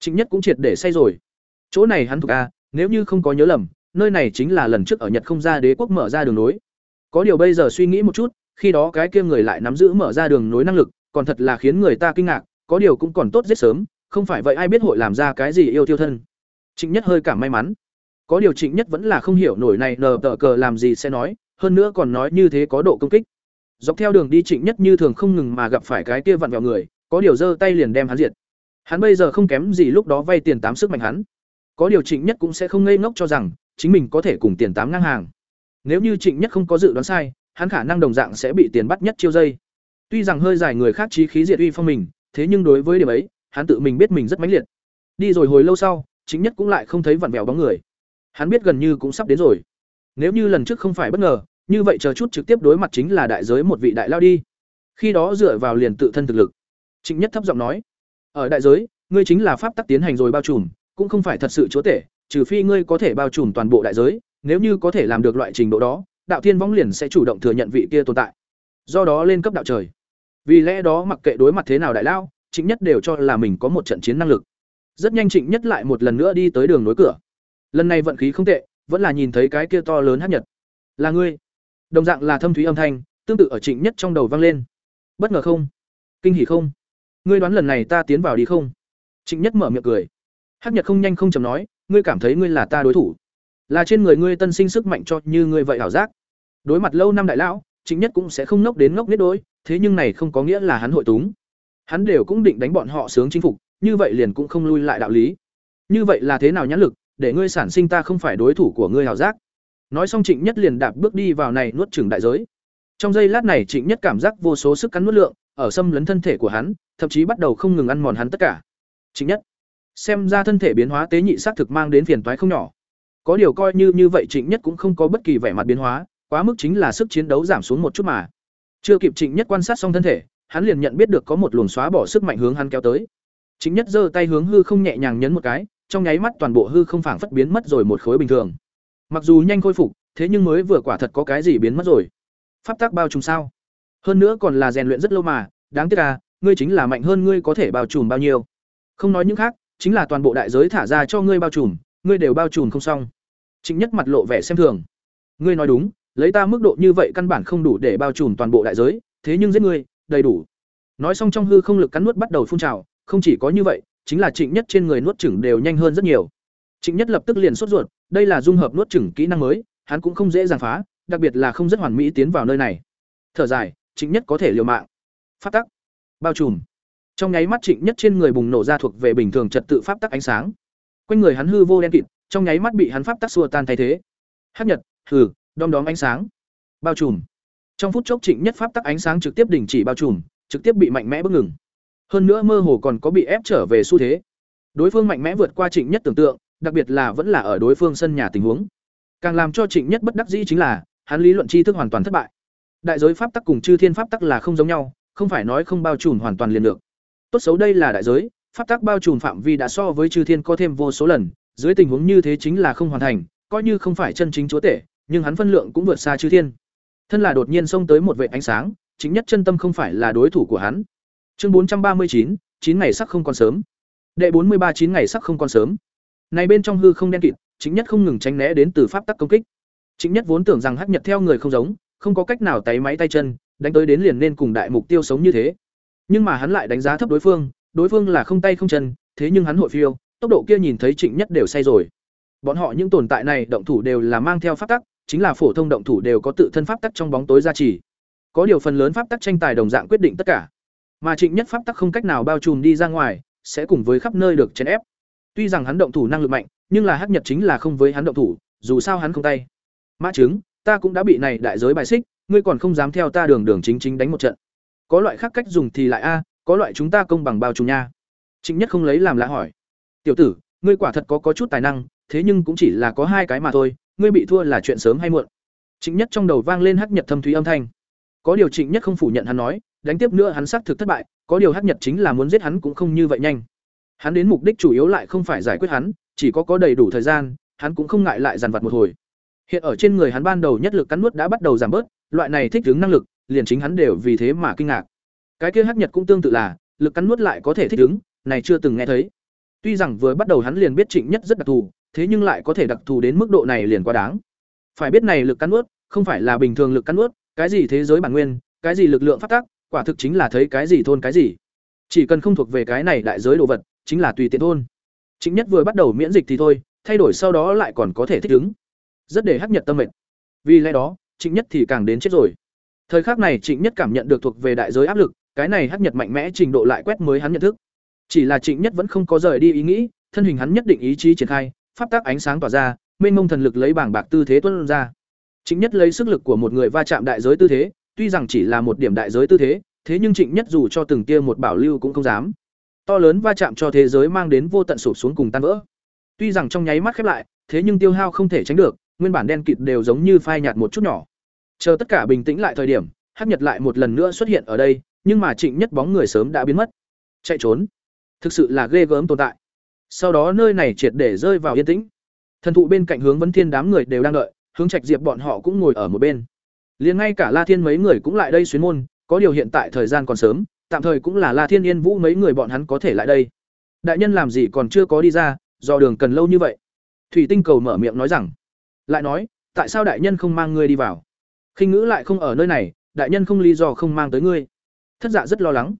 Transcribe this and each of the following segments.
Trịnh Nhất cũng triệt để say rồi. Chỗ này hắn thuộc a, nếu như không có nhớ lầm, nơi này chính là lần trước ở Nhật không ra đế quốc mở ra đường nối. Có điều bây giờ suy nghĩ một chút, khi đó cái kia người lại nắm giữ mở ra đường nối năng lực, còn thật là khiến người ta kinh ngạc, có điều cũng còn tốt giết sớm, không phải vậy ai biết hội làm ra cái gì yêu tiêu thân. Trịnh Nhất hơi cảm may mắn. Có điều Trịnh Nhất vẫn là không hiểu nổi này nờ tờ cờ làm gì sẽ nói, hơn nữa còn nói như thế có độ công kích. Dọc theo đường đi Trịnh Nhất như thường không ngừng mà gặp phải cái kia vặn vẹo người, có điều giơ tay liền đem hắn diệt. Hắn bây giờ không kém gì lúc đó vay tiền tám sức mạnh hắn. Có điều Trịnh Nhất cũng sẽ không ngây ngốc cho rằng chính mình có thể cùng tiền tám ngang hàng. Nếu như Trịnh Nhất không có dự đoán sai, hắn khả năng đồng dạng sẽ bị tiền bắt nhất chiêu dây. Tuy rằng hơi dài người khác chí khí diệt uy phong mình, thế nhưng đối với điểm ấy, hắn tự mình biết mình rất mãnh liệt. Đi rồi hồi lâu sau, Trịnh Nhất cũng lại không thấy vặn vẹo bóng người. Hắn biết gần như cũng sắp đến rồi. Nếu như lần trước không phải bất ngờ, như vậy chờ chút trực tiếp đối mặt chính là đại giới một vị đại lao đi. Khi đó dựa vào liền tự thân thực lực. Trịnh Nhất thấp giọng nói, ở đại giới, ngươi chính là pháp tắc tiến hành rồi bao trùm, cũng không phải thật sự chúa tể, trừ phi ngươi có thể bao trùm toàn bộ đại giới, nếu như có thể làm được loại trình độ đó, đạo thiên võng liền sẽ chủ động thừa nhận vị kia tồn tại. Do đó lên cấp đạo trời. Vì lẽ đó mặc kệ đối mặt thế nào đại lao, Trịnh Nhất đều cho là mình có một trận chiến năng lực. Rất nhanh Trịnh Nhất lại một lần nữa đi tới đường nối cửa. Lần này vận khí không tệ, vẫn là nhìn thấy cái kia to lớn hắc nhật. Là ngươi. Đồng dạng là thâm thúy âm thanh, tương tự ở Trịnh Nhất trong đầu vang lên. Bất ngờ không? Kinh hỉ không? Ngươi đoán lần này ta tiến vào đi không? Trịnh Nhất mở miệng cười. Hắc Nhật không nhanh không chậm nói, ngươi cảm thấy ngươi là ta đối thủ. Là trên người ngươi tân sinh sức mạnh cho như ngươi vậy ảo giác. Đối mặt lâu năm đại lão, Trịnh Nhất cũng sẽ không ngốc đến ngốc nết đối, thế nhưng này không có nghĩa là hắn hội túng. Hắn đều cũng định đánh bọn họ sướng chinh phục, như vậy liền cũng không lui lại đạo lý. Như vậy là thế nào nhãn lực, để ngươi sản sinh ta không phải đối thủ của ngươi hảo giác. Nói xong Trịnh Nhất liền đạp bước đi vào này nuốt chửng đại giới. Trong giây lát này Trịnh Nhất cảm giác vô số sức cắn nuốt lượng, ở xâm lấn thân thể của hắn, thậm chí bắt đầu không ngừng ăn mòn hắn tất cả. Trịnh Nhất, xem ra thân thể biến hóa tế nhị xác thực mang đến phiền toái không nhỏ. Có điều coi như như vậy Trịnh Nhất cũng không có bất kỳ vẻ mặt biến hóa, quá mức chính là sức chiến đấu giảm xuống một chút mà. Chưa kịp Trịnh Nhất quan sát xong thân thể, hắn liền nhận biết được có một luồng xóa bỏ sức mạnh hướng hắn kéo tới. Trịnh Nhất giơ tay hướng hư không nhẹ nhàng nhấn một cái, trong nháy mắt toàn bộ hư không phảng phất biến mất rồi một khối bình thường. Mặc dù nhanh khôi phục, thế nhưng mới vừa quả thật có cái gì biến mất rồi. Pháp tắc bao trùm sao? Hơn nữa còn là rèn luyện rất lâu mà, đáng tiếc à, ngươi chính là mạnh hơn ngươi có thể bao trùm bao nhiêu. Không nói những khác, chính là toàn bộ đại giới thả ra cho ngươi bao trùm, ngươi đều bao trùm không xong. Trịnh Nhất mặt lộ vẻ xem thường. Ngươi nói đúng, lấy ta mức độ như vậy căn bản không đủ để bao trùm toàn bộ đại giới, thế nhưng giết ngươi, đầy đủ. Nói xong trong hư không lực cắn nuốt bắt đầu phun trào, không chỉ có như vậy, chính là Trịnh Nhất trên người nuốt chửng đều nhanh hơn rất nhiều. Trịnh Nhất lập tức liền sốt ruột, đây là dung hợp nuốt chửng kỹ năng mới, hắn cũng không dễ dàng phá, đặc biệt là không rất hoàn mỹ tiến vào nơi này. Thở dài, Trịnh Nhất có thể liều mạng. Phát tắc, bao trùm. Trong nháy mắt Trịnh Nhất trên người bùng nổ ra thuộc về bình thường trật tự pháp tắc ánh sáng. Quanh người hắn hư vô đen kịt, trong nháy mắt bị hắn pháp tắc xua tan thay thế. Hắc nhật, hừ, đom đóm ánh sáng. Bao trùm. Trong phút chốc Trịnh Nhất pháp tắc ánh sáng trực tiếp đình chỉ bao trùm, trực tiếp bị mạnh mẽ bất ngừng. Hơn nữa mơ hồ còn có bị ép trở về xu thế. Đối phương mạnh mẽ vượt qua Trịnh Nhất tưởng tượng, đặc biệt là vẫn là ở đối phương sân nhà tình huống. Càng làm cho Trịnh Nhất bất đắc dĩ chính là, hắn lý luận tri thức hoàn toàn thất bại. Đại giới pháp tắc cùng chư thiên pháp tắc là không giống nhau, không phải nói không bao trùm hoàn toàn liền được. Tốt xấu đây là đại giới, pháp tắc bao trùm phạm vi đã so với chư thiên có thêm vô số lần, dưới tình huống như thế chính là không hoàn thành, coi như không phải chân chính chúa tể, nhưng hắn phân lượng cũng vượt xa chư thiên. Thân là đột nhiên xông tới một vệ ánh sáng, chính nhất chân tâm không phải là đối thủ của hắn. Chương bốn trăm ba mươi chín, chín ngày sắc không còn sớm. Đệ bốn mươi ba chín ngày sắc không còn sớm. Này bên trong hư không đen kịt, chính nhất không ngừng tránh né đến từ pháp tắc công kích. Trịnh nhất vốn tưởng rằng hắc nhật theo người không giống, không có cách nào tay máy tay chân, đánh tới đến liền nên cùng đại mục tiêu sống như thế. Nhưng mà hắn lại đánh giá thấp đối phương, đối phương là không tay không chân, thế nhưng hắn hội phiêu, tốc độ kia nhìn thấy Trịnh Nhất đều say rồi. Bọn họ những tồn tại này động thủ đều là mang theo pháp tắc, chính là phổ thông động thủ đều có tự thân pháp tắc trong bóng tối gia trì. Có điều phần lớn pháp tắc tranh tài đồng dạng quyết định tất cả. Mà Trịnh Nhất pháp tắc không cách nào bao trùm đi ra ngoài, sẽ cùng với khắp nơi được chèn ép. Tuy rằng hắn động thủ năng lực mạnh, nhưng là Hắc Nhật chính là không với hắn động thủ, dù sao hắn không tay. Mã chứng, ta cũng đã bị này đại giới bài xích, ngươi còn không dám theo ta đường đường chính chính đánh một trận. Có loại khác cách dùng thì lại a, có loại chúng ta công bằng bao trùm nha. Trịnh Nhất không lấy làm lạ hỏi. Tiểu tử, ngươi quả thật có có chút tài năng, thế nhưng cũng chỉ là có hai cái mà thôi, ngươi bị thua là chuyện sớm hay muộn. Trịnh Nhất trong đầu vang lên Hắc Nhật thâm thúy âm thanh. Có điều Trịnh Nhất không phủ nhận hắn nói, đánh tiếp nữa hắn xác thực thất bại, có điều Hắc Nhật chính là muốn giết hắn cũng không như vậy nhanh. Hắn đến mục đích chủ yếu lại không phải giải quyết hắn, chỉ có có đầy đủ thời gian, hắn cũng không ngại lại dằn vặt một hồi. Hiện ở trên người hắn ban đầu nhất lực cắn nuốt đã bắt đầu giảm bớt, loại này thích ứng năng lực, liền chính hắn đều vì thế mà kinh ngạc. Cái kia Hắc Nhật cũng tương tự là, lực cắn nuốt lại có thể thích ứng, này chưa từng nghe thấy. Tuy rằng vừa bắt đầu hắn liền biết Trịnh Nhất rất đặc thù, thế nhưng lại có thể đặc thù đến mức độ này liền quá đáng. Phải biết này lực cắn nuốt, không phải là bình thường lực cắn nuốt, cái gì thế giới bản nguyên, cái gì lực lượng phát tác, quả thực chính là thấy cái gì thôn cái gì. Chỉ cần không thuộc về cái này đại giới đồ vật, chính là tùy tiện thôn. Trịnh Nhất vừa bắt đầu miễn dịch thì thôi, thay đổi sau đó lại còn có thể thích ứng. Rất để hắc nhật tâm mệt. Vì lẽ đó, Trịnh Nhất thì càng đến chết rồi. Thời khắc này Trịnh Nhất cảm nhận được thuộc về đại giới áp lực, cái này hắc nhật mạnh mẽ trình độ lại quét mới hắn nhận thức. Chỉ là Trịnh Nhất vẫn không có rời đi ý nghĩ, thân hình hắn nhất định ý chí triển khai, pháp tác ánh sáng tỏa ra, mênh mông thần lực lấy bảng bạc tư thế tuôn ra. Trịnh Nhất lấy sức lực của một người va chạm đại giới tư thế, tuy rằng chỉ là một điểm đại giới tư thế, thế nhưng Trịnh Nhất dù cho từng kia một bảo lưu cũng không dám. To lớn va chạm cho thế giới mang đến vô tận sụp xuống cùng tan vỡ. Tuy rằng trong nháy mắt khép lại, thế nhưng tiêu hao không thể tránh được, nguyên bản đen kịt đều giống như phai nhạt một chút nhỏ. Chờ tất cả bình tĩnh lại thời điểm, Hắc Nhật lại một lần nữa xuất hiện ở đây, nhưng mà Trịnh Nhất bóng người sớm đã biến mất. Chạy trốn, thực sự là ghê gớm tồn tại. Sau đó nơi này triệt để rơi vào yên tĩnh. Thần thụ bên cạnh hướng vấn thiên đám người đều đang đợi, hướng Trạch Diệp bọn họ cũng ngồi ở một bên. Liền ngay cả La Thiên mấy người cũng lại đây xuyến môn, có điều hiện tại thời gian còn sớm, tạm thời cũng là La Thiên Yên Vũ mấy người bọn hắn có thể lại đây. Đại nhân làm gì còn chưa có đi ra, do đường cần lâu như vậy. Thủy Tinh Cầu mở miệng nói rằng, lại nói, tại sao đại nhân không mang ngươi đi vào? Khinh ngữ lại không ở nơi này, đại nhân không lý do không mang tới ngươi. Thất Dạ rất lo lắng.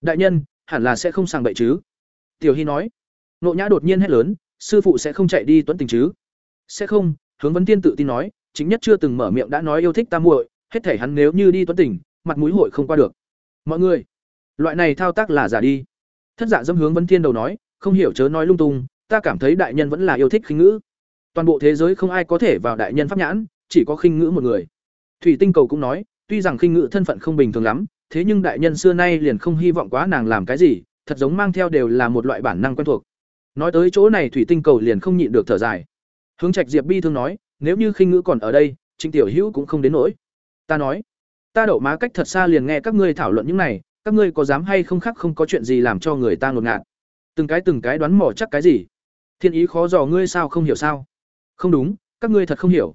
Đại nhân, hẳn là sẽ không sang bậy chứ? Tiểu Hy nói. Nộ Nhã đột nhiên hét lớn, sư phụ sẽ không chạy đi tuấn tình chứ? Sẽ không, Hướng Vấn Tiên tự tin nói, chính nhất chưa từng mở miệng đã nói yêu thích ta muội, hết thể hắn nếu như đi tuấn tình, mặt mũi hội không qua được. Mọi người, loại này thao tác là giả đi. Thất Dạ dâm Hướng Vấn Tiên đầu nói, không hiểu chớ nói lung tung, ta cảm thấy đại nhân vẫn là yêu thích khinh ngữ. Toàn bộ thế giới không ai có thể vào đại nhân pháp nhãn, chỉ có khinh ngữ một người. Thủy Tinh Cầu cũng nói, tuy rằng khinh ngữ thân phận không bình thường lắm, thế nhưng đại nhân xưa nay liền không hy vọng quá nàng làm cái gì, thật giống mang theo đều là một loại bản năng quen thuộc. Nói tới chỗ này Thủy Tinh Cầu liền không nhịn được thở dài. Hướng Trạch Diệp bi thương nói, nếu như khinh ngữ còn ở đây, Trịnh Tiểu Hữu cũng không đến nỗi. Ta nói, ta đậu má cách thật xa liền nghe các ngươi thảo luận những này, các ngươi có dám hay không khác không có chuyện gì làm cho người ta ngột ngạt. Từng cái từng cái đoán mò chắc cái gì? Thiên ý khó dò ngươi sao không hiểu sao? Không đúng, các ngươi thật không hiểu.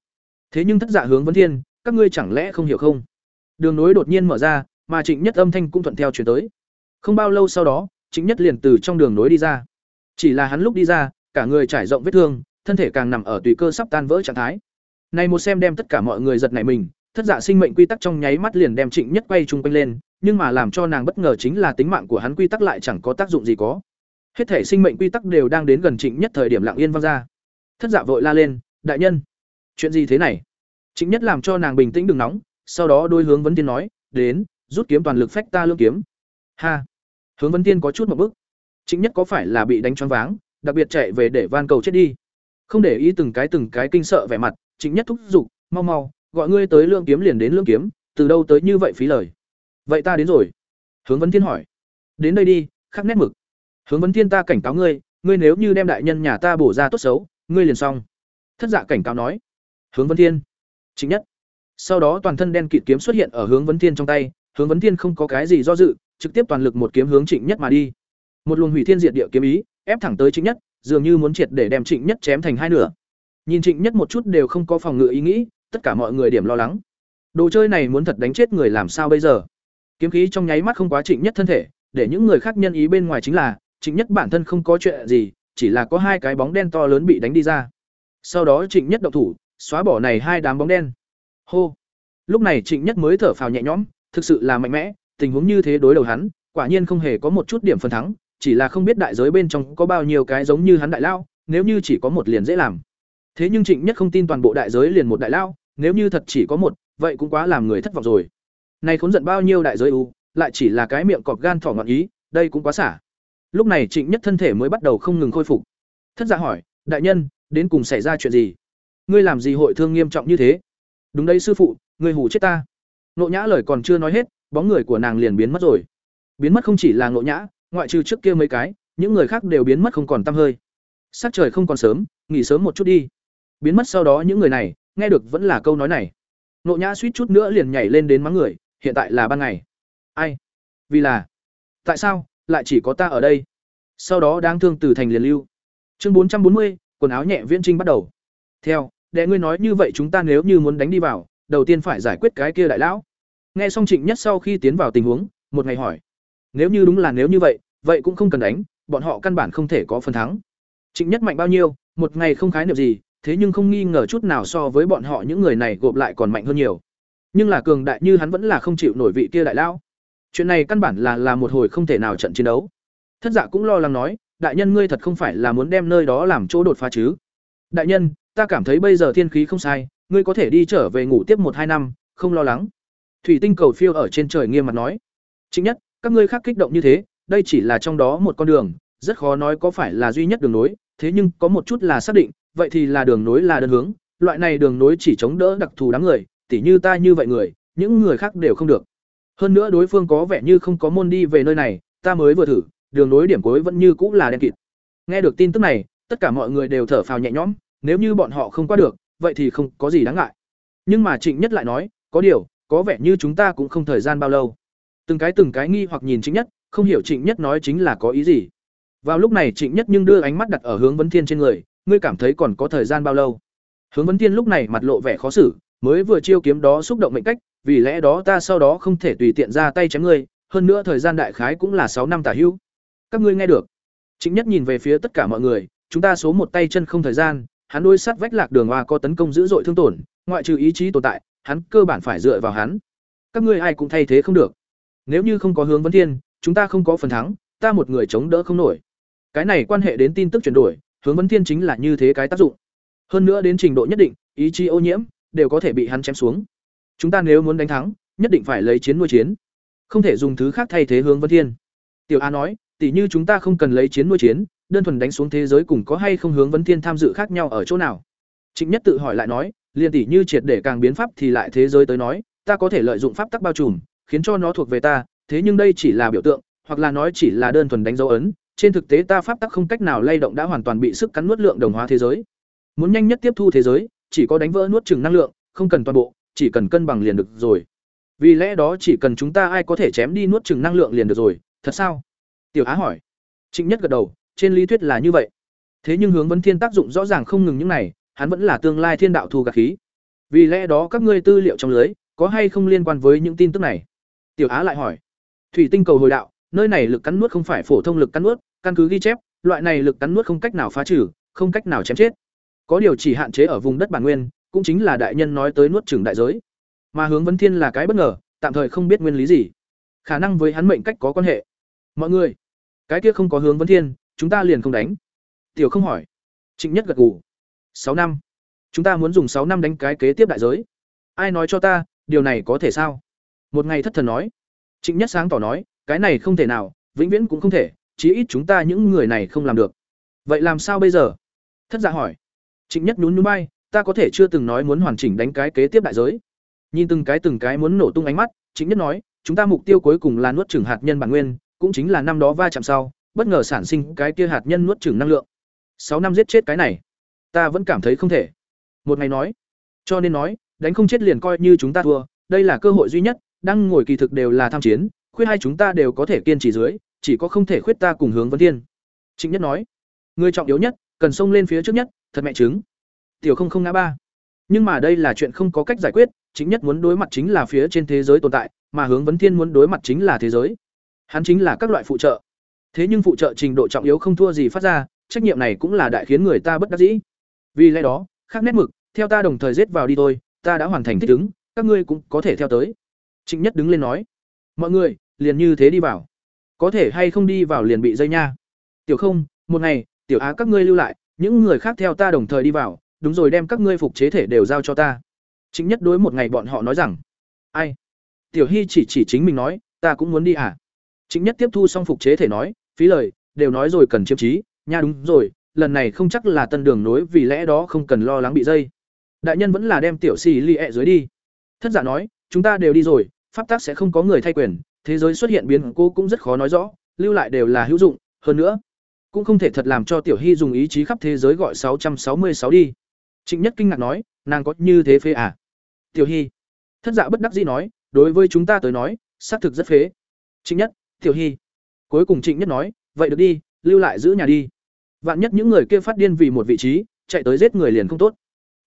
Thế nhưng thất dạ hướng vấn thiên, các ngươi chẳng lẽ không hiểu không? Đường nối đột nhiên mở ra, mà Trịnh Nhất âm thanh cũng thuận theo chuyển tới. Không bao lâu sau đó, Trịnh Nhất liền từ trong đường nối đi ra. Chỉ là hắn lúc đi ra, cả người trải rộng vết thương, thân thể càng nằm ở tùy cơ sắp tan vỡ trạng thái. Này một xem đem tất cả mọi người giật nảy mình, thất dạ sinh mệnh quy tắc trong nháy mắt liền đem Trịnh Nhất quay chung quanh lên, nhưng mà làm cho nàng bất ngờ chính là tính mạng của hắn quy tắc lại chẳng có tác dụng gì có. Hết thể sinh mệnh quy tắc đều đang đến gần Trịnh Nhất thời điểm lặng yên vang ra. Thất dạ vội la lên, "Đại nhân, chuyện gì thế này?" chính Nhất làm cho nàng bình tĩnh đừng nóng, sau đó đôi hướng vấn tiên nói, "Đến, rút kiếm toàn lực phách ta lương kiếm." Ha. Hướng vấn tiên có chút một bức. chính Nhất có phải là bị đánh choáng váng, đặc biệt chạy về để van cầu chết đi. Không để ý từng cái từng cái kinh sợ vẻ mặt, chính Nhất thúc giục, "Mau mau, gọi ngươi tới lương kiếm liền đến lương kiếm, từ đâu tới như vậy phí lời." "Vậy ta đến rồi." Hướng vấn tiên hỏi. "Đến đây đi, khắc nét mực." Hướng vấn tiên ta cảnh cáo ngươi, ngươi nếu như đem đại nhân nhà ta bổ ra tốt xấu, ngươi liền xong. Thất dạ cảnh cáo nói. Hướng vấn thiên. Chính nhất. Sau đó toàn thân đen kịt kiếm xuất hiện ở hướng vấn thiên trong tay, hướng vấn thiên không có cái gì do dự, trực tiếp toàn lực một kiếm hướng Trịnh Nhất mà đi. Một luồng hủy thiên diệt địa kiếm ý, ép thẳng tới Trịnh Nhất, dường như muốn triệt để đem Trịnh Nhất chém thành hai nửa. Nhìn Trịnh Nhất một chút đều không có phòng ngự ý nghĩ, tất cả mọi người điểm lo lắng. Đồ chơi này muốn thật đánh chết người làm sao bây giờ? Kiếm khí trong nháy mắt không quá Trịnh Nhất thân thể, để những người khác nhân ý bên ngoài chính là, Trịnh Nhất bản thân không có chuyện gì, chỉ là có hai cái bóng đen to lớn bị đánh đi ra. Sau đó Trịnh Nhất động thủ, xóa bỏ này hai đám bóng đen. Hô. Lúc này Trịnh Nhất mới thở phào nhẹ nhõm, thực sự là mạnh mẽ, tình huống như thế đối đầu hắn, quả nhiên không hề có một chút điểm phần thắng, chỉ là không biết đại giới bên trong có bao nhiêu cái giống như hắn đại lao, nếu như chỉ có một liền dễ làm. Thế nhưng Trịnh Nhất không tin toàn bộ đại giới liền một đại lao, nếu như thật chỉ có một, vậy cũng quá làm người thất vọng rồi. Này khốn giận bao nhiêu đại giới u, lại chỉ là cái miệng cọp gan thỏ ngọn ý, đây cũng quá xả lúc này trịnh nhất thân thể mới bắt đầu không ngừng khôi phục. Thất dạ hỏi, đại nhân, đến cùng xảy ra chuyện gì? Ngươi làm gì hội thương nghiêm trọng như thế? Đúng đấy sư phụ, ngươi hù chết ta. Nộ nhã lời còn chưa nói hết, bóng người của nàng liền biến mất rồi. Biến mất không chỉ là nộ nhã, ngoại trừ trước kia mấy cái, những người khác đều biến mất không còn t hơi. Sắc trời không còn sớm, nghỉ sớm một chút đi. Biến mất sau đó những người này, nghe được vẫn là câu nói này. Nộ nhã suýt chút nữa liền nhảy lên đến mắng người, hiện tại là ban ngày. Ai? Vì là? Tại sao? Lại chỉ có ta ở đây sau đó đáng thương từ thành liền lưu chương bốn trăm bốn mươi quần áo nhẹ viễn trinh bắt đầu theo đệ ngươi nói như vậy chúng ta nếu như muốn đánh đi vào đầu tiên phải giải quyết cái kia đại lão nghe xong trịnh nhất sau khi tiến vào tình huống một ngày hỏi nếu như đúng là nếu như vậy vậy cũng không cần đánh bọn họ căn bản không thể có phần thắng. Trịnh Nhất mạnh bao nhiêu, một ngày không khái niệm gì, thế nhưng không nghi ngờ chút nào so với bọn họ những người này gộp lại còn mạnh hơn nhiều. Nhưng là cường đại như hắn vẫn là không chịu nổi vị kia đại lão. Chuyện này căn bản là là một hồi không thể nào trận chiến đấu. Thất giả cũng lo lắng nói, đại nhân ngươi thật không phải là muốn đem nơi đó làm chỗ đột phá chứ? Đại nhân, ta cảm thấy bây giờ thiên khí không sai, ngươi có thể đi trở về ngủ tiếp một hai năm, không lo lắng. Thủy tinh cầu phiêu ở trên trời nghiêm mặt nói. Chính nhất, các ngươi khác kích động như thế, đây chỉ là trong đó một con đường, rất khó nói có phải là duy nhất đường nối, thế nhưng có một chút là xác định, vậy thì là đường nối là đơn hướng, loại này đường nối chỉ chống đỡ đặc thù đám người, tỉ như ta như vậy người, những người khác đều không được. Hơn nữa đối phương có vẻ như không có môn đi về nơi này, ta mới vừa thử, đường nối điểm cuối vẫn như cũng là đen kịt. Nghe được tin tức này, tất cả mọi người đều thở phào nhẹ nhõm, nếu như bọn họ không qua được, vậy thì không có gì đáng ngại. Nhưng mà Trịnh Nhất lại nói, có điều, có vẻ như chúng ta cũng không thời gian bao lâu. Từng cái từng cái nghi hoặc nhìn Trịnh Nhất, không hiểu Trịnh Nhất nói chính là có ý gì. Vào lúc này Trịnh Nhất nhưng đưa ánh mắt đặt ở hướng Vấn Thiên trên người, ngươi cảm thấy còn có thời gian bao lâu? Hướng Vấn Thiên lúc này mặt lộ vẻ khó xử, mới vừa chiêu kiếm đó xúc động mệnh cách, vì lẽ đó ta sau đó không thể tùy tiện ra tay chém ngươi, hơn nữa thời gian đại khái cũng là sáu năm tả hữu. Các ngươi nghe được? Trịnh Nhất nhìn về phía tất cả mọi người, chúng ta số một tay chân không thời gian, hắn đối sát vách lạc đường hoa có tấn công dữ dội thương tổn, ngoại trừ ý chí tồn tại, hắn cơ bản phải dựa vào hắn. Các ngươi ai cũng thay thế không được. Nếu như không có hướng vấn thiên, chúng ta không có phần thắng, ta một người chống đỡ không nổi. Cái này quan hệ đến tin tức chuyển đổi, hướng vấn thiên chính là như thế cái tác dụng. Hơn nữa đến trình độ nhất định, ý chí ô nhiễm đều có thể bị hắn chém xuống. Chúng ta nếu muốn đánh thắng, nhất định phải lấy chiến nuôi chiến, không thể dùng thứ khác thay thế hướng vân thiên. Tiểu A nói, tỷ như chúng ta không cần lấy chiến nuôi chiến, đơn thuần đánh xuống thế giới cùng có hay không hướng vấn thiên tham dự khác nhau ở chỗ nào. Trịnh Nhất tự hỏi lại nói, liền tỷ như triệt để càng biến pháp thì lại thế giới tới nói, ta có thể lợi dụng pháp tắc bao trùm, khiến cho nó thuộc về ta, thế nhưng đây chỉ là biểu tượng, hoặc là nói chỉ là đơn thuần đánh dấu ấn, trên thực tế ta pháp tắc không cách nào lay động đã hoàn toàn bị sức cắn nuốt lượng đồng hóa thế giới. Muốn nhanh nhất tiếp thu thế giới, chỉ có đánh vỡ nuốt chừng năng lượng, không cần toàn bộ, chỉ cần cân bằng liền được rồi. Vì lẽ đó chỉ cần chúng ta ai có thể chém đi nuốt chừng năng lượng liền được rồi, thật sao? Tiểu Á hỏi. Trịnh Nhất gật đầu, trên lý thuyết là như vậy. Thế nhưng hướng vấn thiên tác dụng rõ ràng không ngừng những này, hắn vẫn là tương lai thiên đạo thu gạt khí. Vì lẽ đó các ngươi tư liệu trong lưới có hay không liên quan với những tin tức này? Tiểu Á lại hỏi. Thủy tinh cầu hồi đạo, nơi này lực cắn nuốt không phải phổ thông lực cắn nuốt, căn cứ ghi chép, loại này lực cắn nuốt không cách nào phá trừ, không cách nào chém chết. Có điều chỉ hạn chế ở vùng đất bản nguyên, cũng chính là đại nhân nói tới nuốt chửng đại giới. Mà hướng vấn thiên là cái bất ngờ, tạm thời không biết nguyên lý gì. Khả năng với hắn mệnh cách có quan hệ. Mọi người, cái kia không có hướng vấn thiên, chúng ta liền không đánh. Tiểu không hỏi. Trịnh Nhất gật gù. sáu năm. Chúng ta muốn dùng sáu năm đánh cái kế tiếp đại giới. Ai nói cho ta, điều này có thể sao? Một ngày thất thần nói. Trịnh Nhất sáng tỏ nói, cái này không thể nào, vĩnh viễn cũng không thể, chí ít chúng ta những người này không làm được. Vậy làm sao bây giờ? Thất giả hỏi. Trịnh Nhất nhún nhún bay, ta có thể chưa từng nói muốn hoàn chỉnh đánh cái kế tiếp đại giới. Nhìn từng cái từng cái muốn nổ tung ánh mắt, Chính Nhất nói, chúng ta mục tiêu cuối cùng là nuốt chửng hạt nhân bản nguyên, cũng chính là năm đó va chạm sau, bất ngờ sản sinh cái kia hạt nhân nuốt chửng năng lượng. Sáu năm giết chết cái này, ta vẫn cảm thấy không thể. Một ngày nói, cho nên nói, đánh không chết liền coi như chúng ta thua, đây là cơ hội duy nhất, đang ngồi kỳ thực đều là tham chiến, khuyết hai chúng ta đều có thể kiên trì dưới, chỉ có không thể khuyết ta cùng hướng vấn thiên. Trịnh Nhất nói, người trọng yếu nhất, cần xông lên phía trước nhất, thật mẹ chứng. Tiểu không không ngã ba. Nhưng mà đây là chuyện không có cách giải quyết, chính nhất muốn đối mặt chính là phía trên thế giới tồn tại, mà hướng vấn thiên muốn đối mặt chính là thế giới. Hắn chính là các loại phụ trợ. Thế nhưng phụ trợ trình độ trọng yếu không thua gì phát ra, trách nhiệm này cũng là đại khiến người ta bất đắc dĩ. Vì lẽ đó, khác nét mực, theo ta đồng thời giết vào đi thôi, ta đã hoàn thành thích ứng, các ngươi cũng có thể theo tới. Trịnh Nhất đứng lên nói, mọi người, liền như thế đi vào. Có thể hay không đi vào liền bị dây nha. Tiểu không, một ngày, tiểu á các ngươi lưu lại, những người khác theo ta đồng thời đi vào, đúng rồi đem các ngươi phục chế thể đều giao cho ta. Chính Nhất đối một ngày bọn họ nói rằng, ai? Tiểu Hy chỉ chỉ chính mình nói, ta cũng muốn đi à? Chính Nhất tiếp thu xong phục chế thể nói, phí lời, đều nói rồi cần chiêm trí, nha đúng rồi, lần này không chắc là tân đường nối vì lẽ đó không cần lo lắng bị dây. Đại nhân vẫn là đem tiểu xì li ẹ dưới đi. Thất giả nói, chúng ta đều đi rồi, pháp tác sẽ không có người thay quyền, thế giới xuất hiện biến cố cũng rất khó nói rõ, lưu lại đều là hữu dụng, hơn nữa, cũng không thể thật làm cho tiểu hy dùng ý chí khắp thế giới gọi sáu trăm sáu mươi sáu đi. Trịnh Nhất kinh ngạc nói, nàng có như thế phế à? Tiểu Hi, Thất dạ bất đắc dĩ nói, đối với chúng ta tới nói, xác thực rất phế. Trịnh Nhất, Tiểu Hi. Cuối cùng Trịnh Nhất nói, vậy được đi, lưu lại giữ nhà đi. Vạn nhất những người kia phát điên vì một vị trí, chạy tới giết người liền không tốt.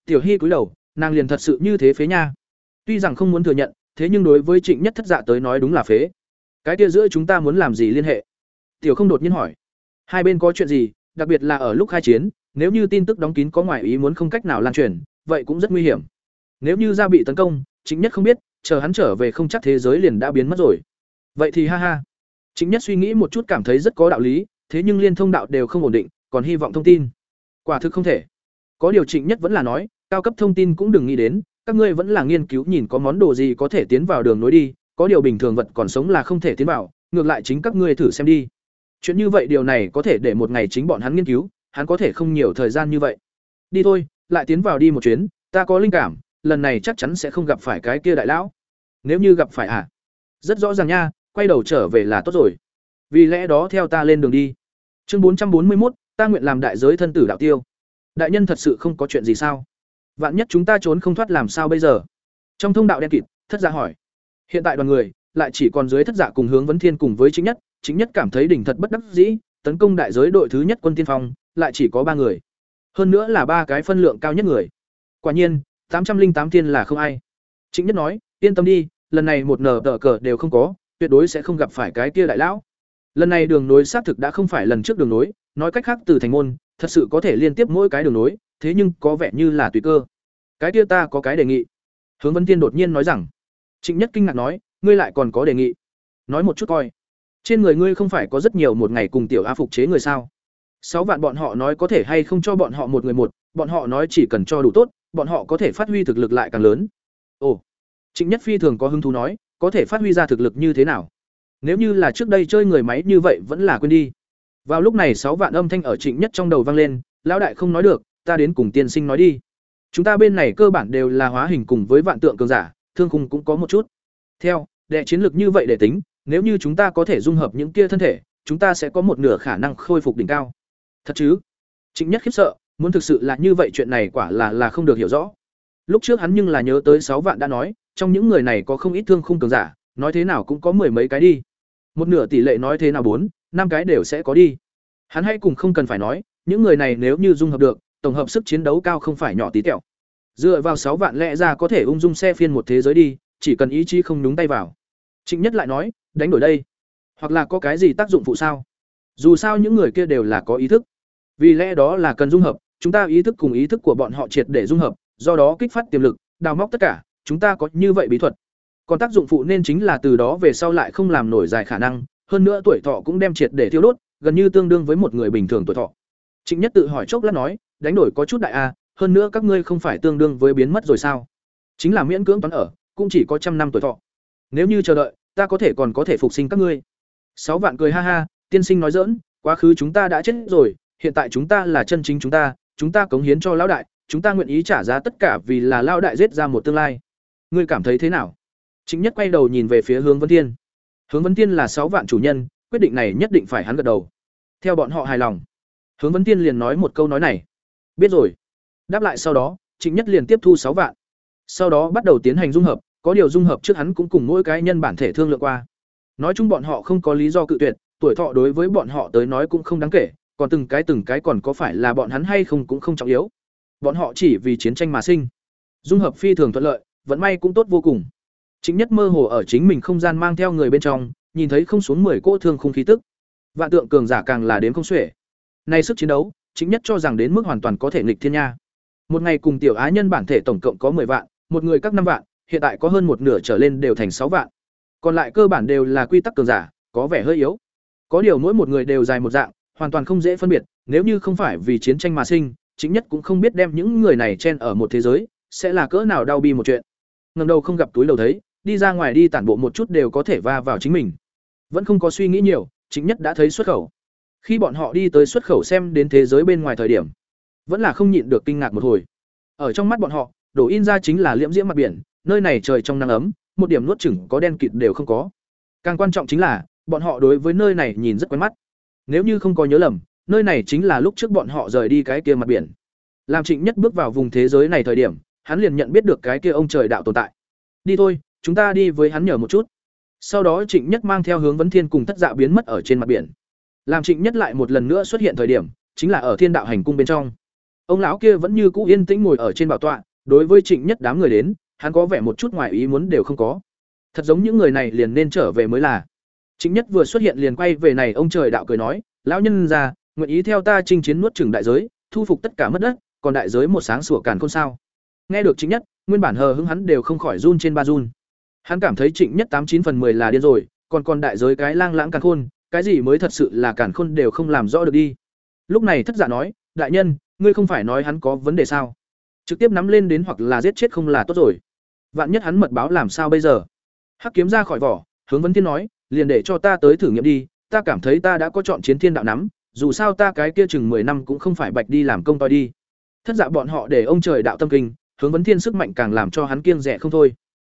Tiểu Hi cúi đầu, nàng liền thật sự như thế phế nha. Tuy rằng không muốn thừa nhận, thế nhưng đối với Trịnh Nhất thất dạ tới nói đúng là phế. Cái kia giữa chúng ta muốn làm gì liên hệ? Tiểu Không đột nhiên hỏi. Hai bên có chuyện gì, đặc biệt là ở lúc khai chiến, nếu như tin tức đóng kín có ngoại ý muốn không cách nào lan truyền, vậy cũng rất nguy hiểm. Nếu như ra bị tấn công, chính nhất không biết, chờ hắn trở về không chắc thế giới liền đã biến mất rồi. Vậy thì ha ha. Chính nhất suy nghĩ một chút cảm thấy rất có đạo lý, thế nhưng liên thông đạo đều không ổn định, còn hy vọng thông tin. Quả thực không thể. Có điều Trịnh Nhất vẫn là nói, cao cấp thông tin cũng đừng nghĩ đến, các ngươi vẫn là nghiên cứu nhìn có món đồ gì có thể tiến vào đường nối đi, có điều bình thường vật còn sống là không thể tiến vào, ngược lại chính các ngươi thử xem đi. Chuyện như vậy điều này có thể để một ngày chính bọn hắn nghiên cứu, hắn có thể không nhiều thời gian như vậy. Đi thôi, lại tiến vào đi một chuyến, ta có linh cảm, lần này chắc chắn sẽ không gặp phải cái kia đại lão. Nếu như gặp phải à? Rất rõ ràng nha, quay đầu trở về là tốt rồi. Vì lẽ đó theo ta lên đường đi. Chương bốn trăm bốn mươi một, ta nguyện làm đại giới thân tử đạo tiêu. Đại nhân thật sự không có chuyện gì sao? Vạn nhất chúng ta trốn không thoát làm sao bây giờ? Trong thông đạo đen kịt, thất giả hỏi. Hiện tại đoàn người lại chỉ còn dưới thất giả cùng hướng vấn thiên cùng với chính nhất, chính nhất cảm thấy đỉnh thật bất đắc dĩ, tấn công đại giới đội thứ nhất quân tiên phong, lại chỉ có ba người. Hơn nữa là ba cái phân lượng cao nhất người. Quả nhiên, tám trăm linh tám tiên là không ai. Chính nhất nói, yên tâm đi, lần này một nở tờ cờ đều không có, tuyệt đối sẽ không gặp phải cái kia đại lão. Lần này đường nối xác thực đã không phải lần trước đường nối, nói cách khác từ thành môn, thật sự có thể liên tiếp mỗi cái đường nối, thế nhưng có vẻ như là tùy cơ. Cái kia ta có cái đề nghị. Hướng Vân Tiên đột nhiên nói rằng. Trịnh Nhất kinh ngạc nói, ngươi lại còn có đề nghị? Nói một chút coi. Trên người ngươi không phải có rất nhiều một ngày cùng tiểu A phục chế người sao? Sáu vạn bọn họ nói có thể hay không cho bọn họ một người một, bọn họ nói chỉ cần cho đủ tốt, bọn họ có thể phát huy thực lực lại càng lớn. Ồ. Trịnh Nhất Phi thường có hứng thú nói, có thể phát huy ra thực lực như thế nào? Nếu như là trước đây chơi người máy như vậy vẫn là quên đi. Vào lúc này sáu vạn âm thanh ở Trịnh Nhất trong đầu vang lên, lão đại không nói được, ta đến cùng tiên sinh nói đi. Chúng ta bên này cơ bản đều là hóa hình cùng với vạn tượng cường giả, thương khung cũng có một chút. Theo, đệ chiến lược như vậy để tính, nếu như chúng ta có thể dung hợp những kia thân thể, chúng ta sẽ có một nửa khả năng khôi phục đỉnh cao. Thật chứ? Trịnh Nhất khiếp sợ, muốn thực sự là như vậy chuyện này quả là là không được hiểu rõ. Lúc trước hắn nhưng là nhớ tới sáu vạn đã nói, trong những người này có không ít thương khung cường giả, nói thế nào cũng có mười mấy cái đi. Một nửa tỷ lệ nói thế nào bốn, năm cái đều sẽ có đi. Hắn hay cùng không cần phải nói, những người này nếu như dung hợp được, tổng hợp sức chiến đấu cao không phải nhỏ tí tẹo. Dựa vào sáu vạn lẽ ra có thể ung dung xe phiên một thế giới đi, chỉ cần ý chí không nhúng tay vào. Trịnh Nhất lại nói, đánh đổi đây, hoặc là có cái gì tác dụng phụ sao? Dù sao những người kia đều là có ý thức. Vì lẽ đó là cần dung hợp, chúng ta ý thức cùng ý thức của bọn họ triệt để dung hợp, do đó kích phát tiềm lực, đào móc tất cả, chúng ta có như vậy bí thuật. Còn tác dụng phụ nên chính là từ đó về sau lại không làm nổi dài khả năng, hơn nữa tuổi thọ cũng đem triệt để thiêu đốt, gần như tương đương với một người bình thường tuổi thọ. Trịnh Nhất tự hỏi chốc lát nói, đánh đổi có chút đại a, hơn nữa các ngươi không phải tương đương với biến mất rồi sao? Chính là miễn cưỡng toán ở, cũng chỉ có trăm năm tuổi thọ. Nếu như chờ đợi, ta có thể còn có thể phục sinh các ngươi. Sáu vạn cười ha ha, tiên sinh nói giỡn, quá khứ chúng ta đã chết rồi, hiện tại chúng ta là chân chính chúng ta, chúng ta cống hiến cho lão đại, chúng ta nguyện ý trả giá tất cả vì là lão đại giết ra một tương lai. Ngươi cảm thấy thế nào? Chính Nhất quay đầu nhìn về phía Hướng Vân Thiên. Hướng Vân Thiên là sáu vạn chủ nhân, quyết định này nhất định phải hắn gật đầu. Theo bọn họ hài lòng. Hướng Vân Thiên liền nói một câu nói này. Biết rồi. Đáp lại sau đó, Trịnh Nhất liền tiếp thu sáu vạn. Sau đó bắt đầu tiến hành dung hợp, có điều dung hợp trước hắn cũng cùng mỗi cái nhân bản thể thương lượng qua. Nói chung bọn họ không có lý do cự tuyệt, tuổi thọ đối với bọn họ tới nói cũng không đáng kể, còn từng cái từng cái còn có phải là bọn hắn hay không cũng không trọng yếu. Bọn họ chỉ vì chiến tranh mà sinh. Dung hợp phi thường thuận lợi, vận may cũng tốt vô cùng. Chính nhất mơ hồ ở chính mình không gian mang theo người bên trong, nhìn thấy không xuống 10 cỗ thương không khí tức. Vạn tượng cường giả càng là đến không xuể. Nay sức chiến đấu, chính nhất cho rằng đến mức hoàn toàn có thể nghịch thiên nha. Một ngày cùng tiểu á nhân bản thể tổng cộng có 10 vạn, một người các năm vạn, hiện tại có hơn một nửa trở lên đều thành sáu vạn. Còn lại cơ bản đều là quy tắc cường giả, có vẻ hơi yếu. Có điều mỗi một người đều dài một dạng, hoàn toàn không dễ phân biệt, nếu như không phải vì chiến tranh mà sinh, chính nhất cũng không biết đem những người này chen ở một thế giới, sẽ là cỡ nào đau bi một chuyện. Ngẩng đầu không gặp túi lầu thấy, đi ra ngoài đi tản bộ một chút đều có thể va vào chính mình. Vẫn không có suy nghĩ nhiều, chính nhất đã thấy xuất khẩu. Khi bọn họ đi tới xuất khẩu xem đến thế giới bên ngoài thời điểm, vẫn là không nhịn được kinh ngạc một hồi. Ở trong mắt bọn họ, đổ in ra chính là liễm diễm mặt biển, nơi này trời trong nắng ấm, một điểm nuốt chửng có đen kịt đều không có. Càng quan trọng chính là, bọn họ đối với nơi này nhìn rất quen mắt. Nếu như không có nhớ lầm, nơi này chính là lúc trước bọn họ rời đi cái kia mặt biển. Làm Trịnh Nhất bước vào vùng thế giới này thời điểm, hắn liền nhận biết được cái kia ông trời đạo tồn tại. Đi thôi, chúng ta đi với hắn nhờ một chút. Sau đó Trịnh Nhất mang theo hướng vấn thiên cùng thất dạ biến mất ở trên mặt biển. Làm Trịnh Nhất lại một lần nữa xuất hiện thời điểm, chính là ở Thiên Đạo hành cung bên trong. Ông lão kia vẫn như cũ yên tĩnh ngồi ở trên bảo tọa, đối với Trịnh Nhất đám người đến, hắn có vẻ một chút ngoài ý muốn đều không có. Thật giống những người này liền nên trở về mới là. Trịnh Nhất vừa xuất hiện liền quay về này ông trời đạo cười nói, lão nhân ra nguyện ý theo ta chinh chiến nuốt chửng đại giới thu phục tất cả mất đất còn đại giới một sáng sủa càn khôn sao? Nghe được chính nhất nguyên bản hờ hững hắn đều không khỏi run trên ba run. Hắn cảm thấy trịnh nhất tám chín phần mười là điên rồi còn còn đại giới cái lang lãng càn khôn cái gì mới thật sự là càn khôn đều không làm rõ được đi. Lúc này thất giả nói đại nhân ngươi không phải nói hắn có vấn đề sao? Trực tiếp nắm lên đến hoặc là giết chết không là tốt rồi vạn nhất hắn mật báo làm sao bây giờ? Hắc kiếm ra khỏi vỏ, hướng vấn thiên nói, liền để cho ta tới thử nghiệm đi, ta cảm thấy ta đã có chọn chiến thiên đạo nắm, dù sao ta cái kia chừng mười năm cũng không phải bạch đi làm công toi đi. Thất dạ bọn họ để ông trời đạo tâm kinh, hướng vấn thiên sức mạnh càng làm cho hắn kiêng rẻ không thôi.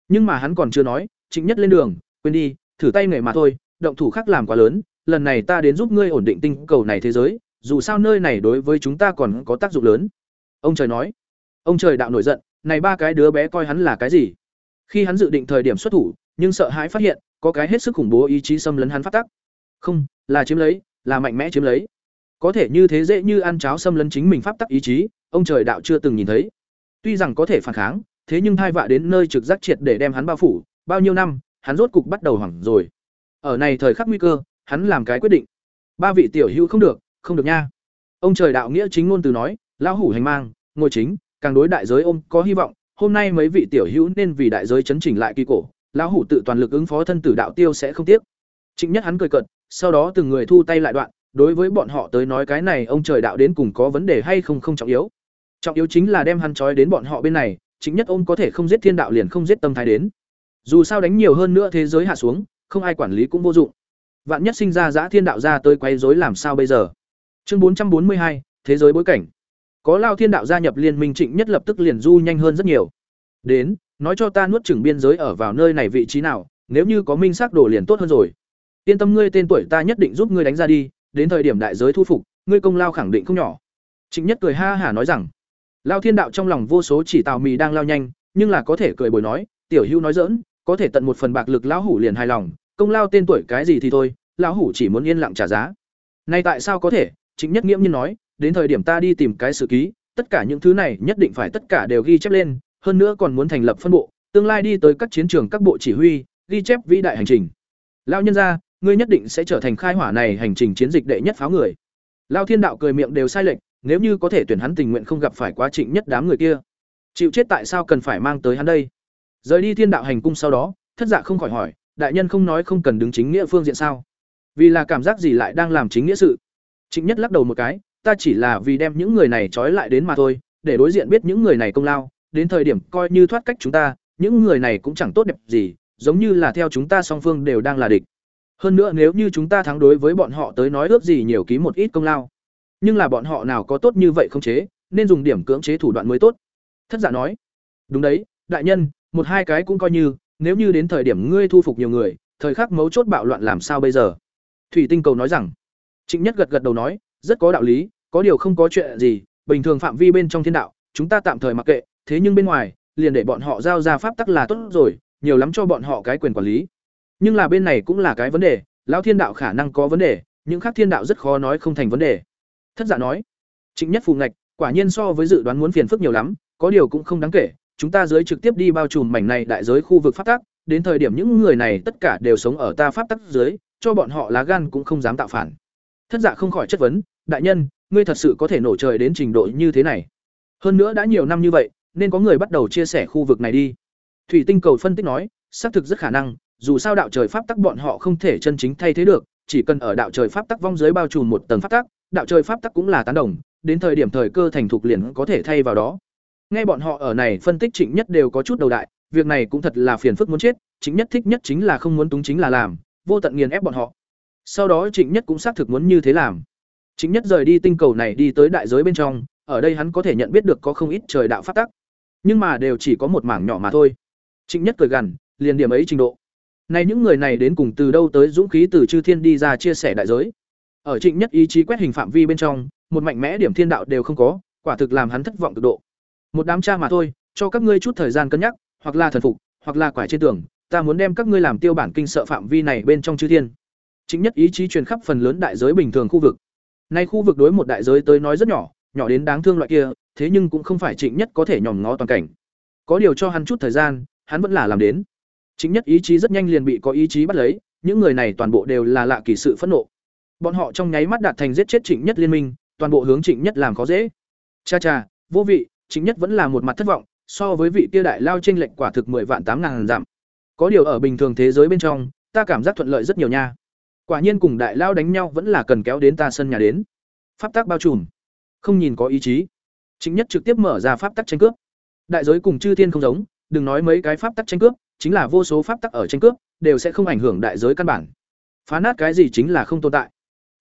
Nhưng mà hắn còn chưa nói chính nhất lên đường, quên đi, thử tay nghề mà thôi, động thủ khác làm quá lớn, lần này ta đến giúp ngươi ổn định tinh cầu này thế giới, dù sao nơi này đối với chúng ta còn có tác dụng lớn. Ông trời nói. Ông trời đạo nổi giận này ba cái đứa bé coi hắn là cái gì? Khi hắn dự định thời điểm xuất thủ, nhưng sợ hãi phát hiện, có cái hết sức khủng bố ý chí xâm lấn hắn phát tắc. Không, là chiếm lấy, là mạnh mẽ chiếm lấy. Có thể như thế dễ như ăn cháo xâm lấn chính mình pháp tắc ý chí, ông trời đạo chưa từng nhìn thấy. Tuy rằng có thể phản kháng, thế nhưng thai vạ đến nơi trực giác triệt để đem hắn bao phủ, bao nhiêu năm, hắn rốt cục bắt đầu hoảng rồi. Ở này thời khắc nguy cơ, hắn làm cái quyết định. Ba vị tiểu hữu không được không được nha. Ông trời đạo nghĩa chính ngôn từ nói, lão hủ hành mang, ngồi chính càng đối đại giới ôm có hy vọng, hôm nay mấy vị tiểu hữu nên vì đại giới chấn chỉnh lại kỳ cổ, lão hủ tự toàn lực ứng phó thân tử đạo tiêu sẽ không tiếc. Trịnh nhất hắn cười cợt, sau đó từng người thu tay lại đoạn, đối với bọn họ tới nói cái này ông trời đạo đến cùng có vấn đề hay không không trọng yếu. Trọng yếu chính là đem hắn trói đến bọn họ bên này chính nhất ôm có thể không giết thiên đạo liền không giết tâm thái đến. Dù sao đánh nhiều hơn nữa thế giới hạ xuống, không ai quản lý cũng vô dụng. Vạn nhất sinh ra giã thiên đạo ra tới quấy rối làm sao bây giờ? Chương bốn trăm bốn mươi hai, thế giới bối cảnh có lao thiên đạo gia nhập liên minh trịnh nhất lập tức liền du nhanh hơn rất nhiều. Đến, nói cho ta nuốt chửng biên giới ở vào nơi này vị trí nào, nếu như có minh xác đồ liền tốt hơn rồi. Yên tâm ngươi tên tuổi ta nhất định giúp ngươi đánh ra đi, đến thời điểm đại giới thu phục, ngươi công lao khẳng định không nhỏ. Trịnh nhất cười ha hả nói rằng, lao thiên đạo trong lòng vô số chỉ tào mì đang lao nhanh, nhưng là có thể cười bồi nói, tiểu hữu nói dỡn có thể tận một phần bạc lực lão hủ liền hài lòng, công lao tên tuổi cái gì thì thôi, lão hủ chỉ muốn yên lặng trả giá. Nay tại sao có thể? Trịnh nhất nghiễm nhiên nói đến thời điểm ta đi tìm cái sự ký, tất cả những thứ này nhất định phải tất cả đều ghi chép lên, hơn nữa còn muốn thành lập phân bộ, tương lai đi tới các chiến trường các bộ chỉ huy, ghi chép vĩ đại hành trình. Lao nhân ra ngươi nhất định sẽ trở thành khai hỏa này hành trình chiến dịch đệ nhất pháo người. Lao thiên đạo cười miệng đều sai lệch, nếu như có thể tuyển hắn tình nguyện không gặp phải quá trình nhất đám người kia. Chịu chết tại sao cần phải mang tới hắn đây? Rời đi thiên đạo hành cung sau đó, thất dạ không khỏi hỏi, đại nhân không nói không cần đứng chính nghĩa phương diện sao? Vì là cảm giác gì lại đang làm chính nghĩa sự? Trịnh nhất lắc đầu một cái ta chỉ là vì đem những người này trói lại đến mà thôi, để đối diện biết những người này công lao, đến thời điểm coi như thoát cách chúng ta, những người này cũng chẳng tốt đẹp gì, giống như là theo chúng ta song phương đều đang là địch. Hơn nữa nếu như chúng ta thắng đối với bọn họ tới nói ước gì nhiều ký một ít công lao. Nhưng là bọn họ nào có tốt như vậy không chế, nên dùng điểm cưỡng chế thủ đoạn mới tốt. Thất giả nói, đúng đấy, đại nhân, một hai cái cũng coi như, nếu như đến thời điểm ngươi thu phục nhiều người, thời khắc mấu chốt bạo loạn làm sao bây giờ? Thủy tinh cầu nói rằng, trịnh nhất gật gật đầu nói rất có đạo lý, có điều không có chuyện gì, bình thường phạm vi bên trong thiên đạo, chúng ta tạm thời mặc kệ, thế nhưng bên ngoài, liền để bọn họ giao ra pháp tắc là tốt rồi, nhiều lắm cho bọn họ cái quyền quản lý. Nhưng là bên này cũng là cái vấn đề, lão thiên đạo khả năng có vấn đề, những khác thiên đạo rất khó nói không thành vấn đề. Thất giả nói, trịnh nhất phù ngạch, quả nhiên so với dự đoán muốn phiền phức nhiều lắm, có điều cũng không đáng kể, chúng ta dưới trực tiếp đi bao trùm mảnh này đại giới khu vực pháp tắc, đến thời điểm những người này tất cả đều sống ở ta pháp tắc dưới, cho bọn họ lá gan cũng không dám tạo phản thất dạ không khỏi chất vấn, đại nhân, ngươi thật sự có thể nổ trời đến trình độ như thế này? Hơn nữa đã nhiều năm như vậy, nên có người bắt đầu chia sẻ khu vực này đi. Thủy tinh cầu phân tích nói, xác thực rất khả năng, dù sao đạo trời pháp tắc bọn họ không thể chân chính thay thế được, chỉ cần ở đạo trời pháp tắc vong giới bao trùm một tầng pháp tắc, đạo trời pháp tắc cũng là tán đồng, đến thời điểm thời cơ thành thục liền có thể thay vào đó. Nghe bọn họ ở này phân tích trịnh nhất đều có chút đầu đại, việc này cũng thật là phiền phức muốn chết chính nhất thích nhất chính là không muốn túng chính là làm, vô tận nghiền ép bọn họ sau đó trịnh nhất cũng xác thực muốn như thế làm. Trịnh nhất rời đi tinh cầu này đi tới đại giới bên trong, ở đây hắn có thể nhận biết được có không ít trời đạo pháp tắc. Nhưng mà đều chỉ có một mảng nhỏ mà thôi. Trịnh nhất cười gằn, liền điểm ấy trình độ. Này những người này đến cùng từ đâu tới dũng khí từ chư thiên đi ra chia sẻ đại giới. Ở trịnh nhất ý chí quét hình phạm vi bên trong, một mạnh mẽ điểm thiên đạo đều không có, quả thực làm hắn thất vọng cực độ. Một đám cha mà thôi, cho các ngươi chút thời gian cân nhắc, hoặc là thần phục, hoặc là quải trên tường, ta muốn đem các ngươi làm tiêu bản kinh sợ phạm vi này bên trong chư thiên chính nhất ý chí truyền khắp phần lớn đại giới bình thường khu vực nay khu vực đối một đại giới tới nói rất nhỏ nhỏ đến đáng thương loại kia thế nhưng cũng không phải trịnh nhất có thể nhòm ngó toàn cảnh có điều cho hắn chút thời gian hắn vẫn là làm đến chính nhất ý chí rất nhanh liền bị có ý chí bắt lấy những người này toàn bộ đều là lạ kỳ sự phẫn nộ Bọn họ trong nháy mắt đạt thành giết chết Trịnh Nhất liên minh, toàn bộ hướng Trịnh Nhất làm khó dễ. Cha cha, vô vị, Trịnh Nhất vẫn là một mặt thất vọng, so với vị kia đại lao chênh lệch quả thực mười vạn tám ngàn giảm. Có điều ở bình thường thế giới bên trong, ta cảm giác thuận lợi rất nhiều nha. Quả nhiên cùng đại lao đánh nhau vẫn là cần kéo đến ta sân nhà đến. Pháp tắc bao trùm, không nhìn có ý chí. Trịnh Nhất trực tiếp mở ra pháp tắc tranh cướp. Đại giới cùng chư thiên không giống, đừng nói mấy cái pháp tắc tranh cướp, chính là vô số pháp tắc ở tranh cướp, đều sẽ không ảnh hưởng đại giới căn bản. Phá nát cái gì chính là không tồn tại.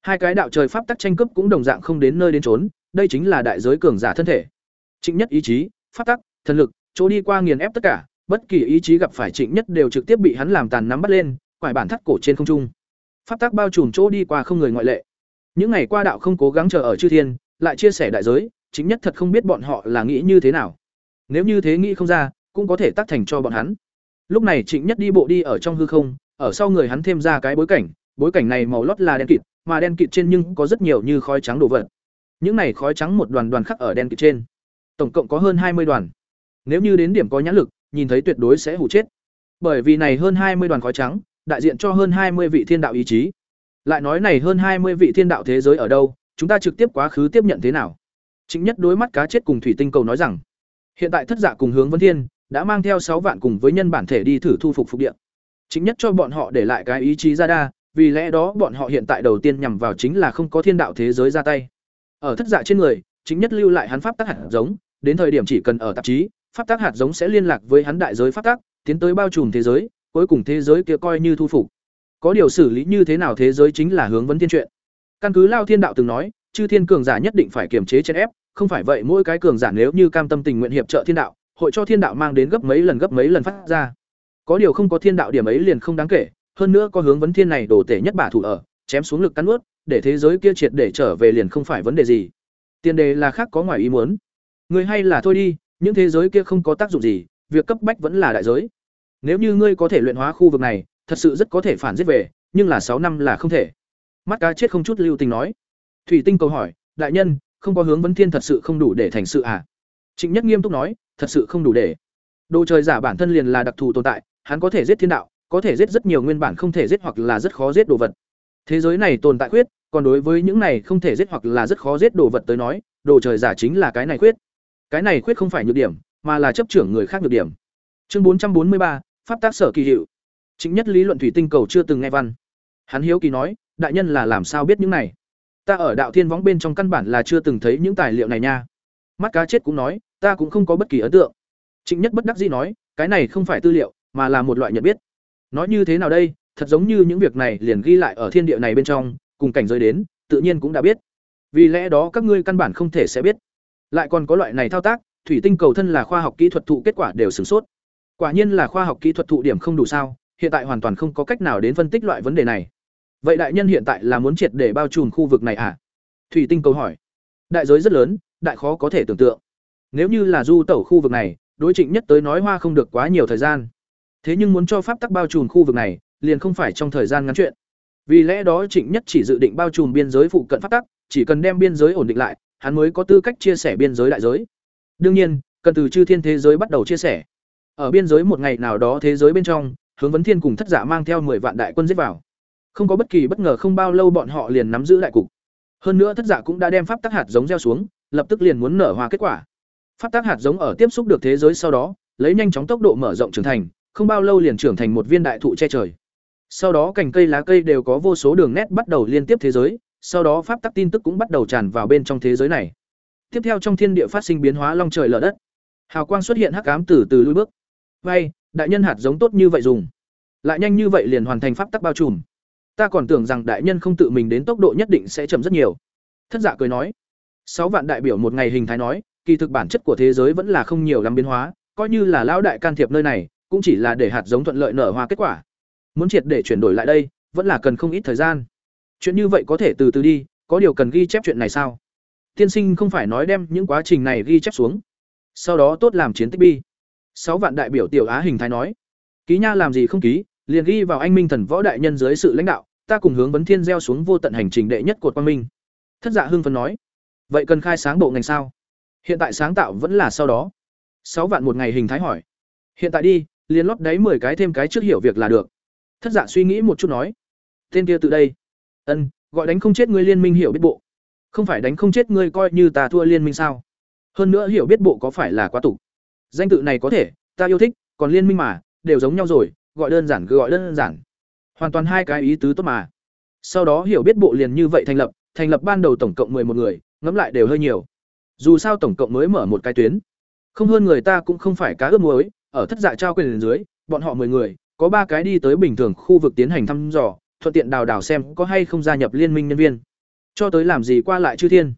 Hai cái đạo trời pháp tắc tranh cướp cũng đồng dạng không đến nơi đến trốn, đây chính là đại giới cường giả thân thể. Trịnh Nhất ý chí, pháp tắc, thần lực, chỗ đi qua nghiền ép tất cả, bất kỳ ý chí gặp phải Trịnh Nhất đều trực tiếp bị hắn làm tàn nắm bắt lên, quải bản thắt cổ trên không trung. Pháp tắc bao trùm chỗ đi qua không người ngoại lệ. Những ngày qua đạo không cố gắng chờ ở chư thiên, lại chia sẻ đại giới, chính nhất thật không biết bọn họ là nghĩ như thế nào. Nếu như thế nghĩ không ra, cũng có thể tác thành cho bọn hắn. Lúc này Trịnh Nhất đi bộ đi ở trong hư không, ở sau người hắn thêm ra cái bối cảnh, bối cảnh này màu lót là đen kịt, mà đen kịt trên nhưng có rất nhiều như khói trắng đồ vật. Những này khói trắng một đoàn đoàn khắc ở đen kịt trên. Tổng cộng có hơn hai mươi đoàn. Nếu như đến điểm có nhãn lực, nhìn thấy tuyệt đối sẽ hù chết. Bởi vì này hơn hai mươi đoàn khói trắng, đại diện cho hơn hai mươi vị thiên đạo ý chí. Lại nói này hơn hai mươi vị thiên đạo thế giới ở đâu, chúng ta trực tiếp quá khứ tiếp nhận thế nào? Chính nhất đối mắt cá chết cùng thủy tinh cầu nói rằng, hiện tại thất dạ cùng hướng vân thiên đã mang theo sáu vạn cùng với nhân bản thể đi thử thu phục phục địa. Chính nhất cho bọn họ để lại cái ý chí ra đa, vì lẽ đó bọn họ hiện tại đầu tiên nhằm vào chính là không có thiên đạo thế giới ra tay. Ở thất dạ trên người, chính nhất lưu lại hắn pháp tác hạt giống, đến thời điểm chỉ cần ở tạp chí, pháp tác hạt giống sẽ liên lạc với hắn đại giới pháp tác, tiến tới bao trùm thế giới, cuối cùng thế giới kia coi như thu phục. Có điều xử lý như thế nào thế giới chính là hướng vấn thiên chuyện. Căn cứ Lao Thiên đạo từng nói, chư thiên cường giả nhất định phải kiềm chế trên ép, không phải vậy mỗi cái cường giả nếu như cam tâm tình nguyện hiệp trợ thiên đạo, hội cho thiên đạo mang đến gấp mấy lần gấp mấy lần phát ra. Có điều không có thiên đạo điểm ấy liền không đáng kể, hơn nữa có hướng vấn thiên này đổ tể nhất bả thủ ở, chém xuống lực cắn nuốt, để thế giới kia triệt để trở về liền không phải vấn đề gì. Tiền đề là khác có ngoài ý muốn. Người hay là thôi đi, những thế giới kia không có tác dụng gì, việc cấp bách vẫn là đại giới. Nếu như ngươi có thể luyện hóa khu vực này, thật sự rất có thể phản giết về, nhưng là sáu năm là không thể. Mắt cá chết không chút lưu tình nói. Thủy Tinh cầu hỏi, đại nhân, không có hướng vấn thiên thật sự không đủ để thành sự à? Trịnh Nhất nghiêm túc nói, thật sự không đủ để. Đồ trời giả bản thân liền là đặc thù tồn tại, hắn có thể giết thiên đạo, có thể giết rất nhiều nguyên bản không thể giết hoặc là rất khó giết đồ vật. Thế giới này tồn tại khuyết, còn đối với những này không thể giết hoặc là rất khó giết đồ vật tới nói, đồ trời giả chính là cái này khuyết. Cái này khuyết không phải nhược điểm, mà là chấp trưởng người khác nhược điểm. Chương bốn trăm bốn mươi ba, pháp tác sở kỳ hiệu. Chính nhất lý luận thủy tinh cầu chưa từng nghe văn. Hắn hiếu kỳ nói, đại nhân là làm sao biết những này? Ta ở đạo thiên võng bên trong căn bản là chưa từng thấy những tài liệu này nha. Mắt cá chết cũng nói, ta cũng không có bất kỳ ấn tượng. Trịnh Nhất bất đắc dĩ nói, cái này không phải tư liệu, mà là một loại nhận biết. Nói như thế nào đây, thật giống như những việc này liền ghi lại ở thiên địa này bên trong, cùng cảnh giới đến, tự nhiên cũng đã biết. Vì lẽ đó các ngươi căn bản không thể sẽ biết. Lại còn có loại này thao tác, thủy tinh cầu thân là khoa học kỹ thuật thụ kết quả đều sửng sốt. Quả nhiên là khoa học kỹ thuật thụ điểm không đủ sao, hiện tại hoàn toàn không có cách nào đến phân tích loại vấn đề này. Vậy đại nhân hiện tại là muốn triệt để bao trùm khu vực này à? Thủy tinh câu hỏi. Đại giới rất lớn, đại khó có thể tưởng tượng. Nếu như là du tẩu khu vực này, đối trịnh nhất tới nói hoa không được quá nhiều thời gian. Thế nhưng muốn cho pháp tắc bao trùm khu vực này, liền không phải trong thời gian ngắn chuyện. Vì lẽ đó Trịnh Nhất chỉ dự định bao trùm biên giới phụ cận pháp tắc, chỉ cần đem biên giới ổn định lại, hắn mới có tư cách chia sẻ biên giới đại giới. Đương nhiên, cần từ chư thiên thế giới bắt đầu chia sẻ. Ở biên giới một ngày nào đó thế giới bên trong, Hướng Vấn Thiên cùng Thất Giả mang theo 10 vạn đại quân giết vào. Không có bất kỳ bất ngờ không bao lâu bọn họ liền nắm giữ đại cục. Hơn nữa Thất Giả cũng đã đem pháp tác hạt giống gieo xuống, lập tức liền muốn nở hoa kết quả. Pháp tác hạt giống ở tiếp xúc được thế giới sau đó, lấy nhanh chóng tốc độ mở rộng trưởng thành, không bao lâu liền trưởng thành một viên đại thụ che trời. Sau đó cành cây lá cây đều có vô số đường nét bắt đầu liên tiếp thế giới, sau đó pháp tắc tin tức cũng bắt đầu tràn vào bên trong thế giới này. Tiếp theo trong thiên địa phát sinh biến hóa long trời lở đất. Hào quang xuất hiện hắc ám từ từ lui bước. Vay, đại nhân hạt giống tốt như vậy dùng, lại nhanh như vậy liền hoàn thành pháp tắc bao trùm. Ta còn tưởng rằng đại nhân không tự mình đến tốc độ nhất định sẽ chậm rất nhiều. Thất Dạ cười nói, sáu vạn đại biểu một ngày hình thái nói, kỳ thực bản chất của thế giới vẫn là không nhiều lắm biến hóa, coi như là lão đại can thiệp nơi này, cũng chỉ là để hạt giống thuận lợi nở hoa kết quả. Muốn triệt để chuyển đổi lại đây, vẫn là cần không ít thời gian. Chuyện như vậy có thể từ từ đi, có điều cần ghi chép chuyện này sao? Tiên sinh không phải nói đem những quá trình này ghi chép xuống, sau đó tốt làm chiến tích bi. Sáu vạn đại biểu tiểu Á hình thái nói, ký nha làm gì không ký, liền ghi vào anh minh thần võ đại nhân dưới sự lãnh đạo, ta cùng hướng vấn thiên gieo xuống vô tận hành trình đệ nhất cột quang minh. Thất Dạ hưng phấn nói, vậy cần khai sáng bộ ngành sao? Hiện tại sáng tạo vẫn là sau đó. Sáu vạn một ngày hình thái hỏi. Hiện tại đi, liền lót đáy 10 cái thêm cái trước hiểu việc là được. Thất Dạ suy nghĩ một chút nói, tên kia từ đây. Ân, gọi đánh không chết ngươi liên minh hiểu biết bộ không phải đánh không chết ngươi coi như ta thua liên minh sao hơn nữa hiểu biết bộ có phải là quá tục danh tự này có thể, ta yêu thích, còn liên minh mà, đều giống nhau rồi, gọi đơn giản cứ gọi đơn giản. Hoàn toàn hai cái ý tứ tốt mà. Sau đó hiểu biết bộ liền như vậy thành lập thành lập ban đầu tổng cộng một người, ngẫm lại đều hơi nhiều. Dù sao tổng cộng mới mở một cái tuyến. Không hơn người ta cũng không phải cá ướp muối, ở thất dạ trao quyền dưới, bọn họ 10 người, có ba cái đi tới bình thường khu vực tiến hành thăm dò, thuận tiện đào đào xem có hay không gia nhập liên minh nhân viên. Cho tới làm gì qua lại chư thiên.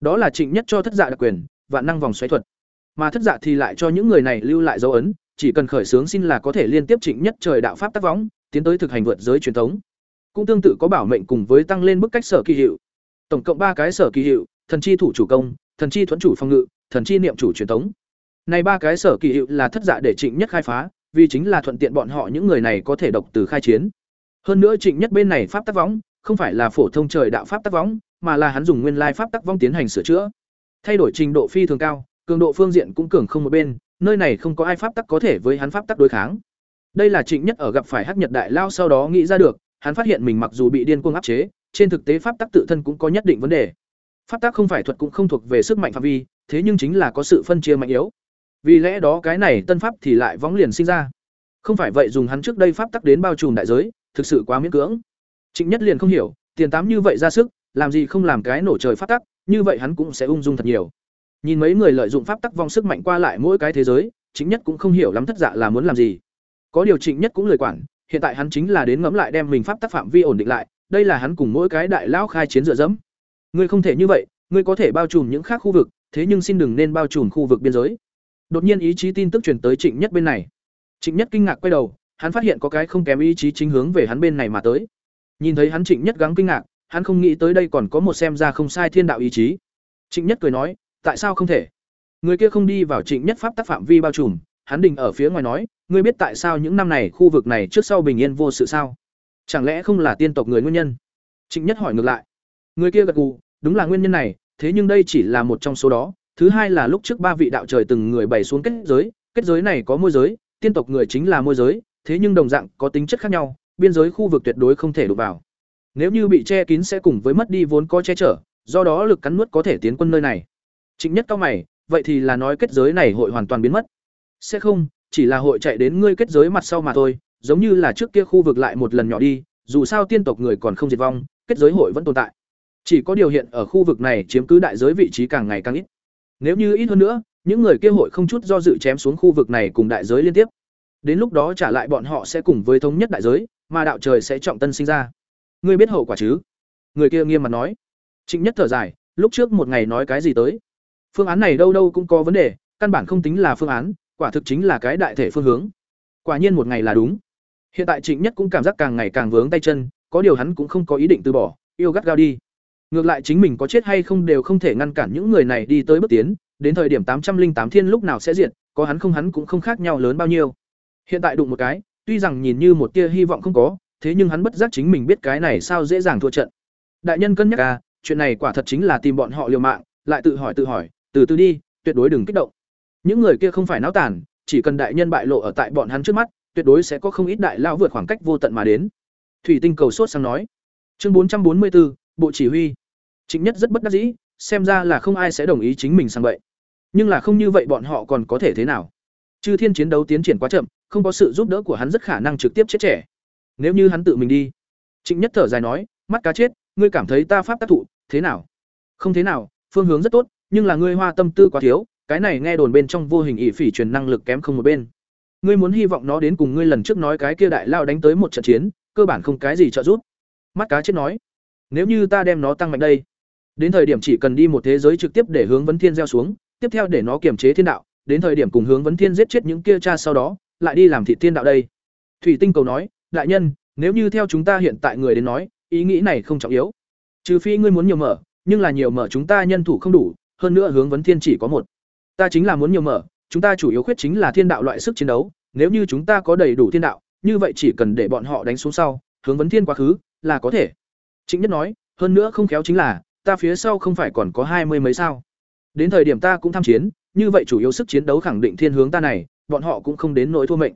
Đó là trịnh nhất cho thất dạ đặc quyền và năng vòng xoáy thuật mà thất dạ thì lại cho những người này lưu lại dấu ấn, chỉ cần khởi xướng xin là có thể liên tiếp trịnh nhất trời đạo pháp tác võng, tiến tới thực hành vượt giới truyền thống. Cũng tương tự có bảo mệnh cùng với tăng lên bức cách sở kỳ hiệu. Tổng cộng ba cái sở kỳ hiệu, thần chi thủ chủ công, thần chi thuẫn chủ phòng ngự, thần chi niệm chủ truyền thống. Này ba cái sở kỳ hiệu là thất dạ để trịnh nhất khai phá, vì chính là thuận tiện bọn họ những người này có thể độc từ khai chiến. Hơn nữa trịnh nhất bên này pháp tác võng, không phải là phổ thông trời đạo pháp tác võng, mà là hắn dùng nguyên lai pháp tác võng tiến hành sửa chữa. Thay đổi trình độ phi thường cao cường độ phương diện cũng cường không một bên, nơi này không có ai pháp tắc có thể với hắn pháp tắc đối kháng. Đây là trịnh nhất ở gặp phải hắc nhật đại lao sau đó nghĩ ra được, hắn phát hiện mình mặc dù bị điên cuồng áp chế, trên thực tế pháp tắc tự thân cũng có nhất định vấn đề. Pháp tắc không phải thuật cũng không thuộc về sức mạnh phạm vi, thế nhưng chính là có sự phân chia mạnh yếu. Vì lẽ đó cái này tân pháp thì lại võng liền sinh ra. Không phải vậy dùng hắn trước đây pháp tắc đến bao trùm đại giới, thực sự quá miễn cưỡng. Trịnh nhất liền không hiểu, tiền tám như vậy ra sức, làm gì không làm cái nổ trời pháp tắc, như vậy hắn cũng sẽ ung dung thật nhiều nhìn mấy người lợi dụng pháp tắc vong sức mạnh qua lại mỗi cái thế giới chính nhất cũng không hiểu lắm thất dạ là muốn làm gì. Có điều trịnh nhất cũng lời quản, hiện tại hắn chính là đến ngẫm lại đem mình pháp tắc phạm vi ổn định lại, đây là hắn cùng mỗi cái đại lão khai chiến dựa dẫm. Ngươi không thể như vậy, ngươi có thể bao trùm những khác khu vực, thế nhưng xin đừng nên bao trùm khu vực biên giới. Đột nhiên ý chí tin tức truyền tới trịnh nhất bên này. Trịnh nhất kinh ngạc quay đầu, hắn phát hiện có cái không kém ý chí chính hướng về hắn bên này mà tới. Nhìn thấy hắn trịnh nhất gắng kinh ngạc, hắn không nghĩ tới đây còn có một xem ra không sai thiên đạo ý chí. Trịnh nhất cười nói tại sao không thể? Người kia không đi vào trịnh nhất pháp tác phạm vi bao trùm, hắn đình ở phía ngoài nói, ngươi biết tại sao những năm này khu vực này trước sau bình yên vô sự sao? Chẳng lẽ không là tiên tộc người nguyên nhân? Trịnh nhất hỏi ngược lại. Người kia gật gù, đúng là nguyên nhân này, thế nhưng đây chỉ là một trong số đó. Thứ hai là lúc trước ba vị đạo trời từng người bày xuống kết giới kết giới này có môi giới, tiên tộc người chính là môi giới, thế nhưng đồng dạng có tính chất khác nhau, biên giới khu vực tuyệt đối không thể đụng vào. Nếu như bị che kín sẽ cùng với mất đi vốn có che chở, do đó lực cắn nuốt có thể tiến quân nơi này. Trịnh Nhất cao mày, vậy thì là nói kết giới này hội hoàn toàn biến mất. Sẽ không, chỉ là hội chạy đến ngươi kết giới mặt sau mà thôi, giống như là trước kia khu vực lại một lần nhỏ đi, dù sao tiên tộc người còn không diệt vong, kết giới hội vẫn tồn tại. Chỉ có điều hiện ở khu vực này chiếm cứ đại giới vị trí càng ngày càng ít. Nếu như ít hơn nữa, những người kia hội không chút do dự chém xuống khu vực này cùng đại giới liên tiếp. Đến lúc đó trả lại bọn họ sẽ cùng với thống nhất đại giới, mà đạo trời sẽ trọng tân sinh ra. Ngươi biết hậu quả chứ? Người kia nghiêm mặt nói. Trịnh Nhất thở dài, lúc trước một ngày nói cái gì tới? Phương án này đâu đâu cũng có vấn đề, căn bản không tính là phương án, quả thực chính là cái đại thể phương hướng. Quả nhiên một ngày là đúng. Hiện tại trịnh nhất cũng cảm giác càng ngày càng vướng tay chân, có điều hắn cũng không có ý định từ bỏ, yêu gắt gao đi. Ngược lại chính mình có chết hay không đều không thể ngăn cản những người này đi tới bước tiến, đến thời điểm tám trăm linh tám thiên lúc nào sẽ diện có hắn không hắn cũng không khác nhau lớn bao nhiêu. Hiện tại đụng một cái, tuy rằng nhìn như một tia hy vọng không có, thế nhưng hắn bất giác chính mình biết cái này sao dễ dàng thua trận. Đại nhân cân nhắc à chuyện này quả thật chính là tìm bọn họ liều mạng, lại tự hỏi tự hỏi từ từ đi tuyệt đối đừng kích động. Những người kia không phải náo tàn, chỉ cần đại nhân bại lộ ở tại bọn hắn trước mắt tuyệt đối sẽ có không ít đại lao vượt khoảng cách vô tận mà đến. Thủy tinh cầu sốt sang nói. Chương bốn trăm bốn mươi bốn bộ chỉ huy. Trịnh nhất rất bất đắc dĩ xem ra là không ai sẽ đồng ý chính mình sang vậy. Nhưng là không như vậy bọn họ còn có thể thế nào? Chư thiên chiến đấu tiến triển quá chậm không có sự giúp đỡ của hắn rất khả năng trực tiếp chết trẻ. Nếu như hắn tự mình đi. Trịnh nhất thở dài nói mắt cá chết ngươi cảm thấy ta pháp tác thụ thế nào? Không thế nào phương hướng rất tốt nhưng là ngươi hoa tâm tư quá thiếu, cái này nghe đồn bên trong vô hình ỷ phỉ truyền năng lực kém không một bên. Ngươi muốn hy vọng nó đến cùng ngươi lần trước nói cái kia đại lao đánh tới một trận chiến, cơ bản không cái gì trợ giúp. Mắt cá chết nói, nếu như ta đem nó tăng mạnh đây, đến thời điểm chỉ cần đi một thế giới trực tiếp để hướng vấn thiên gieo xuống, tiếp theo để nó kiềm chế thiên đạo, đến thời điểm cùng hướng vấn thiên giết chết những kia cha sau đó, lại đi làm thị thiên đạo đây. Thủy tinh cầu nói, đại nhân, nếu như theo chúng ta hiện tại người đến nói, ý nghĩ này không trọng yếu. Trừ phi ngươi muốn nhiều mở, nhưng là nhiều mở chúng ta nhân thủ không đủ hơn nữa hướng vấn thiên chỉ có một. Ta chính là muốn nhiều mở chúng ta chủ yếu khuyết chính là thiên đạo loại sức chiến đấu nếu như chúng ta có đầy đủ thiên đạo như vậy chỉ cần để bọn họ đánh xuống sau hướng vấn thiên quá khứ là có thể. Chính nhất nói hơn nữa không khéo chính là ta phía sau không phải còn có hai mươi mấy sao. Đến thời điểm ta cũng tham chiến như vậy chủ yếu sức chiến đấu khẳng định thiên hướng ta này bọn họ cũng không đến nỗi thua mệnh.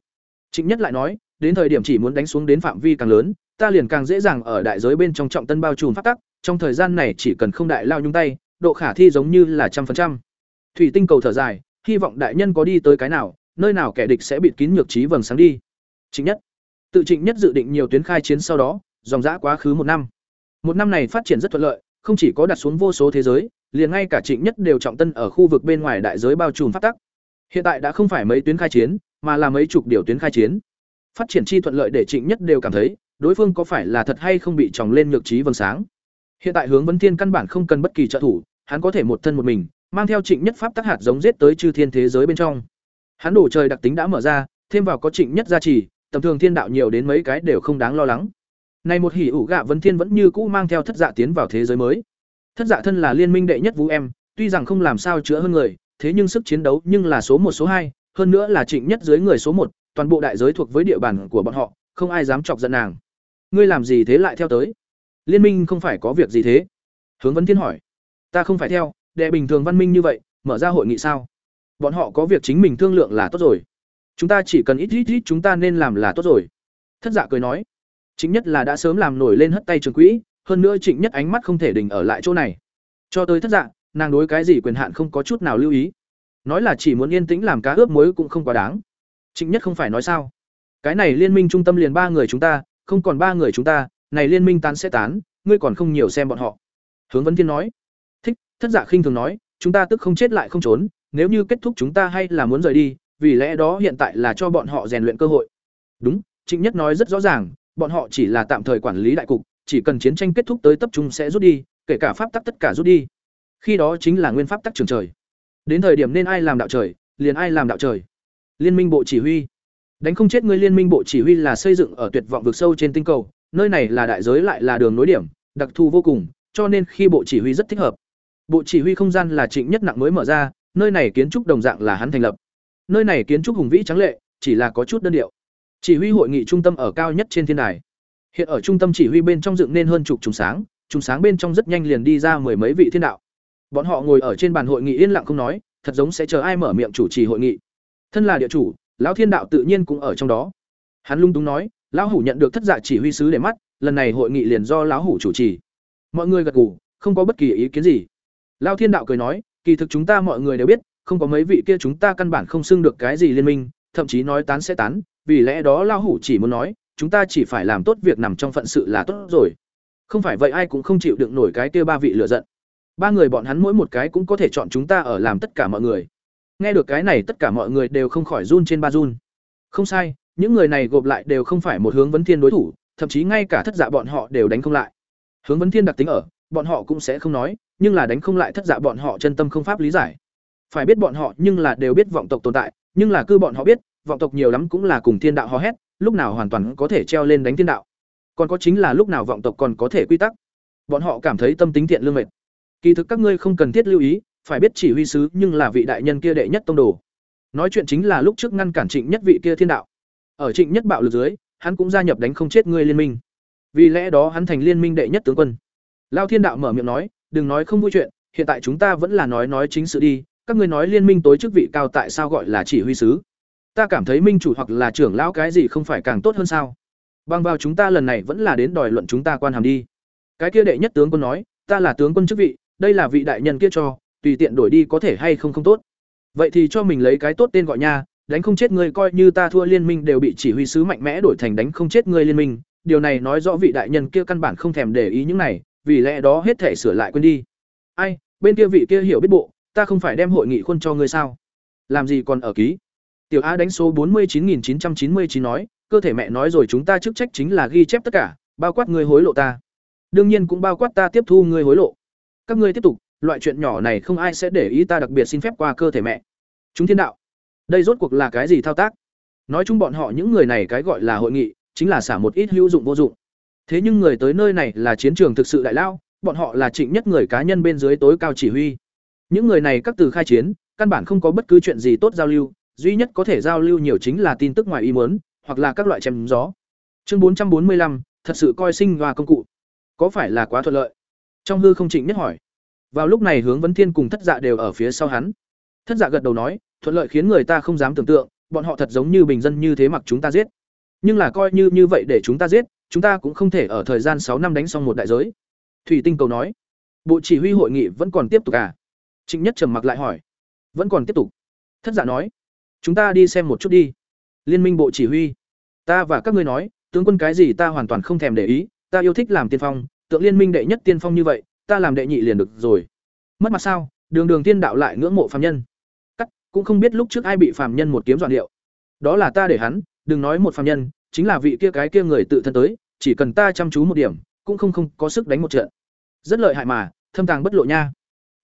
Chính nhất lại nói đến thời điểm chỉ muốn đánh xuống đến phạm vi càng lớn ta liền càng dễ dàng ở đại giới bên trong trọng tân bao trùm phát tắc trong thời gian này chỉ cần không đại lao nhung tay, độ khả thi giống như là trăm phần trăm. Thủy Tinh cầu thở dài, hy vọng đại nhân có đi tới cái nào, nơi nào kẻ địch sẽ bịt kín nhược trí vầng sáng đi. Trịnh Nhất, tự Trịnh Nhất dự định nhiều tuyến khai chiến sau đó, dòng dã quá khứ một năm. Một năm này phát triển rất thuận lợi, không chỉ có đặt xuống vô số thế giới, liền ngay cả Trịnh Nhất đều trọng tân ở khu vực bên ngoài đại giới bao trùm phát tắc. Hiện tại đã không phải mấy tuyến khai chiến, mà là mấy chục điều tuyến khai chiến. Phát triển chi thuận lợi để Trịnh Nhất đều cảm thấy, đối phương có phải là thật hay không bị tròng lên nhược trí vầng sáng. Hiện tại hướng vấn thiên căn bản không cần bất kỳ trợ thủ, hắn có thể một thân một mình, mang theo Trịnh Nhất pháp tác hạt giống giết tới chư thiên thế giới bên trong. Hắn đổ trời đặc tính đã mở ra, thêm vào có Trịnh Nhất gia trì, tầm thường thiên đạo nhiều đến mấy cái đều không đáng lo lắng. Này một hỉ ủ gạ vấn thiên vẫn như cũ mang theo thất dạ tiến vào thế giới mới. Thất dạ thân là liên minh đệ nhất vũ em, tuy rằng không làm sao chữa hơn người, thế nhưng sức chiến đấu nhưng là số một số hai, hơn nữa là Trịnh Nhất dưới người số một, toàn bộ đại giới thuộc với địa bàn của bọn họ, không ai dám chọc giận nàng. Ngươi làm gì thế lại theo tới? Liên minh không phải có việc gì thế? Hướng Vấn Thiên hỏi. Ta không phải theo, đệ bình thường văn minh như vậy, mở ra hội nghị sao? Bọn họ có việc chính mình thương lượng là tốt rồi. Chúng ta chỉ cần ít ít ít chúng ta nên làm là tốt rồi. Thất giả cười nói. Chính nhất là đã sớm làm nổi lên hất tay trường quỹ, hơn nữa Trịnh Nhất ánh mắt không thể đình ở lại chỗ này. Cho tới Thất Dạ, nàng đối cái gì quyền hạn không có chút nào lưu ý. Nói là chỉ muốn yên tĩnh làm cá ướp muối cũng không quá đáng. Trịnh Nhất không phải nói sao? Cái này liên minh trung tâm liền ba người chúng ta, không còn ba người chúng ta, này liên minh tán sẽ tán, ngươi còn không nhiều xem bọn họ. Hướng Vấn Thiên nói. Thích, Thất giả khinh thường nói, chúng ta tức không chết lại không trốn, nếu như kết thúc chúng ta hay là muốn rời đi, vì lẽ đó hiện tại là cho bọn họ rèn luyện cơ hội. Đúng, Trịnh Nhất nói rất rõ ràng, bọn họ chỉ là tạm thời quản lý đại cục, chỉ cần chiến tranh kết thúc tới tập trung sẽ rút đi, kể cả pháp tắc tất cả rút đi. Khi đó chính là nguyên pháp tắc trường trời. Đến thời điểm nên ai làm đạo trời, liền ai làm đạo trời. Liên minh bộ chỉ huy. Đánh không chết ngươi liên minh bộ chỉ huy là xây dựng ở tuyệt vọng vực sâu trên tinh cầu, nơi này là đại giới lại là đường nối điểm, đặc thù vô cùng, cho nên khi bộ chỉ huy rất thích hợp. Bộ chỉ huy không gian là Trịnh Nhất nặng mới mở ra, nơi này kiến trúc đồng dạng là hắn thành lập. Nơi này kiến trúc hùng vĩ trắng lệ, chỉ là có chút đơn điệu. Chỉ huy hội nghị trung tâm ở cao nhất trên thiên đài. Hiện ở trung tâm chỉ huy bên trong dựng nên hơn chục trùng sáng, trùng sáng bên trong rất nhanh liền đi ra mười mấy vị thiên đạo. Bọn họ ngồi ở trên bàn hội nghị yên lặng không nói, thật giống sẽ chờ ai mở miệng chủ trì hội nghị. Thân là địa chủ, lão thiên đạo tự nhiên cũng ở trong đó. Hắn lung tung nói, lão hủ nhận được thất dạ chỉ huy sứ để mắt, lần này hội nghị liền do lão hủ chủ trì. Mọi người gật gù, không có bất kỳ ý kiến gì. Lão thiên đạo cười nói, kỳ thực chúng ta mọi người đều biết, không có mấy vị kia chúng ta căn bản không xưng được cái gì liên minh, thậm chí nói tán sẽ tán, vì lẽ đó lão hủ chỉ muốn nói, chúng ta chỉ phải làm tốt việc nằm trong phận sự là tốt rồi. Không phải vậy ai cũng không chịu đựng nổi cái kia ba vị lựa giận. Ba người bọn hắn mỗi một cái cũng có thể chọn chúng ta ở làm tất cả mọi người. Nghe được cái này tất cả mọi người đều không khỏi run trên ba run. Không sai, những người này gộp lại đều không phải một hướng vấn thiên đối thủ, thậm chí ngay cả thất dạ bọn họ đều đánh không lại. Hướng vấn thiên đặc tính ở, bọn họ cũng sẽ không nói, nhưng là đánh không lại thất dạ bọn họ chân tâm không pháp lý giải. Phải biết bọn họ nhưng là đều biết vọng tộc tồn tại, nhưng là cư bọn họ biết, vọng tộc nhiều lắm cũng là cùng thiên đạo hò hét, lúc nào hoàn toàn có thể treo lên đánh thiên đạo. Còn có chính là lúc nào vọng tộc còn có thể quy tắc. Bọn họ cảm thấy tâm tính thiện lương mệt. Kỳ thực các ngươi không cần thiết lưu ý, phải biết chỉ huy sứ nhưng là vị đại nhân kia đệ nhất tông đồ. Nói chuyện chính là lúc trước ngăn cản Trịnh Nhất vị kia thiên đạo. Ở Trịnh Nhất bạo lực dưới, hắn cũng gia nhập đánh không chết ngươi liên minh. Vì lẽ đó hắn thành liên minh đệ nhất tướng quân. Lao Thiên đạo mở miệng nói, đừng nói không vui chuyện, hiện tại chúng ta vẫn là nói nói chính sự đi, các ngươi nói liên minh tối chức vị cao tại sao gọi là chỉ huy sứ? Ta cảm thấy minh chủ hoặc là trưởng lão cái gì không phải càng tốt hơn sao? Bằng vào chúng ta lần này vẫn là đến đòi luận chúng ta quan hàm đi. Cái kia đệ nhất tướng quân nói, ta là tướng quân chức vị, đây là vị đại nhân kia cho, tùy tiện đổi đi có thể hay không không tốt. Vậy thì cho mình lấy cái tốt tên gọi nha, đánh không chết ngươi coi như ta thua liên minh đều bị chỉ huy sứ mạnh mẽ đổi thành đánh không chết ngươi liên minh, điều này nói rõ vị đại nhân kia căn bản không thèm để ý những này, vì lẽ đó hết thể sửa lại quên đi. Ai, bên kia vị kia hiểu biết bộ, ta không phải đem hội nghị khuôn cho ngươi sao? Làm gì còn ở ký? Tiểu A đánh số bốn mươi chín chín chín trăm mươi chín nói, cơ thể mẹ nói rồi chúng ta chức trách chính là ghi chép tất cả, bao quát ngươi hối lộ ta. Đương nhiên cũng bao quát ta tiếp thu ngươi hối lộ. Các ngươi tiếp tục, loại chuyện nhỏ này không ai sẽ để ý ta đặc biệt xin phép qua cơ thể mẹ. Chúng thiên đạo. Đây rốt cuộc là cái gì thao tác? Nói chung bọn họ những người này cái gọi là hội nghị, chính là xả một ít hữu dụng vô dụng. Thế nhưng người tới nơi này là chiến trường thực sự đại lao, bọn họ là trịnh nhất người cá nhân bên dưới tối cao chỉ huy. Những người này các từ khai chiến, căn bản không có bất cứ chuyện gì tốt giao lưu, duy nhất có thể giao lưu nhiều chính là tin tức ngoài ý muốn, hoặc là các loại chém gió. Chương bốn trăm bốn mươi lăm thật sự coi sinh và công cụ. Có phải là quá thuận lợi? Trong hư không Trịnh Nhất hỏi. Vào lúc này Hướng Vấn Thiên cùng Thất Dạ đều ở phía sau hắn. Thất Dạ gật đầu nói, thuận lợi khiến người ta không dám tưởng tượng, bọn họ thật giống như bình dân như thế mặc chúng ta giết. Nhưng là coi như như vậy để chúng ta giết, chúng ta cũng không thể ở thời gian sáu năm đánh xong một đại giới. thủy tinh cầu nói. Bộ chỉ huy hội nghị vẫn còn tiếp tục à? Trịnh nhất trầm mặc lại hỏi. Vẫn còn tiếp tục. Thất giả nói. Chúng ta đi xem một chút đi. Liên minh bộ chỉ huy. Ta và các ngươi nói tướng quân cái gì ta hoàn toàn không thèm để ý ta yêu thích làm tiên phong tượng liên minh đệ nhất tiên phong như vậy ta làm đệ nhị liền được rồi. Mất mặt sao? Đường đường tiên đạo lại ngưỡng mộ phàm nhân cũng không biết lúc trước ai bị phàm nhân một kiếm dọn điệu đó là ta để hắn, đừng nói một phàm nhân, chính là vị kia cái kia người tự thân tới, chỉ cần ta chăm chú một điểm, cũng không không có sức đánh một trận. Rất lợi hại mà, thâm tàng bất lộ nha.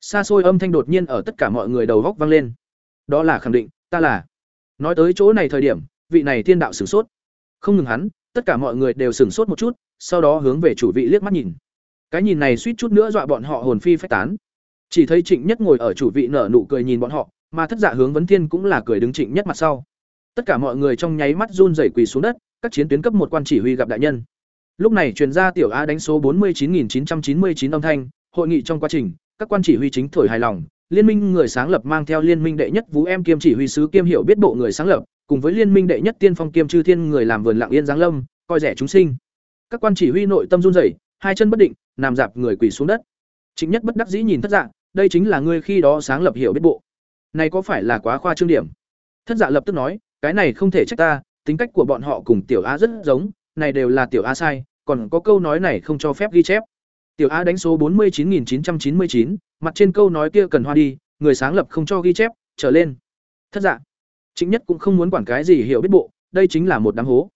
Xa xôi âm thanh đột nhiên ở tất cả mọi người đầu góc vang lên. Đó là khẳng định, ta là. Nói tới chỗ này thời điểm, vị này thiên đạo sửng sốt. Không ngừng hắn, tất cả mọi người đều sửng sốt một chút, sau đó hướng về chủ vị liếc mắt nhìn. Cái nhìn này suýt chút nữa dọa bọn họ hồn phi phách tán. Chỉ thấy trịnh nhất ngồi ở chủ vị nở nụ cười nhìn bọn họ mà thất dạ hướng vấn thiên cũng là cười đứng trịnh nhất mặt sau. Tất cả mọi người trong nháy mắt run rẩy quỳ xuống đất, các chiến tuyến cấp một quan chỉ huy gặp đại nhân. Lúc này truyền ra tiểu a đánh số bốn mươi chín nghìn chín trăm chín mươi chín âm thanh, hội nghị trong quá trình, các quan chỉ huy chính thổi hài lòng, liên minh người sáng lập mang theo liên minh đệ nhất vũ em kiêm chỉ huy sứ kiêm hiểu biết bộ người sáng lập, cùng với liên minh đệ nhất tiên phong kiêm chư thiên người làm vườn lặng yên giáng lâm, coi rẻ chúng sinh. Các quan chỉ huy nội tâm run rẩy, hai chân bất định, nằm dạp người quỳ xuống đất. Chính nhất bất đắc dĩ nhìn thất dạng đây chính là ngươi khi đó sáng lập hiểu biết bộ này có phải là quá khoa trương điểm? Thất dạ lập tức nói, cái này không thể trách ta, tính cách của bọn họ cùng tiểu a rất giống, này đều là tiểu a sai, còn có câu nói này không cho phép ghi chép. Tiểu a đánh số bốn mươi chín nghìn chín trăm chín mươi chín, mặt trên câu nói kia cần hoa đi, người sáng lập không cho ghi chép, trở lên. Thất dạ. Chính nhất cũng không muốn quản cái gì hiểu biết bộ, đây chính là một đám hố.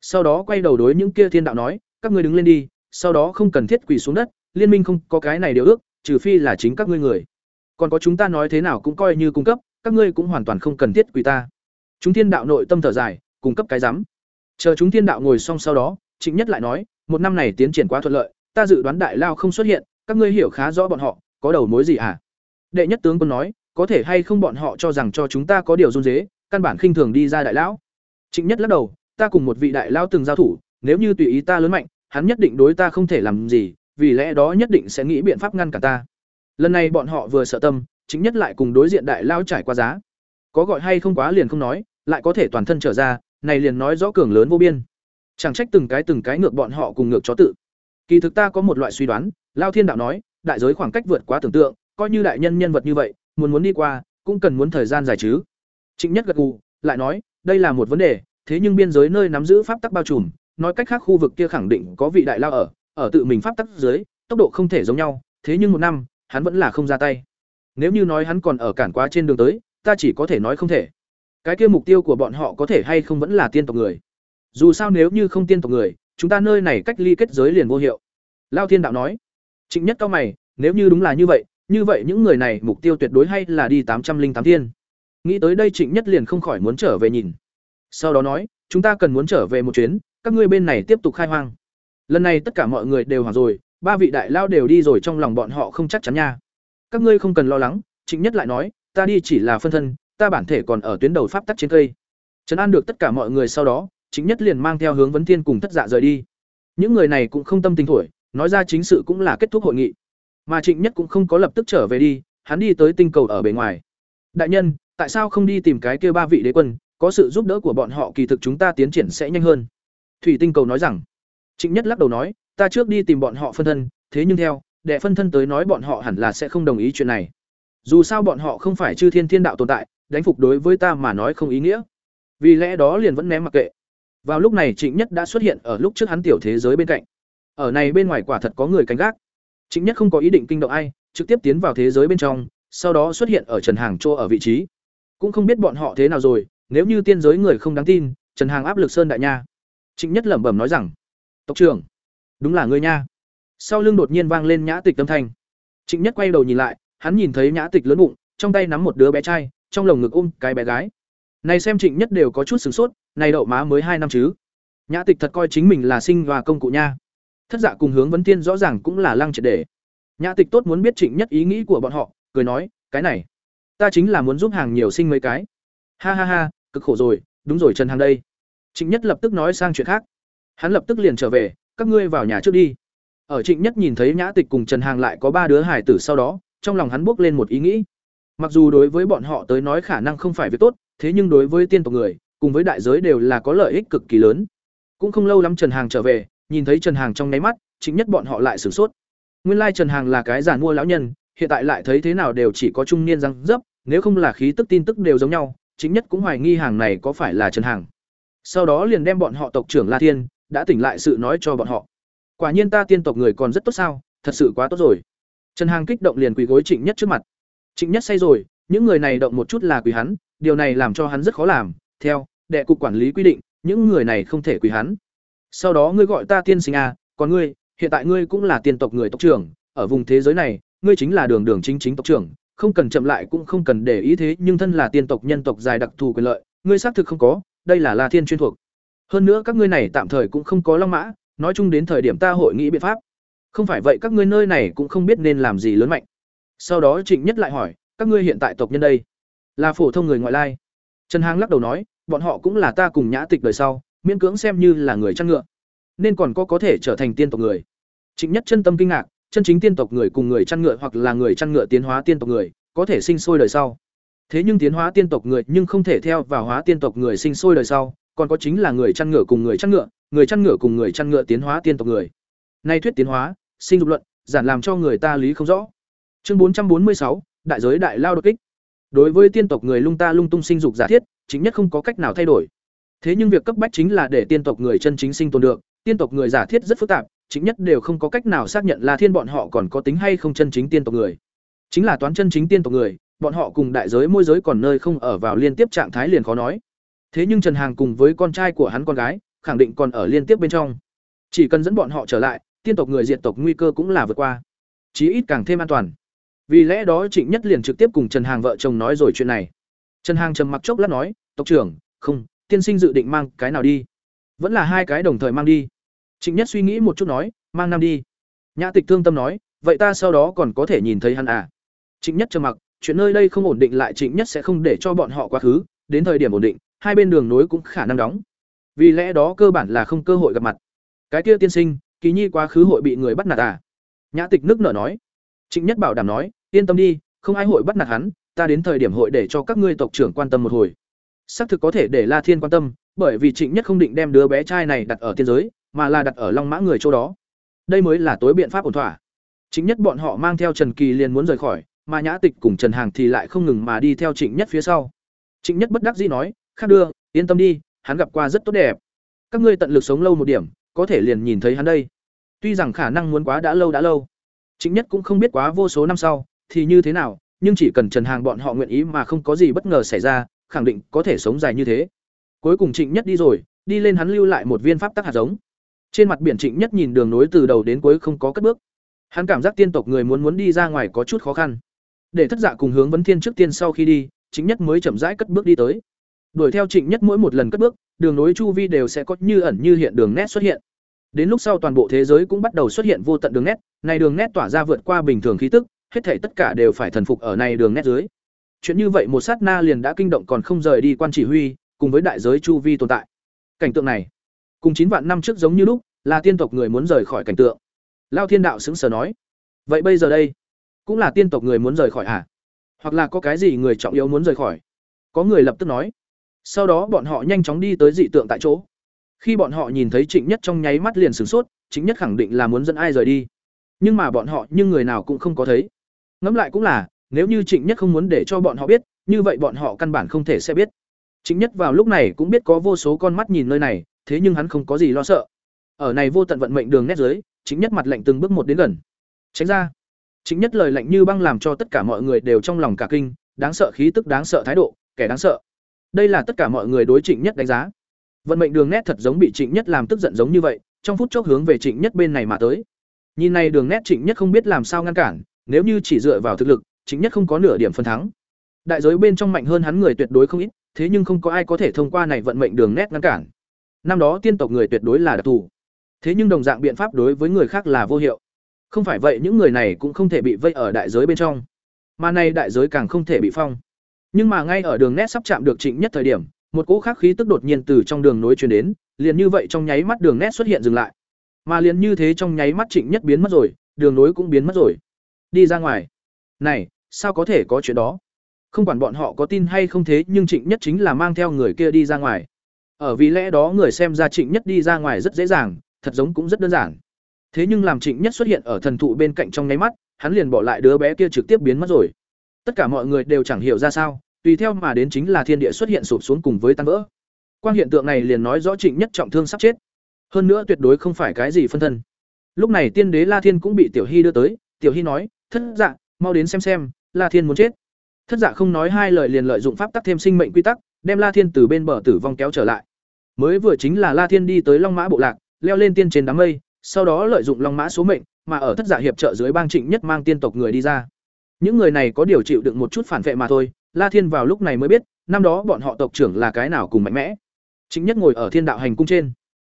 Sau đó quay đầu đối những kia thiên đạo nói, các ngươi đứng lên đi, sau đó không cần thiết quỳ xuống đất, liên minh không có cái này điều ước, trừ phi là chính các ngươi người còn có chúng ta nói thế nào cũng coi như cung cấp, các ngươi cũng hoàn toàn không cần thiết quỳ ta. Chúng thiên đạo nội tâm thở dài, cung cấp cái rắm. Chờ chúng thiên đạo ngồi xong sau đó, trịnh nhất lại nói, một năm này tiến triển quá thuận lợi, ta dự đoán đại lao không xuất hiện, các ngươi hiểu khá rõ bọn họ, có đầu mối gì à? Đệ nhất tướng quân nói, có thể hay không bọn họ cho rằng cho chúng ta có điều run dế, căn bản khinh thường đi ra đại lão? Trịnh nhất lắc đầu, ta cùng một vị đại lao từng giao thủ, nếu như tùy ý ta lớn mạnh, hắn nhất định đối ta không thể làm gì, vì lẽ đó nhất định sẽ nghĩ biện pháp ngăn cả ta lần này bọn họ vừa sợ tâm, chính nhất lại cùng đối diện đại lao trải qua giá. Có gọi hay không quá liền không nói, lại có thể toàn thân trở ra, này liền nói rõ cường lớn vô biên. Chẳng trách từng cái từng cái ngược bọn họ cùng ngược chó tự. Kỳ thực ta có một loại suy đoán, lao thiên đạo nói, đại giới khoảng cách vượt quá tưởng tượng, coi như đại nhân nhân vật như vậy, muốn muốn đi qua, cũng cần muốn thời gian dài chứ. Trịnh nhất gật gù, lại nói, đây là một vấn đề, thế nhưng biên giới nơi nắm giữ pháp tắc bao trùm, nói cách khác khu vực kia khẳng định có vị đại lao ở ở tự mình pháp tắc dưới, tốc độ không thể giống nhau, thế nhưng một năm hắn vẫn là không ra tay. Nếu như nói hắn còn ở cản quá trên đường tới, ta chỉ có thể nói không thể. Cái kia mục tiêu của bọn họ có thể hay không vẫn là tiên tộc người. Dù sao nếu như không tiên tộc người, chúng ta nơi này cách ly kết giới liền vô hiệu. Lao thiên đạo nói. Trịnh nhất cao mày, nếu như đúng là như vậy như vậy những người này mục tiêu tuyệt đối hay là đi tám trăm linh tám thiên. Nghĩ tới đây trịnh nhất liền không khỏi muốn trở về nhìn. Sau đó nói, chúng ta cần muốn trở về một chuyến, các ngươi bên này tiếp tục khai hoang. Lần này tất cả mọi người đều hoảng rồi ba vị đại lao đều đi rồi trong lòng bọn họ không chắc chắn nha. Các ngươi không cần lo lắng, trịnh nhất lại nói, ta đi chỉ là phân thân, ta bản thể còn ở tuyến đầu pháp tắc trên cây. Trấn an được tất cả mọi người sau đó chính nhất liền mang theo hướng vấn thiên cùng thất dạ rời đi. Những người này cũng không tâm tình thổi, nói ra chính sự cũng là kết thúc hội nghị. Mà trịnh nhất cũng không có lập tức trở về đi, hắn đi tới tinh cầu ở bề ngoài. Đại nhân, tại sao không đi tìm cái kia ba vị đế quân, có sự giúp đỡ của bọn họ kỳ thực chúng ta tiến triển sẽ nhanh hơn. Thủy tinh cầu nói rằng, trịnh nhất lắc đầu nói ta trước đi tìm bọn họ phân thân, thế nhưng theo đệ phân thân tới nói bọn họ hẳn là sẽ không đồng ý chuyện này. Dù sao bọn họ không phải chư thiên thiên đạo tồn tại, đánh phục đối với ta mà nói không ý nghĩa. Vì lẽ đó liền vẫn ném mặc kệ. Vào lúc này trịnh nhất đã xuất hiện ở lúc trước hắn tiểu thế giới bên cạnh. Ở này bên ngoài quả thật có người canh gác. Trịnh nhất không có ý định kinh động ai, trực tiếp tiến vào thế giới bên trong, sau đó xuất hiện ở trần hàng chỗ ở vị trí. Cũng không biết bọn họ thế nào rồi, nếu như tiên giới người không đáng tin, trần hàng áp lực sơn đại nha. Trịnh nhất lẩm bẩm nói rằng, tộc trưởng đúng là ngươi nha. Sau lưng đột nhiên vang lên nhã tịch âm thanh. Trịnh nhất quay đầu nhìn lại, hắn nhìn thấy nhã tịch lớn bụng, trong tay nắm một đứa bé trai, trong lồng ngực ôm cái bé gái. Này xem trịnh nhất đều có chút sửng sốt, này đậu má mới hai năm chứ. Nhã tịch thật coi chính mình là sinh và công cụ nha. Thất dạ cùng hướng vấn tiên rõ ràng cũng là lăng triệt để nhã tịch tốt muốn biết trịnh nhất ý nghĩ của bọn họ, cười nói, cái này, ta chính là muốn giúp hàng nhiều sinh mấy cái. Ha ha ha, cực khổ rồi, đúng rồi trần hàng đây. Trịnh nhất lập tức nói sang chuyện khác. Hắn lập tức liền trở về các ngươi vào nhà trước đi. Ở trịnh nhất nhìn thấy nhã tịch cùng trần hàng lại có ba đứa hải tử sau đó trong lòng hắn bước lên một ý nghĩ. Mặc dù đối với bọn họ tới nói khả năng không phải việc tốt thế nhưng đối với tiên tộc người cùng với đại giới đều là có lợi ích cực kỳ lớn. Cũng không lâu lắm trần hàng trở về nhìn thấy trần hàng trong nháy mắt chính nhất bọn họ lại sửng sốt. Nguyên lai Trần Hàng là cái giàn mua lão nhân, hiện tại lại thấy thế nào đều chỉ có trung niên răng dấp, nếu không là khí tức tin tức đều giống nhau, chính nhất cũng hoài nghi hàng này có phải là Trần Hàng. Sau đó liền đem bọn họ tộc trưởng La Thiên đã tỉnh lại sự nói cho bọn họ. Quả nhiên ta tiên tộc người còn rất tốt sao, thật sự quá tốt rồi. Trần Hàng kích động liền quỳ gối Trịnh Nhất trước mặt. Trịnh Nhất say rồi, những người này động một chút là quỳ hắn, điều này làm cho hắn rất khó làm, theo đệ cục quản lý quy định, những người này không thể quỳ hắn. Sau đó ngươi gọi ta tiên sinh à, còn ngươi, hiện tại ngươi cũng là tiên tộc người tộc trưởng, ở vùng thế giới này, ngươi chính là đường đường chính chính tộc trưởng, không cần chậm lại cũng không cần để ý thế, nhưng thân là tiên tộc nhân tộc dài đặc thù quyền lợi, ngươi xác thực không có, đây là La Thiên chuyên thuộc. Hơn nữa các ngươi này tạm thời cũng không có long mã, nói chung đến thời điểm ta hội nghị biện pháp. Không phải vậy các ngươi nơi này cũng không biết nên làm gì lớn mạnh. Sau đó Trịnh Nhất lại hỏi, các ngươi hiện tại tộc nhân đây, là phổ thông người ngoại lai. Trần Hang lắc đầu nói, bọn họ cũng là ta cùng nhã tịch đời sau, miễn cưỡng xem như là người chăn ngựa, nên còn có có thể trở thành tiên tộc người. Trịnh Nhất chân tâm kinh ngạc, chân chính tiên tộc người cùng người chăn ngựa hoặc là người chăn ngựa tiến hóa tiên tộc người, có thể sinh sôi đời sau. Thế nhưng tiến hóa tiên tộc người nhưng không thể theo vào hóa tiên tộc người sinh sôi đời sau, còn có chính là người chăn ngựa cùng người chăn ngựa, người chăn ngựa cùng người chăn ngựa tiến hóa tiên tộc người. Nay thuyết tiến hóa, sinh dục luận, giản làm cho người ta lý không rõ. Chương bốn trăm bốn mươi sáu, đại giới đại lao đột kích. Đối với tiên tộc người lung ta lung tung sinh dục giả thiết, chính nhất không có cách nào thay đổi. Thế nhưng việc cấp bách chính là để tiên tộc người chân chính sinh tồn được, tiên tộc người giả thiết rất phức tạp, chính nhất đều không có cách nào xác nhận là thiên bọn họ còn có tính hay không chân chính tiên tộc người. Chính là toán chân chính tiên tộc người, bọn họ cùng đại giới môi giới còn nơi không ở vào liên tiếp trạng thái liền khó nói. Thế nhưng Trần Hàng cùng với con trai của hắn con gái, khẳng định còn ở liên tiếp bên trong. Chỉ cần dẫn bọn họ trở lại, tiên tộc người diện tộc nguy cơ cũng là vượt qua. Chí ít càng thêm an toàn. Vì lẽ đó Trịnh Nhất liền trực tiếp cùng Trần Hàng vợ chồng nói rồi chuyện này. Trần Hàng trầm mặc chốc lát nói, "Tộc trưởng, không, tiên sinh dự định mang cái nào đi? Vẫn là hai cái đồng thời mang đi." Trịnh Nhất suy nghĩ một chút nói, "Mang năm đi." Nhã Tịch thương tâm nói, "Vậy ta sau đó còn có thể nhìn thấy hắn à?" Trịnh Nhất trầm mặc, chuyện nơi đây không ổn định lại Trịnh Nhất sẽ không để cho bọn họ quá khứ, đến thời điểm ổn định, hai bên đường nối cũng khả năng đóng. Vì lẽ đó cơ bản là không cơ hội gặp mặt. Cái kia tiên sinh, Kỳ Nhi quá khứ hội bị người bắt nạt à? Nhã Tịch nước nở nói. Trịnh Nhất bảo đảm nói, yên tâm đi, không ai hội bắt nạt hắn, ta đến thời điểm hội để cho các ngươi tộc trưởng quan tâm một hồi. Xác thực có thể để La Thiên quan tâm, bởi vì Trịnh Nhất không định đem đứa bé trai này đặt ở tiên giới, mà là đặt ở Long Mã người chỗ đó. Đây mới là tối biện pháp ổn thỏa. Chính nhất bọn họ mang theo Trần Kỳ liền muốn rời khỏi, mà Nhã Tịch cùng Trần Hàng thì lại không ngừng mà đi theo Trịnh Nhất phía sau. Trịnh Nhất bất đắc dĩ nói, "Khác đưa, yên tâm đi, hắn gặp qua rất tốt đẹp. Các ngươi tận lực sống lâu một điểm, có thể liền nhìn thấy hắn đây." Tuy rằng khả năng muốn quá đã lâu đã lâu, Trịnh Nhất cũng không biết quá vô số năm sau thì như thế nào, nhưng chỉ cần Trần Hàng bọn họ nguyện ý mà không có gì bất ngờ xảy ra, khẳng định có thể sống dài như thế. Cuối cùng Trịnh Nhất đi rồi, đi lên hắn lưu lại một viên pháp tắc hạt giống. Trên mặt biển Trịnh Nhất nhìn đường nối từ đầu đến cuối không có cất bước. Hắn cảm giác tiên tộc người muốn muốn đi ra ngoài có chút khó khăn. Để thất dạ cùng hướng vấn thiên trước tiên sau khi đi, Trịnh Nhất mới chậm rãi cất bước đi tới. Đuổi theo Trịnh Nhất mỗi một lần cất bước, đường nối chu vi đều sẽ có như ẩn như hiện đường nét xuất hiện. Đến lúc sau toàn bộ thế giới cũng bắt đầu xuất hiện vô tận đường nét, này đường nét tỏa ra vượt qua bình thường khí tức, hết thảy tất cả đều phải thần phục ở này đường nét dưới. Chuyện như vậy một sát na liền đã kinh động còn không rời đi quan chỉ huy, cùng với đại giới chu vi tồn tại. Cảnh tượng này, cùng chín vạn năm trước giống như lúc, là tiên tộc người muốn rời khỏi cảnh tượng. Lao Thiên đạo sững sờ nói, vậy bây giờ đây, cũng là tiên tộc người muốn rời khỏi à? Hoặc là có cái gì người trọng yếu muốn rời khỏi? Có người lập tức nói. Sau đó bọn họ nhanh chóng đi tới dị tượng tại chỗ. Khi bọn họ nhìn thấy Trịnh Nhất trong nháy mắt liền sửng sốt, Trịnh Nhất khẳng định là muốn dẫn ai rời đi. Nhưng mà bọn họ nhưng người nào cũng không có thấy. Ngẫm lại cũng là, nếu như Trịnh Nhất không muốn để cho bọn họ biết, như vậy bọn họ căn bản không thể sẽ biết. Trịnh Nhất vào lúc này cũng biết có vô số con mắt nhìn nơi này, thế nhưng hắn không có gì lo sợ. Ở này vô tận vận mệnh đường nét dưới, Trịnh Nhất mặt lạnh từng bước một đến gần. Tránh ra. Trịnh Nhất lời lạnh như băng làm cho tất cả mọi người đều trong lòng cả kinh, đáng sợ khí tức đáng sợ thái độ, kẻ đáng sợ. Đây là tất cả mọi người đối Trịnh Nhất đánh giá. Vận mệnh đường nét thật giống bị Trịnh Nhất làm tức giận giống như vậy, trong phút chốc hướng về Trịnh Nhất bên này mà tới. Nhìn này đường nét Trịnh Nhất không biết làm sao ngăn cản, nếu như chỉ dựa vào thực lực, Trịnh Nhất không có nửa điểm phần thắng. Đại giới bên trong mạnh hơn hắn người tuyệt đối không ít, thế nhưng không có ai có thể thông qua này vận mệnh đường nét ngăn cản. Năm đó tiên tộc người tuyệt đối là đặc thù. Thế nhưng đồng dạng biện pháp đối với người khác là vô hiệu. Không phải vậy những người này cũng không thể bị vây ở đại giới bên trong, mà này đại giới càng không thể bị phong. Nhưng mà ngay ở đường nét sắp chạm được Trịnh Nhất thời điểm, một cỗ khác khí tức đột nhiên từ trong đường nối truyền đến, liền như vậy trong nháy mắt đường nét xuất hiện dừng lại. Mà liền như thế trong nháy mắt Trịnh Nhất biến mất rồi, đường nối cũng biến mất rồi. Đi ra ngoài. Này, sao có thể có chuyện đó? Không quản bọn họ có tin hay không thế, nhưng Trịnh Nhất chính là mang theo người kia đi ra ngoài. Ở vì lẽ đó người xem ra Trịnh Nhất đi ra ngoài rất dễ dàng, thật giống cũng rất đơn giản. thế nhưng làm trịnh nhất xuất hiện ở thần thụ bên cạnh trong nháy mắt hắn liền bỏ lại đứa bé kia trực tiếp biến mất rồi tất cả mọi người đều chẳng hiểu ra sao, tùy theo mà đến chính là thiên địa xuất hiện sụp xuống cùng với tan vỡ. Quang hiện tượng này liền nói rõ trịnh nhất trọng thương sắp chết. Hơn nữa tuyệt đối không phải cái gì phân thân. Lúc này tiên đế la thiên cũng bị tiểu hy đưa tới, tiểu hy nói, thất dạ mau đến xem xem, la thiên muốn chết. Thất dạ không nói hai lời liền lợi dụng pháp tắc thêm sinh mệnh quy tắc, đem la thiên từ bên bờ tử vong kéo trở lại. Mới vừa chính là la thiên đi tới long mã bộ lạc, leo lên tiên trên đám mây, sau đó lợi dụng long mã số mệnh, mà ở thất dạ hiệp trợ dưới bang trịnh nhất mang tiên tộc người đi ra những người này có điều chịu đựng một chút phản vệ mà thôi, la thiên vào lúc này mới biết, năm đó bọn họ tộc trưởng là cái nào cùng mạnh mẽ. Trịnh nhất ngồi ở thiên đạo hành cung trên.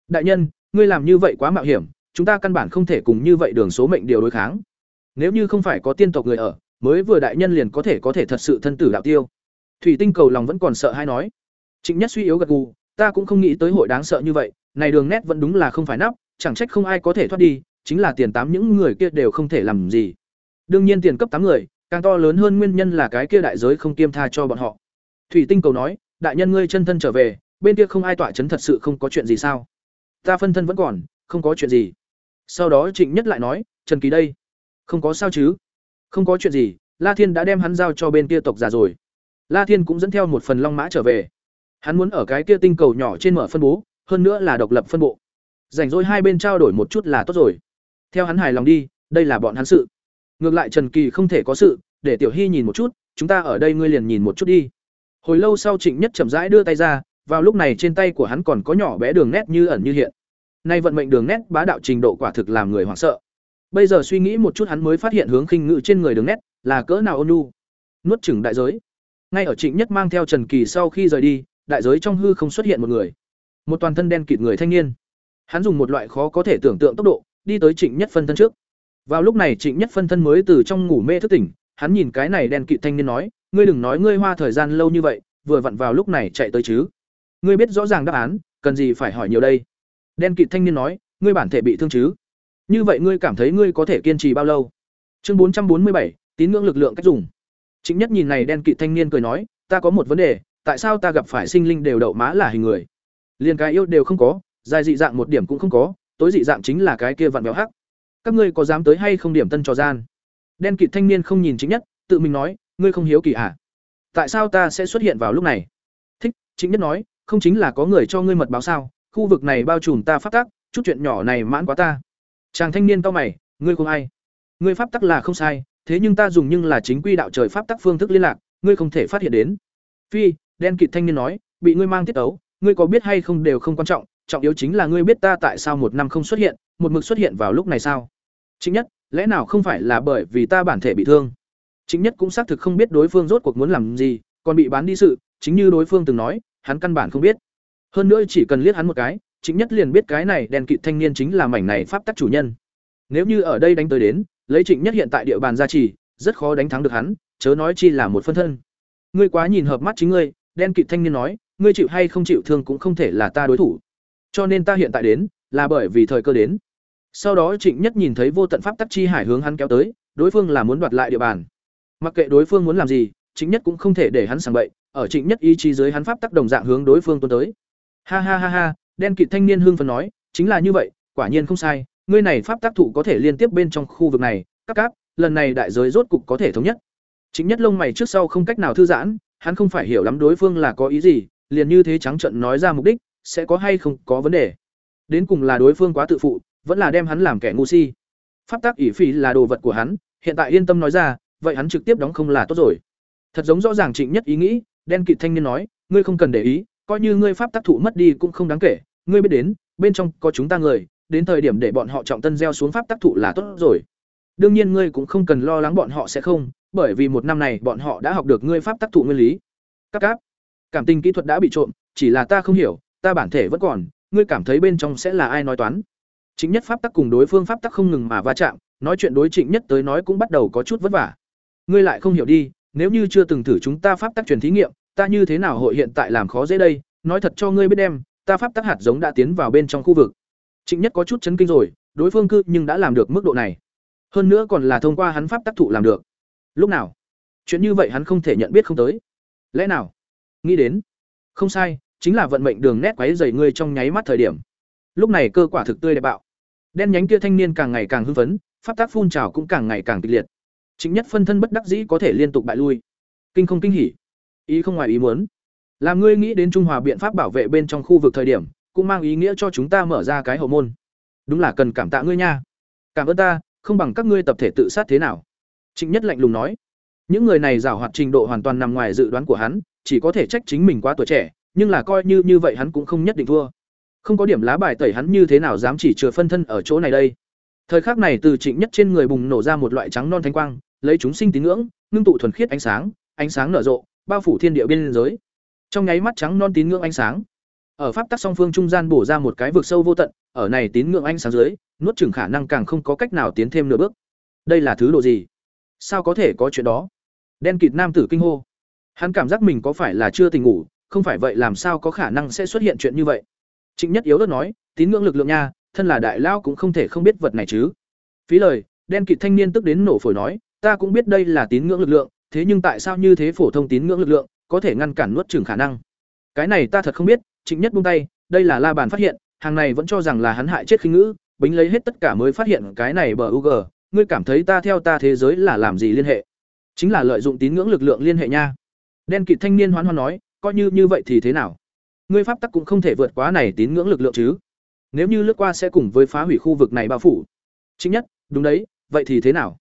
Đại nhân, ngươi làm như vậy quá mạo hiểm, chúng ta căn bản không thể cùng như vậy đường số mệnh điều đối kháng. Nếu như không phải có tiên tộc người ở, mới vừa đại nhân liền có thể có thể thật sự thân tử đạo tiêu. Thủy tinh cầu lòng vẫn còn sợ hãi nói. Trịnh nhất suy yếu gật gù, ta cũng không nghĩ tới hội đáng sợ như vậy, này đường nét vẫn đúng là không phải nắp, chẳng trách không ai có thể thoát đi, chính là tiền tám những người kia đều không thể làm gì đương nhiên tiền cấp tám người, càng to lớn hơn nguyên nhân là cái kia đại giới không kiêm tha cho bọn họ. Thủy tinh cầu nói, đại nhân ngươi chân thân trở về, bên kia không ai tỏa chấn thật sự không có chuyện gì sao? Ta phân thân vẫn còn, không có chuyện gì. Sau đó trịnh nhất lại nói, trần kỳ đây, không có sao chứ? Không có chuyện gì, la thiên đã đem hắn giao cho bên kia tộc già rồi. La thiên cũng dẫn theo một phần long mã trở về. Hắn muốn ở cái kia tinh cầu nhỏ trên mở phân bố, hơn nữa là độc lập phân bộ. Rảnh rỗi hai bên trao đổi một chút là tốt rồi. Theo hắn hài lòng đi, đây là bọn hắn sự ngược lại trần kỳ không thể có sự, để tiểu hy nhìn một chút, chúng ta ở đây ngươi liền nhìn một chút đi. Hồi lâu sau trịnh nhất chậm rãi đưa tay ra, vào lúc này trên tay của hắn còn có nhỏ bé đường nét như ẩn như hiện. Nay vận mệnh đường nét bá đạo trình độ quả thực làm người hoảng sợ. Bây giờ suy nghĩ một chút hắn mới phát hiện hướng khinh ngự trên người đường nét là cỡ nào ôn nhu. Nuốt chửng đại giới. Ngay ở trịnh nhất mang theo trần kỳ sau khi rời đi, đại giới trong hư không xuất hiện một người. Một toàn thân đen kịt người thanh niên. Hắn dùng một loại khó có thể tưởng tượng tốc độ, đi tới trịnh nhất phân thân trước vào lúc này trịnh nhất phân thân mới từ trong ngủ mê thức tỉnh, hắn nhìn cái này đen kịt thanh niên nói, ngươi đừng nói ngươi hoa thời gian lâu như vậy, vừa vặn vào lúc này chạy tới chứ. Ngươi biết rõ ràng đáp án, cần gì phải hỏi nhiều đây? Đen kịt thanh niên nói, ngươi bản thể bị thương chứ? Như vậy ngươi cảm thấy ngươi có thể kiên trì bao lâu? Chương bốn trăm bốn mươi bảy, tín ngưỡng lực lượng cách dùng. Trịnh nhất nhìn này đen kịt thanh niên cười nói, ta có một vấn đề, tại sao ta gặp phải sinh linh đều đậu má là hình người? Liên cái yêu đều không có, dài dị dạng một điểm cũng không có, tối dị dạng chính là cái kia vặn béo hắc các ngươi có dám tới hay không điểm tân trò gian? Đen kịt thanh niên không nhìn chính nhất, tự mình nói, ngươi không hiếu kỳ à? Tại sao ta sẽ xuất hiện vào lúc này? Thích, chính nhất nói, không chính là có người cho ngươi mật báo sao? Khu vực này bao trùm ta phát tác chút chuyện nhỏ này mãn quá ta. Chàng thanh niên cao mày, ngươi không ai. Ngươi pháp tắc là không sai, thế nhưng ta dùng nhưng là chính quy đạo trời pháp tắc phương thức liên lạc, ngươi không thể phát hiện đến. Phi, đen kịt thanh niên nói, bị ngươi mang tiết ấu ngươi có biết hay không đều không quan trọng trọng yếu chính là ngươi biết ta tại sao một năm không xuất hiện một mực xuất hiện vào lúc này sao? Chính nhất, lẽ nào không phải là bởi vì ta bản thể bị thương? Chính nhất cũng xác thực không biết đối phương rốt cuộc muốn làm gì, còn bị bán đi sự, chính như đối phương từng nói, hắn căn bản không biết. Hơn nữa chỉ cần liếc hắn một cái, chính nhất liền biết cái này đen kịt thanh niên chính là mảnh này pháp tắc chủ nhân. Nếu như ở đây đánh tới đến, lấy trịnh nhất hiện tại địa bàn gia trì, rất khó đánh thắng được hắn, chớ nói chi là một phân thân. Ngươi quá nhìn hợp mắt chính ngươi, đen kịt thanh niên nói, ngươi chịu hay không chịu thương cũng không thể là ta đối thủ. Cho nên ta hiện tại đến, là bởi vì thời cơ đến sau đó trịnh nhất nhìn thấy vô tận pháp tắc chi hải hướng hắn kéo tới, đối phương là muốn đoạt lại địa bàn. Mặc kệ đối phương muốn làm gì, trịnh nhất cũng không thể để hắn sàng bậy, ở trịnh nhất ý chí dưới hắn pháp tắc đồng dạng hướng đối phương tuôn tới. Ha ha ha ha, đen kịt thanh niên hưng phấn nói, chính là như vậy, quả nhiên không sai, ngươi này pháp tác thụ có thể liên tiếp bên trong khu vực này, các cáp, lần này đại giới rốt cục có thể thống nhất. Chính nhất lông mày trước sau không cách nào thư giãn, hắn không phải hiểu lắm đối phương là có ý gì, liền như thế trắng trận nói ra mục đích, sẽ có hay không có vấn đề. Đến cùng là đối phương quá tự phụ vẫn là đem hắn làm kẻ ngu si. Pháp tác ỷ phi là đồ vật của hắn, hiện tại yên tâm nói ra, vậy hắn trực tiếp đóng không là tốt rồi. Thật giống rõ ràng trịnh nhất ý nghĩ, đen kịt thanh niên nói, ngươi không cần để ý, coi như ngươi pháp tác thụ mất đi cũng không đáng kể, ngươi biết đến, bên trong có chúng ta người, đến thời điểm để bọn họ trọng tân gieo xuống pháp tác thụ là tốt rồi. Đương nhiên ngươi cũng không cần lo lắng bọn họ sẽ không, bởi vì một năm này bọn họ đã học được ngươi pháp tác thụ nguyên lý. Các cáp, cảm tình kỹ thuật đã bị trộm, chỉ là ta không hiểu, ta bản thể vẫn còn, ngươi cảm thấy bên trong sẽ là ai nói toán? Trịnh nhất pháp tắc cùng đối phương pháp tắc không ngừng mà va chạm nói chuyện đối trịnh nhất tới nói cũng bắt đầu có chút vất vả. Ngươi lại không hiểu đi nếu như chưa từng thử chúng ta pháp tắc truyền thí nghiệm ta như thế nào hội hiện tại làm khó dễ đây? Nói thật cho ngươi biết em, ta pháp tắc hạt giống đã tiến vào bên trong khu vực. Trịnh nhất có chút chấn kinh rồi đối phương cư nhưng đã làm được mức độ này. Hơn nữa còn là thông qua hắn pháp tác thụ làm được. Lúc nào? Chuyện như vậy hắn không thể nhận biết không tới. Lẽ nào? Nghĩ đến. Không sai chính là vận mệnh đường nét quấy rầy ngươi trong nháy mắt thời điểm lúc này cơ quả thực tươi đẹp bạo Đen nhánh kia thanh niên càng ngày càng hưng phấn, pháp tác phun trào cũng càng ngày càng kịch liệt. Chính nhất phân thân bất đắc dĩ có thể liên tục bại lui. Kinh không kinh hỉ, ý không ngoài ý muốn. Làm ngươi nghĩ đến trung hòa biện pháp bảo vệ bên trong khu vực thời điểm, cũng mang ý nghĩa cho chúng ta mở ra cái hậu môn. Đúng là cần cảm tạ ngươi nha. Cảm ơn ta, không bằng các ngươi tập thể tự sát thế nào? Trịnh Nhất lạnh lùng nói. Những người này giảo hoạt trình độ hoàn toàn nằm ngoài dự đoán của hắn, chỉ có thể trách chính mình quá tuổi trẻ, nhưng là coi như như vậy hắn cũng không nhất định thua. Không có điểm lá bài tẩy hắn như thế nào dám chỉ chừa phân thân ở chỗ này đây. Thời khắc này từ Trịnh Nhất trên người bùng nổ ra một loại trắng non thánh quang, lấy chúng sinh tín ngưỡng, ngưng tụ thuần khiết ánh sáng, ánh sáng nở rộ, bao phủ thiên địa biên giới. Trong nháy mắt trắng non tín ngưỡng ánh sáng, ở pháp tắc song phương trung gian bổ ra một cái vực sâu vô tận, ở này tín ngưỡng ánh sáng dưới, nuốt chửng khả năng càng không có cách nào tiến thêm nửa bước. Đây là thứ độ gì? Sao có thể có chuyện đó? Đen kịt nam tử kinh hô. Hắn cảm giác mình có phải là chưa tỉnh ngủ, không phải vậy làm sao có khả năng sẽ xuất hiện chuyện như vậy. Trịnh Nhất yếu đất nói, tín ngưỡng lực lượng nha, thân là đại lao cũng không thể không biết vật này chứ. Phí lời, đen kịt thanh niên tức đến nổ phổi nói, ta cũng biết đây là tín ngưỡng lực lượng, thế nhưng tại sao như thế phổ thông tín ngưỡng lực lượng có thể ngăn cản nuốt chửng khả năng? Cái này ta thật không biết, Trịnh Nhất buông tay, đây là La Bàn phát hiện, hàng này vẫn cho rằng là hắn hại chết khinh ngữ, bính lấy hết tất cả mới phát hiện cái này bờ UG, ngươi cảm thấy ta theo ta thế giới là làm gì liên hệ? Chính là lợi dụng tín ngưỡng lực lượng liên hệ nha. Đen kịt thanh niên hoán hoan nói, coi như như vậy thì thế nào? Ngươi pháp tắc cũng không thể vượt quá này tín ngưỡng lực lượng chứ? Nếu như lướt qua sẽ cùng với phá hủy khu vực này bao phủ. Chính nhất, đúng đấy, vậy thì thế nào?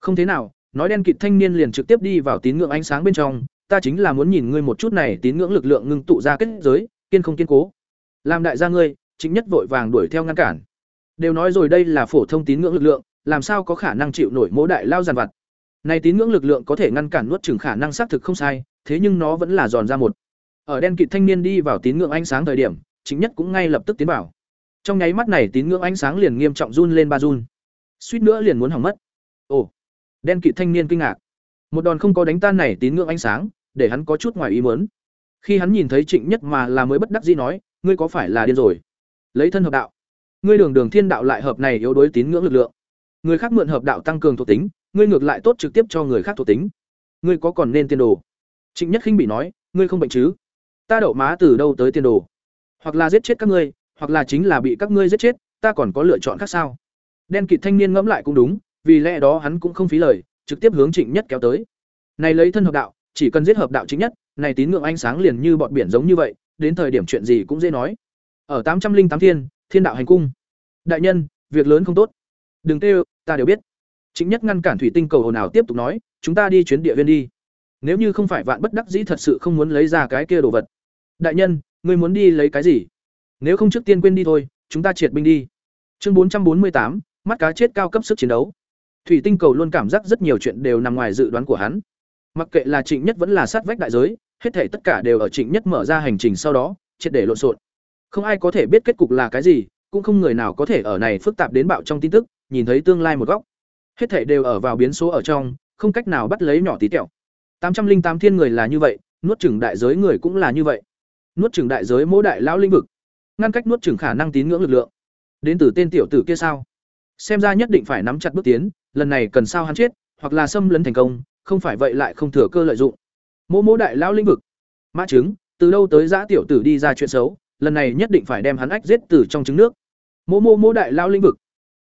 Không thế nào, nói đen kịt thanh niên liền trực tiếp đi vào tín ngưỡng ánh sáng bên trong, ta chính là muốn nhìn ngươi một chút này tín ngưỡng lực lượng ngưng tụ ra kết giới, kiên không kiên cố. Làm đại gia ngươi, chính nhất vội vàng đuổi theo ngăn cản. Đều nói rồi đây là phổ thông tín ngưỡng lực lượng, làm sao có khả năng chịu nổi mỗ đại lao giàn vặt. Này tín ngưỡng lực lượng có thể ngăn cản nuốt chửng khả năng xác thực không sai, thế nhưng nó vẫn là giòn ra một. Ở đen kịt thanh niên đi vào tín ngưỡng ánh sáng thời điểm, chính nhất cũng ngay lập tức tiến vào. Trong nháy mắt này tín ngưỡng ánh sáng liền nghiêm trọng run lên ba run. Suýt nữa liền muốn hỏng mất. Ồ, đen kịt thanh niên kinh ngạc. Một đòn không có đánh tan này tín ngưỡng ánh sáng, để hắn có chút ngoài ý muốn. Khi hắn nhìn thấy Trịnh Nhất mà là mới bất đắc dĩ nói, ngươi có phải là điên rồi? Lấy thân hợp đạo. Ngươi đường đường thiên đạo lại hợp này yếu đối tín ngưỡng lực lượng. Người khác mượn hợp đạo tăng cường thuộc tính, ngươi ngược lại tốt trực tiếp cho người khác thuộc tính. Ngươi có còn nên tiên đồ? Trịnh Nhất khinh bị nói, ngươi không bệnh chứ? Ta đậu má từ đâu tới tiền đồ? Hoặc là giết chết các ngươi, hoặc là chính là bị các ngươi giết chết, ta còn có lựa chọn khác sao? Đen kịt thanh niên ngẫm lại cũng đúng, vì lẽ đó hắn cũng không phí lời, trực tiếp hướng Trịnh Nhất kéo tới. Này lấy thân hợp đạo, chỉ cần giết hợp đạo chính nhất, này tín ngưỡng ánh sáng liền như bọn biển giống như vậy, đến thời điểm chuyện gì cũng dễ nói. Ở tám trăm linh tám thiên, Thiên đạo hành cung. Đại nhân, việc lớn không tốt. Đừng kêu, ta đều biết. Chính nhất ngăn cản thủy tinh cầu hồn nào tiếp tục nói, chúng ta đi chuyến địa viên đi. Nếu như không phải vạn bất đắc dĩ thật sự không muốn lấy ra cái kia đồ vật. Đại nhân, ngươi muốn đi lấy cái gì? Nếu không trước tiên quên đi thôi, chúng ta triệt binh đi. Chương bốn bốn mươi tám, mắt cá chết cao cấp sức chiến đấu. Thủy tinh cầu luôn cảm giác rất nhiều chuyện đều nằm ngoài dự đoán của hắn. Mặc kệ là Trịnh Nhất vẫn là sát vách đại giới, hết thảy tất cả đều ở Trịnh Nhất mở ra hành trình sau đó, triệt để lộn xộn. Không ai có thể biết kết cục là cái gì, cũng không người nào có thể ở này phức tạp đến bạo trong tin tức, nhìn thấy tương lai một góc. Hết thảy đều ở vào biến số ở trong, không cách nào bắt lấy nhỏ tí tẹo. Tám trăm linh tám thiên người là như vậy, nuốt chửng đại giới người cũng là như vậy. Nuốt chửng đại giới mỗi đại lão linh vực, ngăn cách nuốt chửng khả năng tín ngưỡng lực lượng. Đến từ tên tiểu tử kia sao? Xem ra nhất định phải nắm chặt bước tiến, lần này cần sao hắn chết, hoặc là xâm lấn thành công, không phải vậy lại không thừa cơ lợi dụng. Mỗi mỗi đại lão linh vực. Mã chứng, từ đâu tới giã tiểu tử đi ra chuyện xấu, lần này nhất định phải đem hắn ách giết từ trong trứng nước. Mỗ mỗ mỗ đại lão linh vực.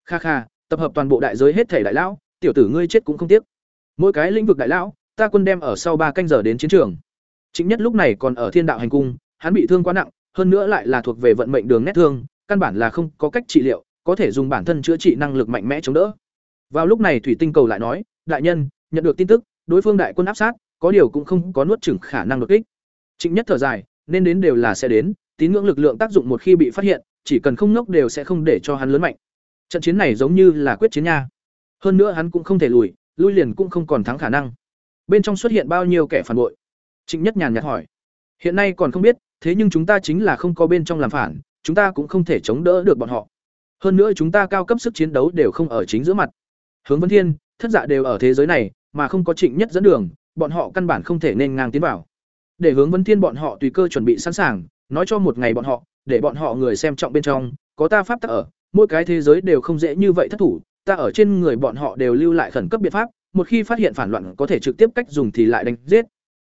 Kha kha, tập hợp toàn bộ đại giới hết thể đại lão, tiểu tử ngươi chết cũng không tiếc. Mỗi cái lĩnh vực đại lão, ta quân đem ở sau ba canh giờ đến chiến trường. Chính nhất lúc này còn ở Thiên Đạo hành cung, hắn bị thương quá nặng, hơn nữa lại là thuộc về vận mệnh đường nét thương, căn bản là không có cách trị liệu, có thể dùng bản thân chữa trị năng lực mạnh mẽ chống đỡ. Vào lúc này Thủy Tinh Cầu lại nói, đại nhân, nhận được tin tức, đối phương đại quân áp sát, có điều cũng không có nuốt chửng khả năng đột kích. Trịnh Nhất thở dài, nên đến đều là sẽ đến, tín ngưỡng lực lượng tác dụng một khi bị phát hiện, chỉ cần không ngốc đều sẽ không để cho hắn lớn mạnh. Trận chiến này giống như là quyết chiến nha. Hơn nữa hắn cũng không thể lùi, lui liền cũng không còn thắng khả năng. Bên trong xuất hiện bao nhiêu kẻ phản bội? Trịnh Nhất nhàn nhạt hỏi. Hiện nay còn không biết, thế nhưng chúng ta chính là không có bên trong làm phản, chúng ta cũng không thể chống đỡ được bọn họ. Hơn nữa chúng ta cao cấp sức chiến đấu đều không ở chính giữa mặt. Hướng Vân Thiên, thất dạ đều ở thế giới này, mà không có Trịnh Nhất dẫn đường, bọn họ căn bản không thể nên ngang tiến vào. Để hướng Vân Thiên bọn họ tùy cơ chuẩn bị sẵn sàng, nói cho một ngày bọn họ, để bọn họ người xem trọng bên trong, có ta pháp tắc ở, mỗi cái thế giới đều không dễ như vậy thất thủ, ta ở trên người bọn họ đều lưu lại khẩn cấp biện pháp, một khi phát hiện phản loạn có thể trực tiếp cách dùng thì lại đánh giết.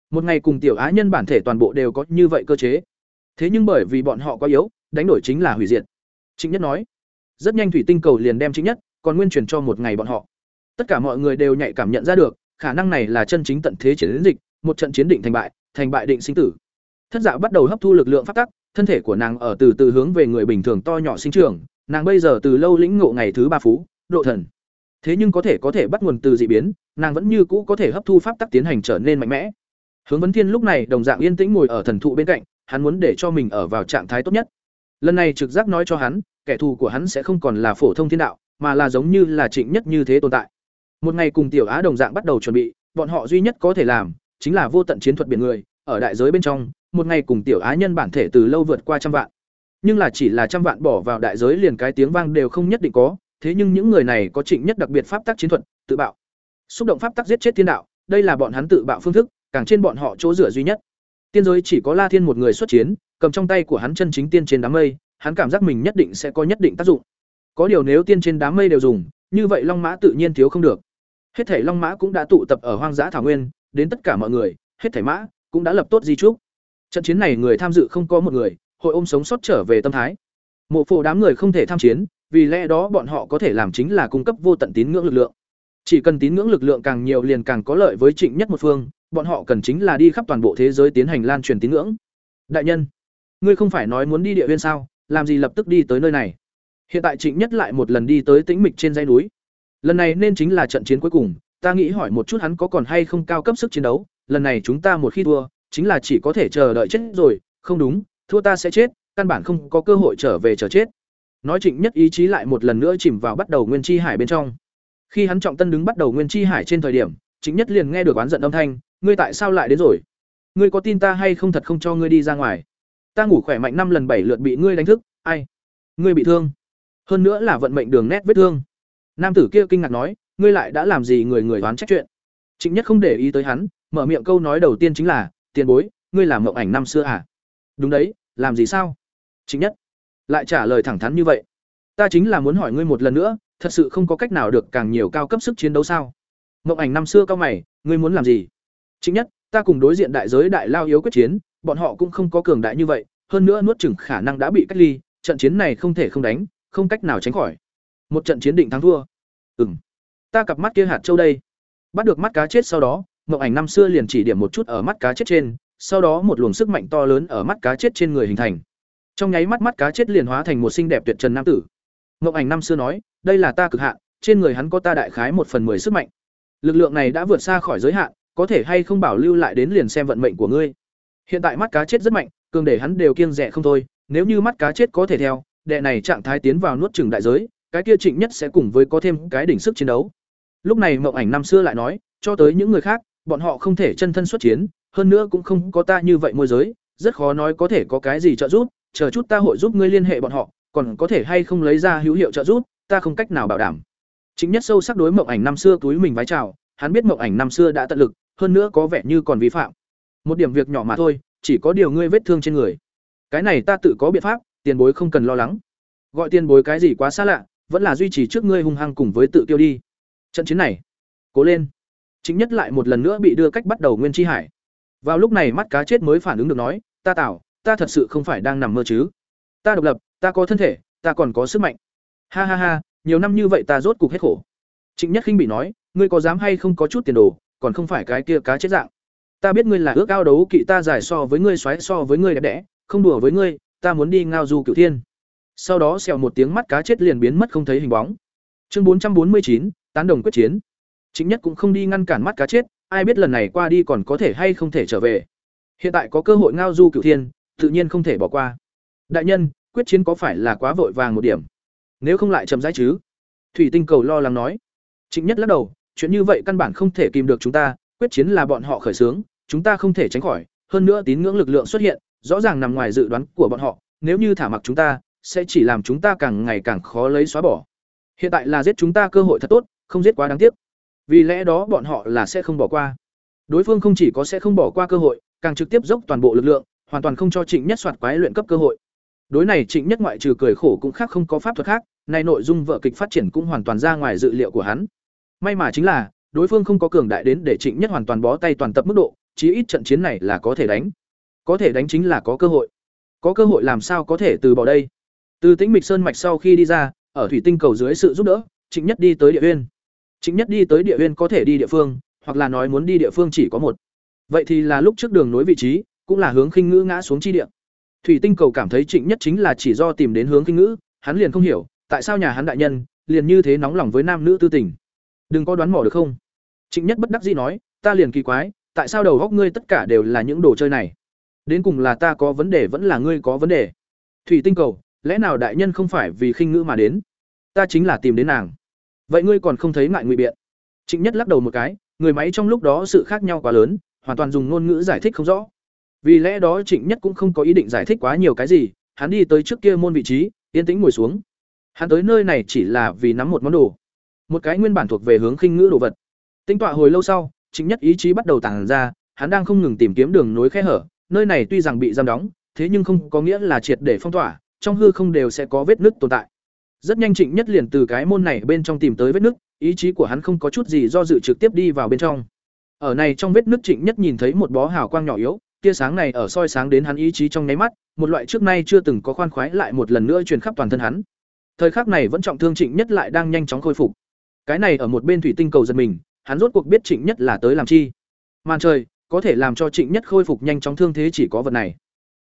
Một ngày cùng tiểu á nhân bản thể toàn bộ đều có như vậy cơ chế. Thế nhưng bởi vì bọn họ quá yếu, đánh đổi chính là hủy diệt. chính Nhất nói, rất nhanh thủy tinh cầu liền đem chính nhất còn nguyên truyền cho một ngày bọn họ tất cả mọi người đều nhạy cảm nhận ra được khả năng này là chân chính tận thế chiến dịch một trận chiến định thành bại thành bại định sinh tử thất dạ bắt đầu hấp thu lực lượng phát tắc thân thể của nàng ở từ từ hướng về người bình thường to nhỏ sinh trưởng nàng bây giờ từ lâu lĩnh ngộ ngày thứ ba phú độ thần thế nhưng có thể có thể bắt nguồn từ dị biến nàng vẫn như cũ có thể hấp thu pháp tắc tiến hành trở nên mạnh mẽ hướng vấn thiên lúc này đồng dạng yên tĩnh ngồi ở thần thụ bên cạnh, hắn muốn để cho mình ở vào trạng thái tốt nhất. Lần này trực giác nói cho hắn, kẻ thù của hắn sẽ không còn là phổ thông thiên đạo, mà là giống như là trịnh nhất như thế tồn tại. Một ngày cùng tiểu á đồng dạng bắt đầu chuẩn bị, bọn họ duy nhất có thể làm, chính là vô tận chiến thuật biển người, ở đại giới bên trong, một ngày cùng tiểu á nhân bản thể từ lâu vượt qua trăm vạn. Nhưng là chỉ là trăm vạn bỏ vào đại giới liền cái tiếng vang đều không nhất định có, thế nhưng những người này có trịnh nhất đặc biệt pháp tắc chiến thuật, tự bạo. Xúc động pháp tắc giết chết thiên đạo, đây là bọn hắn tự bạo phương thức càng trên bọn họ chỗ rửa duy nhất. Tiên giới chỉ có la thiên một người xuất chiến, cầm trong tay của hắn chân chính tiên trên đám mây, hắn cảm giác mình nhất định sẽ có nhất định tác dụng. Có điều nếu tiên trên đám mây đều dùng, như vậy long mã tự nhiên thiếu không được. Hết thảy long mã cũng đã tụ tập ở hoang dã thảo nguyên, đến tất cả mọi người, hết thảy mã cũng đã lập tốt di trúc. Trận chiến này người tham dự không có một người, hội ôm sống sót trở về tâm thái. Mộ phổ đám người không thể tham chiến, vì lẽ đó bọn họ có thể làm chính là cung cấp vô tận tín ngưỡng lực lượng. Chỉ cần tín ngưỡng lực lượng càng nhiều liền càng có lợi với trịnh nhất một phương bọn họ cần chính là đi khắp toàn bộ thế giới tiến hành lan truyền tín ngưỡng. Đại nhân, ngươi không phải nói muốn đi địa viên sao? Làm gì lập tức đi tới nơi này? Hiện tại trịnh nhất lại một lần đi tới tĩnh mịch trên dãy núi. Lần này nên chính là trận chiến cuối cùng. Ta nghĩ hỏi một chút hắn có còn hay không cao cấp sức chiến đấu. Lần này chúng ta một khi thua, chính là chỉ có thể chờ đợi chết rồi. Không đúng, thua ta sẽ chết, căn bản không có cơ hội trở về chờ chết. Nói trịnh nhất ý chí lại một lần nữa chìm vào bắt đầu nguyên chi hải bên trong. Khi hắn trọng tân đứng bắt đầu nguyên chi hải trên thời điểm, trịnh nhất liền nghe được oán giận âm thanh ngươi tại sao lại đến rồi? Ngươi có tin ta hay không thật không cho ngươi đi ra ngoài? Ta ngủ khỏe mạnh năm lần bảy lượt bị ngươi đánh thức, ai? Ngươi bị thương. Hơn nữa là vận mệnh đường nét vết thương. Nam tử kia kinh ngạc nói, ngươi lại đã làm gì người người đoán trách chuyện? Trịnh nhất không để ý tới hắn, mở miệng câu nói đầu tiên chính là, tiền bối, ngươi làm mộng ảnh năm xưa à? Đúng đấy, làm gì sao? Trịnh nhất lại trả lời thẳng thắn như vậy. Ta chính là muốn hỏi ngươi một lần nữa, thật sự không có cách nào được càng nhiều cao cấp sức chiến đấu sao? Mộng ảnh năm xưa cao mày, ngươi muốn làm gì? Chính nhất, ta cùng đối diện đại giới đại lao yếu quyết chiến, bọn họ cũng không có cường đại như vậy, hơn nữa nuốt chừng khả năng đã bị cách ly, trận chiến này không thể không đánh, không cách nào tránh khỏi. Một trận chiến định thắng thua. Ừm. Ta cặp mắt kia hạt châu đây. Bắt được mắt cá chết sau đó, Ngọc ảnh năm xưa liền chỉ điểm một chút ở mắt cá chết trên, sau đó một luồng sức mạnh to lớn ở mắt cá chết trên người hình thành. Trong nháy mắt mắt cá chết liền hóa thành một xinh đẹp tuyệt trần nam tử. Ngọc ảnh năm xưa nói, đây là ta cực hạn, trên người hắn có ta đại khái một phần mười sức mạnh. Lực lượng này đã vượt xa khỏi giới hạn có thể hay không bảo lưu lại đến liền xem vận mệnh của ngươi. Hiện tại mắt cá chết rất mạnh, cường để hắn đều kiêng rẻ không thôi, nếu như mắt cá chết có thể theo, đệ này trạng thái tiến vào nuốt chừng đại giới, cái kia trịnh nhất sẽ cùng với có thêm cái đỉnh sức chiến đấu. Lúc này mộng ảnh năm xưa lại nói, cho tới những người khác, bọn họ không thể chân thân xuất chiến, hơn nữa cũng không có ta như vậy môi giới, rất khó nói có thể có cái gì trợ giúp, chờ chút ta hội giúp ngươi liên hệ bọn họ, còn có thể hay không lấy ra hữu hiệu trợ giúp, ta không cách nào bảo đảm. Chính nhất sâu sắc đối mộng ảnh năm xưa túi mình vái chào, hắn biết mộng ảnh năm xưa đã tận lực hơn nữa có vẻ như còn vi phạm. Một điểm việc nhỏ mà thôi, chỉ có điều ngươi vết thương trên người. Cái này ta tự có biện pháp, tiền bối không cần lo lắng. Gọi tiền bối cái gì quá xa lạ, vẫn là duy trì trước ngươi hung hăng cùng với tự tiêu đi. Trận chiến này, cố lên. Chính nhất lại một lần nữa bị đưa cách bắt đầu nguyên chi hải. Vào lúc này mắt cá chết mới phản ứng được nói, ta tạo, ta thật sự không phải đang nằm mơ chứ. Ta độc lập, ta có thân thể, ta còn có sức mạnh. Ha ha ha, nhiều năm như vậy ta rốt cục hết khổ. Trịnh nhất khinh bị nói, ngươi có dám hay không có chút tiền đồ còn không phải cái kia cá chết dạng. Ta biết ngươi là ước ao đấu kỵ ta giải so với ngươi, xoáy so với ngươi đẹp đẽ, không đùa với ngươi, ta muốn đi ngao du cửu thiên. Sau đó xèo một tiếng mắt cá chết liền biến mất không thấy hình bóng. Chương bốn trăm bốn mươi chín, tán đồng quyết chiến. Chính nhất cũng không đi ngăn cản mắt cá chết, ai biết lần này qua đi còn có thể hay không thể trở về. Hiện tại có cơ hội ngao du cửu thiên, tự nhiên không thể bỏ qua. Đại nhân, quyết chiến có phải là quá vội vàng một điểm? Nếu không lại chậm rãi chứ? Thủy tinh cầu lo lắng nói. Trịnh nhất lắc đầu chuyện như vậy căn bản không thể kìm được chúng ta, quyết chiến là bọn họ khởi xướng, chúng ta không thể tránh khỏi, hơn nữa tín ngưỡng lực lượng xuất hiện, rõ ràng nằm ngoài dự đoán của bọn họ, nếu như thả mặc chúng ta, sẽ chỉ làm chúng ta càng ngày càng khó lấy xóa bỏ. Hiện tại là giết chúng ta cơ hội thật tốt, không giết quá đáng tiếc. Vì lẽ đó bọn họ là sẽ không bỏ qua. Đối phương không chỉ có sẽ không bỏ qua cơ hội, càng trực tiếp dốc toàn bộ lực lượng, hoàn toàn không cho trịnh nhất soạt quái luyện cấp cơ hội. Đối này trịnh nhất ngoại trừ cười khổ cũng khác không có pháp thuật khác, này nội dung vở kịch phát triển cũng hoàn toàn ra ngoài dự liệu của hắn may mà chính là đối phương không có cường đại đến để trịnh nhất hoàn toàn bó tay toàn tập mức độ chí ít trận chiến này là có thể đánh có thể đánh chính là có cơ hội có cơ hội làm sao có thể từ bỏ đây từ tĩnh mịch sơn mạch sau khi đi ra ở thủy tinh cầu dưới sự giúp đỡ, Trịnh Nhất đi tới địa uyên. Trịnh Nhất đi tới địa uyên có thể đi địa phương, hoặc là nói muốn đi địa phương chỉ có một. Vậy thì là lúc trước đường nối vị trí, cũng là hướng khinh ngữ ngã xuống chi địa. Thủy tinh cầu cảm thấy Trịnh Nhất chính là chỉ do tìm đến hướng khinh ngữ, hắn liền không hiểu, tại sao nhà hắn đại nhân liền như thế nóng lòng với nam nữ tư tình. Đừng có đoán mò được không? Trịnh Nhất bất đắc dĩ nói, ta liền kỳ quái, tại sao đầu góc ngươi tất cả đều là những đồ chơi này? Đến cùng là ta có vấn đề vẫn là ngươi có vấn đề. Thủy tinh cầu, lẽ nào đại nhân không phải vì khinh ngữ mà đến? Ta chính là tìm đến nàng. Vậy ngươi còn không thấy ngại ngụy biện? Trịnh Nhất lắc đầu một cái, người máy trong lúc đó sự khác nhau quá lớn, hoàn toàn dùng ngôn ngữ giải thích không rõ. Vì lẽ đó Trịnh Nhất cũng không có ý định giải thích quá nhiều cái gì, hắn đi tới trước kia môn vị trí, yên tĩnh ngồi xuống. Hắn tới nơi này chỉ là vì nắm một món đồ, một cái nguyên bản thuộc về hướng khinh ngữ đồ vật. Tính tọa hồi lâu sau, chính Nhất ý chí bắt đầu tàng ra, hắn đang không ngừng tìm kiếm đường nối khe hở, nơi này tuy rằng bị giam đóng, thế nhưng không có nghĩa là triệt để phong tỏa, trong hư không đều sẽ có vết nứt tồn tại. Rất nhanh Trịnh Nhất liền từ cái môn này bên trong tìm tới vết nứt, ý chí của hắn không có chút gì do dự trực tiếp đi vào bên trong. Ở này trong vết nứt Trịnh Nhất nhìn thấy một bó hào quang nhỏ yếu, tia sáng này ở soi sáng đến hắn ý chí trong nháy mắt, một loại trước nay chưa từng có khoan khoái lại một lần nữa truyền khắp toàn thân hắn. Thời khắc này vẫn trọng thương Trịnh Nhất lại đang nhanh chóng khôi phục. Cái này ở một bên thủy tinh cầu giật mình, hắn rốt cuộc biết Trịnh Nhất là tới làm chi. Màn trời, có thể làm cho Trịnh Nhất khôi phục nhanh chóng thương thế chỉ có vật này.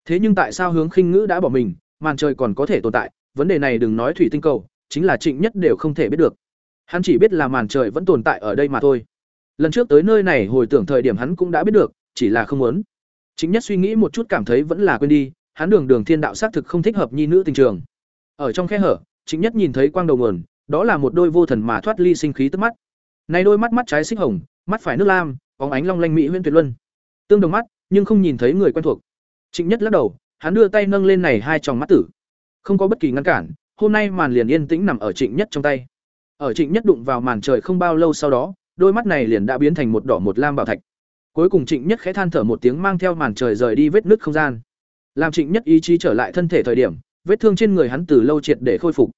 Thế nhưng tại sao hướng khinh ngữ đã bỏ mình, màn trời còn có thể tồn tại, vấn đề này đừng nói thủy tinh cầu, chính là Trịnh Nhất đều không thể biết được. Hắn chỉ biết là màn trời vẫn tồn tại ở đây mà thôi. Lần trước tới nơi này hồi tưởng thời điểm hắn cũng đã biết được, chỉ là không muốn. Chính Nhất suy nghĩ một chút cảm thấy vẫn là quên đi, hắn đường đường thiên đạo xác thực không thích hợp nhi nữ tình trường. Ở trong khe hở, Chính Nhất nhìn thấy quang đầu nguồn, đó là một đôi vô thần mà thoát ly sinh khí tức mắt. Này đôi mắt mắt trái xích hồng, mắt phải nước lam, bóng ánh long lanh mỹ huyễn tuyệt luân. Tương đồng mắt, nhưng không nhìn thấy người quen thuộc. Trịnh Nhất lắc đầu, hắn đưa tay nâng lên này hai tròng mắt tử. Không có bất kỳ ngăn cản, hôm nay màn liền yên tĩnh nằm ở Trịnh Nhất trong tay. Ở Trịnh Nhất đụng vào màn trời không bao lâu sau đó, đôi mắt này liền đã biến thành một đỏ một lam bảo thạch. Cuối cùng Trịnh Nhất khẽ than thở một tiếng mang theo màn trời rời đi vết nứt không gian. Làm Trịnh Nhất ý chí trở lại thân thể thời điểm, vết thương trên người hắn từ lâu triệt để khôi phục.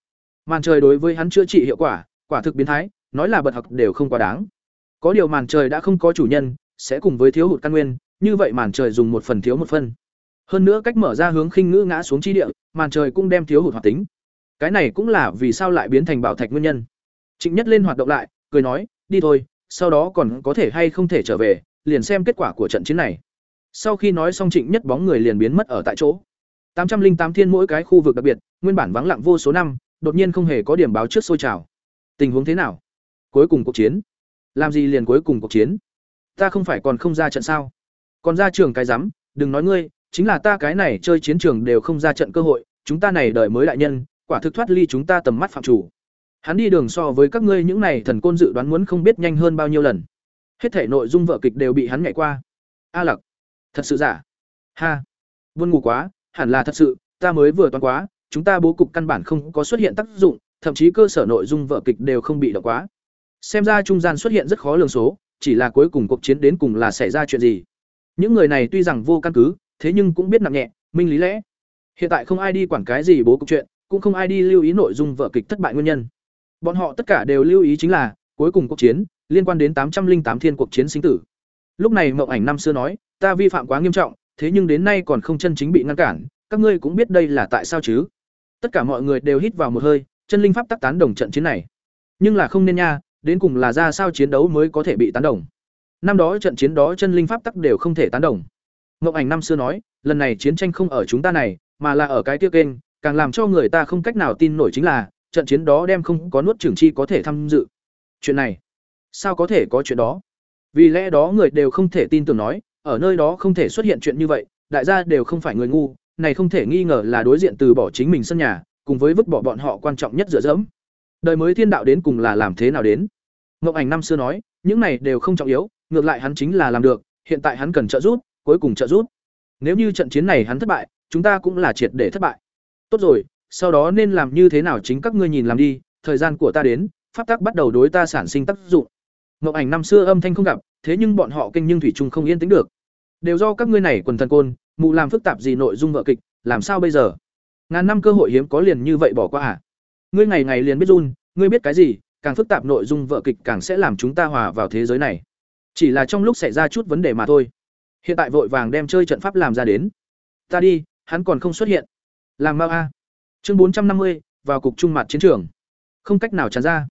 Màn trời đối với hắn chữa trị hiệu quả, quả thực biến thái, nói là bật học đều không quá đáng. Có điều màn trời đã không có chủ nhân, sẽ cùng với thiếu hụt căn nguyên, như vậy màn trời dùng một phần thiếu một phần. Hơn nữa cách mở ra hướng khinh ngữ ngã xuống chi địa, màn trời cũng đem thiếu hụt hoạt tính. Cái này cũng là vì sao lại biến thành bảo thạch nguyên nhân. Trịnh Nhất lên hoạt động lại, cười nói, đi thôi, sau đó còn có thể hay không thể trở về, liền xem kết quả của trận chiến này. Sau khi nói xong Trịnh Nhất bóng người liền biến mất ở tại chỗ. Tám trăm linh tám thiên mỗi cái khu vực đặc biệt, nguyên bản vắng lặng vô số năm, đột nhiên không hề có điểm báo trước sôi trào. Tình huống thế nào? Cuối cùng cuộc chiến. Làm gì liền cuối cùng cuộc chiến? Ta không phải còn không ra trận sao? Còn ra trường cái rắm, đừng nói ngươi, chính là ta cái này chơi chiến trường đều không ra trận cơ hội, chúng ta này đợi mới đại nhân, quả thực thoát ly chúng ta tầm mắt phạm chủ. Hắn đi đường so với các ngươi những này thần côn dự đoán muốn không biết nhanh hơn bao nhiêu lần. Hết thể nội dung vở kịch đều bị hắn nhảy qua. A Lặc, thật sự giả? Ha, buồn ngủ quá, hẳn là thật sự, ta mới vừa toán quá, chúng ta bố cục căn bản không có xuất hiện tác dụng, thậm chí cơ sở nội dung vở kịch đều không bị động quá. Xem ra trung gian xuất hiện rất khó lường số, chỉ là cuối cùng cuộc chiến đến cùng là xảy ra chuyện gì. Những người này tuy rằng vô căn cứ, thế nhưng cũng biết nặng nhẹ, minh lý lẽ. Hiện tại không ai đi quản cái gì bố cục chuyện, cũng không ai đi lưu ý nội dung vở kịch thất bại nguyên nhân. Bọn họ tất cả đều lưu ý chính là, cuối cùng cuộc chiến, liên quan đến tám trăm linh tám thiên cuộc chiến sinh tử. Lúc này Mộng Ảnh năm xưa nói, ta vi phạm quá nghiêm trọng, thế nhưng đến nay còn không chân chính bị ngăn cản, các ngươi cũng biết đây là tại sao chứ? Tất cả mọi người đều hít vào một hơi, chân linh pháp tắc tán đồng trận chiến này. Nhưng là không nên nha, đến cùng là ra sao chiến đấu mới có thể bị tán đồng. Năm đó trận chiến đó chân linh pháp tắc đều không thể tán đồng. Mộng Ảnh năm xưa nói, lần này chiến tranh không ở chúng ta này, mà là ở cái tiêu kênh, càng làm cho người ta không cách nào tin nổi chính là, trận chiến đó đem không có nuốt trưởng chi có thể tham dự. Chuyện này, sao có thể có chuyện đó? Vì lẽ đó người đều không thể tin tưởng nói, ở nơi đó không thể xuất hiện chuyện như vậy, đại gia đều không phải người ngu, này không thể nghi ngờ là đối diện từ bỏ chính mình sân nhà, cùng với vứt bỏ bọn họ quan trọng nhất dựa dẫm. Đời mới thiên đạo đến cùng là làm thế nào đến? Ngộng Ảnh năm xưa nói, những này đều không trọng yếu, ngược lại hắn chính là làm được, hiện tại hắn cần trợ giúp, cuối cùng trợ giúp. Nếu như trận chiến này hắn thất bại, chúng ta cũng là triệt để thất bại. Tốt rồi, sau đó nên làm như thế nào chính các ngươi nhìn làm đi, thời gian của ta đến, pháp tắc bắt đầu đối ta sản sinh tác dụng. Ngọc Ảnh năm xưa âm thanh không gặp, thế nhưng bọn họ kinh nhưng thủy chung không yên tĩnh được. Đều do các ngươi này quần thần côn, mụ làm phức tạp gì nội dung vợ kịch, làm sao bây giờ? Ngàn năm cơ hội hiếm có liền như vậy bỏ qua à? Ngươi ngày ngày liền biết run, ngươi biết cái gì, càng phức tạp nội dung vợ kịch càng sẽ làm chúng ta hòa vào thế giới này. Chỉ là trong lúc xảy ra chút vấn đề mà thôi. Hiện tại vội vàng đem chơi trận pháp làm ra đến. Ta đi, hắn còn không xuất hiện. Làm mau a. Chương bốn trăm năm mươi vào cục trung mặt chiến trường. không cách nào tràn ra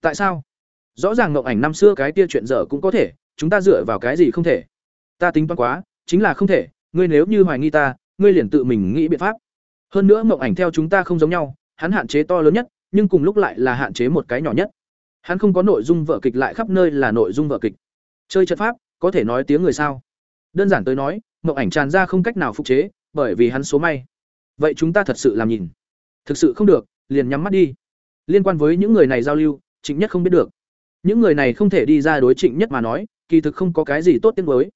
tại sao rõ ràng ngộng ảnh năm xưa cái tia chuyện dở cũng có thể chúng ta dựa vào cái gì không thể ta tính toán quá chính là không thể ngươi nếu như hoài nghi ta, ngươi liền tự mình nghĩ biện pháp. Hơn nữa mộng ảnh theo chúng ta không giống nhau, hắn hạn chế to lớn nhất, nhưng cùng lúc lại là hạn chế một cái nhỏ nhất. Hắn không có nội dung vở kịch lại khắp nơi là nội dung vở kịch. Chơi trận pháp, có thể nói tiếng người sao? Đơn giản tới nói, mộng ảnh tràn ra không cách nào phục chế, bởi vì hắn số may. Vậy chúng ta thật sự làm nhìn. Thực sự không được, liền nhắm mắt đi. Liên quan với những người này giao lưu, trịnh nhất không biết được. Những người này không thể đi ra đối trịnh nhất mà nói, kỳ thực không có cái gì tốt tiếng với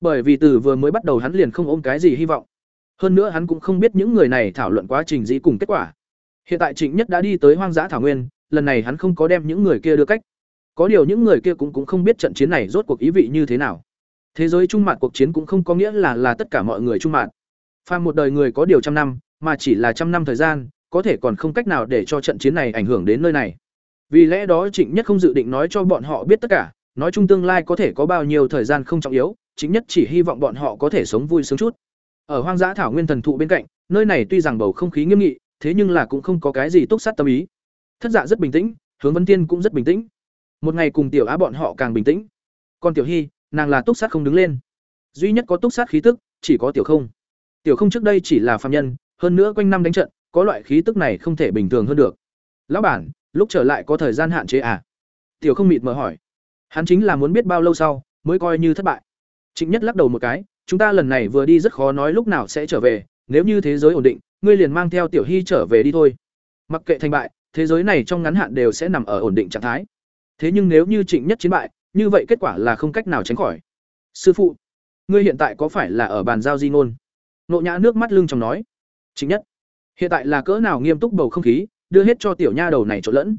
bởi vì từ vừa mới bắt đầu hắn liền không ôm cái gì hy vọng. Hơn nữa hắn cũng không biết những người này thảo luận quá trình dĩ cùng kết quả. Hiện tại trịnh nhất đã đi tới hoang dã thảo nguyên, lần này hắn không có đem những người kia đưa cách. Có điều những người kia cũng cũng không biết trận chiến này rốt cuộc ý vị như thế nào. Thế giới trung mạn cuộc chiến cũng không có nghĩa là là tất cả mọi người trung mạn phàm một đời người có điều trăm năm, mà chỉ là trăm năm thời gian, có thể còn không cách nào để cho trận chiến này ảnh hưởng đến nơi này. Vì lẽ đó trịnh nhất không dự định nói cho bọn họ biết tất cả, nói chung tương lai có thể có bao nhiêu thời gian không trọng yếu chính nhất chỉ hy vọng bọn họ có thể sống vui sướng chút. Ở hoang dã thảo nguyên thần thụ bên cạnh, nơi này tuy rằng bầu không khí nghiêm nghị, thế nhưng là cũng không có cái gì túc sát tâm ý. Thất dạ rất bình tĩnh, hướng Vân tiên cũng rất bình tĩnh. Một ngày cùng tiểu á bọn họ càng bình tĩnh. Còn tiểu Hi nàng là túc sát không đứng lên. Duy nhất có túc sát khí tức, chỉ có tiểu không. Tiểu không trước đây chỉ là phàm nhân, hơn nữa quanh năm đánh trận, có loại khí tức này không thể bình thường hơn được. Lão bản, lúc trở lại có thời gian hạn chế à? Tiểu không mịt mờ hỏi. Hắn chính là muốn biết bao lâu sau, mới coi như thất bại trịnh nhất lắc đầu một cái, chúng ta lần này vừa đi rất khó nói lúc nào sẽ trở về, nếu như thế giới ổn định, ngươi liền mang theo tiểu hy trở về đi thôi. Mặc kệ thành bại, thế giới này trong ngắn hạn đều sẽ nằm ở ổn định trạng thái. Thế nhưng nếu như trịnh nhất chiến bại, như vậy kết quả là không cách nào tránh khỏi. Sư phụ, ngươi hiện tại có phải là ở bàn giao di ngôn? Nộ nhã nước mắt lưng trong nói. Trịnh nhất, hiện tại là cỡ nào nghiêm túc bầu không khí, đưa hết cho tiểu nha đầu này trộn lẫn?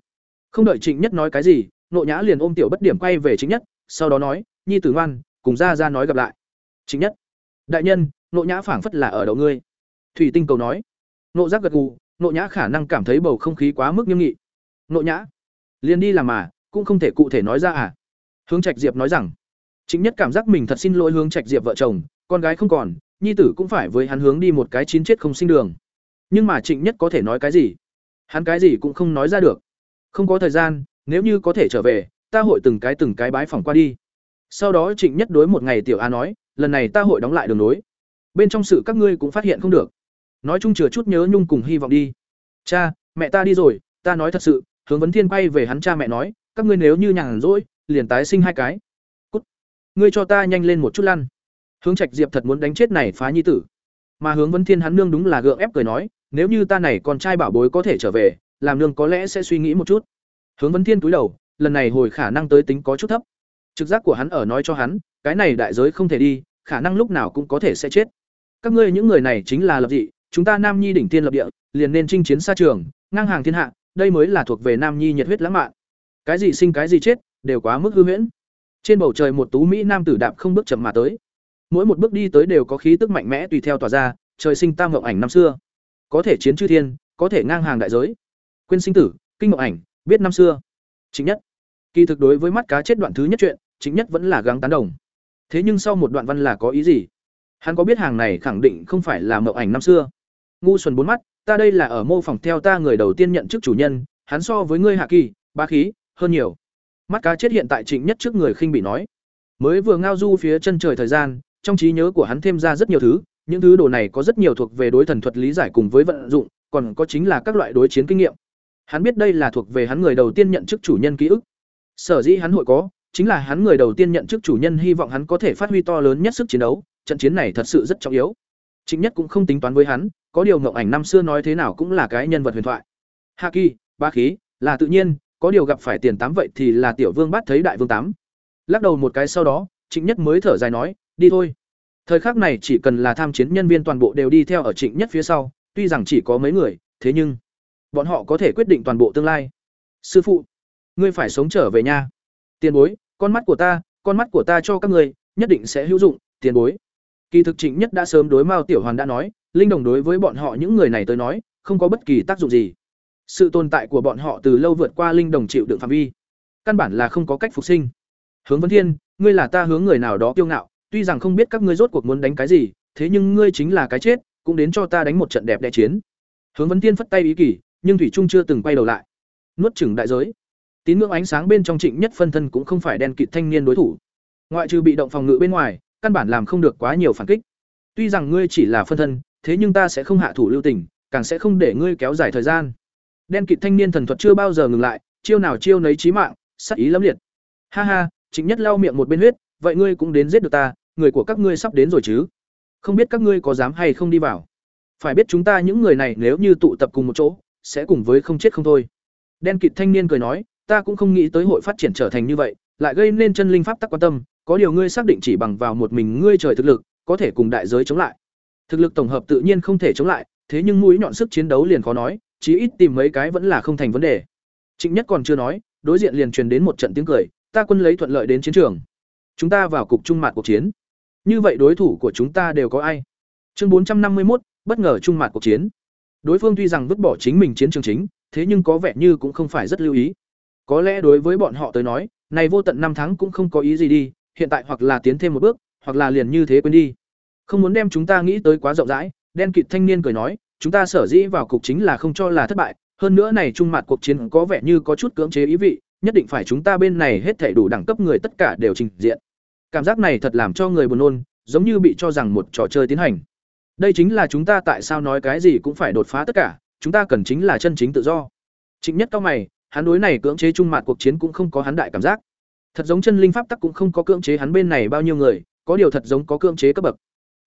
Không đợi trịnh nhất nói cái gì, nộ nhã liền ôm tiểu bất điểm quay về trịnh nhất, sau đó nói, nhi tử ngoan cùng ra ra nói gặp lại. Chính nhất, đại nhân, nộ nhã phảng phất là ở đầu ngươi. Thủy tinh cầu nói. Nộ giác gật gù, nộ nhã khả năng cảm thấy bầu không khí quá mức nghiêm nghị. Nộ nhã, liền đi làm mà, cũng không thể cụ thể nói ra à. Hướng trạch diệp nói rằng, chính nhất cảm giác mình thật xin lỗi hướng trạch diệp vợ chồng, con gái không còn, nhi tử cũng phải với hắn hướng đi một cái chín chết không sinh đường. Nhưng mà trịnh nhất có thể nói cái gì? Hắn cái gì cũng không nói ra được. Không có thời gian, nếu như có thể trở về, ta hội từng cái từng cái bái phòng qua đi sau đó trịnh nhất đối một ngày tiểu a nói, lần này ta hội đóng lại đường nối. Bên trong sự các ngươi cũng phát hiện không được. Nói chung chừa chút nhớ nhung cùng hy vọng đi. Cha, mẹ ta đi rồi, ta nói thật sự, hướng vấn thiên bay về hắn cha mẹ nói, các ngươi nếu như nhàn rỗi, liền tái sinh hai cái. Cút. Ngươi cho ta nhanh lên một chút lăn. Hướng trạch diệp thật muốn đánh chết này phá nhi tử. Mà hướng vấn thiên hắn nương đúng là gượng ép cười nói, nếu như ta này con trai bảo bối có thể trở về, làm nương có lẽ sẽ suy nghĩ một chút. Hướng vấn thiên cúi đầu, lần này hồi khả năng tới tính có chút thấp trực giác của hắn ở nói cho hắn, cái này đại giới không thể đi, khả năng lúc nào cũng có thể sẽ chết. Các ngươi những người này chính là lập dị, chúng ta nam nhi đỉnh tiên lập địa, liền nên chinh chiến xa trường, ngang hàng thiên hạ, đây mới là thuộc về nam nhi nhiệt huyết lãng mạn. Cái gì sinh cái gì chết, đều quá mức hư huyễn. Trên bầu trời một tú mỹ nam tử đạp không bước chậm mà tới. Mỗi một bước đi tới đều có khí tức mạnh mẽ tùy theo tỏa ra, trời sinh tam ngộng ảnh năm xưa. Có thể chiến chư thiên, có thể ngang hàng đại giới. Quên sinh tử, kinh ngộng ảnh, biết năm xưa. Chính nhất kỳ thực đối với mắt cá chết đoạn thứ nhất chuyện, chính nhất vẫn là gắng tán đồng. Thế nhưng sau một đoạn văn là có ý gì? Hắn có biết hàng này khẳng định không phải là mộng ảnh năm xưa? Ngu xuẩn bốn mắt, ta đây là ở mô phỏng theo ta người đầu tiên nhận chức chủ nhân, hắn so với ngươi hạ kỳ, ba khí, hơn nhiều. Mắt cá chết hiện tại trịnh nhất trước người khinh bị nói. Mới vừa ngao du phía chân trời thời gian, trong trí nhớ của hắn thêm ra rất nhiều thứ, những thứ đồ này có rất nhiều thuộc về đối thần thuật lý giải cùng với vận dụng, còn có chính là các loại đối chiến kinh nghiệm. Hắn biết đây là thuộc về hắn người đầu tiên nhận chức chủ nhân ký ức sở dĩ hắn hội có, chính là hắn người đầu tiên nhận chức chủ nhân hy vọng hắn có thể phát huy to lớn nhất sức chiến đấu, trận chiến này thật sự rất trọng yếu. Chính nhất cũng không tính toán với hắn, có điều ngộng ảnh năm xưa nói thế nào cũng là cái nhân vật huyền thoại. Hạ kỳ, ba khí, là tự nhiên, có điều gặp phải tiền tám vậy thì là tiểu vương bắt thấy đại vương tám. Lắc đầu một cái sau đó, trịnh nhất mới thở dài nói, đi thôi. Thời khắc này chỉ cần là tham chiến nhân viên toàn bộ đều đi theo ở trịnh nhất phía sau, tuy rằng chỉ có mấy người, thế nhưng bọn họ có thể quyết định toàn bộ tương lai. Sư phụ ngươi phải sống trở về nha. Tiền bối, con mắt của ta, con mắt của ta cho các ngươi, nhất định sẽ hữu dụng, tiền bối. Kỳ thực trịnh nhất đã sớm đối mao tiểu hoàn đã nói, linh đồng đối với bọn họ những người này tới nói, không có bất kỳ tác dụng gì. Sự tồn tại của bọn họ từ lâu vượt qua linh đồng chịu đựng phạm vi. Căn bản là không có cách phục sinh. Hướng vấn thiên, ngươi là ta hướng người nào đó kiêu ngạo, tuy rằng không biết các ngươi rốt cuộc muốn đánh cái gì, thế nhưng ngươi chính là cái chết, cũng đến cho ta đánh một trận đẹp đẽ chiến. Hướng vấn thiên phất tay ý kỳ nhưng thủy trung chưa từng quay đầu lại. Nuốt chửng đại giới tín ngưỡng ánh sáng bên trong trịnh nhất phân thân cũng không phải đen kịt thanh niên đối thủ. Ngoại trừ bị động phòng ngự bên ngoài, căn bản làm không được quá nhiều phản kích. Tuy rằng ngươi chỉ là phân thân, thế nhưng ta sẽ không hạ thủ lưu tình, càng sẽ không để ngươi kéo dài thời gian. Đen kịt thanh niên thần thuật chưa bao giờ ngừng lại, chiêu nào chiêu nấy chí mạng, sắc ý lẫm liệt. Ha ha, trịnh nhất lau miệng một bên huyết, vậy ngươi cũng đến giết được ta, người của các ngươi sắp đến rồi chứ? Không biết các ngươi có dám hay không đi vào? Phải biết chúng ta những người này nếu như tụ tập cùng một chỗ, sẽ cùng với không chết không thôi. Đen kịt thanh niên cười nói ta cũng không nghĩ tới hội phát triển trở thành như vậy, lại gây nên chân linh pháp tắc quan tâm, có điều ngươi xác định chỉ bằng vào một mình ngươi trời thực lực, có thể cùng đại giới chống lại. Thực lực tổng hợp tự nhiên không thể chống lại, thế nhưng mũi nhọn sức chiến đấu liền khó nói, chí ít tìm mấy cái vẫn là không thành vấn đề. Trịnh nhất còn chưa nói, đối diện liền truyền đến một trận tiếng cười, ta quân lấy thuận lợi đến chiến trường. Chúng ta vào cục trung mạt cuộc chiến. Như vậy đối thủ của chúng ta đều có ai? Chương bốn trăm năm mươi một bất ngờ trung mạt cuộc chiến. Đối phương tuy rằng vứt bỏ chính mình chiến trường chính, thế nhưng có vẻ như cũng không phải rất lưu ý có lẽ đối với bọn họ tới nói, này vô tận năm tháng cũng không có ý gì đi, hiện tại hoặc là tiến thêm một bước, hoặc là liền như thế quên đi. Không muốn đem chúng ta nghĩ tới quá rộng rãi, đen kịt thanh niên cười nói, chúng ta sở dĩ vào cục chính là không cho là thất bại, hơn nữa này trung mặt cuộc chiến có vẻ như có chút cưỡng chế ý vị, nhất định phải chúng ta bên này hết thể đủ đẳng cấp người tất cả đều trình diện. Cảm giác này thật làm cho người buồn nôn, giống như bị cho rằng một trò chơi tiến hành. Đây chính là chúng ta tại sao nói cái gì cũng phải đột phá tất cả, chúng ta cần chính là chân chính tự do. Trịnh nhất cao mày hắn đối này cưỡng chế trung mặt cuộc chiến cũng không có hắn đại cảm giác. Thật giống chân linh pháp tắc cũng không có cưỡng chế hắn bên này bao nhiêu người, có điều thật giống có cưỡng chế cấp bậc.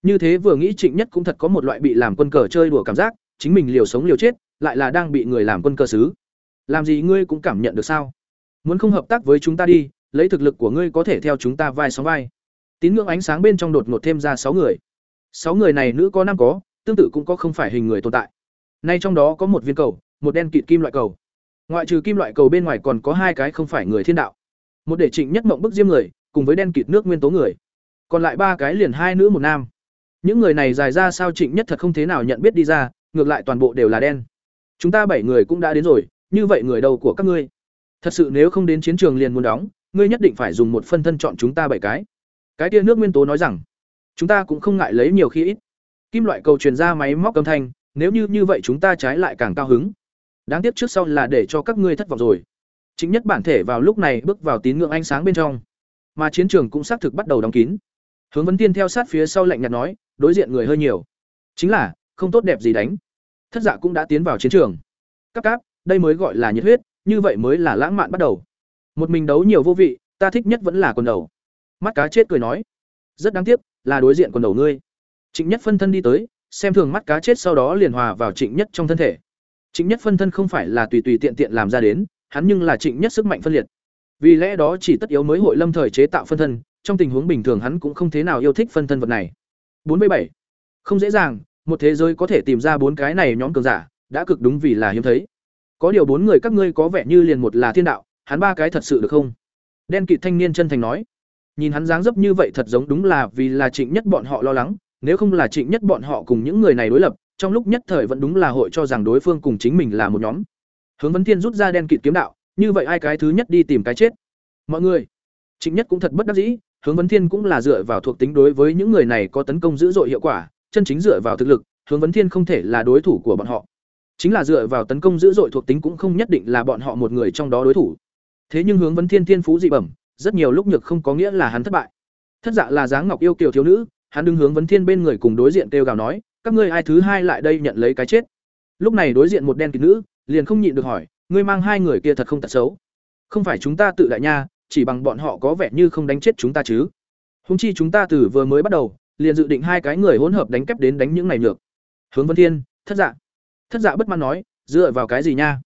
Như thế vừa nghĩ trịnh nhất cũng thật có một loại bị làm quân cờ chơi đùa cảm giác, chính mình liều sống liều chết, lại là đang bị người làm quân cờ xứ làm gì ngươi cũng cảm nhận được sao? Muốn không hợp tác với chúng ta đi, lấy thực lực của ngươi có thể theo chúng ta vai sóng vai. Tín ngưỡng ánh sáng bên trong đột ngột thêm ra sáu người. Sáu người này nữ có năm có, tương tự cũng có không phải hình người tồn tại. Nay trong đó có một viên cầu, một đen kịt kim loại cầu ngoại trừ kim loại cầu bên ngoài còn có hai cái không phải người thiên đạo. Một để trịnh nhất mộng bức diêm người, cùng với đen kịt nước nguyên tố người. Còn lại ba cái liền hai nữ một nam. Những người này dài ra sao trịnh nhất thật không thế nào nhận biết đi ra, ngược lại toàn bộ đều là đen. Chúng ta bảy người cũng đã đến rồi, như vậy người đầu của các ngươi. Thật sự nếu không đến chiến trường liền muốn đóng, ngươi nhất định phải dùng một phân thân chọn chúng ta bảy cái. Cái tia nước nguyên tố nói rằng, chúng ta cũng không ngại lấy nhiều khi ít. Kim loại cầu truyền ra máy móc âm thanh, nếu như như vậy chúng ta trái lại càng cao hứng đáng tiếc trước sau là để cho các ngươi thất vọng rồi. Chính nhất bản thể vào lúc này bước vào tín ngưỡng ánh sáng bên trong. Mà chiến trường cũng xác thực bắt đầu đóng kín. Hướng vấn tiên theo sát phía sau lạnh nhạt nói, đối diện người hơi nhiều. Chính là, không tốt đẹp gì đánh. Thất dạ cũng đã tiến vào chiến trường. Cắp cáp, đây mới gọi là nhiệt huyết, như vậy mới là lãng mạn bắt đầu. Một mình đấu nhiều vô vị, ta thích nhất vẫn là quần đầu. Mắt cá chết cười nói. Rất đáng tiếc, là đối diện quần đầu ngươi. Trịnh nhất phân thân đi tới, xem thường mắt cá chết sau đó liền hòa vào trịnh nhất trong thân thể trịnh nhất phân thân không phải là tùy tùy tiện tiện làm ra đến, hắn nhưng là trịnh nhất sức mạnh phân liệt. Vì lẽ đó chỉ tất yếu mới hội lâm thời chế tạo phân thân, trong tình huống bình thường hắn cũng không thế nào yêu thích phân thân vật này. Bốn mươi bảy. Không dễ dàng, một thế giới có thể tìm ra bốn cái này nhóm cường giả, đã cực đúng vì là hiếm thấy. Có điều bốn người các ngươi có vẻ như liền một là thiên đạo, hắn ba cái thật sự được không? Đen kịt thanh niên chân thành nói. Nhìn hắn dáng dấp như vậy thật giống đúng là vì là trịnh nhất bọn họ lo lắng, nếu không là trịnh nhất bọn họ cùng những người này đối lập trong lúc nhất thời vẫn đúng là hội cho rằng đối phương cùng chính mình là một nhóm. Hướng vấn thiên rút ra đen kịt kiếm đạo, như vậy ai cái thứ nhất đi tìm cái chết? Mọi người, trịnh nhất cũng thật bất đắc dĩ, hướng vấn thiên cũng là dựa vào thuộc tính đối với những người này có tấn công dữ dội hiệu quả, chân chính dựa vào thực lực, hướng vấn thiên không thể là đối thủ của bọn họ. Chính là dựa vào tấn công dữ dội thuộc tính cũng không nhất định là bọn họ một người trong đó đối thủ. Thế nhưng hướng vấn thiên thiên phú dị bẩm, rất nhiều lúc nhược không có nghĩa là hắn thất bại. Thất dạ là dáng ngọc yêu kiều thiếu nữ, hắn đứng hướng vấn thiên bên người cùng đối diện kêu gào nói các ngươi ai thứ hai lại đây nhận lấy cái chết? Lúc này đối diện một đen kịt nữ, liền không nhịn được hỏi, ngươi mang hai người kia thật không tật xấu? Không phải chúng ta tự đại nha, chỉ bằng bọn họ có vẻ như không đánh chết chúng ta chứ. Húng chi chúng ta từ vừa mới bắt đầu, liền dự định hai cái người hỗn hợp đánh kép đến đánh những này nhược. Hướng vân thiên, thất dạ. Thất dạ bất mãn nói, dựa vào cái gì nha?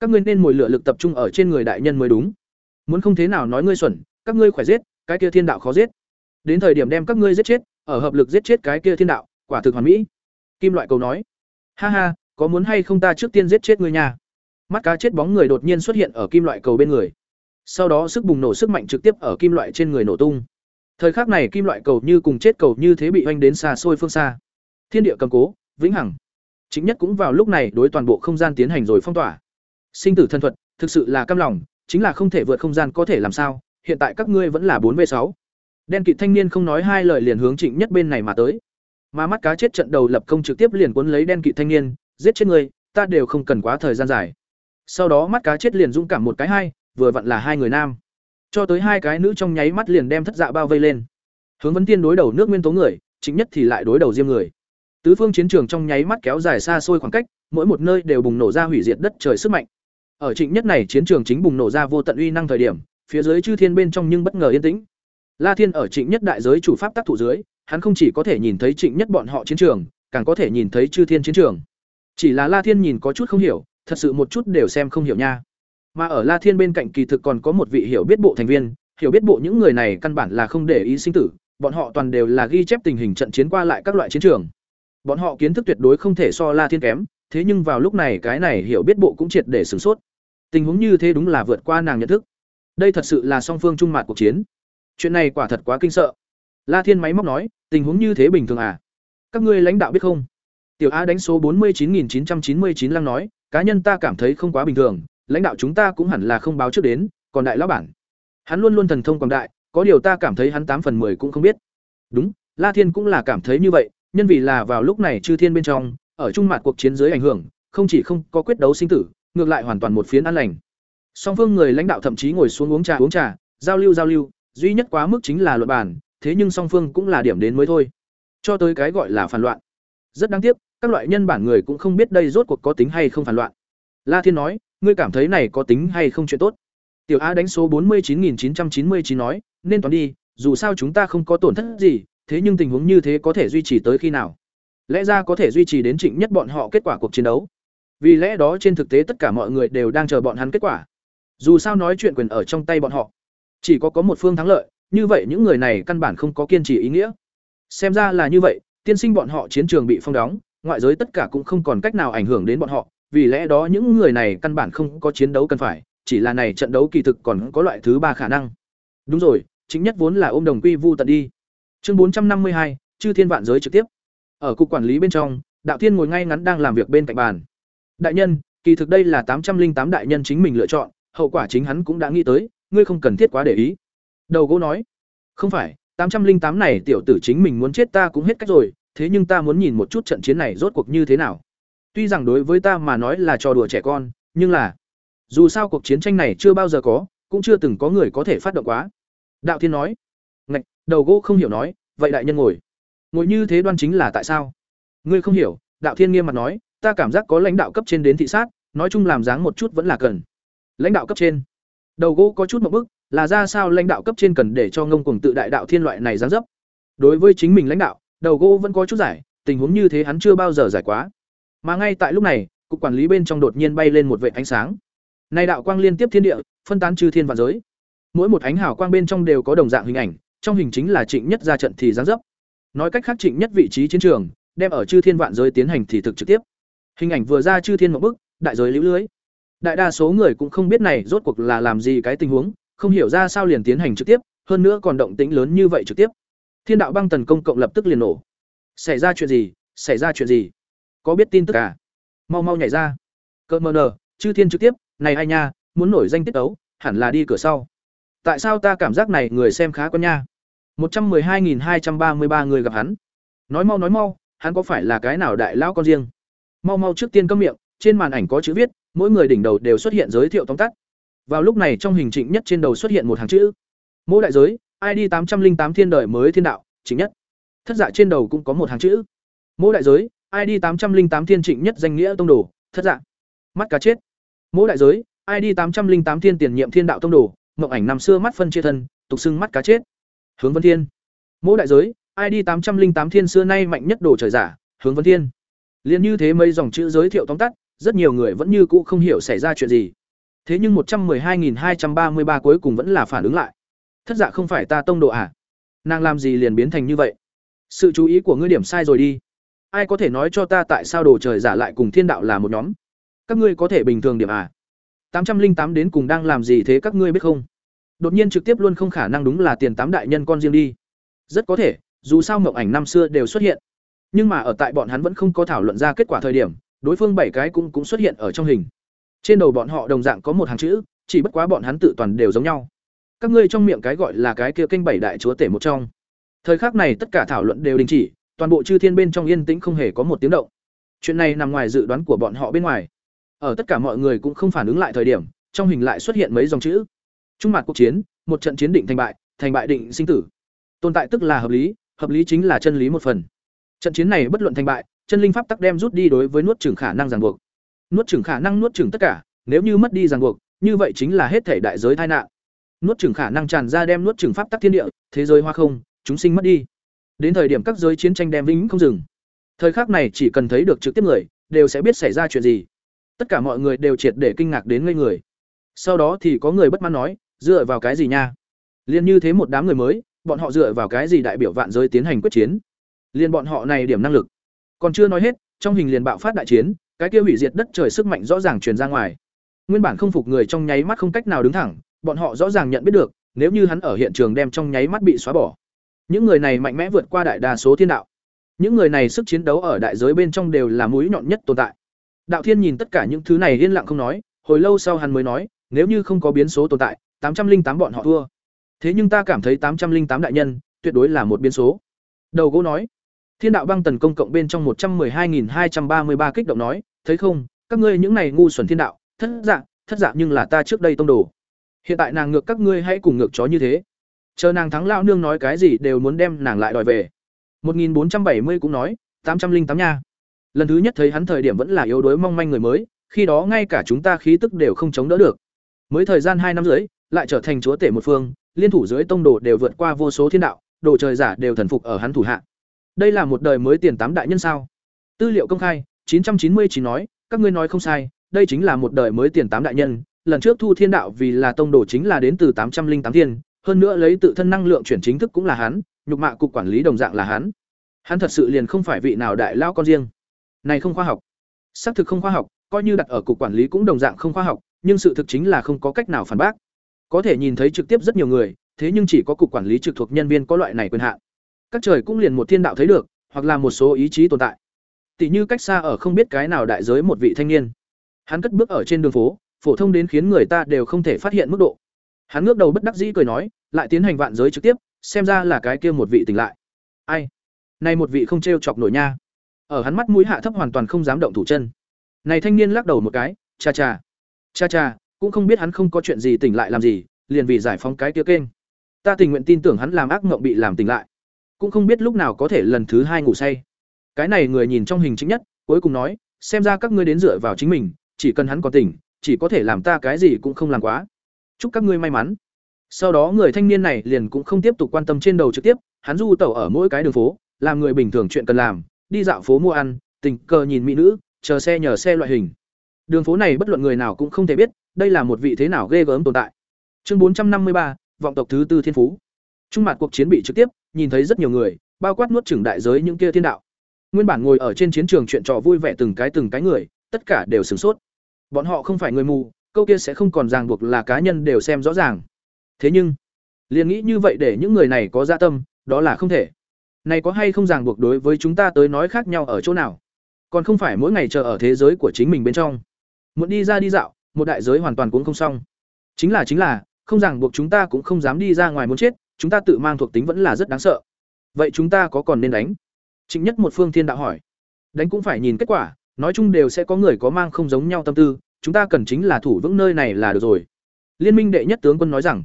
Các ngươi nên mồi lửa lực tập trung ở trên người đại nhân mới đúng. Muốn không thế nào nói ngươi xuẩn, các ngươi khỏe giết, cái kia thiên đạo khó giết. Đến thời điểm đem các ngươi giết chết, ở hợp lực giết chết cái kia thiên đạo, quả thực hoàn mỹ kim loại cầu nói, ha ha, có muốn hay không ta trước tiên giết chết ngươi nhà mắt cá chết bóng người đột nhiên xuất hiện ở kim loại cầu bên người. Sau đó sức bùng nổ sức mạnh trực tiếp ở kim loại trên người nổ tung. Thời khắc này kim loại cầu như cùng chết cầu như thế bị oanh đến xa xôi phương xa. Thiên địa cầm cố, vĩnh hằng. Chính nhất cũng vào lúc này đối toàn bộ không gian tiến hành rồi phong tỏa. Sinh tử thân thuật, thực sự là căm lòng, chính là không thể vượt không gian có thể làm sao, hiện tại các ngươi vẫn là bốn v sáu. Đen kịt thanh niên không nói hai lời liền hướng trịnh nhất bên này mà tới mà mắt cá chết trận đầu lập công trực tiếp liền cuốn lấy đen kỵ thanh niên giết chết người, ta đều không cần quá thời gian dài. Sau đó mắt cá chết liền dũng cảm một cái hai vừa vặn là hai người nam. Cho tới hai cái nữ trong nháy mắt liền đem thất dạ bao vây lên. Hướng vấn tiên đối đầu nước nguyên tố người chính nhất thì lại đối đầu diêm người. Tứ phương chiến trường trong nháy mắt kéo dài xa xôi khoảng cách mỗi một nơi đều bùng nổ ra hủy diệt đất trời sức mạnh. Ở trịnh nhất này chiến trường chính bùng nổ ra vô tận uy năng thời điểm phía dưới chư thiên bên trong nhưng bất ngờ yên tĩnh. La thiên ở trịnh nhất đại giới chủ pháp tác thủ dưới hắn không chỉ có thể nhìn thấy trịnh nhất bọn họ chiến trường, càng có thể nhìn thấy chư thiên chiến trường. Chỉ là la thiên nhìn có chút không hiểu, thật sự một chút đều xem không hiểu nha. Mà ở la thiên bên cạnh kỳ thực còn có một vị hiểu biết bộ thành viên, hiểu biết bộ những người này căn bản là không để ý sinh tử, bọn họ toàn đều là ghi chép tình hình trận chiến qua lại các loại chiến trường. Bọn họ kiến thức tuyệt đối không thể so la thiên kém, thế nhưng vào lúc này cái này hiểu biết bộ cũng triệt để sửng sốt. Tình huống như thế đúng là vượt qua nàng nhận thức. Đây thật sự là song phương trung mạt cuộc chiến. Chuyện này quả thật quá kinh sợ la thiên máy móc nói, tình huống như thế bình thường à? Các ngươi lãnh đạo biết không? Tiểu a đánh số bốn mươi chín nghìn chín trăm chín mươi chín lăng nói, cá nhân ta cảm thấy không quá bình thường, lãnh đạo chúng ta cũng hẳn là không báo trước đến, còn đại lão bản. Hắn luôn luôn thần thông quảng đại, có điều ta cảm thấy hắn tám phần mười cũng không biết. Đúng, la thiên cũng là cảm thấy như vậy, nhân vì là vào lúc này chư thiên bên trong, ở trung mặt cuộc chiến dưới ảnh hưởng, không chỉ không có quyết đấu sinh tử, ngược lại hoàn toàn một phiến an lành. Song phương người lãnh đạo thậm chí ngồi xuống uống trà uống trà, giao lưu giao lưu, duy nhất quá mức chính là luật bản thế nhưng song phương cũng là điểm đến mới thôi. Cho tới cái gọi là phản loạn. Rất đáng tiếc, các loại nhân bản người cũng không biết đây rốt cuộc có tính hay không phản loạn. La thiên nói, ngươi cảm thấy này có tính hay không chuyện tốt? Tiểu a đánh số bốn mươi chín nghìn chín trăm chín mươi chín nói, nên toán đi, dù sao chúng ta không có tổn thất gì, thế nhưng tình huống như thế có thể duy trì tới khi nào? Lẽ ra có thể duy trì đến trịnh nhất bọn họ kết quả cuộc chiến đấu? Vì lẽ đó trên thực tế tất cả mọi người đều đang chờ bọn hắn kết quả. Dù sao nói chuyện quyền ở trong tay bọn họ. Chỉ có có một phương thắng lợi như vậy những người này căn bản không có kiên trì ý nghĩa. Xem ra là như vậy, tiên sinh bọn họ chiến trường bị phong đóng, ngoại giới tất cả cũng không còn cách nào ảnh hưởng đến bọn họ, vì lẽ đó những người này căn bản không có chiến đấu cần phải, chỉ là này trận đấu kỳ thực còn có loại thứ ba khả năng. Đúng rồi, chính nhất vốn là ôm đồng quy vu tận đi. Chương bốn trăm năm mươi hai, chư thiên vạn giới trực tiếp. Ở cục quản lý bên trong, đạo thiên ngồi ngay ngắn đang làm việc bên cạnh bàn. Đại nhân, kỳ thực đây là tám trăm linh tám đại nhân chính mình lựa chọn, hậu quả chính hắn cũng đã nghĩ tới, ngươi không cần thiết quá để ý đầu gỗ nói, không phải, tám trăm linh tám này tiểu tử chính mình muốn chết ta cũng hết cách rồi, thế nhưng ta muốn nhìn một chút trận chiến này rốt cuộc như thế nào. Tuy rằng đối với ta mà nói là trò đùa trẻ con, nhưng là, dù sao cuộc chiến tranh này chưa bao giờ có, cũng chưa từng có người có thể phát động quá. Đạo thiên nói, ngạch, đầu gỗ không hiểu nói, vậy đại nhân ngồi. Ngồi như thế đoan chính là tại sao? Ngươi không hiểu, đạo thiên nghiêm mặt nói, ta cảm giác có lãnh đạo cấp trên đến thị sát, nói chung làm dáng một chút vẫn là cần. Lãnh đạo cấp trên? Đầu gỗ có chút một bức là ra sao lãnh đạo cấp trên cần để cho ngông cuồng tự đại đạo thiên loại này giáng dấp. Đối với chính mình lãnh đạo, đầu gỗ vẫn có chút giải, tình huống như thế hắn chưa bao giờ giải quá. Mà ngay tại lúc này, cục quản lý bên trong đột nhiên bay lên một vệt ánh sáng. Này đạo quang liên tiếp thiên địa, phân tán chư thiên và giới. Mỗi một ánh hào quang bên trong đều có đồng dạng hình ảnh, trong hình chính là trịnh nhất ra trận thì giáng dấp. Nói cách khác trịnh nhất vị trí chiến trường, đem ở chư thiên vạn giới tiến hành thì thực trực tiếp. Hình ảnh vừa ra chư thiên một bức đại giới lưu lưới. Đại đa số người cũng không biết này rốt cuộc là làm gì cái tình huống không hiểu ra sao liền tiến hành trực tiếp, hơn nữa còn động tĩnh lớn như vậy trực tiếp. Thiên đạo băng tần công cộng lập tức liền nổ. Xảy ra chuyện gì? Xảy ra chuyện gì? Có biết tin tức à? Mau mau nhảy ra. Cơ mờ nờ, chư thiên trực tiếp, này ai nha, muốn nổi danh tiết ấu hẳn là đi cửa sau. Tại sao ta cảm giác này người xem khá quen nha? Một trăm hai nghìn hai trăm ba mươi ba người gặp hắn. Nói mau nói mau, hắn có phải là cái nào đại lão con riêng? Mau mau trước tiên câm miệng, trên màn ảnh có chữ viết, mỗi người đỉnh đầu đều xuất hiện giới thiệu tóm tắt vào lúc này trong hình trịnh nhất trên đầu xuất hiện một hàng chữ. Mỗi đại giới id tám trăm linh tám thiên đời mới thiên đạo, trịnh nhất. Thất dạ trên đầu cũng có một hàng chữ. Mỗi đại giới id tám trăm linh tám thiên trịnh nhất danh nghĩa tông đồ, thất dạ. Mắt cá chết. Mỗi đại giới id tám trăm linh tám thiên tiền nhiệm thiên đạo tông đồ, mộng ảnh năm xưa mắt phân chia thân, tục xưng mắt cá chết. Hướng vân thiên. Mỗi đại giới id tám trăm linh tám thiên xưa nay mạnh nhất đồ trời giả, hướng vân thiên. Liền như thế mấy dòng chữ giới thiệu tóm tắt, rất nhiều người vẫn như cũ không hiểu xảy ra chuyện gì thế nhưng một trăm hai hai trăm ba mươi ba cuối cùng vẫn là phản ứng lại. Thất dạ không phải ta tông độ à? Nàng làm gì liền biến thành như vậy? Sự chú ý của ngươi điểm sai rồi đi. Ai có thể nói cho ta tại sao đồ trời giả lại cùng thiên đạo là một nhóm? Các ngươi có thể bình thường điểm à? Tám trăm linh tám đến cùng đang làm gì thế các ngươi biết không? Đột nhiên trực tiếp luôn không khả năng đúng là tiền tám đại nhân con riêng đi. Rất có thể, dù sao mộng ảnh năm xưa đều xuất hiện. Nhưng mà ở tại bọn hắn vẫn không có thảo luận ra kết quả thời điểm, đối phương bảy cái cũng cũng xuất hiện ở trong hình trên đầu bọn họ đồng dạng có một hàng chữ chỉ bất quá bọn hắn tự toàn đều giống nhau các ngươi trong miệng cái gọi là cái kia kênh bảy đại chúa tể một trong thời khắc này tất cả thảo luận đều đình chỉ toàn bộ chư thiên bên trong yên tĩnh không hề có một tiếng động chuyện này nằm ngoài dự đoán của bọn họ bên ngoài Ở tất cả mọi người cũng không phản ứng lại thời điểm, trong hình lại xuất hiện mấy dòng chữ. Trung mặt cuộc chiến, một trận chiến định thành bại, thành bại định sinh tử. Tồn tại tức là hợp lý, hợp lý chính là chân lý một phần. Trận chiến này bất luận thành bại, chân linh pháp tắc đem rút đi đối với nuốt chửng khả năng ràng buộc. Nuốt chửng khả năng nuốt chửng tất cả, nếu như mất đi ràng buộc, như vậy chính là hết thể đại giới tai nạn. Nuốt chửng khả năng tràn ra đem nuốt chửng pháp tắc thiên địa, thế giới hoa không, chúng sinh mất đi. Đến thời điểm các giới chiến tranh đem vĩnh không dừng. Thời khắc này chỉ cần thấy được trực tiếp người, đều sẽ biết xảy ra chuyện gì. Tất cả mọi người đều triệt để kinh ngạc đến ngây người. Sau đó thì có người bất mãn nói, dựa vào cái gì nha? Liên như thế một đám người mới, bọn họ dựa vào cái gì đại biểu vạn giới tiến hành quyết chiến? Liên bọn họ này điểm năng lực. Còn chưa nói hết, trong hình liền bạo phát đại chiến, cái kia hủy diệt đất trời sức mạnh rõ ràng truyền ra ngoài. Nguyên bản không phục người trong nháy mắt không cách nào đứng thẳng, bọn họ rõ ràng nhận biết được, nếu như hắn ở hiện trường đem trong nháy mắt bị xóa bỏ. Những người này mạnh mẽ vượt qua đại đa số thiên đạo. Những người này sức chiến đấu ở đại giới bên trong đều là mũi nhọn nhất tồn tại. Đạo Thiên nhìn tất cả những thứ này yên lặng không nói, hồi lâu sau hắn mới nói, nếu như không có biến số tồn tại, tám trăm linh tám bọn họ thua. Thế nhưng ta cảm thấy tám trăm linh tám đại nhân, tuyệt đối là một biến số. Đầu gỗ nói, Thiên đạo băng tần công cộng bên trong một trăm hai nghìn hai trăm ba mươi ba kích động nói, thấy không, các ngươi những này ngu xuẩn thiên đạo, thất dạng, thất dạng nhưng là ta trước đây tông đồ. Hiện tại nàng ngược các ngươi hãy cùng ngược chó như thế. Chờ nàng thắng lão nương nói cái gì đều muốn đem nàng lại đòi về. Một nghìn bốn trăm bảy mươi cũng nói, tám trăm linh tám nha. Lần thứ nhất thấy hắn thời điểm vẫn là yếu đuối mong manh người mới, khi đó ngay cả chúng ta khí tức đều không chống đỡ được. Mới thời gian hai năm rưỡi, lại trở thành chúa tể một phương, liên thủ dưới tông đồ đều vượt qua vô số thiên đạo, đồ trời giả đều thần phục ở hắn thủ hạ. Đây là một đời mới tiền tám đại nhân sao? Tư liệu công khai, chín trăm chín mươi chín nói, các ngươi nói không sai, đây chính là một đời mới tiền tám đại nhân, lần trước thu thiên đạo vì là tông đồ chính là đến từ tám trăm linh tám thiên, hơn nữa lấy tự thân năng lượng chuyển chính thức cũng là hắn, nhục mạ cục quản lý đồng dạng là hắn. Hắn thật sự liền không phải vị nào đại lao con riêng. Này không khoa học. Xác thực không khoa học, coi như đặt ở cục quản lý cũng đồng dạng không khoa học, nhưng sự thực chính là không có cách nào phản bác. Có thể nhìn thấy trực tiếp rất nhiều người, thế nhưng chỉ có cục quản lý trực thuộc nhân viên có loại này quyền hạn. Các trời cũng liền một thiên đạo thấy được, hoặc là một số ý chí tồn tại. Tỷ như cách xa ở không biết cái nào đại giới một vị thanh niên. Hắn cất bước ở trên đường phố, phổ thông đến khiến người ta đều không thể phát hiện mức độ. Hắn ngước đầu bất đắc dĩ cười nói, lại tiến hành vạn giới trực tiếp, xem ra là cái kia một vị tỉnh lại. Ai? Này một vị không trêu chọc nổi nha. Ở hắn mắt mũi hạ thấp hoàn toàn không dám động thủ chân. Này thanh niên lắc đầu một cái, cha cha. Cha cha, cũng không biết hắn không có chuyện gì tỉnh lại làm gì, liền vì giải phóng cái kia kênh. Ta tình nguyện tin tưởng hắn làm ác mộng bị làm tỉnh lại, cũng không biết lúc nào có thể lần thứ hai ngủ say. Cái này người nhìn trong hình chính nhất, cuối cùng nói, xem ra các ngươi đến dựa vào chính mình, chỉ cần hắn còn tỉnh, chỉ có thể làm ta cái gì cũng không làm quá. Chúc các ngươi may mắn. Sau đó người thanh niên này liền cũng không tiếp tục quan tâm trên đầu trực tiếp, hắn du tẩu ở mỗi cái đường phố, làm người bình thường chuyện cần làm, đi dạo phố mua ăn, tình cờ nhìn mỹ nữ, chờ xe nhờ xe loại hình. Đường phố này bất luận người nào cũng không thể biết, đây là một vị thế nào ghê gớm tồn tại. Chương bốn trăm năm mươi ba, vọng tộc thứ tư thiên phú. Trung mặt cuộc chiến bị trực tiếp, nhìn thấy rất nhiều người, bao quát nuốt chửng đại giới những kia thiên đạo. Nguyên bản ngồi ở trên chiến trường chuyện trò vui vẻ từng cái từng cái người, tất cả đều sửng sốt. Bọn họ không phải người mù, câu kia sẽ không còn ràng buộc là cá nhân đều xem rõ ràng. Thế nhưng, liền nghĩ như vậy để những người này có dạ tâm, đó là không thể. Này có hay không ràng buộc đối với chúng ta tới nói khác nhau ở chỗ nào? Còn không phải mỗi ngày chờ ở thế giới của chính mình bên trong. Muốn đi ra đi dạo, một đại giới hoàn toàn cũng không xong. Chính là chính là, không ràng buộc chúng ta cũng không dám đi ra ngoài muốn chết, chúng ta tự mang thuộc tính vẫn là rất đáng sợ. Vậy chúng ta có còn nên đánh? Trịnh Nhất một phương thiên đạo hỏi. Đánh cũng phải nhìn kết quả, nói chung đều sẽ có người có mang không giống nhau tâm tư, chúng ta cần chính là thủ vững nơi này là được rồi. Liên minh đệ nhất tướng quân nói rằng,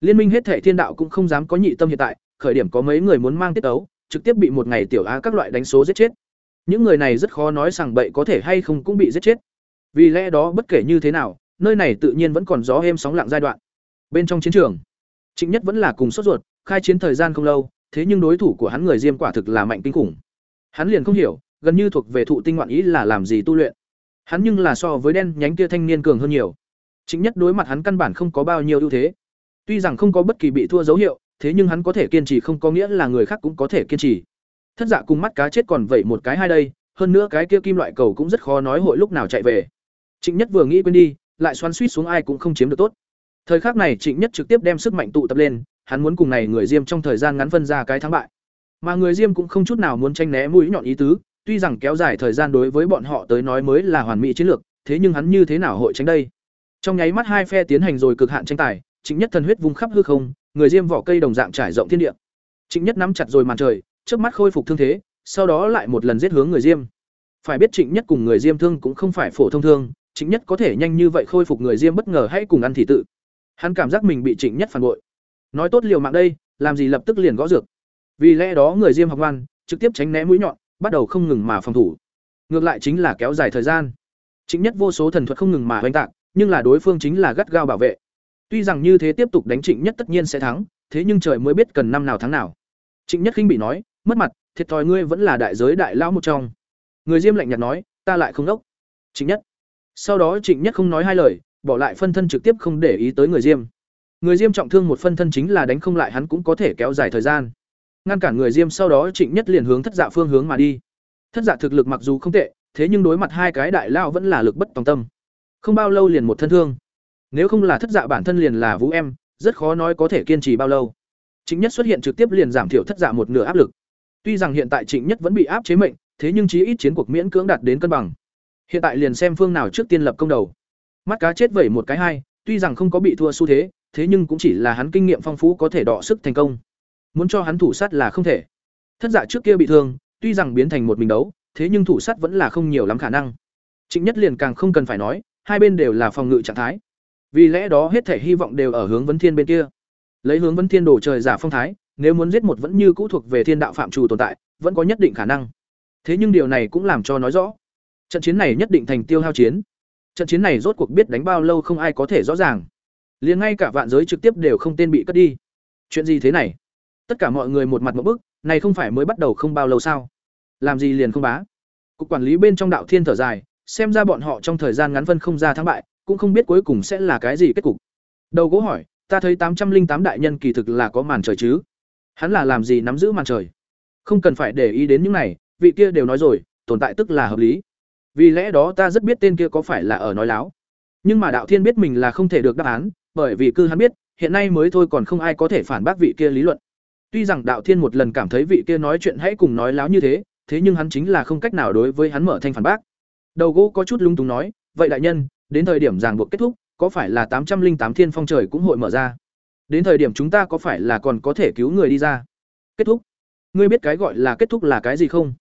liên minh hết thệ thiên đạo cũng không dám có nhị tâm hiện tại, khởi điểm có mấy người muốn mang tiết ấu, trực tiếp bị một ngày tiểu á các loại đánh số giết chết. Những người này rất khó nói rằng bậy có thể hay không cũng bị giết chết. Vì lẽ đó bất kể như thế nào, nơi này tự nhiên vẫn còn gió êm sóng lặng giai đoạn. Bên trong chiến trường, Trịnh Nhất vẫn là cùng sốt ruột, khai chiến thời gian không lâu, thế nhưng đối thủ của hắn người Diêm quả thực là mạnh kinh khủng. Hắn liền không hiểu, gần như thuộc về thụ tinh ngoạn ý là làm gì tu luyện. Hắn nhưng là so với đen nhánh kia thanh niên cường hơn nhiều. chính Nhất đối mặt hắn căn bản không có bao nhiêu ưu thế. Tuy rằng không có bất kỳ bị thua dấu hiệu, thế nhưng hắn có thể kiên trì không có nghĩa là người khác cũng có thể kiên trì. Thất dạ cùng mắt cá chết còn vậy một cái hai đây, hơn nữa cái kia kim loại cầu cũng rất khó nói hội lúc nào chạy về. Trịnh Nhất vừa nghĩ quên đi, lại xoắn suýt xuống ai cũng không chiếm được tốt. Thời khắc này Trịnh Nhất trực tiếp đem sức mạnh tụ tập lên, hắn muốn cùng này người Diêm trong thời gian ngắn phân ra cái thắng bại. Mà người Diêm cũng không chút nào muốn tranh né mũi nhọn ý tứ, tuy rằng kéo dài thời gian đối với bọn họ tới nói mới là hoàn mỹ chiến lược, thế nhưng hắn như thế nào hội tránh đây? Trong nháy mắt hai phe tiến hành rồi cực hạn tranh tài, Trịnh Nhất thần huyết vung khắp hư không, người Diêm vỏ cây đồng dạng trải rộng thiên địa. Trịnh Nhất nắm chặt rồi màn trời, trước mắt khôi phục thương thế, sau đó lại một lần giết hướng người Diêm. Phải biết Trịnh Nhất cùng người Diêm thương cũng không phải phổ thông thương, Trịnh Nhất có thể nhanh như vậy khôi phục người Diêm bất ngờ hay cùng ăn thị tự. Hắn cảm giác mình bị Trịnh Nhất phản bội. Nói tốt liều mạng đây, làm gì lập tức liền gõ dược. Vì lẽ đó người Diêm học ngoan, trực tiếp tránh né mũi nhọn, bắt đầu không ngừng mà phòng thủ. Ngược lại chính là kéo dài thời gian. Trịnh Nhất vô số thần thuật không ngừng mà hoành tạc, nhưng là đối phương chính là gắt gao bảo vệ. Tuy rằng như thế tiếp tục đánh Trịnh Nhất tất nhiên sẽ thắng, thế nhưng trời mới biết cần năm nào tháng nào. Trịnh Nhất khinh bị nói, mất mặt, thiệt thòi ngươi vẫn là đại giới đại lão một trong. Người Diêm lạnh nhạt nói, ta lại không đốc. Trịnh Nhất. Sau đó Trịnh Nhất không nói hai lời, bỏ lại phân thân trực tiếp không để ý tới người Diêm. Người Diêm trọng thương một phân thân chính là đánh không lại hắn cũng có thể kéo dài thời gian. Ngăn cản người Diêm sau đó Trịnh Nhất liền hướng thất dạ phương hướng mà đi. Thất dạ thực lực mặc dù không tệ, thế nhưng đối mặt hai cái đại lao vẫn là lực bất tòng tâm. Không bao lâu liền một thân thương. Nếu không là thất dạ bản thân liền là Vũ em, rất khó nói có thể kiên trì bao lâu. Trịnh Nhất xuất hiện trực tiếp liền giảm thiểu thất dạ một nửa áp lực. Tuy rằng hiện tại Trịnh Nhất vẫn bị áp chế mệnh, thế nhưng chí ít chiến cuộc miễn cưỡng đạt đến cân bằng. Hiện tại liền xem phương nào trước tiên lập công đầu. Mắt cá chết vẩy một cái hai, tuy rằng không có bị thua xu thế, thế nhưng cũng chỉ là hắn kinh nghiệm phong phú có thể đọ sức thành công. Muốn cho hắn thủ sát là không thể. Thất dạ trước kia bị thương, tuy rằng biến thành một mình đấu, thế nhưng thủ sát vẫn là không nhiều lắm khả năng. Trịnh Nhất liền càng không cần phải nói, hai bên đều là phòng ngự trạng thái. Vì lẽ đó hết thể hy vọng đều ở hướng Vấn Thiên bên kia. Lấy hướng Vấn Thiên đổ trời giả phong thái, nếu muốn giết một vẫn như cũ thuộc về thiên đạo phạm chủ tồn tại, vẫn có nhất định khả năng. Thế nhưng điều này cũng làm cho nói rõ, trận chiến này nhất định thành tiêu hao chiến. Trận chiến này rốt cuộc biết đánh bao lâu không ai có thể rõ ràng. Liền ngay cả vạn giới trực tiếp đều không tên bị cất đi. Chuyện gì thế này? Tất cả mọi người một mặt một bức, này không phải mới bắt đầu không bao lâu sao? Làm gì liền không bá? Cục quản lý bên trong đạo thiên thở dài, xem ra bọn họ trong thời gian ngắn phân không ra thắng bại, cũng không biết cuối cùng sẽ là cái gì kết cục. Đầu gỗ hỏi, ta thấy tám trăm linh tám đại nhân kỳ thực là có màn trời chứ? Hắn là làm gì nắm giữ màn trời? Không cần phải để ý đến những này, vị kia đều nói rồi, tồn tại tức là hợp lý. Vì lẽ đó ta rất biết tên kia có phải là ở nói láo. Nhưng mà đạo thiên biết mình là không thể được đáp án, bởi vì cư hắn biết, hiện nay mới thôi còn không ai có thể phản bác vị kia lý luận. Tuy rằng đạo thiên một lần cảm thấy vị kia nói chuyện hãy cùng nói láo như thế, thế nhưng hắn chính là không cách nào đối với hắn mở thanh phản bác. Đầu gỗ có chút lung túng nói, "Vậy đại nhân, đến thời điểm giảng buộc kết thúc, có phải là tám trăm linh tám thiên phong trời cũng hội mở ra? Đến thời điểm chúng ta có phải là còn có thể cứu người đi ra?" Kết thúc? Ngươi biết cái gọi là kết thúc là cái gì không?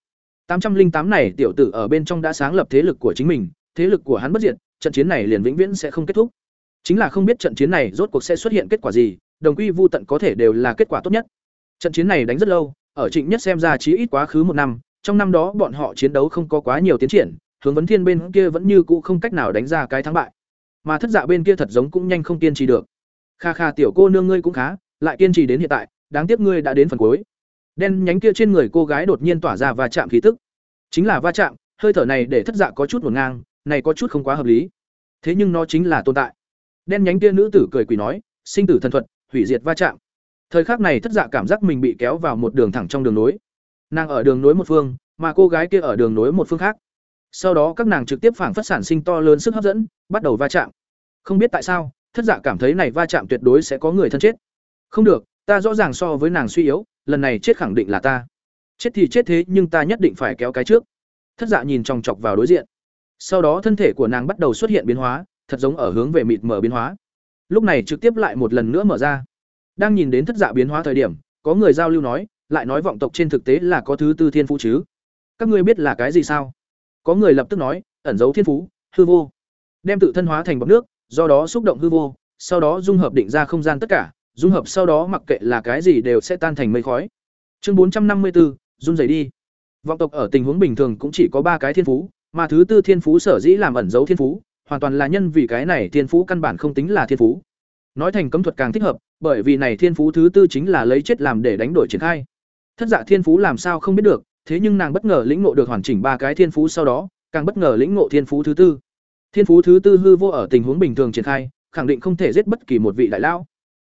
Tám trăm linh tám này tiểu tử ở bên trong đã sáng lập thế lực của chính mình, thế lực của hắn bất diệt, trận chiến này liền vĩnh viễn sẽ không kết thúc. Chính là không biết trận chiến này rốt cuộc sẽ xuất hiện kết quả gì, đồng quy vu tận có thể đều là kết quả tốt nhất. Trận chiến này đánh rất lâu, ở Trịnh Nhất xem ra chí ít quá khứ một năm, trong năm đó bọn họ chiến đấu không có quá nhiều tiến triển, hướng vấn thiên bên kia vẫn như cũ không cách nào đánh ra cái thắng bại. Mà thất dạ bên kia thật giống cũng nhanh không kiên trì được. Kha kha tiểu cô nương ngươi cũng khá, lại kiên trì đến hiện tại, đáng tiếc ngươi đã đến phần cuối. Đen nhánh kia trên người cô gái đột nhiên tỏa ra và chạm khí tức. Chính là va chạm, hơi thở này để thất dạ có chút hỗn ngang, này có chút không quá hợp lý. Thế nhưng nó chính là tồn tại. Đen nhánh kia nữ tử cười quỷ nói, sinh tử thần thuật, hủy diệt va chạm. Thời khắc này thất dạ cảm giác mình bị kéo vào một đường thẳng trong đường nối. Nàng ở đường nối một phương, mà cô gái kia ở đường nối một phương khác. Sau đó các nàng trực tiếp phản phát sản sinh to lớn sức hấp dẫn, bắt đầu va chạm. Không biết tại sao, thất dạ cảm thấy này va chạm tuyệt đối sẽ có người thân chết. Không được, ta rõ ràng so với nàng suy yếu, lần này chết khẳng định là ta. Chết thì chết thế, nhưng ta nhất định phải kéo cái trước. Thất dạ nhìn chòng chọc vào đối diện. Sau đó thân thể của nàng bắt đầu xuất hiện biến hóa, thật giống ở hướng về mịt mở biến hóa. Lúc này trực tiếp lại một lần nữa mở ra. Đang nhìn đến thất dạ biến hóa thời điểm, có người giao lưu nói, lại nói vọng tộc trên thực tế là có thứ tư thiên phú chứ. Các ngươi biết là cái gì sao? Có người lập tức nói, ẩn dấu thiên phú, hư vô. Đem tự thân hóa thành bọt nước, do đó xúc động hư vô, sau đó dung hợp định ra không gian tất cả, dung hợp sau đó mặc kệ là cái gì đều sẽ tan thành mây khói. Chương bốn trăm năm mươi bốn, run rẩy đi. Vọng tộc ở tình huống bình thường cũng chỉ có ba cái thiên phú, mà thứ tư thiên phú sở dĩ làm ẩn dấu thiên phú, hoàn toàn là nhân vì cái này thiên phú căn bản không tính là thiên phú. Nói thành cấm thuật càng thích hợp, bởi vì này thiên phú thứ tư chính là lấy chết làm để đánh đổi triển khai. Thất dạ thiên phú làm sao không biết được, thế nhưng nàng bất ngờ lĩnh ngộ được hoàn chỉnh ba cái thiên phú sau đó, càng bất ngờ lĩnh ngộ thiên phú thứ tư. Thiên phú thứ tư hư vô ở tình huống bình thường triển khai, khẳng định không thể giết bất kỳ một vị đại lão.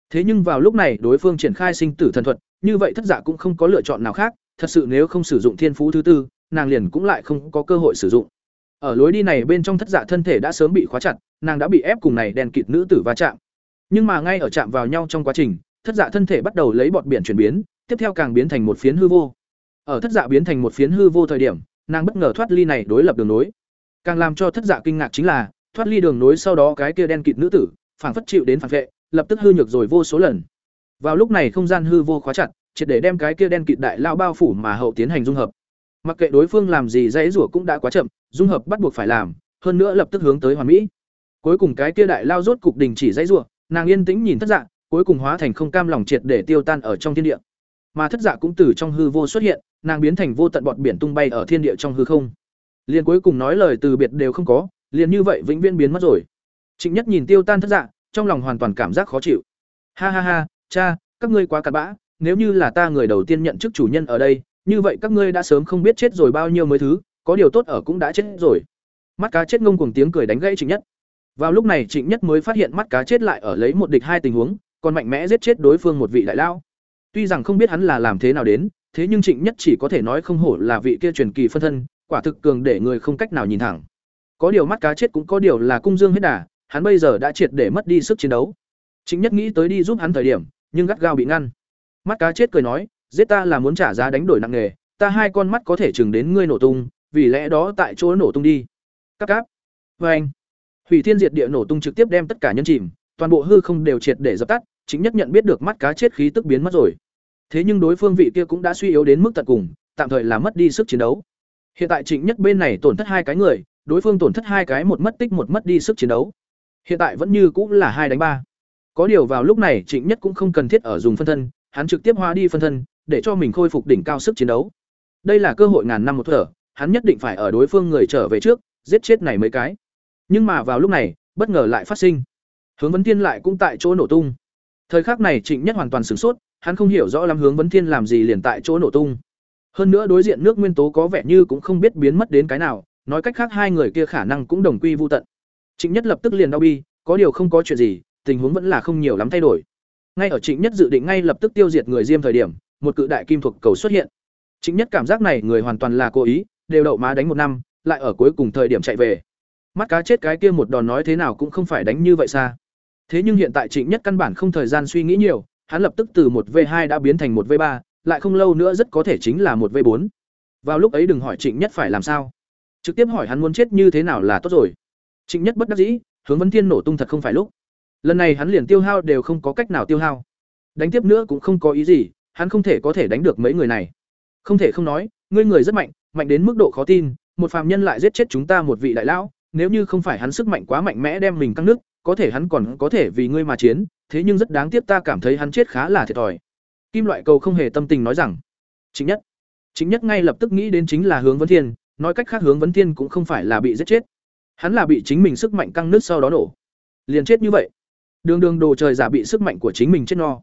Thế nhưng vào lúc này đối phương triển khai sinh tử thần thuật, như vậy thất dạ cũng không có lựa chọn nào khác, thật sự nếu không sử dụng thiên phú thứ tư, nàng liền cũng lại không có cơ hội sử dụng. Ở lối đi này bên trong thất dạ thân thể đã sớm bị khóa chặt, nàng đã bị ép cùng này đèn kịt nữ tử va chạm. Nhưng mà ngay ở chạm vào nhau trong quá trình, thất dạ thân thể bắt đầu lấy bọt biển chuyển biến, tiếp theo càng biến thành một phiến hư vô. Ở thất dạ biến thành một phiến hư vô thời điểm, nàng bất ngờ thoát ly này đối lập đường nối. Càng làm cho thất dạ kinh ngạc chính là, thoát ly đường nối sau đó cái kia đen kịt nữ tử, phảng phất chịu đến phản vệ, lập tức hư nhược rồi vô số lần. Vào lúc này không gian hư vô khóa chặt, triệt để đem cái kia đen kịt đại lao bao phủ mà hậu tiến hành dung hợp. Mặc kệ đối phương làm gì dãy rủa cũng đã quá chậm, dung hợp bắt buộc phải làm, hơn nữa lập tức hướng tới hoàn mỹ. Cuối cùng cái kia đại lao rốt cục đình chỉ dãy rủa, nàng yên tĩnh nhìn thất dạ, cuối cùng hóa thành không cam lòng triệt để tiêu tan ở trong thiên địa. Mà thất dạ cũng từ trong hư vô xuất hiện, nàng biến thành vô tận bọt biển tung bay ở thiên địa trong hư không. Liền cuối cùng nói lời từ biệt đều không có, liền như vậy vĩnh viễn biến mất rồi. Trịnh Nhất nhìn tiêu tan thất dạ, trong lòng hoàn toàn cảm giác khó chịu. Ha ha ha, cha, các ngươi quá cặn bã, nếu như là ta người đầu tiên nhận chức chủ nhân ở đây, như vậy các ngươi đã sớm không biết chết rồi bao nhiêu mới thứ, có điều tốt ở cũng đã chết rồi. Mắt cá chết ngông cuồng tiếng cười đánh gãy Trịnh Nhất. Vào lúc này Trịnh Nhất mới phát hiện mắt cá chết lại ở lấy một địch hai tình huống, còn mạnh mẽ giết chết đối phương một vị đại lao. Tuy rằng không biết hắn là làm thế nào đến, thế nhưng Trịnh Nhất chỉ có thể nói không hổ là vị kia truyền kỳ phân thân, quả thực cường để người không cách nào nhìn thẳng. Có điều mắt cá chết cũng có điều là cung dương hết đà, hắn bây giờ đã triệt để mất đi sức chiến đấu. Trịnh Nhất nghĩ tới đi giúp hắn thời điểm, nhưng gắt gao bị ngăn. Mắt cá chết cười nói, giết ta là muốn trả giá đánh đổi nặng nề, ta hai con mắt có thể chừng đến ngươi nổ tung, vì lẽ đó tại chỗ nổ tung đi. Cáp cáp. vê anh. Hủy Thiên Diệt Địa nổ tung trực tiếp đem tất cả nhân chìm, toàn bộ hư không đều triệt để dập tắt, chính nhất nhận biết được mắt cá chết khí tức biến mất rồi. Thế nhưng đối phương vị kia cũng đã suy yếu đến mức tận cùng, tạm thời là mất đi sức chiến đấu. Hiện tại Trịnh Nhất bên này tổn thất hai cái người, đối phương tổn thất hai cái một mất tích một mất đi sức chiến đấu. Hiện tại vẫn như cũng là hai đánh ba. Có điều vào lúc này Trịnh Nhất cũng không cần thiết ở dùng phân thân, hắn trực tiếp hóa đi phân thân, để cho mình khôi phục đỉnh cao sức chiến đấu. Đây là cơ hội ngàn năm một thở, hắn nhất định phải ở đối phương người trở về trước, giết chết này mấy cái. Nhưng mà vào lúc này, bất ngờ lại phát sinh. Hướng Vấn Thiên lại cũng tại chỗ nổ tung. Thời khắc này Trịnh Nhất hoàn toàn sửng sốt, hắn không hiểu rõ lắm Hướng Vấn Thiên làm gì liền tại chỗ nổ tung. Hơn nữa đối diện nước nguyên tố có vẻ như cũng không biết biến mất đến cái nào, nói cách khác hai người kia khả năng cũng đồng quy vu tận. Trịnh Nhất lập tức liền đau bi, có điều không có chuyện gì, tình huống vẫn là không nhiều lắm thay đổi. Ngay ở Trịnh Nhất dự định ngay lập tức tiêu diệt người Diêm thời điểm, một cự đại kim thuộc cầu xuất hiện. Trịnh Nhất cảm giác này người hoàn toàn là cố ý, đều đậu má đánh một năm, lại ở cuối cùng thời điểm chạy về. Mắt cá chết cái kia một đòn nói thế nào cũng không phải đánh như vậy xa. Thế nhưng hiện tại Trịnh Nhất căn bản không thời gian suy nghĩ nhiều, hắn lập tức từ một v hai đã biến thành một v ba, lại không lâu nữa rất có thể chính là một v bốn. Vào lúc ấy đừng hỏi Trịnh Nhất phải làm sao, trực tiếp hỏi hắn muốn chết như thế nào là tốt rồi. Trịnh Nhất bất đắc dĩ, hướng Vân Thiên nổ tung thật không phải lúc. Lần này hắn liền tiêu hao đều không có cách nào tiêu hao. Đánh tiếp nữa cũng không có ý gì, hắn không thể có thể đánh được mấy người này. Không thể không nói, ngươi người rất mạnh, mạnh đến mức độ khó tin, một phàm nhân lại giết chết chúng ta một vị đại lão, nếu như không phải hắn sức mạnh quá mạnh mẽ đem mình căng nước, có thể hắn còn có thể vì ngươi mà chiến, thế nhưng rất đáng tiếc ta cảm thấy hắn chết khá là thiệt thòi. Kim loại cầu không hề tâm tình nói rằng, chính nhất, chính nhất ngay lập tức nghĩ đến chính là hướng vấn thiên, nói cách khác hướng vấn thiên cũng không phải là bị giết chết, hắn là bị chính mình sức mạnh căng nước sau đó nổ, liền chết như vậy. Đường đường đồ trời giả bị sức mạnh của chính mình chết no.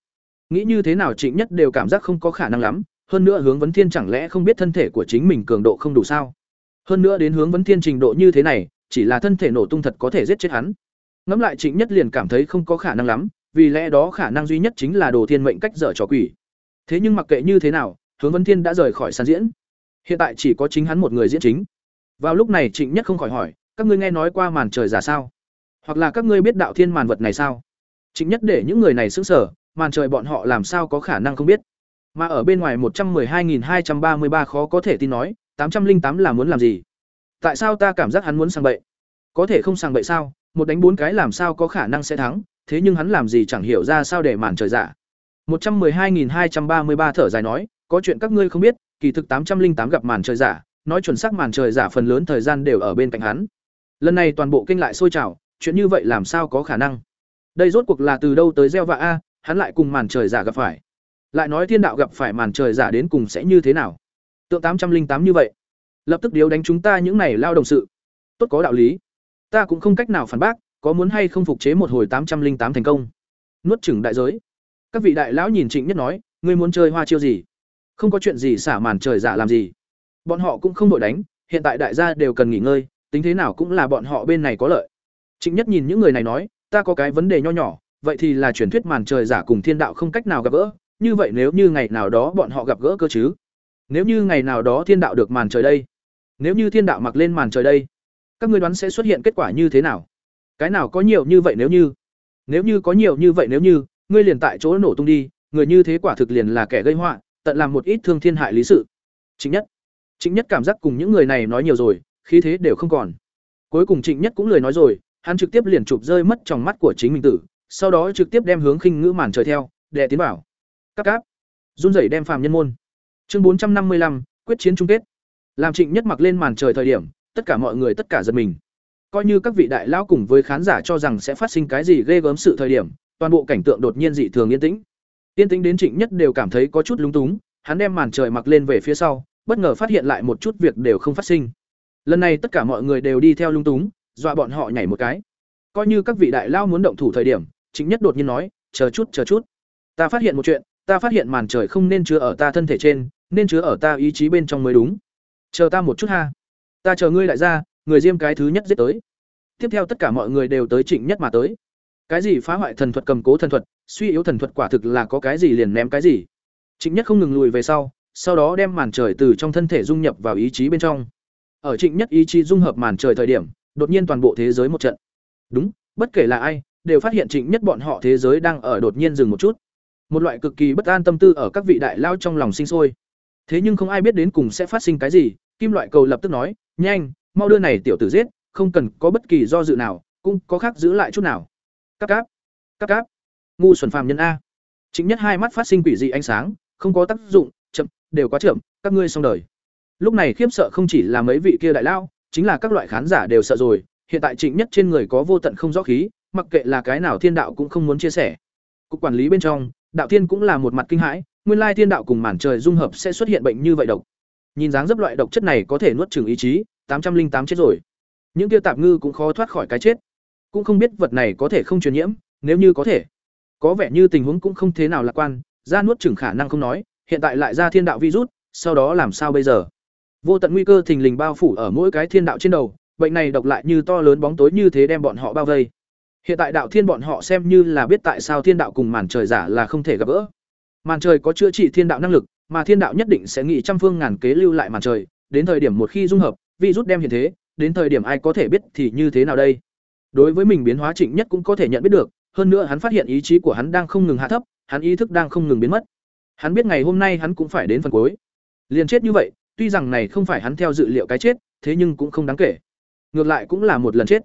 Nghĩ như thế nào Trịnh Nhất đều cảm giác không có khả năng lắm, hơn nữa hướng vấn thiên chẳng lẽ không biết thân thể của chính mình cường độ không đủ sao? Hơn nữa đến hướng vấn thiên trình độ như thế này, chỉ là thân thể nổ tung thật có thể giết chết hắn. Ngẫm lại Trịnh Nhất liền cảm thấy không có khả năng lắm, vì lẽ đó khả năng duy nhất chính là đồ thiên mệnh cách dở trò quỷ. Thế nhưng mặc kệ như thế nào, hướng vấn thiên đã rời khỏi sàn diễn. Hiện tại chỉ có chính hắn một người diễn chính. Vào lúc này Trịnh Nhất không khỏi hỏi, các ngươi nghe nói qua màn trời giả sao? Hoặc là các ngươi biết đạo thiên màn vật này sao? Trịnh Nhất để những người này sững sờ, màn trời bọn họ làm sao có khả năng không biết. Mà ở bên ngoài một trăm hai hai trăm ba mươi ba khó có thể tin nói, tám trăm linh tám là muốn làm gì? Tại sao ta cảm giác hắn muốn sang bậy? Có thể không sang bậy sao? Một đánh bốn cái làm sao có khả năng sẽ thắng, thế nhưng hắn làm gì chẳng hiểu ra sao để màn trời giả. Một trăm hai hai trăm ba mươi ba thở dài nói, có chuyện các ngươi không biết, kỳ thực tám trăm linh tám gặp màn trời giả, nói chuẩn xác màn trời giả phần lớn thời gian đều ở bên cạnh hắn. Lần này toàn bộ kinh lại sôi trào, chuyện như vậy làm sao có khả năng? Đây rốt cuộc là từ đâu tới gieo vạ a, hắn lại cùng màn trời giả gặp phải. Lại nói thiên đạo gặp phải màn trời giả đến cùng sẽ như thế nào? Tượng tám trăm linh tám như vậy, lập tức điếu đánh chúng ta những này lao đồng sự. Tốt có đạo lý. Ta cũng không cách nào phản bác, có muốn hay không phục chế một hồi tám trăm linh tám thành công. Nuốt chửng đại giới. Các vị đại lão nhìn Trịnh Nhất nói, ngươi muốn chơi hoa chiêu gì? Không có chuyện gì xả màn trời giả làm gì. Bọn họ cũng không đội đánh, hiện tại đại gia đều cần nghỉ ngơi, tính thế nào cũng là bọn họ bên này có lợi. Trịnh Nhất nhìn những người này nói, ta có cái vấn đề nho nhỏ, vậy thì là truyền thuyết màn trời giả cùng thiên đạo không cách nào gặp gỡ, như vậy nếu như ngày nào đó bọn họ gặp gỡ cơ chứ? Nếu như ngày nào đó thiên đạo được màn trời đây, nếu như thiên đạo mặc lên màn trời đây, các ngươi đoán sẽ xuất hiện kết quả như thế nào? Cái nào có nhiều như vậy nếu như? Nếu như có nhiều như vậy nếu như, ngươi liền tại chỗ nổ tung đi, người như thế quả thực liền là kẻ gây họa, tận làm một ít thương thiên hại lý sự. Chính nhất, Trịnh Nhất cảm giác cùng những người này nói nhiều rồi, khí thế đều không còn. Cuối cùng Trịnh Nhất cũng lời nói rồi, hắn trực tiếp liền chụp rơi mất trong mắt của chính mình tử, sau đó trực tiếp đem hướng khinh ngữ màn trời theo, đệ tiến bảo. Cáp cáp. Run rẩy đem phàm nhân môn. Chương bốn trăm năm mươi lăm quyết chiến chung kết. Làm Trịnh Nhất mặc lên màn trời thời điểm, tất cả mọi người tất cả giật mình. Coi như các vị đại lão cùng với khán giả cho rằng sẽ phát sinh cái gì ghê gớm sự thời điểm, toàn bộ cảnh tượng đột nhiên dị thường yên tĩnh. Yên tĩnh đến Trịnh Nhất đều cảm thấy có chút lúng túng, hắn đem màn trời mặc lên về phía sau, bất ngờ phát hiện lại một chút việc đều không phát sinh. Lần này tất cả mọi người đều đi theo lung túng, dọa bọn họ nhảy một cái. Coi như các vị đại lao muốn động thủ thời điểm, Trịnh Nhất đột nhiên nói, "Chờ chút, chờ chút. Ta phát hiện một chuyện, ta phát hiện màn trời không nên chứa ở ta thân thể trên, nên chứa ở ta ý chí bên trong mới đúng. Chờ ta một chút ha. Ta chờ ngươi lại ra, người diêm cái thứ nhất giết tới." Tiếp theo tất cả mọi người đều tới Trịnh Nhất mà tới. Cái gì phá hoại thần thuật cầm cố thần thuật, suy yếu thần thuật quả thực là có cái gì liền ném cái gì. Trịnh Nhất không ngừng lùi về sau, sau đó đem màn trời từ trong thân thể dung nhập vào ý chí bên trong. Ở Trịnh Nhất ý chí dung hợp màn trời thời điểm, đột nhiên toàn bộ thế giới một trận. Đúng, bất kể là ai, đều phát hiện Trịnh Nhất bọn họ thế giới đang ở đột nhiên dừng một chút. Một loại cực kỳ bất an tâm tư ở các vị đại lao trong lòng sinh sôi. Thế nhưng không ai biết đến cùng sẽ phát sinh cái gì, Kim Loại Cầu lập tức nói, "Nhanh, mau đưa này tiểu tử giết, không cần có bất kỳ do dự nào, cũng có khác giữ lại chút nào." Cáp cáp, cáp cáp. Ngu xuẩn phàm nhân a. Trịnh Nhất hai mắt phát sinh quỷ dị ánh sáng, không có tác dụng, chậm, đều quá chậm, các ngươi xong đời. Lúc này khiếp sợ không chỉ là mấy vị kia đại lao, chính là các loại khán giả đều sợ rồi, hiện tại Trịnh Nhất trên người có vô tận không rõ khí, mặc kệ là cái nào thiên đạo cũng không muốn chia sẻ. Cục quản lý bên trong, đạo thiên cũng là một mặt kinh hãi, nguyên lai thiên đạo cùng màn trời dung hợp sẽ xuất hiện bệnh như vậy độc. Nhìn dáng dấp loại độc chất này có thể nuốt chửng ý chí, tám trăm linh tám chết rồi. Những kia tạp ngư cũng khó thoát khỏi cái chết. Cũng không biết vật này có thể không truyền nhiễm, nếu như có thể. Có vẻ như tình huống cũng không thế nào lạc quan, ra nuốt chửng khả năng không nói, hiện tại lại ra thiên đạo virus, sau đó làm sao bây giờ? Vô tận nguy cơ thình lình bao phủ ở mỗi cái thiên đạo trên đầu, bệnh này độc lại như to lớn bóng tối như thế đem bọn họ bao vây. Hiện tại đạo thiên bọn họ xem như là biết tại sao thiên đạo cùng màn trời giả là không thể gặp gỡ. Màn trời có chữa trị thiên đạo năng lực, mà thiên đạo nhất định sẽ nghĩ trăm phương ngàn kế lưu lại màn trời, đến thời điểm một khi dung hợp, virus đem hiện thế, đến thời điểm ai có thể biết thì như thế nào đây? Đối với mình biến hóa Trịnh Nhất cũng có thể nhận biết được, hơn nữa hắn phát hiện ý chí của hắn đang không ngừng hạ thấp, hắn ý thức đang không ngừng biến mất. Hắn biết ngày hôm nay hắn cũng phải đến phần cuối. Liền chết như vậy, tuy rằng này không phải hắn theo dự liệu cái chết, thế nhưng cũng không đáng kể. Ngược lại cũng là một lần chết.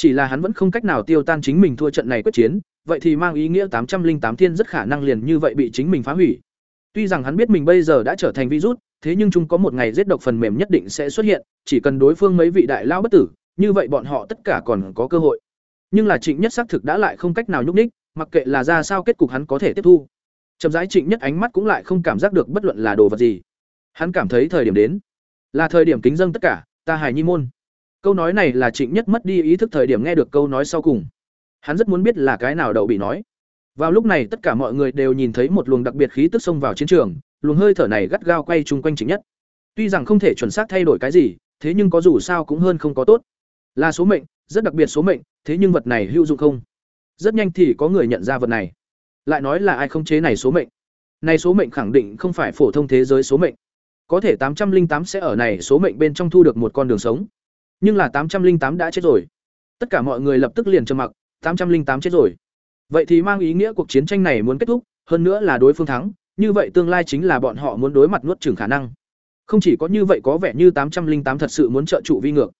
Chỉ là hắn vẫn không cách nào tiêu tan chính mình thua trận này quyết chiến, vậy thì mang ý nghĩa tám trăm linh tám thiên rất khả năng liền như vậy bị chính mình phá hủy. Tuy rằng hắn biết mình bây giờ đã trở thành virus, thế nhưng chúng có một ngày giết độc phần mềm nhất định sẽ xuất hiện, chỉ cần đối phương mấy vị đại lao bất tử, như vậy bọn họ tất cả còn có cơ hội. Nhưng là Trịnh Nhất xác thực đã lại không cách nào nhúc nhích, mặc kệ là ra sao kết cục hắn có thể tiếp thu. chậm rãi Trịnh Nhất ánh mắt cũng lại không cảm giác được bất luận là đồ vật gì. Hắn cảm thấy thời điểm đến, là thời điểm kính dâng tất cả, ta hài nhi môn. Câu nói này là Trịnh Nhất mất đi ý thức thời điểm nghe được câu nói sau cùng. Hắn rất muốn biết là cái nào đậu bị nói. Vào lúc này tất cả mọi người đều nhìn thấy một luồng đặc biệt khí tức xông vào chiến trường, luồng hơi thở này gắt gao quay chung quanh Trịnh Nhất. Tuy rằng không thể chuẩn xác thay đổi cái gì, thế nhưng có dù sao cũng hơn không có tốt. Là số mệnh, rất đặc biệt số mệnh, thế nhưng vật này hữu dụng không? Rất nhanh thì có người nhận ra vật này. Lại nói là ai không chế này số mệnh? Này số mệnh khẳng định không phải phổ thông thế giới số mệnh. Có thể tám trăm linh tám sẽ ở này số mệnh bên trong thu được một con đường sống. Nhưng là tám trăm linh tám đã chết rồi. Tất cả mọi người lập tức liền trầm mặc, tám trăm linh tám chết rồi. Vậy thì mang ý nghĩa cuộc chiến tranh này muốn kết thúc, hơn nữa là đối phương thắng, như vậy tương lai chính là bọn họ muốn đối mặt nuốt chửng khả năng. Không chỉ có như vậy có vẻ như tám trăm linh tám thật sự muốn trợ trụ vi ngược.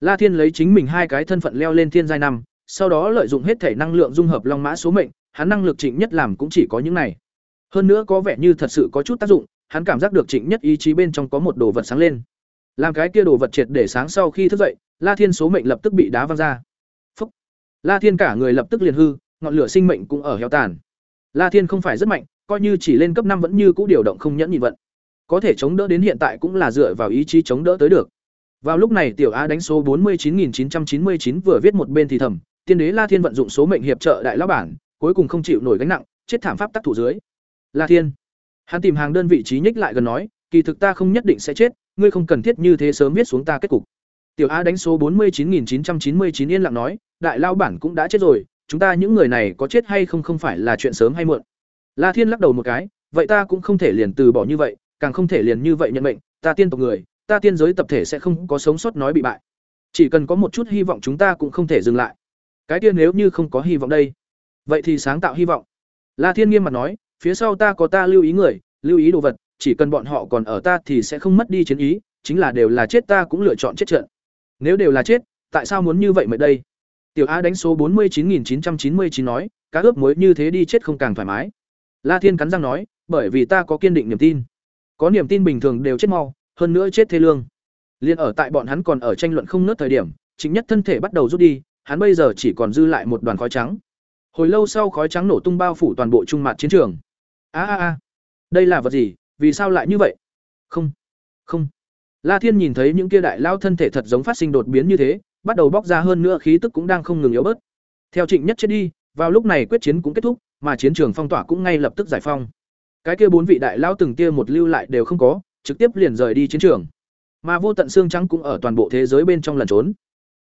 La Thiên lấy chính mình hai cái thân phận leo lên thiên giai năm, sau đó lợi dụng hết thể năng lượng dung hợp long mã số mệnh, hắn năng lực Trịnh Nhất làm cũng chỉ có những này. Hơn nữa có vẻ như thật sự có chút tác dụng, hắn cảm giác được Trịnh Nhất ý chí bên trong có một đồ vật sáng lên. Làm cái kia đồ vật triệt để sáng sau khi thức dậy, La Thiên số mệnh lập tức bị đá văng ra. Phúc. La Thiên cả người lập tức liền hư, ngọn lửa sinh mệnh cũng ở heo tàn. La Thiên không phải rất mạnh, coi như chỉ lên cấp năm vẫn như cũ điều động không nhẫn nhịn vận. Có thể chống đỡ đến hiện tại cũng là dựa vào ý chí chống đỡ tới được. Vào lúc này tiểu Á đánh số 49999 vừa viết một bên thì thầm, tiên đế La Thiên vận dụng số mệnh hiệp trợ đại lão bản, cuối cùng không chịu nổi gánh nặng, chết thảm pháp tác thủ dưới. La Thiên. Hắn tìm hàng đơn vị trí nhích lại gần nói, kỳ thực ta không nhất định sẽ chết, ngươi không cần thiết như thế sớm viết xuống ta kết cục. Tiểu A đánh số 49999 yên lặng nói, đại lao bản cũng đã chết rồi, chúng ta những người này có chết hay không không phải là chuyện sớm hay muộn. La Thiên lắc đầu một cái, vậy ta cũng không thể liền từ bỏ như vậy, càng không thể liền như vậy nhận mệnh, ta tiên tộc người, ta tiên giới tập thể sẽ không có sống sót nói bị bại. Chỉ cần có một chút hy vọng chúng ta cũng không thể dừng lại. Cái tiên nếu như không có hy vọng đây, vậy thì sáng tạo hy vọng. La Thiên nghiêm mặt nói, phía sau ta có ta lưu ý người, lưu ý đồ vật, chỉ cần bọn họ còn ở ta thì sẽ không mất đi chiến ý, chính là đều là chết ta cũng lựa chọn chết trận. Nếu đều là chết, tại sao muốn như vậy mới đây? Tiểu A đánh số 49999 nói, cá ướp muối như thế đi chết không càng thoải mái. La Thiên cắn răng nói, bởi vì ta có kiên định niềm tin. Có niềm tin bình thường đều chết mau, hơn nữa chết thê lương. Liên ở tại bọn hắn còn ở tranh luận không nớt thời điểm, chính Nhất thân thể bắt đầu rút đi, hắn bây giờ chỉ còn dư lại một đoàn khói trắng. Hồi lâu sau khói trắng nổ tung bao phủ toàn bộ trung mặt chiến trường. A a a, đây là vật gì, vì sao lại như vậy? Không, không. La Thiên nhìn thấy những kia đại lao thân thể thật giống phát sinh đột biến như thế, bắt đầu bóc ra hơn nữa khí tức cũng đang không ngừng yếu bớt. Theo Trịnh Nhất chết đi, vào lúc này quyết chiến cũng kết thúc, mà chiến trường phong tỏa cũng ngay lập tức giải phong. Cái kia bốn vị đại lao từng kia một lưu lại đều không có, trực tiếp liền rời đi chiến trường. Mà vô tận xương trắng cũng ở toàn bộ thế giới bên trong lần trốn.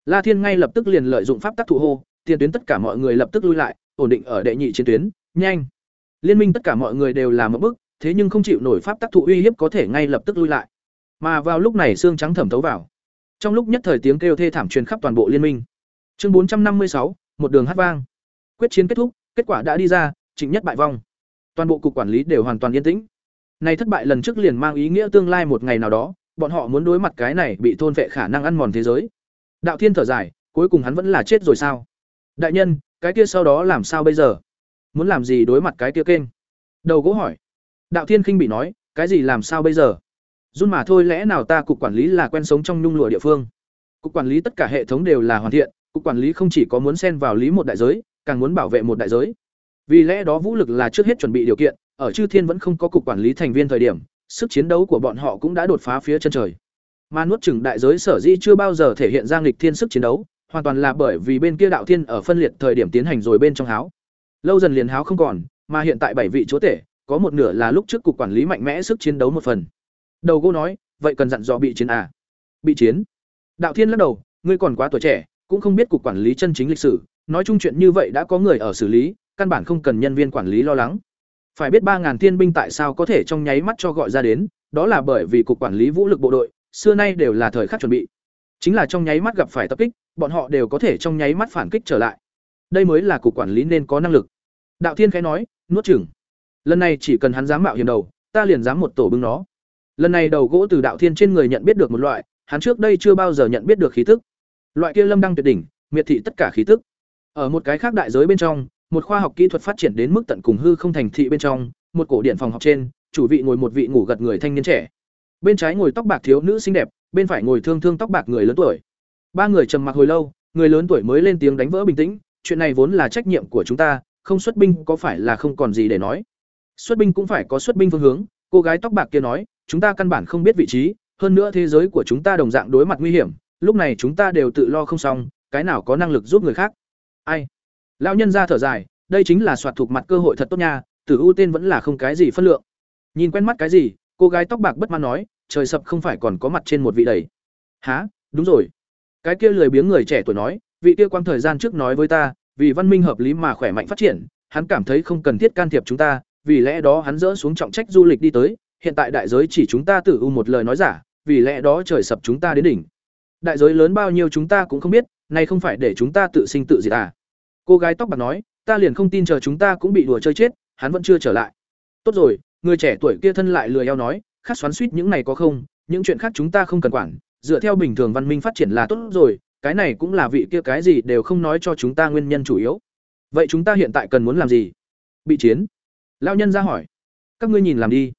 La Thiên ngay lập tức liền lợi dụng pháp tắc thủ hô, tiền tuyến tất cả mọi người lập tức lui lại, ổn định ở đệ nhị chiến tuyến, nhanh. Liên minh tất cả mọi người đều làm một bước, thế nhưng không chịu nổi pháp tác thụ uy hiếp có thể ngay lập tức lui lại. Mà vào lúc này xương trắng thẩm thấu vào. Trong lúc nhất thời tiếng kêu thê thảm truyền khắp toàn bộ liên minh. Chương bốn trăm năm mươi sáu, một đường hát vang. Quyết chiến kết thúc, kết quả đã đi ra, Trịnh Nhất bại vong. Toàn bộ cục quản lý đều hoàn toàn yên tĩnh. Này thất bại lần trước liền mang ý nghĩa tương lai một ngày nào đó, bọn họ muốn đối mặt cái này bị thôn vệ khả năng ăn mòn thế giới. Đạo Thiên thở dài, cuối cùng hắn vẫn là chết rồi sao? Đại nhân, cái kia sau đó làm sao bây giờ? Muốn làm gì đối mặt cái kia kênh? Đầu gỗ hỏi. Đạo Thiên khinh bị nói, cái gì làm sao bây giờ? Run mà thôi lẽ nào ta cục quản lý là quen sống trong nhung lụa địa phương? Cục quản lý tất cả hệ thống đều là hoàn thiện, cục quản lý không chỉ có muốn xen vào lý một đại giới, càng muốn bảo vệ một đại giới. Vì lẽ đó vũ lực là trước hết chuẩn bị điều kiện, ở Chư Thiên vẫn không có cục quản lý thành viên thời điểm, sức chiến đấu của bọn họ cũng đã đột phá phía chân trời. Mà nuốt chửng đại giới sở dĩ chưa bao giờ thể hiện ra nghịch thiên sức chiến đấu, hoàn toàn là bởi vì bên kia đạo thiên ở phân liệt thời điểm tiến hành rồi bên trong háo. Lâu dần liền háo không còn, mà hiện tại bảy vị chúa tể, có một nửa là lúc trước cục quản lý mạnh mẽ sức chiến đấu một phần. Đầu Gô nói, vậy cần dặn dò bị chiến à? Bị chiến? Đạo Thiên lắc đầu, ngươi còn quá tuổi trẻ, cũng không biết cục quản lý chân chính lịch sử, nói chung chuyện như vậy đã có người ở xử lý, căn bản không cần nhân viên quản lý lo lắng. Phải biết ba ngàn tiên binh tại sao có thể trong nháy mắt cho gọi ra đến, đó là bởi vì cục quản lý vũ lực bộ đội, xưa nay đều là thời khắc chuẩn bị. Chính là trong nháy mắt gặp phải tập kích, bọn họ đều có thể trong nháy mắt phản kích trở lại. Đây mới là cục quản lý nên có năng lực. Đạo Thiên khẽ nói, nuốt chửng. Lần này chỉ cần hắn dám mạo hiểm đầu, ta liền dám một tổ bưng nó. Lần này đầu gỗ từ Đạo Thiên trên người nhận biết được một loại, hắn trước đây chưa bao giờ nhận biết được khí tức. Loại kia lâm đăng tuyệt đỉnh, miệt thị tất cả khí tức. Ở một cái khác đại giới bên trong, một khoa học kỹ thuật phát triển đến mức tận cùng hư không thành thị bên trong, một cổ điện phòng học trên, chủ vị ngồi một vị ngủ gật người thanh niên trẻ. Bên trái ngồi tóc bạc thiếu nữ xinh đẹp, bên phải ngồi thương thương tóc bạc người lớn tuổi. Ba người trầm mặc hồi lâu, người lớn tuổi mới lên tiếng đánh vỡ bình tĩnh, chuyện này vốn là trách nhiệm của chúng ta, không xuất binh có phải là không còn gì để nói. Xuất binh cũng phải có xuất binh phương hướng, cô gái tóc bạc kia nói, chúng ta căn bản không biết vị trí, hơn nữa thế giới của chúng ta đồng dạng đối mặt nguy hiểm, lúc này chúng ta đều tự lo không xong, cái nào có năng lực giúp người khác. Ai? Lão nhân ra thở dài, đây chính là soạt thuộc mặt cơ hội thật tốt nha, tử ưu tên vẫn là không cái gì phân lượng. Nhìn quen mắt cái gì, cô gái tóc bạc bất mãn nói, trời sập không phải còn có mặt trên một vị đầy. Hả? Đúng rồi. Cái kia lười biếng người trẻ tuổi nói, vị kia quang thời gian trước nói với ta, vì văn minh hợp lý mà khỏe mạnh phát triển, hắn cảm thấy không cần thiết can thiệp chúng ta, vì lẽ đó hắn dỡ xuống trọng trách du lịch đi tới, hiện tại đại giới chỉ chúng ta tử u một lời nói giả, vì lẽ đó trời sập chúng ta đến đỉnh. Đại giới lớn bao nhiêu chúng ta cũng không biết, này không phải để chúng ta tự sinh tự diệt à? Cô gái tóc bạc nói, ta liền không tin chờ chúng ta cũng bị đùa chơi chết, hắn vẫn chưa trở lại. Tốt rồi, người trẻ tuổi kia thân lại lười eo nói, khác xoắn suýt những này có không, những chuyện khác chúng ta không cần quản, dựa theo bình thường văn minh phát triển là tốt rồi, cái này cũng là vị kia cái gì đều không nói cho chúng ta nguyên nhân chủ yếu. Vậy chúng ta hiện tại cần muốn làm gì? Bị chiến. Lão nhân ra hỏi. Các ngươi nhìn làm đi.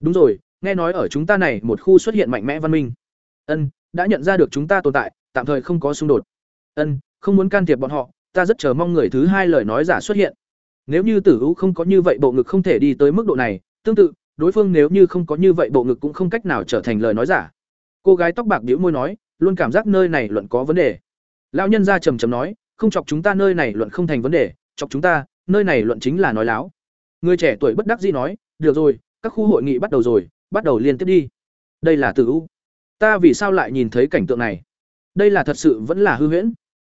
Đúng rồi, nghe nói ở chúng ta này một khu xuất hiện mạnh mẽ văn minh. Ân, đã nhận ra được chúng ta tồn tại, tạm thời không có xung đột. Ân, không muốn can thiệp bọn họ, ta rất chờ mong người thứ hai lời nói giả xuất hiện. Nếu như Tử U không có như vậy bộ ngực không thể đi tới mức độ này, tương tự, đối phương nếu như không có như vậy bộ ngực cũng không cách nào trở thành lời nói giả. Cô gái tóc bạc đĩu môi nói, luôn cảm giác nơi này luận có vấn đề. Lão nhân ra trầm trầm nói, không chọc chúng ta nơi này luận không thành vấn đề, chọc chúng ta, nơi này luận chính là nói láo. Người trẻ tuổi bất đắc dĩ nói, được rồi, các khu hội nghị bắt đầu rồi, bắt đầu liên tiếp đi. Đây là Tử U. Ta vì sao lại nhìn thấy cảnh tượng này? Đây là thật sự vẫn là hư huyễn.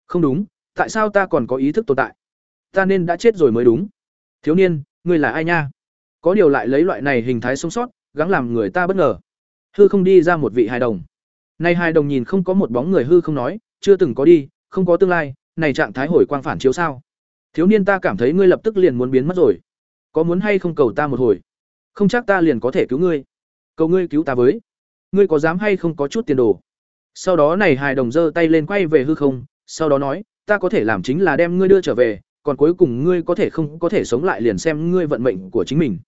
Không đúng, tại sao ta còn có ý thức tồn tại? Ta nên đã chết rồi mới đúng. Thiếu niên, ngươi là ai nha? Có điều lại lấy loại này hình thái sống sót, gắng làm người ta bất ngờ. Hư không đi ra một vị hài đồng. Này hài đồng nhìn không có một bóng người hư không nói, chưa từng có đi, không có tương lai, này trạng thái hồi quang phản chiếu sao? Thiếu niên ta cảm thấy ngươi lập tức liền muốn biến mất rồi. Có muốn hay không cầu ta một hồi? Không chắc ta liền có thể cứu ngươi. Cầu ngươi cứu ta với. Ngươi có dám hay không có chút tiền đồ? Sau đó này hài đồng giơ tay lên quay về hư không, sau đó nói, ta có thể làm chính là đem ngươi đưa trở về, còn cuối cùng ngươi có thể không có thể sống lại liền xem ngươi vận mệnh của chính mình.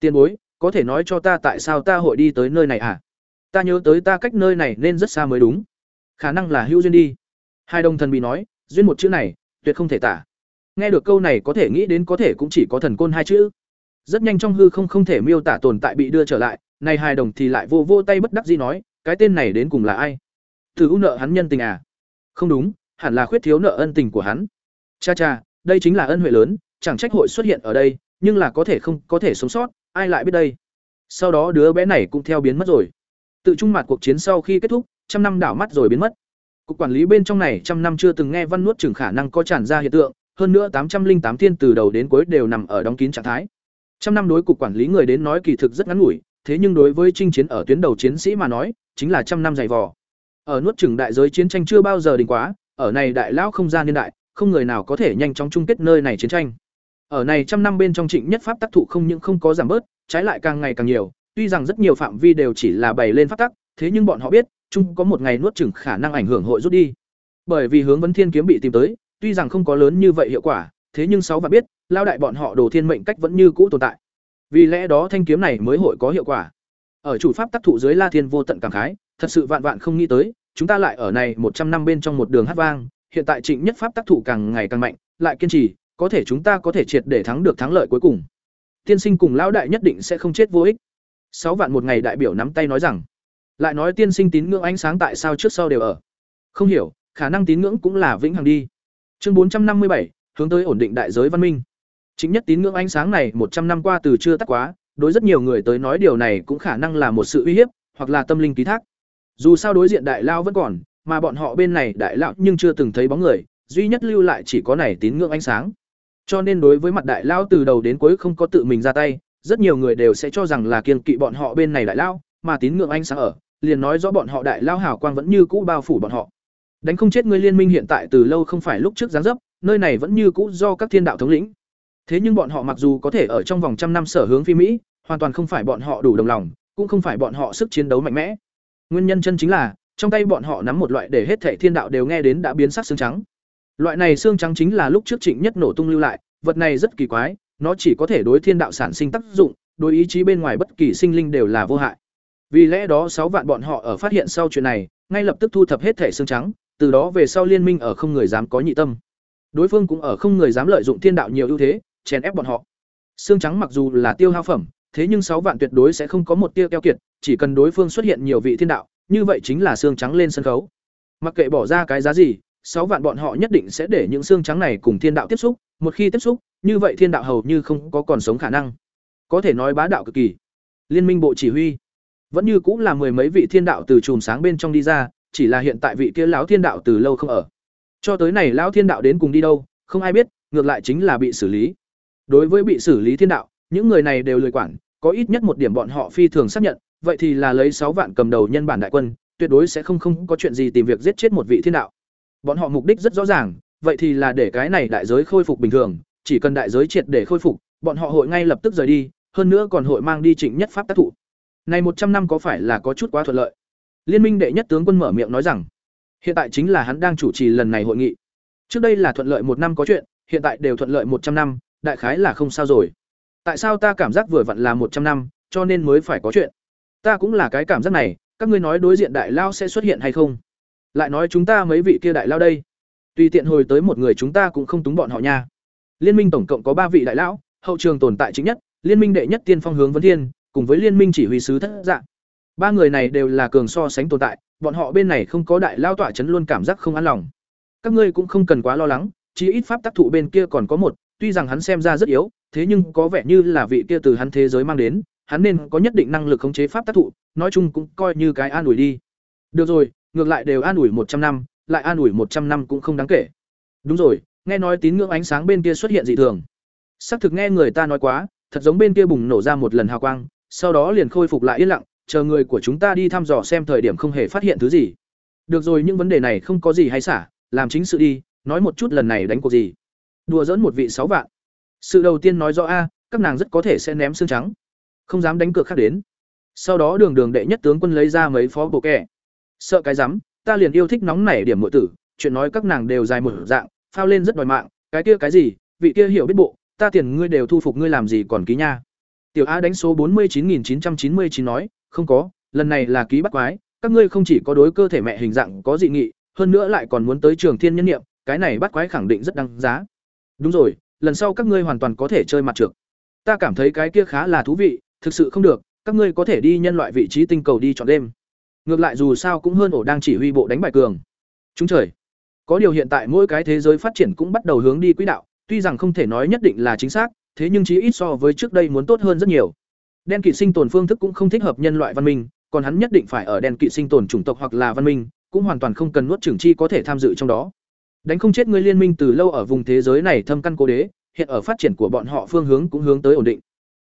tiền bối, có thể nói cho ta tại sao ta hội đi tới nơi này à? Ta nhớ tới ta cách nơi này nên rất xa mới đúng. Khả năng là hữu duyên đi. hai đồng thần bị nói duyên một chữ này tuyệt không thể tả nghe được câu này có thể nghĩ đến có thể cũng chỉ có thần côn hai chữ. Rất nhanh trong hư không không thể miêu tả tồn tại bị đưa trở lại, này hai đồng thì lại vô vô tay bất đắc dĩ nói, cái tên này đến cùng là ai? Thử u nợ hắn nhân tình à? Không đúng, hẳn là khuyết thiếu nợ ân tình của hắn. Cha cha, đây chính là ân huệ lớn, chẳng trách hội xuất hiện ở đây, nhưng là có thể không có thể sống sót, ai lại biết đây? Sau đó đứa bé này cũng theo biến mất rồi. Tự trung mặt cuộc chiến sau khi kết thúc, trăm năm đảo mắt rồi biến mất. Cục quản lý bên trong này trăm năm chưa từng nghe văn nuốt chừng khả năng có tràn ra hiện tượng hơn nữa tám trăm linh tám thiên từ đầu đến cuối đều nằm ở đóng kín trạng thái. Trăm năm đối cục quản lý người đến nói kỳ thực rất ngắn ngủi, thế nhưng đối với chinh chiến ở tuyến đầu chiến sĩ mà nói, chính là trăm năm dày vò. Ở nuốt chừng đại giới chiến tranh chưa bao giờ đình quá, ở này đại lão không gian niên đại, không người nào có thể nhanh chóng chung kết nơi này chiến tranh. Ở này trăm năm bên trong trịnh nhất pháp tác thụ không những không có giảm bớt, trái lại càng ngày càng nhiều, tuy rằng rất nhiều phạm vi đều chỉ là bày lên pháp tắc, thế nhưng bọn họ biết, chung có một ngày nuốt chừng khả năng ảnh hưởng hội rút đi. Bởi vì hướng vấn thiên kiếm bị tìm tới tuy rằng không có lớn như vậy hiệu quả, thế nhưng sáu và biết, lao đại bọn họ đồ thiên mệnh cách vẫn như cũ tồn tại. Vì lẽ đó thanh kiếm này mới hội có hiệu quả. Ở chủ pháp tác thụ dưới la thiên vô tận cảm khái, thật sự vạn vạn không nghĩ tới, chúng ta lại ở này một trăm năm bên trong một đường hát vang, hiện tại trịnh nhất pháp tác thụ càng ngày càng mạnh, lại kiên trì, có thể chúng ta có thể triệt để thắng được thắng lợi cuối cùng. Tiên sinh cùng lão đại nhất định sẽ không chết vô ích. Sáu vạn một ngày đại biểu nắm tay nói rằng, lại nói tiên sinh tín ngưỡng ánh sáng tại sao trước sau đều ở. Không hiểu, khả năng tín ngưỡng cũng là vĩnh hằng đi chương bốn trăm năm mươi bảy, hướng tới ổn định đại giới văn minh. Chính nhất tín ngưỡng ánh sáng này một trăm năm qua từ chưa tắt quá, đối rất nhiều người tới nói điều này cũng khả năng là một sự uy hiếp, hoặc là tâm linh ký thác. Dù sao đối diện đại lao vẫn còn, mà bọn họ bên này đại lão nhưng chưa từng thấy bóng người, duy nhất lưu lại chỉ có này tín ngưỡng ánh sáng. Cho nên đối với mặt đại lao từ đầu đến cuối không có tự mình ra tay, rất nhiều người đều sẽ cho rằng là kiên kỵ bọn họ bên này đại lao, mà tín ngưỡng ánh sáng ở, liền nói rõ bọn họ đại lao hảo quang vẫn như cũ bao phủ bọn họ đánh không chết ngươi liên minh hiện tại từ lâu không phải lúc trước giáng dấp, nơi này vẫn như cũ do các thiên đạo thống lĩnh. Thế nhưng bọn họ mặc dù có thể ở trong vòng trăm năm sở hướng phi mỹ, hoàn toàn không phải bọn họ đủ đồng lòng, cũng không phải bọn họ sức chiến đấu mạnh mẽ. Nguyên nhân chân chính là, trong tay bọn họ nắm một loại để hết thảy thiên đạo đều nghe đến đã biến sắc xương trắng. Loại này xương trắng chính là lúc trước trịnh nhất nổ tung lưu lại, vật này rất kỳ quái, nó chỉ có thể đối thiên đạo sản sinh tác dụng, đối ý chí bên ngoài bất kỳ sinh linh đều là vô hại. Vì lẽ đó sáu vạn bọn họ ở phát hiện sau chuyện này, ngay lập tức thu thập hết thẻ xương trắng từ đó về sau liên minh ở không người dám có nhị tâm. Đối phương cũng ở không người dám lợi dụng thiên đạo nhiều ưu thế, chèn ép bọn họ. Xương trắng mặc dù là tiêu hao phẩm, thế nhưng sáu vạn tuyệt đối sẽ không có một tia keo kiệt, chỉ cần đối phương xuất hiện nhiều vị thiên đạo, như vậy chính là xương trắng lên sân khấu. Mặc kệ bỏ ra cái giá gì, sáu vạn bọn họ nhất định sẽ để những xương trắng này cùng thiên đạo tiếp xúc, một khi tiếp xúc, như vậy thiên đạo hầu như không có còn sống khả năng. Có thể nói bá đạo cực kỳ. Liên minh bộ chỉ huy. Vẫn như cũng là mười mấy vị thiên đạo từ chùm sáng bên trong đi ra chỉ là hiện tại vị kia lão thiên đạo từ lâu không ở. Cho tới này lão thiên đạo đến cùng đi đâu, không ai biết, ngược lại chính là bị xử lý. Đối với bị xử lý thiên đạo, những người này đều lười quản, có ít nhất một điểm bọn họ phi thường xác nhận, vậy thì là lấy sáu vạn cầm đầu nhân bản đại quân, tuyệt đối sẽ không không có chuyện gì tìm việc giết chết một vị thiên đạo. Bọn họ mục đích rất rõ ràng, vậy thì là để cái này đại giới khôi phục bình thường, chỉ cần đại giới triệt để khôi phục, bọn họ hội ngay lập tức rời đi, hơn nữa còn hội mang đi trịnh nhất pháp tác thụ này một trăm năm có phải là có chút quá thuận lợi? Liên minh đệ nhất tướng quân mở miệng nói rằng, hiện tại chính là hắn đang chủ trì lần này hội nghị. Trước đây là thuận lợi một năm có chuyện, hiện tại đều thuận lợi một trăm năm, đại khái là không sao rồi. Tại sao ta cảm giác vừa vặn là một trăm năm, cho nên mới phải có chuyện? Ta cũng là cái cảm giác này, các ngươi nói đối diện đại lao sẽ xuất hiện hay không? Lại nói chúng ta mấy vị kia đại lao đây. Tùy tiện hồi tới một người chúng ta cũng không túng bọn họ nha. Liên minh tổng cộng có ba vị đại lão, hậu trường tồn tại chính nhất, liên minh đệ nhất tiên phong hướng vấn thiên, cùng với liên minh chỉ huy sứ thất dạng ba người này đều là cường so sánh tồn tại, bọn họ bên này không có đại lao tỏa chấn luôn cảm giác không an lòng. Các ngươi cũng không cần quá lo lắng chỉ ít pháp tác thụ bên kia còn có một, tuy rằng hắn xem ra rất yếu, thế nhưng có vẻ như là vị kia từ hắn thế giới mang đến, hắn nên có nhất định năng lực khống chế pháp tác thụ, nói chung cũng coi như cái an ủi đi. Được rồi, ngược lại đều an ủi một trăm năm, lại an ủi một trăm năm cũng không đáng kể. Đúng rồi, nghe nói tín ngưỡng ánh sáng bên kia xuất hiện dị thường. Xác thực nghe người ta nói quá, thật giống bên kia bùng nổ ra một lần hào quang, sau đó liền khôi phục lại yên lặng chờ người của chúng ta đi thăm dò xem thời điểm không hề phát hiện thứ gì. Được rồi, những vấn đề này không có gì hay xả, làm chính sự đi, nói một chút lần này đánh cuộc gì. Đùa dẫn một vị sáu vạn. Sự đầu tiên nói rõ a, các nàng rất có thể sẽ ném xương trắng. Không dám đánh cược khác đến. Sau đó đường đường đệ nhất tướng quân lấy ra mấy phó bộ kẻ. Sợ cái rắm, ta liền yêu thích nóng nảy điểm nội tử, chuyện nói các nàng đều dài một dạng, phao lên rất đòi mạng, cái kia cái gì, vị kia hiểu biết bộ, ta tiền ngươi đều thu phục ngươi làm gì còn ký nha tiểu a đánh số bốn mươi chín nghìn chín trăm chín mươi chín nói không có lần này là ký bắt quái các ngươi không chỉ có đối cơ thể mẹ hình dạng có dị nghị hơn nữa lại còn muốn tới Trường Thiên nhân niệm, cái này bắt quái khẳng định rất đáng giá. Đúng rồi, lần sau các ngươi hoàn toàn có thể chơi mặt trược. Ta cảm thấy cái kia khá là thú vị, thực sự không được, các ngươi có thể đi nhân loại vị trí tinh cầu đi chọn đêm. Ngược lại dù sao cũng hơn ổ đang chỉ huy bộ đánh bại cường. Chúng trời. Có điều hiện tại mỗi cái thế giới phát triển cũng bắt đầu hướng đi quỹ đạo, tuy rằng không thể nói nhất định là chính xác, thế nhưng chí ít so với trước đây muốn tốt hơn rất nhiều. Đen kỵ sinh tồn phương thức cũng không thích hợp nhân loại văn minh, còn hắn nhất định phải ở đen kỵ sinh tồn chủng tộc hoặc là văn minh, cũng hoàn toàn không cần nuốt trưởng chi có thể tham dự trong đó. Đánh không chết người liên minh từ lâu ở vùng thế giới này thâm căn cố đế, hiện ở phát triển của bọn họ phương hướng cũng hướng tới ổn định.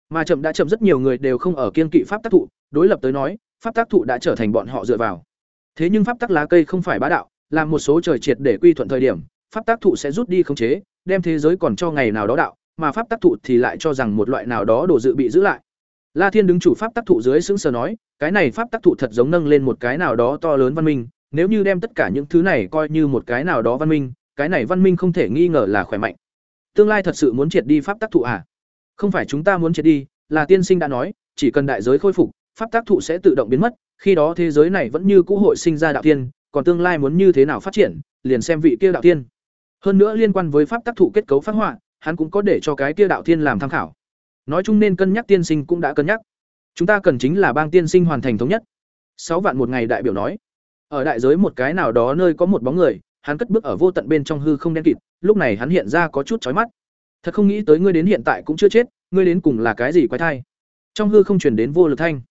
Mà chậm đã chậm rất nhiều người đều không ở kiên kỵ pháp tác thụ, đối lập tới nói, pháp tác thụ đã trở thành bọn họ dựa vào. Thế nhưng pháp tác lá cây không phải bá đạo, làm một số trời triệt để quy thuận thời điểm, pháp tác thụ sẽ rút đi khống chế, đem thế giới còn cho ngày nào đó đạo, mà pháp tác thụ thì lại cho rằng một loại nào đó đồ dự bị giữ lại. La Thiên đứng chủ pháp tác thụ dưới sững sờ nói, cái này pháp tác thụ thật giống nâng lên một cái nào đó to lớn văn minh, nếu như đem tất cả những thứ này coi như một cái nào đó văn minh, cái này văn minh không thể nghi ngờ là khỏe mạnh. Tương lai thật sự muốn triệt đi pháp tác thụ à? Không phải chúng ta muốn triệt đi, là tiên sinh đã nói, chỉ cần đại giới khôi phục, pháp tác thụ sẽ tự động biến mất, khi đó thế giới này vẫn như cũ hội sinh ra đạo tiên, còn tương lai muốn như thế nào phát triển, liền xem vị kia đạo tiên. Hơn nữa liên quan với pháp tác thụ kết cấu phát họa, hắn cũng có để cho cái kia đạo thiên làm tham khảo. Nói chung nên cân nhắc tiên sinh cũng đã cân nhắc. Chúng ta cần chính là bang tiên sinh hoàn thành thống nhất. Sáu vạn một ngày đại biểu nói. Ở đại giới một cái nào đó nơi có một bóng người, hắn cất bước ở vô tận bên trong hư không đen kịt, lúc này hắn hiện ra có chút chói mắt. Thật không nghĩ tới ngươi đến hiện tại cũng chưa chết, ngươi đến cùng là cái gì quái thai? Trong hư không truyền đến vô lực thanh.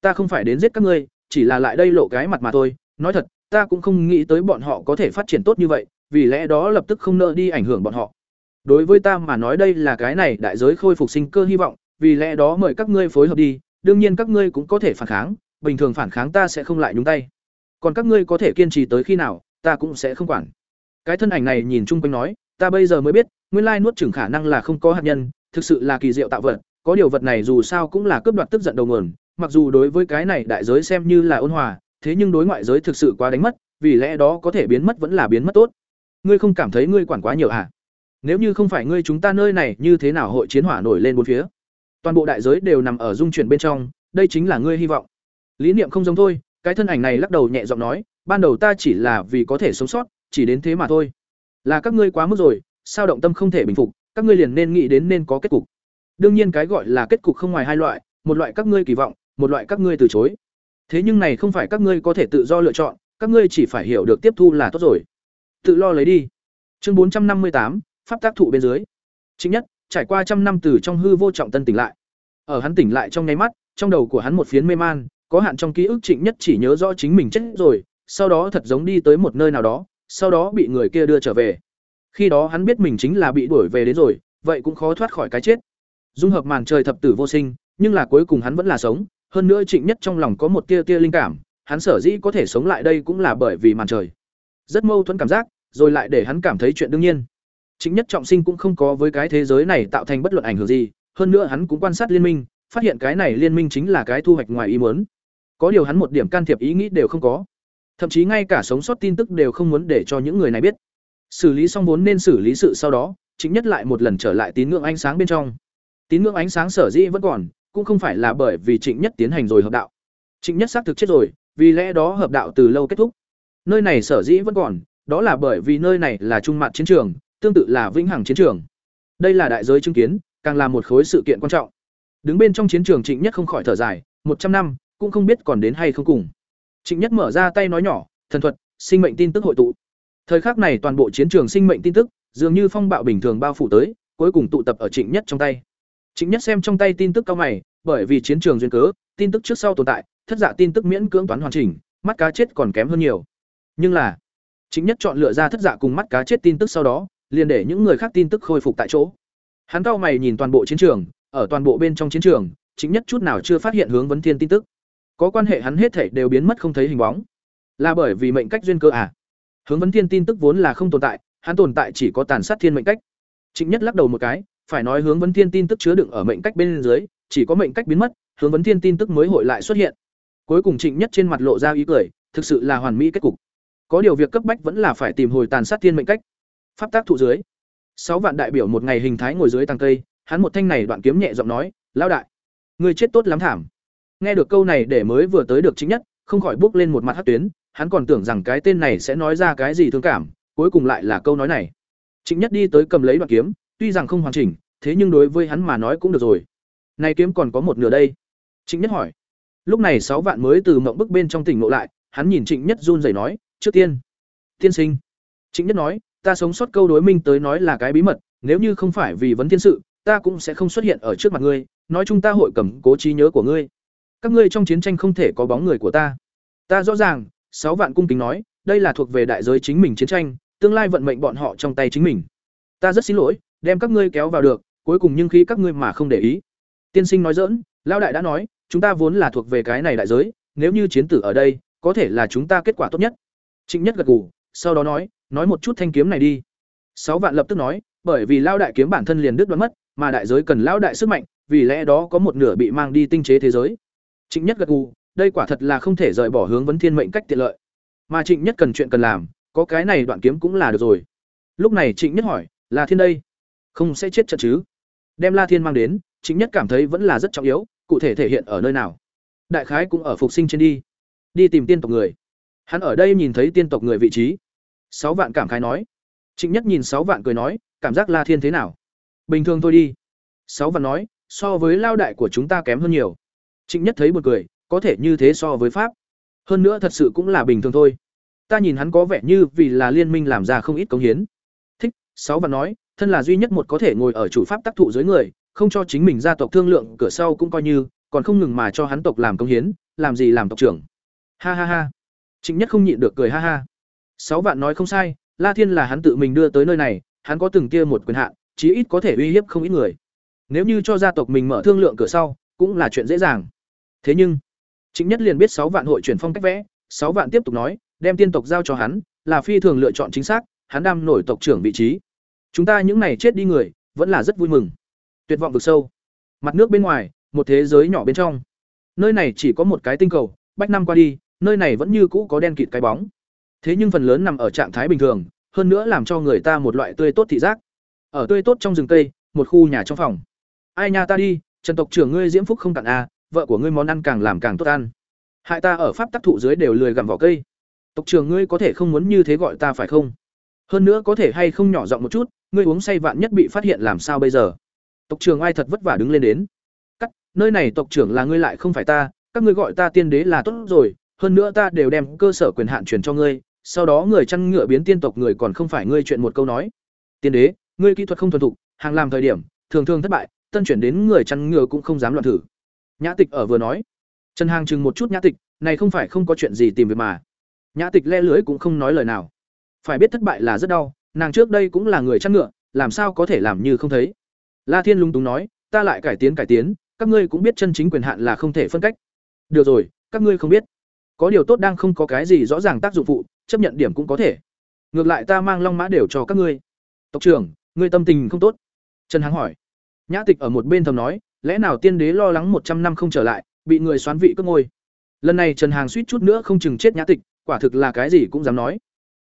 Ta không phải đến giết các ngươi, chỉ là lại đây lộ cái mặt mà thôi, nói thật, ta cũng không nghĩ tới bọn họ có thể phát triển tốt như vậy, vì lẽ đó lập tức không nợ đi ảnh hưởng bọn họ. Đối với ta mà nói đây là cái này đại giới khôi phục sinh cơ hy vọng, vì lẽ đó mời các ngươi phối hợp đi, đương nhiên các ngươi cũng có thể phản kháng, bình thường phản kháng ta sẽ không lại nhúng tay. Còn các ngươi có thể kiên trì tới khi nào, ta cũng sẽ không quản. Cái thân ảnh này nhìn chung quanh nói, ta bây giờ mới biết, nguyên lai nuốt chửng khả năng là không có hạt nhân, thực sự là kỳ diệu tạo vật, có điều vật này dù sao cũng là cướp đoạt tức giận đầu nguồn, mặc dù đối với cái này đại giới xem như là ôn hòa, thế nhưng đối ngoại giới thực sự quá đánh mất, vì lẽ đó có thể biến mất vẫn là biến mất tốt. Ngươi không cảm thấy ngươi quản quá nhiều à? Nếu như không phải ngươi chúng ta nơi này như thế nào hội chiến hỏa nổi lên bốn phía? Toàn bộ đại giới đều nằm ở dung chuyển bên trong, đây chính là ngươi hy vọng. Lý niệm không giống thôi, cái thân ảnh này lắc đầu nhẹ giọng nói, ban đầu ta chỉ là vì có thể sống sót, chỉ đến thế mà thôi. Là các ngươi quá mức rồi, sao động tâm không thể bình phục, các ngươi liền nên nghĩ đến nên có kết cục. Đương nhiên cái gọi là kết cục không ngoài hai loại, một loại các ngươi kỳ vọng, một loại các ngươi từ chối. Thế nhưng này không phải các ngươi có thể tự do lựa chọn, các ngươi chỉ phải hiểu được tiếp thu là tốt rồi. Tự lo lấy đi. Chương bốn trăm năm mươi tám, pháp tác thụ bên dưới. Chính nhất, trải qua trăm năm từ trong hư vô trọng tân tỉnh lại. Ở hắn tỉnh lại trong nháy mắt, trong đầu của hắn một phiến mê man, có hạn trong ký ức Trịnh Nhất chỉ nhớ rõ chính mình chết rồi, sau đó thật giống đi tới một nơi nào đó, sau đó bị người kia đưa trở về. Khi đó hắn biết mình chính là bị đuổi về đến rồi, vậy cũng khó thoát khỏi cái chết. Dung hợp màn trời thập tử vô sinh, nhưng là cuối cùng hắn vẫn là sống, hơn nữa Trịnh Nhất trong lòng có một tia tia linh cảm, hắn sở dĩ có thể sống lại đây cũng là bởi vì màn trời. Rất mâu thuẫn cảm giác, rồi lại để hắn cảm thấy chuyện đương nhiên. Chính Nhất trọng sinh cũng không có với cái thế giới này tạo thành bất luận ảnh hưởng gì, hơn nữa hắn cũng quan sát liên minh, phát hiện cái này liên minh chính là cái thu hoạch ngoài ý muốn. Có điều hắn một điểm can thiệp ý nghĩ đều không có. Thậm chí ngay cả sống sót tin tức đều không muốn để cho những người này biết. Xử lý xong vốn nên xử lý sự sau đó, chính nhất lại một lần trở lại tín ngưỡng ánh sáng bên trong. Tín ngưỡng ánh sáng sở dĩ vẫn còn, cũng không phải là bởi vì Trịnh Nhất tiến hành rồi hợp đạo. Trịnh Nhất xác thực chết rồi, vì lẽ đó hợp đạo từ lâu kết thúc. Nơi này sở dĩ vẫn còn, đó là bởi vì nơi này là trung mặt chiến trường, tương tự là vĩnh hằng chiến trường. Đây là đại giới chứng kiến, càng là một khối sự kiện quan trọng. Đứng bên trong chiến trường Trịnh Nhất không khỏi thở dài, một trăm năm, cũng không biết còn đến hay không cùng. Trịnh Nhất mở ra tay nói nhỏ, thần thuật, sinh mệnh tin tức hội tụ. Thời khắc này toàn bộ chiến trường sinh mệnh tin tức, dường như phong bạo bình thường bao phủ tới, cuối cùng tụ tập ở Trịnh Nhất trong tay. Trịnh Nhất xem trong tay tin tức cao mày, bởi vì chiến trường duyên cớ, tin tức trước sau tồn tại, thất giả tin tức miễn cưỡng toán hoàn chỉnh, mắt cá chết còn kém hơn nhiều. Nhưng là, Trịnh Nhất chọn lựa ra thất giả cùng mắt cá chết tin tức sau đó, liền để những người khác tin tức khôi phục tại chỗ. Hắn cao mày nhìn toàn bộ chiến trường, ở toàn bộ bên trong chiến trường, Trịnh Nhất chút nào chưa phát hiện hướng vấn thiên tin tức. Có quan hệ hắn hết thảy đều biến mất không thấy hình bóng. Là bởi vì mệnh cách duyên cơ à? Hướng vấn thiên tin tức vốn là không tồn tại, hắn tồn tại chỉ có tàn sát thiên mệnh cách. Trịnh Nhất lắc đầu một cái, phải nói hướng vấn thiên tin tức chứa đựng ở mệnh cách bên dưới, chỉ có mệnh cách biến mất, hướng vấn thiên tin tức mới hội lại xuất hiện. Cuối cùng Trịnh Nhất trên mặt lộ ra ý cười, thực sự là hoàn mỹ kết cục. Có điều việc cấp bách vẫn là phải tìm hồi tàn sát thiên mệnh cách. Pháp tác thụ dưới. Sáu vạn đại biểu một ngày hình thái ngồi dưới tàng cây, hắn một thanh này đoạn kiếm nhẹ giọng nói, "Lão đại, ngươi chết tốt lắm thảm." Nghe được câu này để mới vừa tới được chính nhất, không khỏi bước lên một mặt hát tuyến, hắn còn tưởng rằng cái tên này sẽ nói ra cái gì thương cảm, cuối cùng lại là câu nói này. Chính Nhất đi tới cầm lấy đoạn kiếm, tuy rằng không hoàn chỉnh, thế nhưng đối với hắn mà nói cũng được rồi. Này kiếm còn có một nửa đây. Chính Nhất hỏi. Lúc này sáu vạn mới từ mộng bức bên trong tỉnh ngộ lại, hắn nhìn Trịnh Nhất run rẩy nói, "Trước tiên, tiên sinh." Trịnh Nhất nói, "Ta sống sót câu đối minh tới nói là cái bí mật, nếu như không phải vì vấn thiên sự, ta cũng sẽ không xuất hiện ở trước mặt ngươi, nói chúng ta hội cầm cố trí nhớ của ngươi. Các ngươi trong chiến tranh không thể có bóng người của ta." Ta rõ ràng, sáu vạn cung kính nói, đây là thuộc về đại giới chính mình chiến tranh, tương lai vận mệnh bọn họ trong tay chính mình. Ta rất xin lỗi, đem các ngươi kéo vào được, cuối cùng nhưng khi các ngươi mà không để ý. Tiên sinh nói dỡn, lão đại đã nói, chúng ta vốn là thuộc về cái này đại giới, nếu như chiến tử ở đây, có thể là chúng ta kết quả tốt nhất. Trịnh Nhất gật gù, sau đó nói, nói một chút thanh kiếm này đi. Sáu vạn lập tức nói, bởi vì lão đại kiếm bản thân liền đứt đoạn mất, mà đại giới cần lão đại sức mạnh, vì lẽ đó có một nửa bị mang đi tinh chế thế giới. Trịnh Nhất gật gù, đây quả thật là không thể rời bỏ hướng vấn thiên mệnh cách tiện lợi. Mà Trịnh Nhất cần chuyện cần làm, có cái này đoạn kiếm cũng là được rồi. Lúc này Trịnh Nhất hỏi, là thiên đây, không sẽ chết trận chứ? Đem La Thiên mang đến, Trịnh Nhất cảm thấy vẫn là rất trọng yếu, cụ thể thể hiện ở nơi nào? Đại khái cũng ở phục sinh trên đi, đi tìm tiên tộc người. Hắn ở đây nhìn thấy tiên tộc người vị trí. Sáu vạn cảm khái nói. Trịnh Nhất nhìn sáu vạn cười nói, cảm giác La Thiên thế nào? Bình thường thôi đi. Sáu vạn nói, so với lao đại của chúng ta kém hơn nhiều. Trịnh Nhất thấy buồn cười, có thể như thế so với pháp hơn nữa thật sự cũng là bình thường thôi ta nhìn hắn có vẻ như vì là liên minh làm ra không ít công hiến thích sáu vạn nói thân là duy nhất một có thể ngồi ở chủ pháp tác thụ dưới người không cho chính mình gia tộc thương lượng cửa sau cũng coi như còn không ngừng mà cho hắn tộc làm công hiến làm gì làm tộc trưởng ha ha ha trịnh nhất không nhịn được cười ha ha sáu vạn nói không sai la thiên là hắn tự mình đưa tới nơi này hắn có từng kia một quyền hạn chí ít có thể uy hiếp không ít người nếu như cho gia tộc mình mở thương lượng cửa sau cũng là chuyện dễ dàng thế nhưng Trịnh Nhất liền biết sáu vạn hội chuyển phong cách vẽ, sáu vạn tiếp tục nói, đem tiên tộc giao cho hắn, là phi thường lựa chọn chính xác, hắn đam nổi tộc trưởng vị trí. Chúng ta những này chết đi người, vẫn là rất vui mừng. Tuyệt vọng vực sâu. Mặt nước bên ngoài, một thế giới nhỏ bên trong. Nơi này chỉ có một cái tinh cầu, bách năm qua đi, nơi này vẫn như cũ có đen kịt cái bóng. Thế nhưng phần lớn nằm ở trạng thái bình thường, hơn nữa làm cho người ta một loại tươi tốt thị giác. Ở tươi tốt trong rừng cây, một khu nhà trong phòng. Ai nhà ta đi, Trần tộc trưởng ngươi diễm phúc không cạn a, à, vợ của ngươi món ăn càng làm càng tốt ăn. Hại ta ở pháp tác thụ dưới đều lười gặm vỏ cây. Tộc trưởng ngươi có thể không muốn như thế gọi ta phải không? Hơn nữa có thể hay không nhỏ giọng một chút ngươi uống say vạn nhất bị phát hiện làm sao bây giờ? Tộc trưởng ai thật vất vả đứng lên đến. Cắt nơi này tộc trưởng là ngươi lại không phải ta các ngươi gọi ta tiên đế là tốt rồi hơn nữa ta đều đem cơ sở quyền hạn truyền cho ngươi sau đó người chăn ngựa biến tiên tộc người còn không phải ngươi chuyện một câu nói. Tiên đế, ngươi kỹ thuật không thuần thục, hàng làm thời điểm, thường thường thất bại, tân chuyển đến người chăn ngựa cũng không dám loạn thử. Nhã tịch ở vừa nói. Trần hàng chừng một chút nhã tịch, này không phải không có chuyện gì tìm việc mà. Nhã tịch le lưới cũng không nói lời nào. Phải biết thất bại là rất đau, nàng trước đây cũng là người chăn ngựa, làm sao có thể làm như không thấy. La thiên lung túng nói, ta lại cải tiến cải tiến, các ngươi cũng biết chân chính quyền hạn là không thể phân cách. Được rồi, các ngươi không biết. Có điều tốt đang không có cái gì rõ ràng tác dụng phụ chấp nhận điểm cũng có thể. Ngược lại ta mang long mã đều cho các ngươi. Tộc trưởng, ngươi tâm tình không tốt. Trần hằng hỏi. Nhã tịch ở một bên thầm nói, lẽ nào tiên đế lo lắng một trăm năm không trở lại, bị người xoán vị cướp ngôi? Lần này trần hàng suýt chút nữa không chừng chết nhã tịch, quả thực là cái gì cũng dám nói.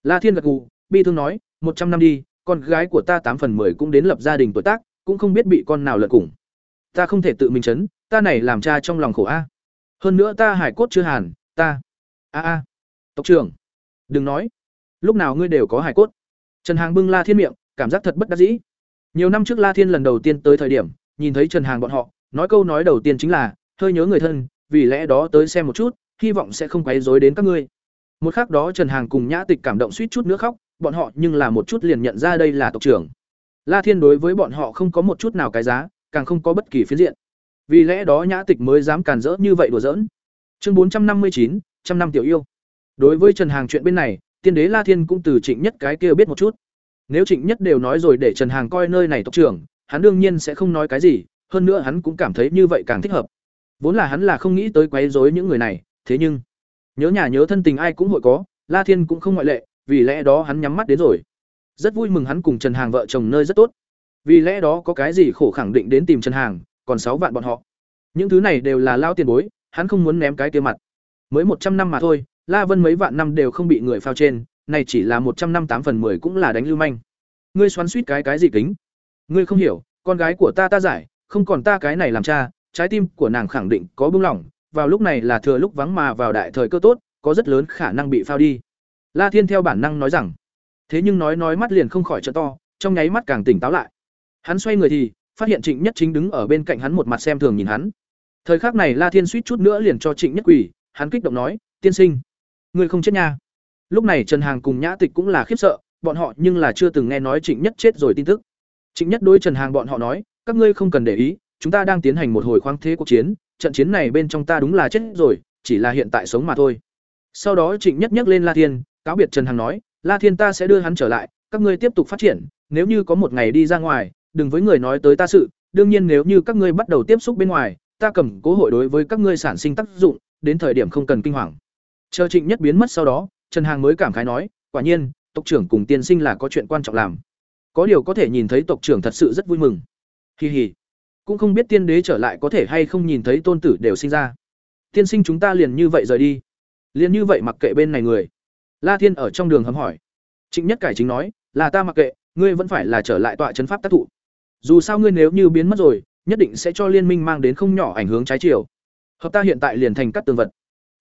La thiên gật gù, bi thương nói, một trăm năm đi, con gái của ta tám phần mười cũng đến lập gia đình tuổi tác, cũng không biết bị con nào lật cùng. Ta không thể tự mình chấn, ta này làm cha trong lòng khổ a. Hơn nữa ta hải cốt chưa hàn, ta. A a. Tộc trưởng đừng nói lúc nào ngươi đều có hải cốt trần hàng bưng la thiên miệng cảm giác thật bất đắc dĩ nhiều năm trước la thiên lần đầu tiên tới thời điểm nhìn thấy Trần Hàng bọn họ, nói câu nói đầu tiên chính là, hơi nhớ người thân, vì lẽ đó tới xem một chút, hy vọng sẽ không quấy rối đến các ngươi. Một khắc đó Trần Hàng cùng Nhã Tịch cảm động suýt chút nữa khóc, bọn họ nhưng là một chút liền nhận ra đây là tộc trưởng. La Thiên đối với bọn họ không có một chút nào cái giá, càng không có bất kỳ phiến diện. Vì lẽ đó Nhã Tịch mới dám càn rỡ như vậy đùa giỡn. Chương bốn trăm năm mươi chín, trăm năm tiểu yêu. Đối với Trần Hàng chuyện bên này, tiên đế La Thiên cũng từ Trịnh Nhất cái kia biết một chút. Nếu Trịnh Nhất đều nói rồi để Trần Hàng coi nơi này tộc trưởng, hắn đương nhiên sẽ không nói cái gì, hơn nữa hắn cũng cảm thấy như vậy càng thích hợp. Vốn là hắn là không nghĩ tới quấy rối những người này, thế nhưng nhớ nhà nhớ thân tình ai cũng hội có, La Thiên cũng không ngoại lệ, vì lẽ đó hắn nhắm mắt đến rồi. Rất vui mừng hắn cùng Trần Hàng vợ chồng nơi rất tốt. Vì lẽ đó có cái gì khổ khẳng định đến tìm Trần Hàng, còn sáu vạn bọn họ. Những thứ này đều là lao tiền bối, hắn không muốn ném cái kia mặt. Mới một trăm năm mà thôi, La Vân mấy vạn năm đều không bị người phao trên, này chỉ là một trăm năm tám phần 10 cũng là đánh lưu manh. Ngươi xoắn suýt cái cái gì kính? ngươi không hiểu con gái của ta ta giải không còn ta cái này làm cha trái tim của nàng khẳng định có bưng lỏng vào lúc này là thừa lúc vắng mà vào đại thời cơ tốt có rất lớn khả năng bị phao đi la thiên theo bản năng nói rằng thế nhưng nói nói mắt liền không khỏi trợ to trong nháy mắt càng tỉnh táo lại hắn xoay người thì phát hiện trịnh nhất chính đứng ở bên cạnh hắn một mặt xem thường nhìn hắn thời khắc này la thiên suýt chút nữa liền cho trịnh nhất Quỷ, hắn kích động nói tiên sinh ngươi không chết nha. Lúc này trần hàng cùng nhã tịch cũng là khiếp sợ, bọn họ nhưng là chưa từng nghe nói trịnh nhất chết rồi tin tức. Trịnh nhất đối trần hàng bọn họ nói, các ngươi không cần để ý, chúng ta đang tiến hành một hồi khoáng thế cuộc chiến, trận chiến này bên trong ta đúng là chết rồi, chỉ là hiện tại sống mà thôi. Sau đó trịnh nhất nhắc lên la thiên, cáo biệt trần hằng nói, la thiên ta sẽ đưa hắn trở lại, các ngươi tiếp tục phát triển, nếu như có một ngày đi ra ngoài, đừng với người nói tới ta sự, đương nhiên nếu như các ngươi bắt đầu tiếp xúc bên ngoài, ta cầm cố hội đối với các ngươi sản sinh tác dụng, đến thời điểm không cần kinh hoàng chờ trịnh nhất biến mất sau đó, trần Hàng mới cảm khái nói, quả nhiên, tộc trưởng cùng tiên sinh là có chuyện quan trọng làm. Có điều có thể nhìn thấy tộc trưởng thật sự rất vui mừng. Hì hì cũng không biết tiên đế trở lại có thể hay không nhìn thấy tôn tử đều sinh ra. Tiên sinh chúng ta liền như vậy rời đi. Liền như vậy mặc kệ bên này người. La thiên ở trong đường hầm hỏi. Trịnh nhất cải chính nói, là ta mặc kệ, ngươi vẫn phải là trở lại tọa chấn pháp tác thụ. Dù sao ngươi nếu như biến mất rồi, nhất định sẽ cho liên minh mang đến không nhỏ ảnh hướng trái chiều. Hợp ta hiện tại liền thành các tường vật.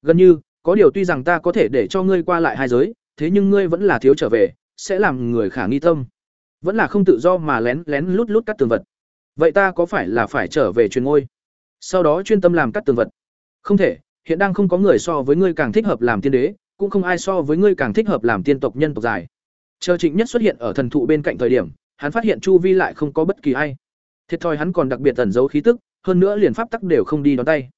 Gần như có điều tuy rằng ta có thể để cho ngươi qua lại hai giới, thế nhưng ngươi vẫn là thiếu trở về, sẽ làm người khả nghi tâm. Vẫn là không tự do mà lén lén lút lút cắt tường vật. Vậy ta có phải là phải trở về truyền ngôi? Sau đó chuyên tâm làm cắt tường vật. Không thể, hiện đang không có người so với ngươi càng thích hợp làm tiên đế, cũng không ai so với ngươi càng thích hợp làm tiên tộc nhân tộc dài. Chờ trịnh nhất xuất hiện ở thần thụ bên cạnh thời điểm, hắn phát hiện chu vi lại không có bất kỳ ai. Thiệt thòi hắn còn đặc biệt tẩn giấu khí tức, hơn nữa liền pháp tắc đều không đi đón tay.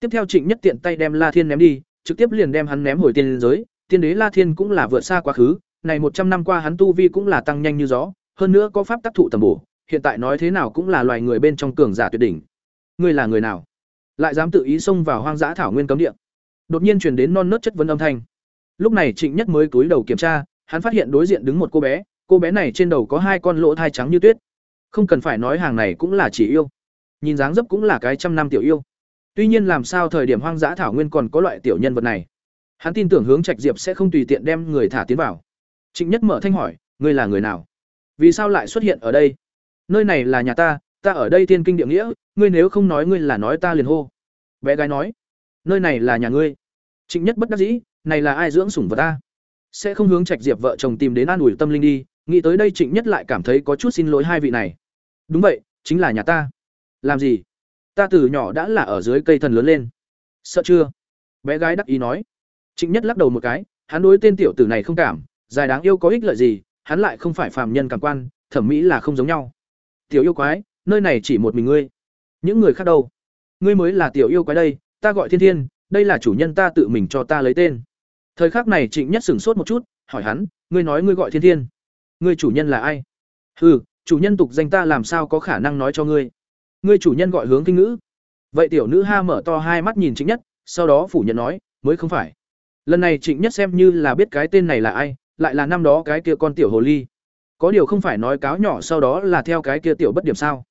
Tiếp theo trịnh nhất tiện tay đem la thiên ném đi trực tiếp liền đem hắn ném hồi tiên giới, tiên đế la thiên cũng là vượt xa quá khứ, này một trăm năm qua hắn tu vi cũng là tăng nhanh như gió, hơn nữa có pháp tác thụ tầm bổ, hiện tại nói thế nào cũng là loài người bên trong cường giả tuyệt đỉnh. Ngươi là người nào? Lại dám tự ý xông vào hoang dã thảo nguyên cấm địa. Đột nhiên truyền đến non nớt chất vấn âm thanh. Lúc này trịnh nhất mới cúi đầu kiểm tra, hắn phát hiện đối diện đứng một cô bé cô bé này trên đầu có hai con lỗ thai trắng như tuyết. Không cần phải nói hàng này cũng là chỉ yêu. Nhìn dáng dấp cũng là cái trăm năm tiểu yêu tuy nhiên làm sao thời điểm hoang dã thảo nguyên còn có loại tiểu nhân vật này? Hắn tin tưởng hướng trạch diệp sẽ không tùy tiện đem người thả tiến vào. Trịnh nhất mở thanh hỏi, ngươi là người nào? Vì sao lại xuất hiện ở đây? Nơi này là nhà ta ta ở đây thiên kinh địa nghĩa, ngươi nếu không nói ngươi là nói ta liền hô. Bé gái nói, nơi này là nhà ngươi. Trịnh nhất bất đắc dĩ, này là ai dưỡng sủng vật ta? Sẽ không hướng trạch diệp vợ chồng tìm đến an ủi tâm linh đi, nghĩ tới đây trịnh nhất lại cảm thấy có chút xin lỗi hai vị này. Đúng vậy, chính là nhà ta. Làm gì? Ta từ nhỏ đã là ở dưới cây thần lớn lên. Sợ chưa? Bé gái đắc ý nói. Trịnh nhất lắc đầu một cái, hắn đối tên tiểu tử này không cảm, dài đáng yêu có ích lợi gì, hắn lại không phải phàm nhân cảm quan, thẩm mỹ là không giống nhau. Tiểu yêu quái, nơi này chỉ một mình ngươi. Những người khác đâu? Ngươi mới là tiểu yêu quái đây, ta gọi thiên thiên, đây là chủ nhân ta tự mình cho ta lấy tên. Thời khắc này trịnh nhất sửng sốt một chút, hỏi hắn, ngươi nói ngươi gọi thiên thiên. Ngươi chủ nhân là ai? Ừ chủ nhân tục danh ta làm sao có khả năng nói cho ngươi? Ngươi chủ nhân gọi hướng kinh ngữ. Vậy tiểu nữ ha mở to hai mắt nhìn trịnh nhất, sau đó phủ nhận nói, mới không phải. Lần này trịnh nhất xem như là biết cái tên này là ai, lại là năm đó cái kia con tiểu hồ ly. Có điều không phải nói cáo nhỏ sau đó là theo cái kia tiểu bất điểm sao.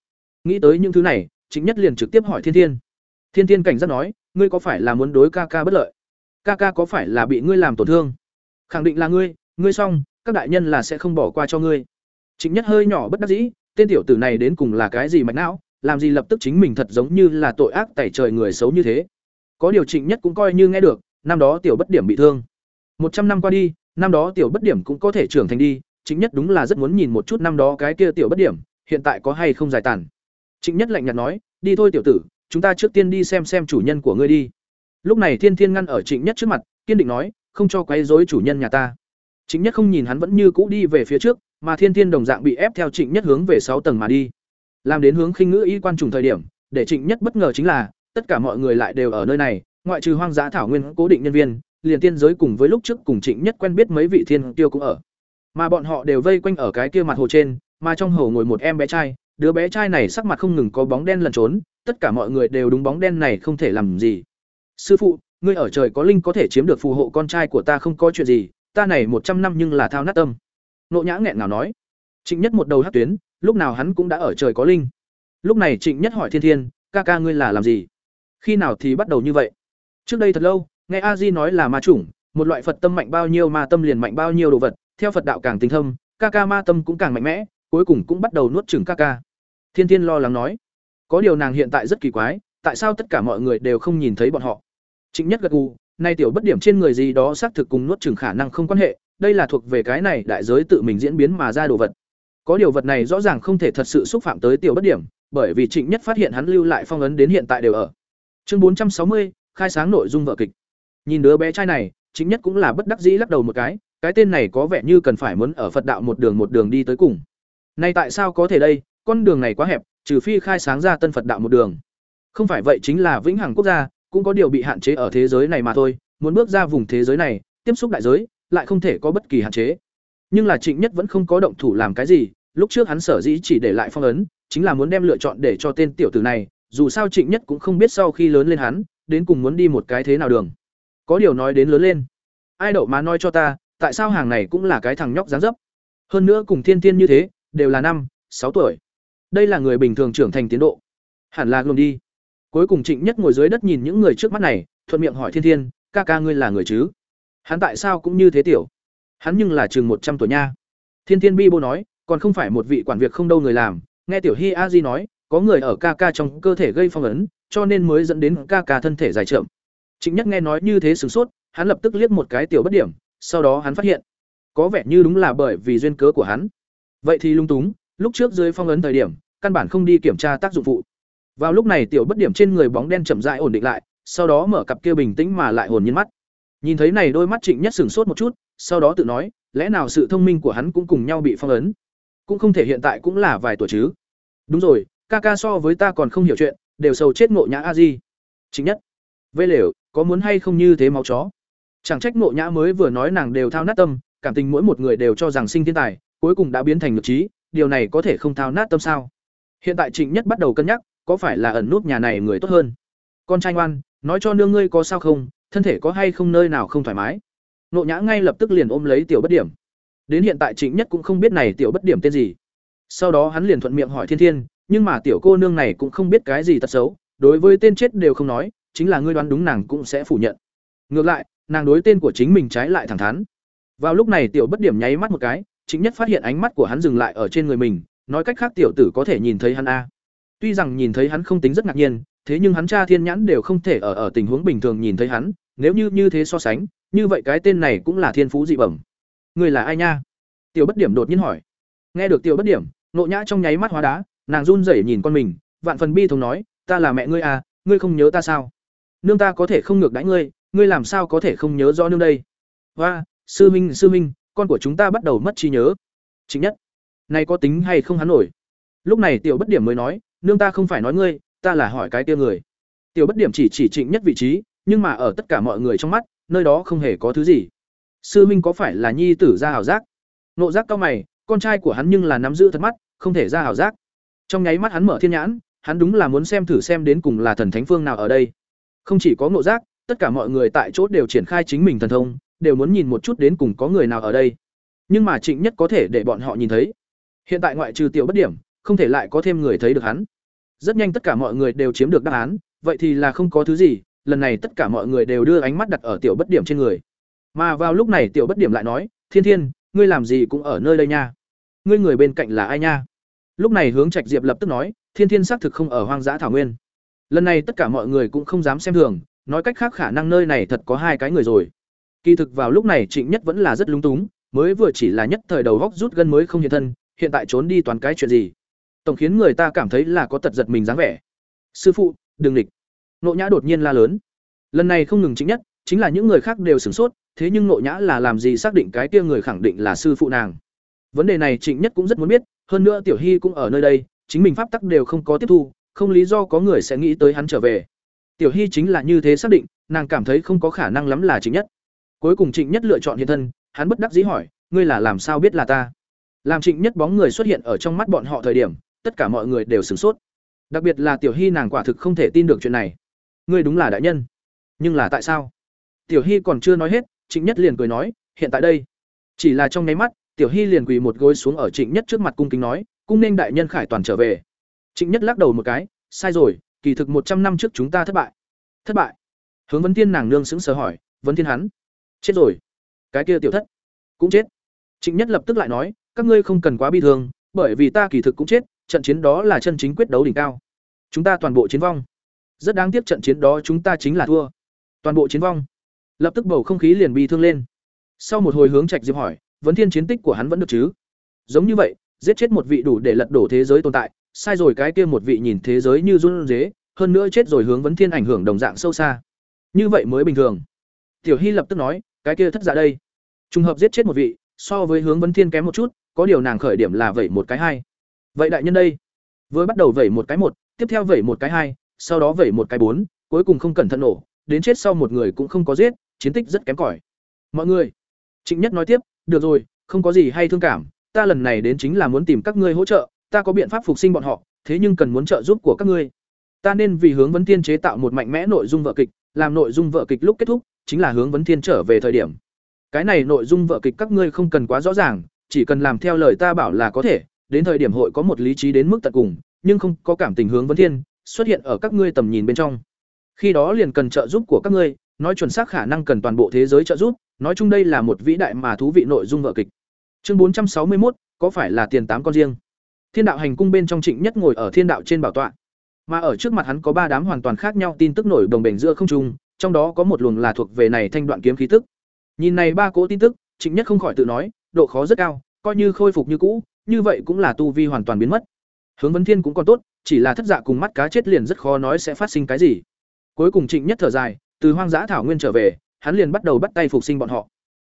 Nghĩ tới những thứ này, trịnh nhất liền trực tiếp hỏi thiên thiên. Thiên thiên cảnh giác nói, ngươi có phải là muốn đối ca ca bất lợi? Ca ca có phải là bị ngươi làm tổn thương? Khẳng định là ngươi ngươi xong, các đại nhân là sẽ không bỏ qua cho ngươi. Trịnh nhất hơi nhỏ bất đắc dĩ, tên tiểu tử này đến cùng là cái gì mạch não làm gì lập tức chính mình thật giống như là tội ác tẩy trời người xấu như thế. Có điều trịnh nhất cũng coi như nghe được, năm đó tiểu bất điểm bị thương. Một trăm năm qua đi, năm đó tiểu bất điểm cũng có thể trưởng thành đi chính nhất đúng là rất muốn nhìn một chút năm đó cái kia tiểu bất điểm, hiện tại có hay không giải tàn. Trịnh nhất lạnh nhạt nói, đi thôi tiểu tử, chúng ta trước tiên đi xem xem chủ nhân của ngươi đi. Lúc này thiên thiên ngăn ở trịnh nhất trước mặt, kiên định nói, không cho quấy rối chủ nhân nhà ta. Trịnh nhất không nhìn hắn vẫn như cũ đi về phía trước, mà thiên thiên đồng dạng bị ép theo trịnh nhất hướng về sáu tầng mà đi làm đến hướng khinh ngữ y quan trùng thời điểm, để trịnh nhất bất ngờ chính là, tất cả mọi người lại đều ở nơi này, ngoại trừ hoang dã thảo nguyên cố định nhân viên, liền tiên giới cùng với lúc trước cùng trịnh nhất quen biết mấy vị thiên tiêu cũng ở. Mà bọn họ đều vây quanh ở cái kia mặt hồ trên, mà trong hồ ngồi một em bé trai, đứa bé trai này sắc mặt không ngừng có bóng đen lẩn trốn, tất cả mọi người đều đúng bóng đen này không thể làm gì. Sư phụ, ngươi ở trời có linh có thể chiếm được phù hộ con trai của ta không có chuyện gì, ta này một trăm năm nhưng là thao nát tâm. Nộ nhã nghẹn ngào nói. Trịnh nhất một đầu hát tuyến lúc nào hắn cũng đã ở trời có linh. Lúc này trịnh nhất hỏi thiên thiên ca ca ngươi là làm gì? Khi nào thì bắt đầu như vậy? Trước đây thật lâu nghe a di nói là ma chủng một loại phật tâm mạnh bao nhiêu ma tâm liền mạnh bao nhiêu đồ vật theo phật đạo càng tinh thâm ca ca ma tâm cũng càng mạnh mẽ cuối cùng cũng bắt đầu nuốt chừng ca ca. Thiên thiên lo lắng nói có điều nàng hiện tại rất kỳ quái tại sao tất cả mọi người đều không nhìn thấy bọn họ? Trịnh nhất gật gù nay tiểu bất điểm trên người gì đó xác thực cùng nuốt chừng khả năng không quan hệ, đây là thuộc về cái này đại giới tự mình diễn biến mà ra đồ vật. Có điều vật này rõ ràng không thể thật sự xúc phạm tới tiểu bất điểm, bởi vì Trịnh Nhất phát hiện hắn lưu lại phong ấn đến hiện tại đều ở. Chương bốn trăm sáu mươi khai sáng nội dung vở kịch. Nhìn đứa bé trai này, Trịnh Nhất cũng là bất đắc dĩ lắc đầu một cái, cái tên này có vẻ như cần phải muốn ở Phật đạo một đường một đường đi tới cùng. Nay tại sao có thể đây, con đường này quá hẹp, trừ phi khai sáng ra tân Phật đạo một đường. Không phải vậy chính là vĩnh hằng quốc gia, cũng có điều bị hạn chế ở thế giới này mà thôi, muốn bước ra vùng thế giới này, tiếp xúc đại giới, lại không thể có bất kỳ hạn chế. Nhưng là Trịnh Nhất vẫn không có động thủ làm cái gì, lúc trước hắn sở dĩ chỉ để lại phong ấn, chính là muốn đem lựa chọn để cho tên tiểu tử này, dù sao Trịnh Nhất cũng không biết sau khi lớn lên hắn, đến cùng muốn đi một cái thế nào đường. Có điều nói đến lớn lên, ai đậu má nói cho ta, tại sao hàng này cũng là cái thằng nhóc dáng dấp. Hơn nữa cùng Thiên Thiên như thế, đều là năm, sáu tuổi. Đây là người bình thường trưởng thành tiến độ. Hẳn là gồm đi. Cuối cùng Trịnh Nhất ngồi dưới đất nhìn những người trước mắt này, thuận miệng hỏi Thiên Thiên, "Ca ca ngươi là người chứ? Hắn tại sao cũng như thế tiểu? Hắn nhưng là chừng một trăm tuổi nha." Thiên Thiên Bi Bô nói, còn không phải một vị quản việc không đâu người làm, nghe Tiểu Hi A Di nói, có người ở ca ca trong cơ thể gây phong ấn, cho nên mới dẫn đến ca ca thân thể dài chậm. Trịnh Nhất nghe nói như thế sửng sốt, hắn lập tức liếc một cái tiểu bất điểm, sau đó hắn phát hiện, có vẻ như đúng là bởi vì duyên cớ của hắn. Vậy thì lung túng, lúc trước dưới phong ấn thời điểm, căn bản không đi kiểm tra tác dụng phụ. Vào lúc này tiểu bất điểm trên người bóng đen chậm rãi ổn định lại, sau đó mở cặp kia bình tĩnh mà lại hồn nhiên mắt. Nhìn thấy này đôi mắt Trịnh Nhất sửng sốt một chút, sau đó tự nói, lẽ nào sự thông minh của hắn cũng cùng nhau bị phong ấn? Cũng không thể hiện tại cũng là vài tuổi chứ. Đúng rồi, ca ca so với ta còn không hiểu chuyện, đều sầu chết ngộ nhã a di. Trịnh Nhất, vây lều, có muốn hay không như thế máu chó? Chẳng trách ngộ nhã mới vừa nói nàng đều thao nát tâm, cảm tình mỗi một người đều cho rằng sinh thiên tài, cuối cùng đã biến thành nhược trí, điều này có thể không thao nát tâm sao? Hiện tại Trịnh Nhất bắt đầu cân nhắc, có phải là ẩn nút nhà này người tốt hơn con trai ngoan nói cho nương ngươi có sao không thân thể có hay không nơi nào không thoải mái nộ nhã ngay lập tức liền ôm lấy tiểu bất điểm. Đến hiện tại trịnh nhất cũng không biết này tiểu bất điểm tên gì. Sau đó hắn liền thuận miệng hỏi thiên thiên nhưng mà tiểu cô nương này cũng không biết cái gì tật xấu đối với tên chết đều không nói chính là ngươi đoán đúng nàng cũng sẽ phủ nhận. Ngược lại nàng đối tên của chính mình trái lại thẳng thắn. Vào lúc này tiểu bất điểm nháy mắt một cái chính nhất phát hiện ánh mắt của hắn dừng lại ở trên người mình nói cách khác tiểu tử có thể nhìn thấy hắn a. À. Tuy rằng nhìn thấy hắn không tính rất ngạc nhiên, thế nhưng hắn cha thiên nhãn đều không thể ở ở tình huống bình thường nhìn thấy hắn, nếu như như thế so sánh, như vậy cái tên này cũng là thiên phú dị bẩm. Người là ai nha? Tiểu Bất Điểm đột nhiên hỏi. Nghe được Tiểu Bất Điểm, nộ nhã trong nháy mắt hóa đá, nàng run rẩy nhìn con mình, vạn phần bi thống nói, ta là mẹ ngươi à, ngươi không nhớ ta sao? Nương ta có thể không ngược đãi ngươi, ngươi làm sao có thể không nhớ rõ nương đây? Hoa, sư minh, sư minh, con của chúng ta bắt đầu mất trí nhớ. Chính nhất, này có tính hay không hắn nổi? Lúc này Tiểu Bất Điểm mới nói, nương ta không phải nói ngươi ta là hỏi cái kia người tiểu bất điểm chỉ chỉ trịnh nhất vị trí nhưng mà ở tất cả mọi người trong mắt, nơi đó không hề có thứ gì. Sư minh có phải là nhi tử ra hảo giác? Nộ giác cao mày, con trai của hắn nhưng là nắm giữ thật mắt, không thể ra hảo giác. Trong nháy mắt hắn mở thiên nhãn, hắn đúng là muốn xem thử xem đến cùng là thần thánh phương nào ở đây. Không chỉ có nộ giác, tất cả mọi người tại chỗ đều triển khai chính mình thần thông, đều muốn nhìn một chút đến cùng có người nào ở đây. Nhưng mà trịnh nhất có thể để bọn họ nhìn thấy. Hiện tại ngoại trừ tiểu bất điểm, không thể lại có thêm người thấy được hắn. Rất nhanh tất cả mọi người đều chiếm được đáp án, vậy thì là không có thứ gì lần này tất cả mọi người đều đưa ánh mắt đặt ở tiểu bất điểm trên người. Mà vào lúc này tiểu bất điểm lại nói, thiên thiên, ngươi làm gì cũng ở nơi đây nha. Ngươi người bên cạnh là ai nha? Lúc này hướng trạch diệp lập tức nói, thiên thiên xác thực không ở hoang dã thảo nguyên. Lần này tất cả mọi người cũng không dám xem thường, nói cách khác khả năng nơi này thật có hai cái người rồi. Kỳ thực vào lúc này trịnh nhất vẫn là rất lúng túng, mới vừa chỉ là nhất thời đầu góc rút gân mới không hiện thân, hiện tại trốn đi toàn cái chuyện gì? Tổng khiến người ta cảm thấy là có tật giật mình dáng vẻ. Sư phụ, đừng địch nộ nhã đột nhiên la lớn. Lần này không ngừng chính nhất, chính là những người khác đều sửng sốt, thế nhưng nộ nhã là làm gì xác định cái kia người khẳng định là sư phụ nàng? Vấn đề này trịnh nhất cũng rất muốn biết, hơn nữa tiểu hy cũng ở nơi đây, chính mình pháp tắc đều không có tiếp thu, không lý do có người sẽ nghĩ tới hắn trở về. Tiểu hy chính là như thế xác định, nàng cảm thấy không có khả năng lắm là trịnh nhất. Cuối cùng trịnh nhất lựa chọn hiện thân, hắn bất đắc dĩ hỏi, ngươi là làm sao biết là ta? Làm trịnh nhất bóng người xuất hiện ở trong mắt bọn họ thời điểm, tất cả mọi người đều sửng sốt. Đặc biệt là tiểu hy nàng quả thực không thể tin được chuyện này ngươi đúng là đại nhân. Nhưng là tại sao? Tiểu hy còn chưa nói hết, trịnh nhất liền cười nói, hiện tại đây. Chỉ là trong nháy mắt, tiểu hy liền quỳ một gối xuống ở trịnh nhất trước mặt cung kính nói, cung nên đại nhân khải toàn trở về. Trịnh nhất lắc đầu một cái, sai rồi, kỳ thực một trăm năm trước chúng ta thất bại. Thất bại? Hướng vấn thiên nàng nương sững sờ hỏi vấn thiên hắn? Chết rồi. Cái kia tiểu thất? Cũng chết. Trịnh nhất lập tức lại nói, các ngươi không cần quá bi thương, bởi vì ta kỳ thực cũng chết, trận chiến đó là chân chính quyết đấu đỉnh cao. Chúng ta toàn bộ chiến vong rất đáng tiếc trận chiến đó chúng ta chính là thua. Toàn bộ chiến vong. Lập tức bầu không khí liền bi thương lên. Sau một hồi hướng trạch diệp hỏi, vấn thiên chiến tích của hắn vẫn được chứ? Giống như vậy, giết chết một vị đủ để lật đổ thế giới tồn tại, sai rồi cái kia một vị nhìn thế giới như run dế hơn nữa chết rồi hướng vấn thiên ảnh hưởng đồng dạng sâu xa. Như vậy mới bình thường. Tiểu hy lập tức nói, cái kia thất dạ đây. Trùng hợp giết chết một vị, so với hướng vấn thiên kém một chút, có điều nàng khởi điểm là vẩy một cái hai. Vậy đại nhân đây. Vừa bắt đầu vẩy một cái một, tiếp theo vẩy một cái hai sau đó vẩy một cái bốn, cuối cùng không cẩn thận nổ, đến chết sau một người cũng không có giết, chiến tích rất kém cỏi. Mọi người, trịnh nhất nói tiếp, được rồi, không có gì hay thương cảm, ta lần này đến chính là muốn tìm các ngươi hỗ trợ, ta có biện pháp phục sinh bọn họ, thế nhưng cần muốn trợ giúp của các ngươi. Ta nên vì hướng vấn thiên chế tạo một mạnh mẽ nội dung vợ kịch, làm nội dung vợ kịch lúc kết thúc, chính là hướng vấn thiên trở về thời điểm. Cái này nội dung vợ kịch các ngươi không cần quá rõ ràng, chỉ cần làm theo lời ta bảo là có thể, đến thời điểm hội có một lý trí đến mức tận cùng, nhưng không có cảm tình hướng vấn thiên xuất hiện ở các ngươi tầm nhìn bên trong. Khi đó liền cần trợ giúp của các ngươi, nói chuẩn xác khả năng cần toàn bộ thế giới trợ giúp, nói chung đây là một vĩ đại mà thú vị nội dung vở kịch. Chương bốn trăm sáu mươi một có phải là tiền tám con riêng? Thiên đạo hành cung bên trong trịnh nhất ngồi ở thiên đạo trên bảo tọa. Mà ở trước mặt hắn có ba đám hoàn toàn khác nhau tin tức nổi đồng bền giữa không trung, trong đó có một luồng là thuộc về này thanh đoạn kiếm khí tức. Nhìn này ba cỗ tin tức, trịnh nhất không khỏi tự nói, độ khó rất cao, coi như khôi phục như cũ, như vậy cũng là tu vi hoàn toàn biến mất. Hướng vấn thiên cũng còn tốt chỉ là thất dạ cùng mắt cá chết liền rất khó nói sẽ phát sinh cái gì. Cuối cùng trịnh nhất thở dài, từ hoang dã thảo nguyên trở về, hắn liền bắt đầu bắt tay phục sinh bọn họ.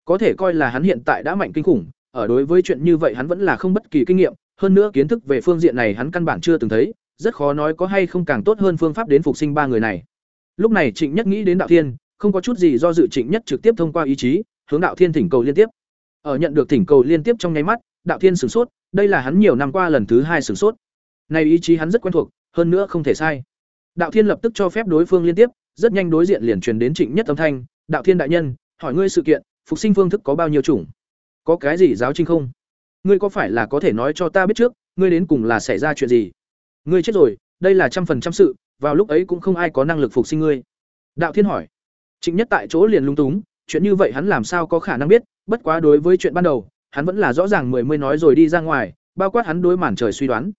Có thể coi là hắn hiện tại đã mạnh kinh khủng, ở đối với chuyện như vậy hắn vẫn là không bất kỳ kinh nghiệm, hơn nữa kiến thức về phương diện này hắn căn bản chưa từng thấy, rất khó nói có hay không càng tốt hơn phương pháp đến phục sinh ba người này. Lúc này trịnh nhất nghĩ đến đạo thiên, không có chút gì do dự trịnh nhất trực tiếp thông qua ý chí, hướng đạo thiên thỉnh cầu liên tiếp. Ở nhận được thỉnh cầu liên tiếp trong nháy mắt, đạo thiên sửng sốt, đây là hắn nhiều năm qua lần thứ hai sửng sốt này ý chí hắn rất quen thuộc, hơn nữa không thể sai. Đạo thiên lập tức cho phép đối phương liên tiếp, rất nhanh đối diện liền truyền đến trịnh nhất âm thanh, đạo thiên đại nhân, hỏi ngươi sự kiện, phục sinh phương thức có bao nhiêu chủng? Có cái gì giáo trinh không? Ngươi có phải là có thể nói cho ta biết trước, ngươi đến cùng là xảy ra chuyện gì? Ngươi chết rồi, đây là trăm phần trăm sự, vào lúc ấy cũng không ai có năng lực phục sinh ngươi. Đạo thiên hỏi. Trịnh nhất tại chỗ liền lung túng, chuyện như vậy hắn làm sao có khả năng biết, bất quá đối với chuyện ban đầu, hắn vẫn là rõ ràng mười mươi nói rồi đi ra ngoài, bao quát hắn đối màn trời suy đoán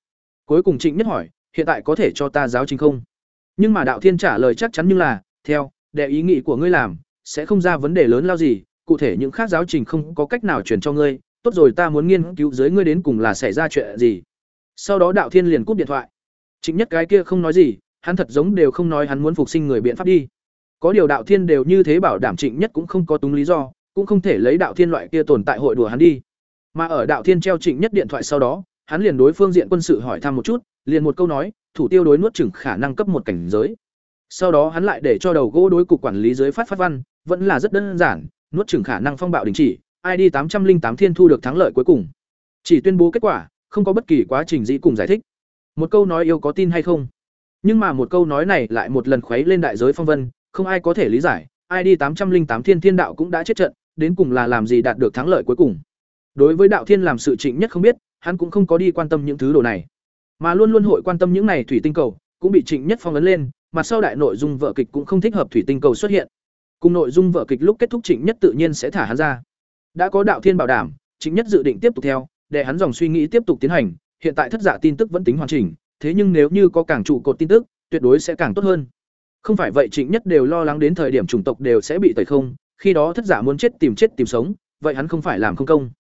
cuối cùng trịnh nhất hỏi, hiện tại có thể cho ta giáo trình không? Nhưng mà đạo thiên trả lời chắc chắn như là, theo đệ ý nghĩ của ngươi làm, sẽ không ra vấn đề lớn lao gì, cụ thể những khác giáo trình không có cách nào truyền cho ngươi, tốt rồi ta muốn nghiên cứu dưới ngươi đến cùng là xảy ra chuyện gì. Sau đó đạo thiên liền cúp điện thoại. Trịnh nhất cái kia không nói gì, hắn thật giống đều không nói hắn muốn phục sinh người biện pháp đi. Có điều đạo thiên đều như thế bảo đảm trịnh nhất cũng không có túng lý do, cũng không thể lấy đạo thiên loại kia tồn tại hội đùa hắn đi. Mà ở đạo thiên treo trịnh nhất điện thoại sau đó hắn liền đối phương diện quân sự hỏi thăm một chút, liền một câu nói, thủ tiêu đối nuốt chừng khả năng cấp một cảnh giới. Sau đó hắn lại để cho đầu gỗ đối cục quản lý dưới phát phát văn, vẫn là rất đơn giản, nuốt chừng khả năng phong bạo đình chỉ id tám trăm linh tám thiên thu được thắng lợi cuối cùng. Chỉ tuyên bố kết quả, không có bất kỳ quá trình dĩ cùng giải thích. Một câu nói yêu có tin hay không? Nhưng mà một câu nói này lại một lần khuấy lên đại giới phong vân, không ai có thể lý giải id tám trăm linh tám thiên thiên đạo cũng đã chết trận, đến cùng là làm gì đạt được thắng lợi cuối cùng. Đối với đạo thiên làm sự trịnh nhất không biết hắn cũng không có đi quan tâm những thứ đồ này. Mà luôn luôn hội quan tâm những này thủy tinh cầu, cũng bị trịnh nhất phong ấn lên mặt sau đại nội dung vợ kịch cũng không thích hợp thủy tinh cầu xuất hiện. Cùng nội dung vợ kịch lúc kết thúc trịnh nhất tự nhiên sẽ thả hắn ra. Đã có đạo thiên bảo đảm, trịnh nhất dự định tiếp tục theo, để hắn dòng suy nghĩ tiếp tục tiến hành, hiện tại thất giả tin tức vẫn tính hoàn chỉnh, thế nhưng nếu như có càng trụ cột tin tức, tuyệt đối sẽ càng tốt hơn. Không phải vậy trịnh nhất đều lo lắng đến thời điểm chủng tộc đều sẽ bị tẩy không, khi đó thất giả muốn chết tìm chết tìm sống, vậy hắn không phải làm không công.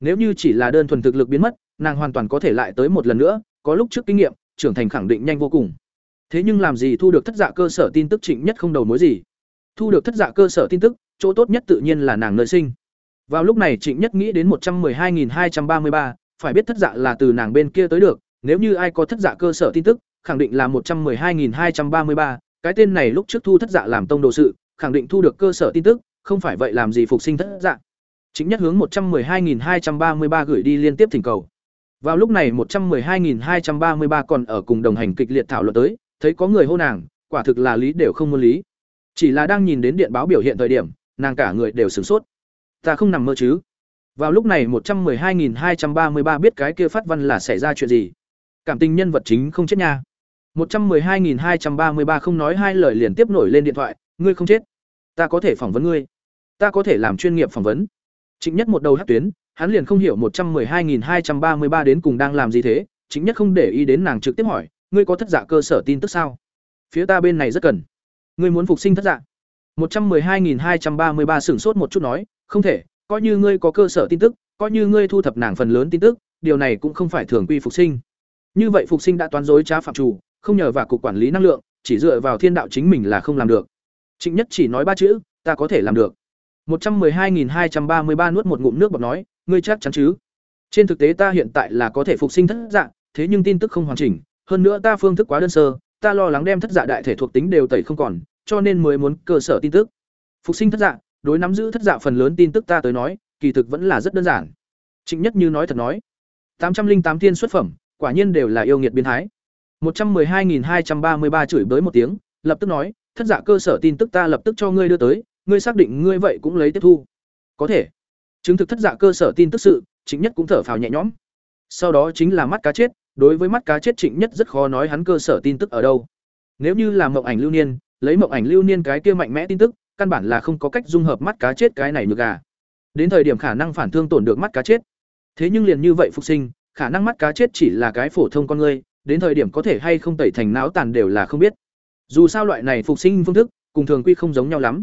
Nếu như chỉ là đơn thuần thực lực biến mất nàng hoàn toàn có thể lại tới một lần nữa, có lúc trước kinh nghiệm, trưởng thành khẳng định nhanh vô cùng. Thế nhưng làm gì thu được thất dạ cơ sở tin tức trịnh nhất không đầu mối gì. Thu được thất dạ cơ sở tin tức, chỗ tốt nhất tự nhiên là nàng nơi sinh. Vào lúc này trịnh nhất nghĩ đến một trăm hai hai trăm ba mươi ba, phải biết thất dạ là từ nàng bên kia tới được, nếu như ai có thất dạ cơ sở tin tức, khẳng định là một trăm hai hai trăm ba mươi ba, cái tên này lúc trước thu thất dạ làm tông đồ sự, khẳng định thu được cơ sở tin tức, không phải vậy làm gì phục sinh thất dạ. Chính nhất hướng một trăm hai hai trăm ba mươi ba gửi đi liên tiếp thỉnh cầu vào lúc này một trăm hai hai trăm ba mươi ba còn ở cùng đồng hành kịch liệt thảo luận tới, thấy có người hô nàng, quả thực là lý đều không muốn lý. Chỉ là đang nhìn đến điện báo biểu hiện thời điểm, nàng cả người đều sửng sốt. Ta không nằm mơ chứ? Vào lúc này một trăm hai hai trăm ba mươi ba biết cái kia phát văn là xảy ra chuyện gì? Cảm tình nhân vật chính không chết nha. một trăm hai hai trăm ba mươi ba không nói hai lời liền tiếp nổi lên điện thoại, ngươi không chết. Ta có thể phỏng vấn ngươi. Ta có thể làm chuyên nghiệp phỏng vấn. Chính nhất một đầu hát tuyến hắn liền không hiểu một trăm hai hai trăm ba mươi ba đến cùng đang làm gì thế chính nhất không để ý đến nàng trực tiếp hỏi ngươi có thất dạ cơ sở tin tức sao phía ta bên này rất cần ngươi muốn phục sinh thất dạ 112233 sửng sốt một chút nói, không thể, coi như ngươi có cơ sở tin tức, coi như ngươi thu thập nàng phần lớn tin tức, điều này cũng không phải thường quy phục sinh. Như vậy phục sinh đã toán dối trá phạm chủ, không nhờ vào cục quản lý năng lượng, chỉ dựa vào thiên đạo chính mình là không làm được. Trịnh Nhất chỉ nói ba chữ, ta có thể làm được. 112233 nuốt một ngụm nước bọt nói, ngươi chắc chắn chứ? Trên thực tế ta hiện tại là có thể phục sinh thất dạng, thế nhưng tin tức không hoàn chỉnh, hơn nữa ta phương thức quá đơn sơ, ta lo lắng đem thất dạ đại thể thuộc tính đều tẩy không còn, cho nên mới muốn cơ sở tin tức. Phục sinh thất dạ, đối nắm giữ thất dạ phần lớn tin tức ta tới nói, kỳ thực vẫn là rất đơn giản. Trịnh Nhất như nói thật nói, 808 thiên xuất phẩm, quả nhiên đều là yêu nghiệt biến thái. 112233 chửi bới một tiếng, lập tức nói, thất dạ cơ sở tin tức ta lập tức cho ngươi đưa tới, ngươi xác định ngươi vậy cũng lấy tiếp thu. Có thể. Chứng thực thất dạ cơ sở tin tức sự, Trịnh Nhất cũng thở phào nhẹ nhõm. Sau đó chính là mắt cá chết, đối với mắt cá chết Trịnh Nhất rất khó nói hắn cơ sở tin tức ở đâu. Nếu như là mộng ảnh lưu niên, lấy mộng ảnh lưu niên cái kia mạnh mẽ tin tức, căn bản là không có cách dung hợp mắt cá chết cái này nhược gà. Đến thời điểm khả năng phản thương tổn được mắt cá chết. Thế nhưng liền như vậy phục sinh, khả năng mắt cá chết chỉ là cái phổ thông con người, đến thời điểm có thể hay không tẩy thành não tàn đều là không biết. Dù sao loại này phục sinh phương thức, cùng thường quy không giống nhau lắm.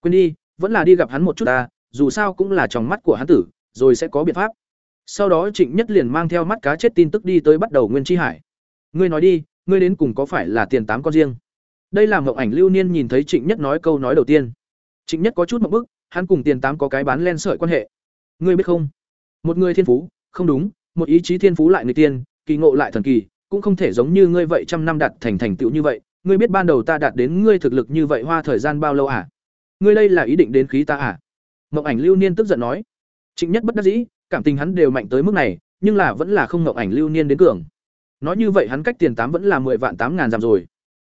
Quên đi, vẫn là đi gặp hắn một chút ta, dù sao cũng là trong mắt của hắn tử, rồi sẽ có biện pháp. Sau đó Trịnh Nhất liền mang theo mắt cá chết tin tức đi tới bắt đầu Nguyên Chi Hải. Ngươi nói đi, ngươi đến cùng có phải là tiền tám con riêng? Đây là mộng ảnh lưu niên nhìn thấy Trịnh Nhất nói câu nói đầu tiên. Trịnh Nhất có chút một bức, hắn cùng tiền tám có cái bán len sợi quan hệ. Ngươi biết không? Một người thiên phú, không đúng, một ý chí thiên phú lại người tiên, kỳ ngộ lại thần kỳ, cũng không thể giống như ngươi vậy trăm năm đạt thành thành tựu như vậy, ngươi biết ban đầu ta đạt đến ngươi thực lực như vậy hoa thời gian bao lâu à? Ngươi đây là ý định đến khí ta à? Ngộng ảnh lưu niên tức giận nói. Trịnh Nhất bất đắc dĩ, cảm tình hắn đều mạnh tới mức này, nhưng là vẫn là không Ngộng ảnh lưu niên đến cường. Nói như vậy hắn cách tiền tám vẫn là mười vạn tám ngàn giảm rồi.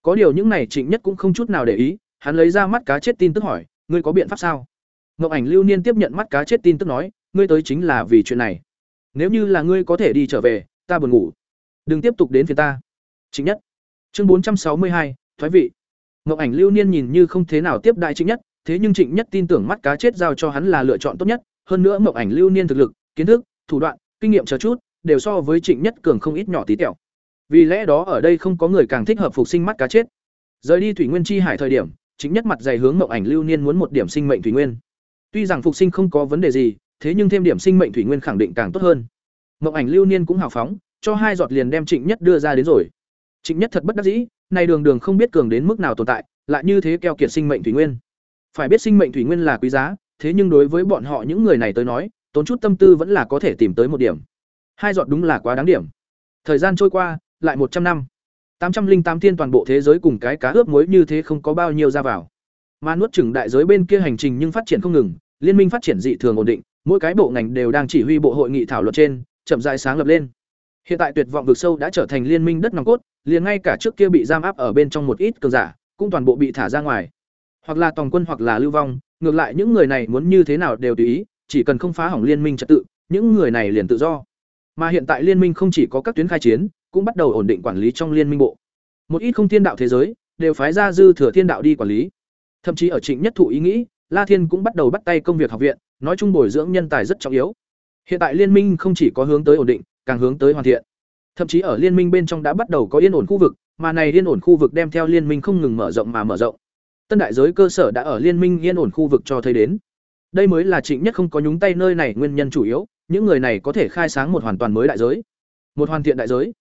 Có điều những này Trịnh Nhất cũng không chút nào để ý, hắn lấy ra mắt cá chết tin tức hỏi, ngươi có biện pháp sao? Ngộng ảnh lưu niên tiếp nhận mắt cá chết tin tức nói, ngươi tới chính là vì chuyện này. Nếu như là ngươi có thể đi trở về, ta buồn ngủ. Đừng tiếp tục đến phiền ta. Trịnh Nhất. Chương bốn trăm sáu mươi hai, thoái vị. Ngộng ảnh lưu niên nhìn như không thế nào tiếp đại Trịnh Nhất, thế nhưng Trịnh Nhất tin tưởng mắt cá chết giao cho hắn là lựa chọn tốt nhất, hơn nữa Mộng ảnh lưu niên thực lực, kiến thức, thủ đoạn, kinh nghiệm chờ chút, đều so với Trịnh Nhất cường không ít nhỏ tí tẹo. Vì lẽ đó ở đây không có người càng thích hợp phục sinh mắt cá chết. Rời đi thủy nguyên chi hải thời điểm, Trịnh Nhất mặt dày hướng Mộng ảnh lưu niên muốn một điểm sinh mệnh thủy nguyên. Tuy rằng phục sinh không có vấn đề gì, thế nhưng thêm điểm sinh mệnh thủy nguyên khẳng định càng tốt hơn. Mộng ảnh lưu niên cũng hào phóng, cho hai giọt liền đem Trịnh Nhất đưa ra đến rồi. Trịnh Nhất thật bất đắc dĩ, này đường đường không biết cường đến mức nào tồn tại, lại như thế keo kiệt sinh mệnh thủy nguyên. Phải biết sinh mệnh thủy nguyên là quý giá, thế nhưng đối với bọn họ những người này tới nói, tốn chút tâm tư vẫn là có thể tìm tới một điểm. Hai giọt đúng là quá đáng điểm. Thời gian trôi qua, lại một trăm năm. tám trăm linh tám thiên toàn bộ thế giới cùng cái cá ướp muối như thế không có bao nhiêu ra vào. Mà nuốt chửng đại giới bên kia hành trình nhưng phát triển không ngừng, liên minh phát triển dị thường ổn định, mỗi cái bộ ngành đều đang chỉ huy bộ hội nghị thảo luận trên, chậm rãi sáng lập lên. Hiện tại tuyệt vọng vực sâu đã trở thành liên minh đất nòng cốt, liền ngay cả trước kia bị giam áp ở bên trong một ít cường giả, cũng toàn bộ bị thả ra ngoài. Hoặc là Tòng quân hoặc là lưu vong, ngược lại những người này muốn như thế nào đều tùy ý, chỉ cần không phá hỏng liên minh trật tự, những người này liền tự do. Mà hiện tại liên minh không chỉ có các tuyến khai chiến, cũng bắt đầu ổn định quản lý trong liên minh bộ. Một ít không thiên đạo thế giới, đều phái ra dư thừa thiên đạo đi quản lý. Thậm chí ở Trịnh Nhất Thụ ý nghĩ, La Thiên cũng bắt đầu bắt tay công việc học viện, nói chung bồi dưỡng nhân tài rất trọng yếu. Hiện tại liên minh không chỉ có hướng tới ổn định, càng hướng tới hoàn thiện. Thậm chí ở liên minh bên trong đã bắt đầu có yên ổn khu vực, mà này yên ổn khu vực đem theo liên minh không ngừng mở rộng mà mở rộng. Tân đại giới cơ sở đã ở liên minh yên ổn khu vực cho thấy đến. Đây mới là Trịnh Nhất không có nhúng tay nơi này nguyên nhân chủ yếu, những người này có thể khai sáng một hoàn toàn mới đại giới, một hoàn thiện đại giới.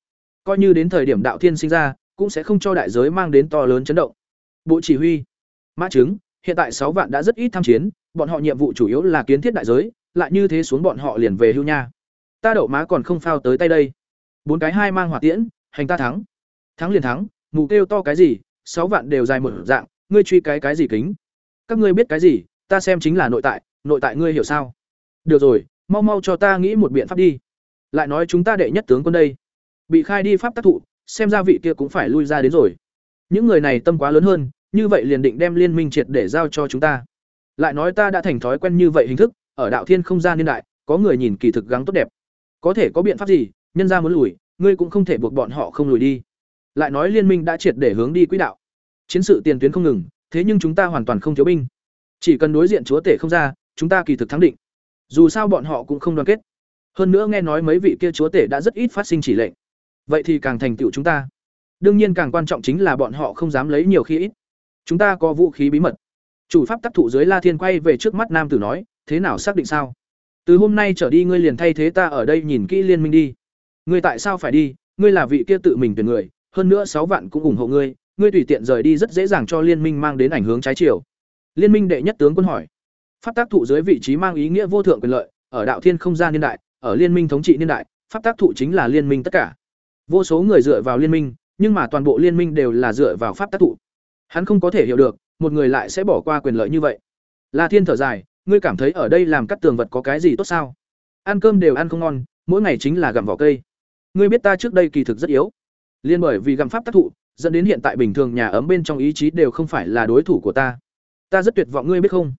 Coi như đến thời điểm đạo thiên sinh ra, cũng sẽ không cho đại giới mang đến to lớn chấn động. Bộ chỉ huy, Mã chứng, hiện tại sáu vạn đã rất ít tham chiến, bọn họ nhiệm vụ chủ yếu là kiến thiết đại giới, lại như thế xuống bọn họ liền về hưu nha. Ta đậu má còn không phao tới tay đây. Bốn cái hai mang hỏa tiễn, hành ta thắng. Thắng liền thắng, mù kêu to cái gì, sáu vạn đều dài một dạng, ngươi truy cái cái gì kính? Các ngươi biết cái gì, ta xem chính là nội tại, nội tại ngươi hiểu sao? Được rồi, mau mau cho ta nghĩ một biện pháp đi. Lại nói chúng ta đệ nhất tướng quân đây, bị khai đi pháp tác thụ, xem ra vị kia cũng phải lui ra đến rồi. Những người này tâm quá lớn hơn, như vậy liền định đem liên minh triệt để giao cho chúng ta. Lại nói ta đã thành thói quen như vậy hình thức, ở đạo thiên không gian niên đại, có người nhìn kỳ thực gắng tốt đẹp. Có thể có biện pháp gì, nhân ra muốn lùi, ngươi cũng không thể buộc bọn họ không lùi đi. Lại nói liên minh đã triệt để hướng đi quỹ đạo. Chiến sự tiền tuyến không ngừng, thế nhưng chúng ta hoàn toàn không thiếu binh. Chỉ cần đối diện chúa tể không ra, chúng ta kỳ thực thắng định. Dù sao bọn họ cũng không đoàn kết. Hơn nữa nghe nói mấy vị kia chúa tể đã rất ít phát sinh chỉ lệnh. Vậy thì càng thành tựu chúng ta. Đương nhiên càng quan trọng chính là bọn họ không dám lấy nhiều khi ít. Chúng ta có vũ khí bí mật. chủ pháp tác thụ dưới la thiên quay về trước mắt nam tử nói thế nào xác định sao từ hôm nay trở đi ngươi liền thay thế ta ở đây nhìn kỹ liên minh đi ngươi tại sao phải đi ngươi là vị kia tự mình tuyển người hơn nữa sáu vạn cũng ủng hộ ngươi ngươi tùy tiện rời đi rất dễ dàng cho liên minh mang đến ảnh hướng trái chiều. Liên minh đệ nhất tướng quân hỏi. Pháp tác thụ dưới vị trí mang ý nghĩa vô thượng quyền lợi, ở đạo thiên không gian niên đại, ở liên minh thống trị niên đại, pháp tác thụ chính là liên minh tất cả. Vô số người dựa vào liên minh, nhưng mà toàn bộ liên minh đều là dựa vào pháp tác thụ. Hắn không có thể hiểu được, một người lại sẽ bỏ qua quyền lợi như vậy. La thiên thở dài, ngươi cảm thấy ở đây làm cắt tường vật có cái gì tốt sao? Ăn cơm đều ăn không ngon, mỗi ngày chính là gặm vỏ cây. Ngươi biết ta trước đây kỳ thực rất yếu. Liên bởi vì gặm pháp tác thụ dẫn đến hiện tại bình thường nhà ấm bên trong ý chí đều không phải là đối thủ của ta. Ta rất tuyệt vọng, ngươi biết không?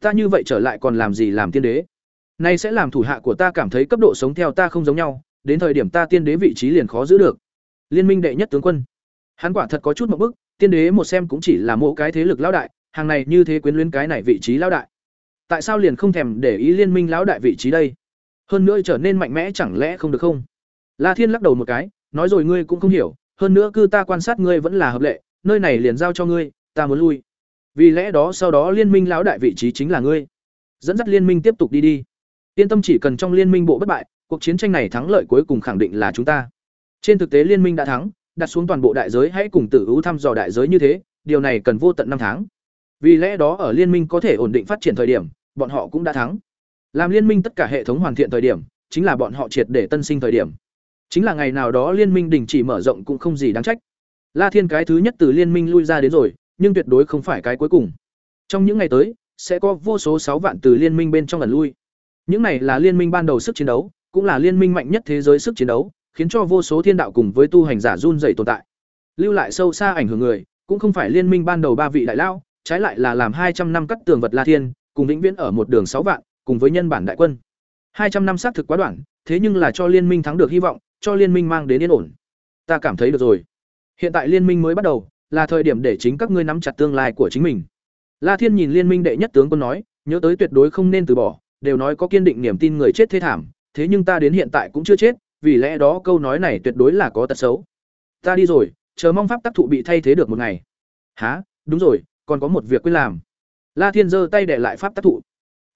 Ta như vậy trở lại còn làm gì làm tiên đế? Nay sẽ làm thủ hạ của ta cảm thấy cấp độ sống theo ta không giống nhau, đến thời điểm ta tiên đế vị trí liền khó giữ được. Liên minh đệ nhất tướng quân. Hắn quả thật có chút một bức, tiên đế một xem cũng chỉ là mỗi cái thế lực lão đại, hàng này như thế quyến luyến cái này vị trí lão đại. Tại sao liền không thèm để ý liên minh lão đại vị trí đây? Hơn nữa trở nên mạnh mẽ chẳng lẽ không được không? La thiên lắc đầu một cái, nói rồi ngươi cũng không hiểu hơn nữa cư ta quan sát ngươi vẫn là hợp lệ, nơi này liền giao cho ngươi, ta muốn lui. Vì lẽ đó sau đó liên minh lão đại vị trí chính là ngươi. Dẫn dắt liên minh tiếp tục đi đi. Yên tâm chỉ cần trong liên minh bộ bất bại, cuộc chiến tranh này thắng lợi cuối cùng khẳng định là chúng ta. Trên thực tế liên minh đã thắng, đặt xuống toàn bộ đại giới hãy cùng tử hữu thăm dò đại giới như thế, điều này cần vô tận năm tháng. Vì lẽ đó ở liên minh có thể ổn định phát triển thời điểm, bọn họ cũng đã thắng. Làm liên minh tất cả hệ thống hoàn thiện thời điểm, chính là bọn họ triệt để tân sinh thời điểm chính là ngày nào đó liên minh đình chỉ mở rộng cũng không gì đáng trách. La thiên cái thứ nhất từ liên minh lui ra đến rồi, nhưng tuyệt đối không phải cái cuối cùng. Trong những ngày tới, sẽ có vô số sáu vạn từ liên minh bên trong lần lui. Những này là liên minh ban đầu sức chiến đấu, cũng là liên minh mạnh nhất thế giới sức chiến đấu, khiến cho vô số thiên đạo cùng với tu hành giả run dày tồn tại. Lưu lại sâu xa ảnh hưởng người, cũng không phải liên minh ban đầu ba vị đại lao, trái lại là làm hai trăm năm cắt tường vật la thiên, cùng vĩnh viễn ở một đường sáu vạn, cùng với nhân bản đại quân. Hai trăm năm xác thực quá đoạn, thế nhưng là cho liên minh thắng được hy vọng cho liên minh mang đến yên ổn. Ta cảm thấy được rồi. Hiện tại liên minh mới bắt đầu là thời điểm để chính các ngươi nắm chặt tương lai của chính mình. La thiên nhìn liên minh đệ nhất tướng quân nói nhớ tới tuyệt đối không nên từ bỏ đều nói có kiên định niềm tin người chết thế thảm thế nhưng ta đến hiện tại cũng chưa chết vì lẽ đó câu nói này tuyệt đối là có tật xấu. Ta đi rồi chờ mong pháp tác thụ bị thay thế được một ngày. Hả, đúng rồi còn có một việc quên làm. La thiên giơ tay để lại pháp tác thụ.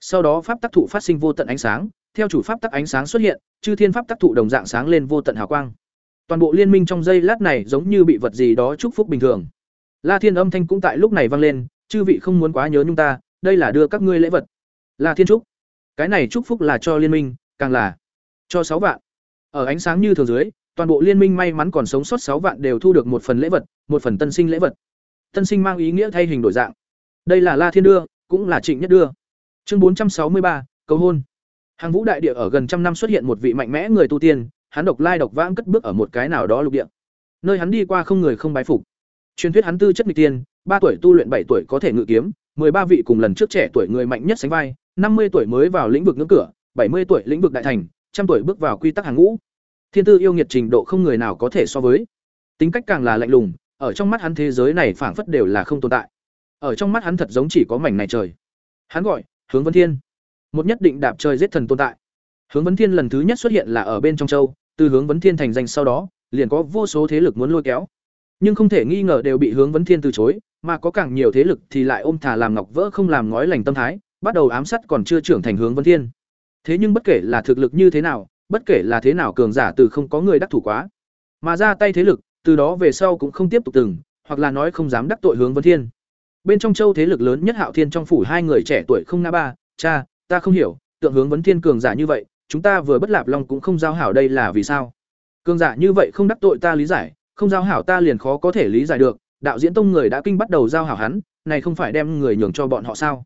Sau đó pháp tác thụ phát sinh vô tận ánh sáng theo chủ pháp tắc ánh sáng xuất hiện chư thiên pháp tác thụ đồng dạng sáng lên vô tận hào quang. Toàn bộ liên minh trong giây lát này giống như bị vật gì đó chúc phúc bình thường. La thiên âm thanh cũng tại lúc này vang lên chư vị không muốn quá nhớ nhung ta đây là đưa các ngươi lễ vật. La thiên chúc, cái này chúc phúc là cho liên minh càng là cho sáu vạn. Ở ánh sáng như thường dưới toàn bộ liên minh may mắn còn sống sót sáu vạn đều thu được một phần lễ vật một phần tân sinh lễ vật. Tân sinh mang ý nghĩa thay hình đổi dạng. Đây là la thiên đưa cũng là trịnh nhất đưa. Chương bốn trăm sáu mươi ba cầu hôn hàng vũ đại địa ở gần trăm năm xuất hiện một vị mạnh mẽ người tu tiên, hắn độc lai độc vãng cất bước ở một cái nào đó lục địa. Nơi hắn đi qua không người không bái phục. Truyền thuyết hắn tư chất nghịch tiên, ba tuổi tu luyện bảy tuổi có thể ngự kiếm ba vị cùng lần trước trẻ tuổi người mạnh nhất sánh vai, năm mươi tuổi mới vào lĩnh vực ngưỡng cửa, bảy mươi tuổi lĩnh vực đại thành, trăm tuổi bước vào quy tắc hàng ngũ. Thiên tư yêu nghiệt trình độ không người nào có thể so với. Tính cách càng là lạnh lùng, ở trong mắt hắn thế giới này phảng phất đều là không tồn tại. Ở trong mắt hắn thật giống chỉ có mảnh này trời. Hắn gọi, hướng vân thiên một nhất định đạp trời giết thần tồn tại. Hướng vấn thiên lần thứ nhất xuất hiện là ở bên trong châu, từ hướng vấn thiên thành danh sau đó, liền có vô số thế lực muốn lôi kéo. Nhưng không thể nghi ngờ đều bị hướng vấn thiên từ chối, mà có càng nhiều thế lực thì lại ôm thả làm ngọc vỡ không làm ngói lành tâm thái, bắt đầu ám sát còn chưa trưởng thành hướng vấn thiên. Thế nhưng bất kể là thực lực như thế nào, bất kể là thế nào cường giả từ không có người đắc thủ quá. Mà ra tay thế lực, từ đó về sau cũng không tiếp tục từng, hoặc là nói không dám đắc tội hướng vấn thiên. Bên trong châu thế lực lớn nhất hạo thiên trong phủ hai người trẻ tuổi không na ba, cha ta không hiểu, tượng hướng vấn thiên cường giả như vậy, chúng ta vừa bất lạp long cũng không giao hảo đây là vì sao? Cường giả như vậy không đắc tội ta lý giải, không giao hảo ta liền khó có thể lý giải được, đạo diễn tông người đã kinh bắt đầu giao hảo hắn, này không phải đem người nhường cho bọn họ sao?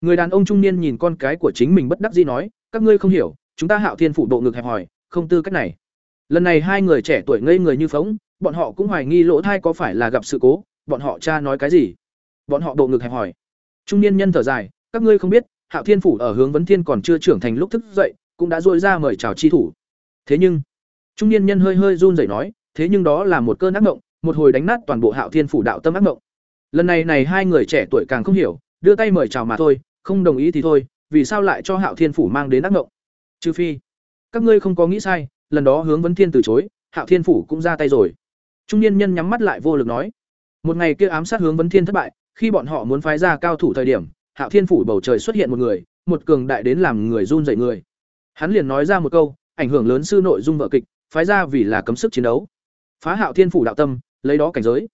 Người đàn ông trung niên nhìn con cái của chính mình bất đắc dĩ nói, các ngươi không hiểu, chúng ta hạo thiên phủ độ ngực hẹp hòi, không tư cách này. Lần này hai người trẻ tuổi ngây người như phóng bọn họ cũng hoài nghi lỗ thai có phải là gặp sự cố, bọn họ cha nói cái gì? Bọn họ độ ngực hẹp hòi. Trung niên nhân thở dài, các ngươi không biết Hạo Thiên phủ ở hướng vấn thiên còn chưa trưởng thành lúc thức dậy, cũng đã rôi ra mời chào chi thủ. Thế nhưng, trung niên nhân hơi hơi run rẩy nói, thế nhưng đó là một cơn ác mộng, một hồi đánh nát toàn bộ Hạo Thiên phủ đạo tâm ác mộng. Lần này này hai người trẻ tuổi càng không hiểu, đưa tay mời chào mà thôi, không đồng ý thì thôi, vì sao lại cho Hạo Thiên phủ mang đến ác mộng? Trừ phi, các ngươi không có nghĩ sai, lần đó hướng vấn thiên từ chối, Hạo Thiên phủ cũng ra tay rồi. Trung niên nhân nhắm mắt lại vô lực nói, một ngày kia ám sát hướng vấn thiên thất bại, khi bọn họ muốn phái ra cao thủ thời điểm hạo thiên phủ bầu trời xuất hiện một người, một cường đại đến làm người run dậy người. Hắn liền nói ra một câu, ảnh hưởng lớn sư nội dung vợ kịch, phái ra vì là cấm sức chiến đấu. Phá hạo thiên phủ đạo tâm, lấy đó cảnh giới.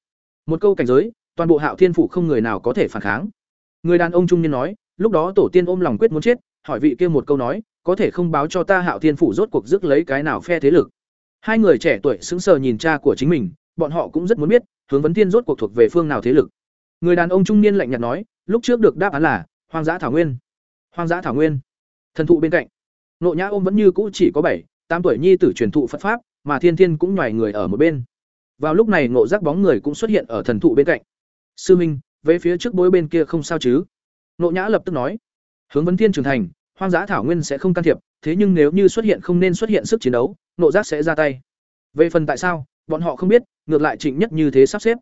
Một câu cảnh giới, toàn bộ hạo thiên phủ không người nào có thể phản kháng. Người đàn ông trung niên nói, lúc đó tổ tiên ôm lòng quyết muốn chết, hỏi vị kia một câu nói, có thể không báo cho ta hạo thiên phủ rốt cuộc rước lấy cái nào phe thế lực. Hai người trẻ tuổi sững sờ nhìn cha của chính mình, bọn họ cũng rất muốn biết, hướng vấn thiên rốt cuộc thuộc về phương nào thế lực. Người đàn ông trung niên lạnh nhạt nói lúc trước được đáp án là, hoang dã thảo nguyên. Hoang dã thảo nguyên. Thần thụ bên cạnh. Nộ nhã ôm vẫn như cũ chỉ có bảy, tám tuổi nhi tử truyền thụ phật pháp, mà thiên thiên cũng nhoài người ở một bên. Vào lúc này ngộ giác bóng người cũng xuất hiện ở thần thụ bên cạnh. Sư minh, về phía trước bối bên kia không sao chứ? Nộ nhã lập tức nói. Hướng vấn thiên trưởng thành, hoang dã thảo nguyên sẽ không can thiệp, thế nhưng nếu như xuất hiện không nên xuất hiện sức chiến đấu nộ giác sẽ ra tay. Về phần tại sao, bọn họ không biết, ngược lại trịnh nhất như thế sắp xếp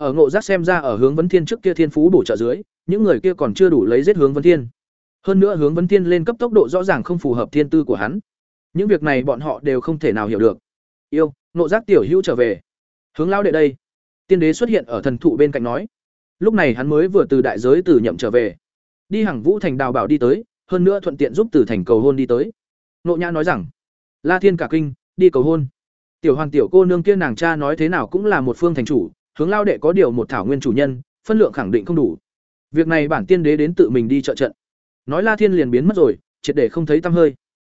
ở ngộ giác xem ra ở hướng vấn thiên trước kia thiên phú bổ trợ dưới, những người kia còn chưa đủ lấy giết hướng vấn thiên. Hơn nữa hướng vấn thiên lên cấp tốc độ rõ ràng không phù hợp thiên tư của hắn. Những việc này bọn họ đều không thể nào hiểu được. Yêu, ngộ giác tiểu hữu trở về. Hướng lao đệ đây. Tiên đế xuất hiện ở thần thụ bên cạnh nói. Lúc này hắn mới vừa từ đại giới từ nhậm trở về. Đi hàng vũ thành đào bảo đi tới, hơn nữa thuận tiện giúp từ thành cầu hôn đi tới. Nộ nhã nói rằng, la thiên cả kinh, đi cầu hôn. Tiểu hoàng tiểu cô nương kia nàng cha nói thế nào cũng là một phương thành chủ hướng lao đệ có điều một thảo nguyên chủ nhân phân lượng khẳng định không đủ. Việc này bản tiên đế đến tự mình đi trợ trận. Nói la thiên liền biến mất rồi triệt để không thấy tăm hơi.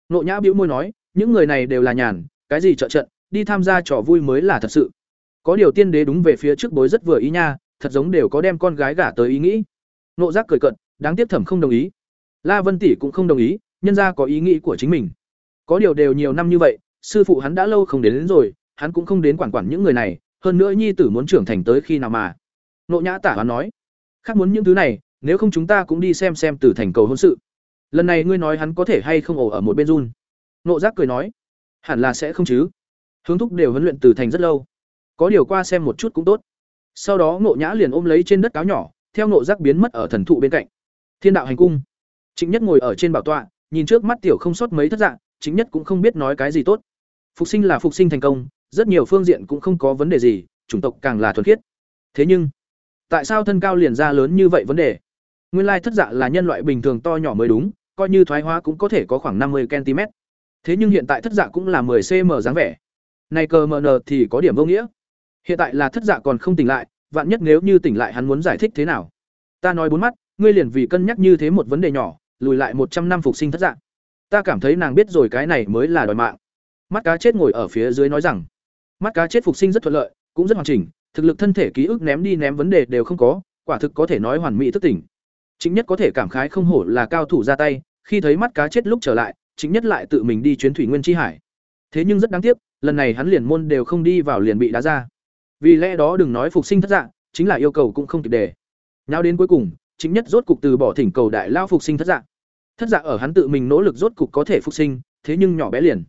Nộ nhã bĩu môi nói những người này đều là nhàn cái gì trợ trận đi tham gia trò vui mới là thật sự. Có điều tiên đế đúng về phía trước bối rất vừa ý nha thật giống đều có đem con gái gả tới ý nghĩ. Nộ giác cười cận đáng tiếc thẩm không đồng ý. La vân tỷ cũng không đồng ý nhân ra có ý nghĩ của chính mình. Có điều đều nhiều năm như vậy sư phụ hắn đã lâu không đến, đến rồi hắn cũng không đến quản quản những người này hơn nữa nhi tử muốn trưởng thành tới khi nào mà. Nộ nhã tả hoán nói, khác muốn những thứ này, nếu không chúng ta cũng đi xem xem từ thành cầu hôn sự. Lần này ngươi nói hắn có thể hay không ổ ở một bên run. Nộ giác cười nói, hẳn là sẽ không chứ. Hướng thúc đều huấn luyện từ thành rất lâu. Có điều qua xem một chút cũng tốt. Sau đó nộ nhã liền ôm lấy trên đất cáo nhỏ, theo nộ giác biến mất ở thần thụ bên cạnh. Thiên đạo hành cung. Chính nhất ngồi ở trên bảo tọa, nhìn trước mắt tiểu không sót mấy thất dạng chính nhất cũng không biết nói cái gì tốt. Phục sinh là phục sinh thành công rất nhiều phương diện cũng không có vấn đề gì, chủng tộc càng là thuần khiết. Thế nhưng, tại sao thân cao liền ra lớn như vậy vấn đề? Nguyên lai thất dạ là nhân loại bình thường to nhỏ mới đúng, coi như thoái hóa cũng có thể có khoảng năm mươi cm. Thế nhưng hiện tại thất dạ cũng là 10 cm dáng vẻ. Này cờ mờ nờ thì có điểm vô nghĩa. Hiện tại là thất dạ còn không tỉnh lại, vạn nhất nếu như tỉnh lại hắn muốn giải thích thế nào? Ta nói bốn mắt, ngươi liền vì cân nhắc như thế một vấn đề nhỏ, lùi lại một trăm năm phục sinh thất dạ. Ta cảm thấy nàng biết rồi cái này mới là đòi mạng. Mắt cá chết ngồi ở phía dưới nói rằng mắt cá chết phục sinh rất thuận lợi cũng rất hoàn chỉnh thực lực thân thể ký ức ném đi ném vấn đề đều không có quả thực có thể nói hoàn mỹ thức tỉnh. Chính nhất có thể cảm khái không hổ là cao thủ ra tay khi thấy mắt cá chết lúc trở lại chính nhất lại tự mình đi chuyến thủy nguyên chi hải. Thế nhưng rất đáng tiếc lần này hắn liền môn đều không đi vào liền bị đá ra. Vì lẽ đó đừng nói phục sinh thất dạng chính là yêu cầu cũng không kịp đề. Nào đến cuối cùng chính nhất rốt cục từ bỏ thỉnh cầu đại lao phục sinh thất dạng. Thất dạng ở hắn tự mình nỗ lực rốt cục có thể phục sinh thế nhưng nhỏ bé liền.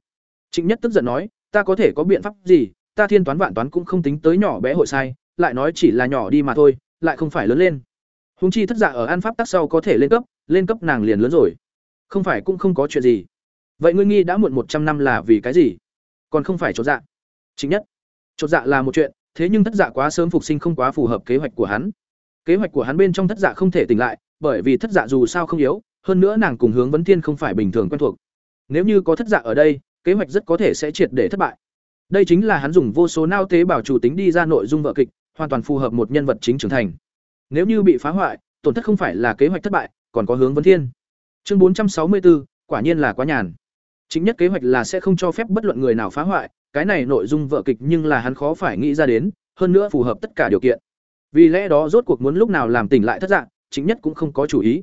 Chính Nhất tức giận nói, ta có thể có biện pháp gì, ta thiên toán vạn toán cũng không tính tới nhỏ bé hội sai, lại nói chỉ là nhỏ đi mà thôi, lại không phải lớn lên. Huống chi thất dạ ở an pháp tác sau có thể lên cấp, lên cấp nàng liền lớn rồi. Không phải cũng không có chuyện gì. Vậy ngươi nghi đã muộn một trăm năm là vì cái gì? Còn không phải chỗ dạ. Chính nhất, chỗ dạ là một chuyện, thế nhưng thất dạ quá sớm phục sinh không quá phù hợp kế hoạch của hắn. Kế hoạch của hắn bên trong thất dạ không thể tỉnh lại, bởi vì thất dạ dù sao không yếu, hơn nữa nàng cùng hướng vấn thiên không phải bình thường quen thuộc. Nếu như có thất dạ ở đây, kế hoạch rất có thể sẽ triệt để thất bại. Đây chính là hắn dùng vô số nao tế bảo chủ tính đi ra nội dung vở kịch, hoàn toàn phù hợp một nhân vật chính trưởng thành. Nếu như bị phá hoại, tổn thất không phải là kế hoạch thất bại, còn có hướng vấn thiên. Chương 464, quả nhiên là quá nhàn. Chính nhất kế hoạch là sẽ không cho phép bất luận người nào phá hoại, cái này nội dung vở kịch nhưng là hắn khó phải nghĩ ra đến, hơn nữa phù hợp tất cả điều kiện. Vì lẽ đó rốt cuộc muốn lúc nào làm tỉnh lại thất dạng, chính nhất cũng không có chủ ý.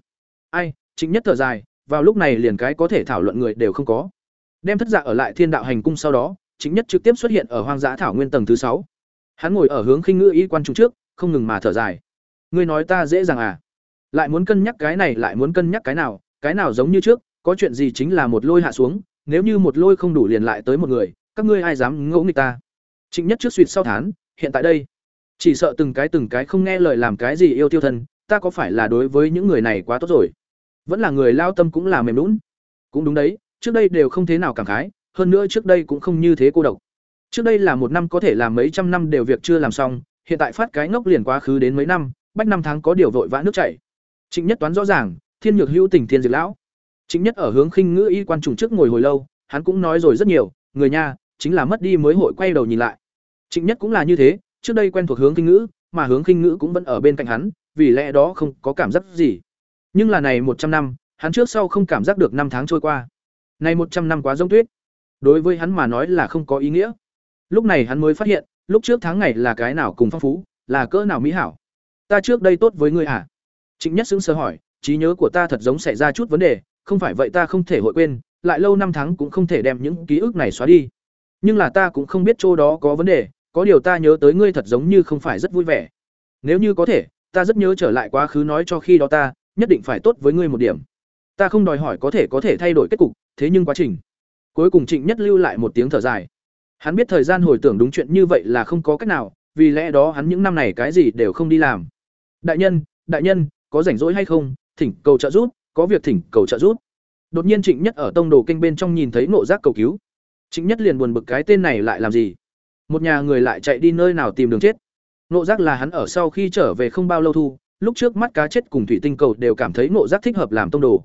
Ai, chính nhất thở dài, vào lúc này liền cái có thể thảo luận người đều không có. Đem thất dạ ở lại Thiên Đạo hành cung sau đó, chính nhất trực tiếp xuất hiện ở hoang dã thảo nguyên tầng thứ sáu. Hắn ngồi ở hướng khinh ngữ y quan trung trước, không ngừng mà thở dài. Ngươi nói ta dễ dàng à? Lại muốn cân nhắc cái này, lại muốn cân nhắc cái nào, cái nào giống như trước, có chuyện gì chính là một lôi hạ xuống, nếu như một lôi không đủ liền lại tới một người, các ngươi ai dám ngỗ nghịch ta? Trịnh Nhất trước suýt sau thán, hiện tại đây, chỉ sợ từng cái từng cái không nghe lời làm cái gì yêu tiêu thân, ta có phải là đối với những người này quá tốt rồi? Vẫn là người lao tâm cũng là mềm lún, Cũng đúng đấy, trước đây đều không thế nào cảm khái, hơn nữa trước đây cũng không như thế cô độc. Trước đây là một năm có thể làm mấy trăm năm đều việc chưa làm xong, hiện tại phát cái ngốc liền quá khứ đến mấy năm, bách năm tháng có điều vội vã nước chảy. Trịnh nhất toán rõ ràng thiên nhược hữu tình thiên diệt lão. Trịnh nhất ở hướng khinh ngữ y quan trùng trước ngồi hồi lâu hắn cũng nói rồi rất nhiều người nha chính là mất đi mới hội quay đầu nhìn lại. Trịnh nhất cũng là như thế trước đây quen thuộc hướng khinh ngữ mà hướng khinh ngữ cũng vẫn ở bên cạnh hắn vì lẽ đó không có cảm giác gì. Nhưng là này một trăm năm hắn trước sau không cảm giác được năm tháng trôi qua. Này một trăm năm quá giống tuyết đối với hắn mà nói là không có ý nghĩa. Lúc này hắn mới phát hiện, lúc trước tháng ngày là cái nào cùng phong phú, là cỡ nào mỹ hảo. Ta trước đây tốt với ngươi à trịnh nhất sững sờ hỏi, trí nhớ của ta thật giống xảy ra chút vấn đề, không phải vậy ta không thể hội quên, lại lâu năm tháng cũng không thể đem những ký ức này xóa đi. Nhưng là ta cũng không biết chỗ đó có vấn đề, có điều ta nhớ tới ngươi thật giống như không phải rất vui vẻ. Nếu như có thể, ta rất nhớ trở lại quá khứ nói cho khi đó ta, nhất định phải tốt với ngươi một điểm. Ta không đòi hỏi có thể có thể thay đổi kết cục, thế nhưng quá trình cuối cùng trịnh nhất lưu lại một tiếng thở dài. Hắn biết thời gian hồi tưởng đúng chuyện như vậy là không có cách nào, vì lẽ đó hắn những năm này cái gì đều không đi làm. Đại nhân đại nhân, có rảnh rỗi hay không? Thỉnh cầu trợ giúp, có việc thỉnh cầu trợ giúp. Đột nhiên trịnh nhất ở tông đồ kinh bên trong nhìn thấy nộ giác cầu cứu. Trịnh nhất liền buồn bực cái tên này lại làm gì? Một nhà người lại chạy đi nơi nào tìm đường chết? Nộ giác là hắn ở sau khi trở về không bao lâu thu, lúc trước mắt cá chết cùng thủy tinh cầu đều cảm thấy nộ giác thích hợp làm tông đồ.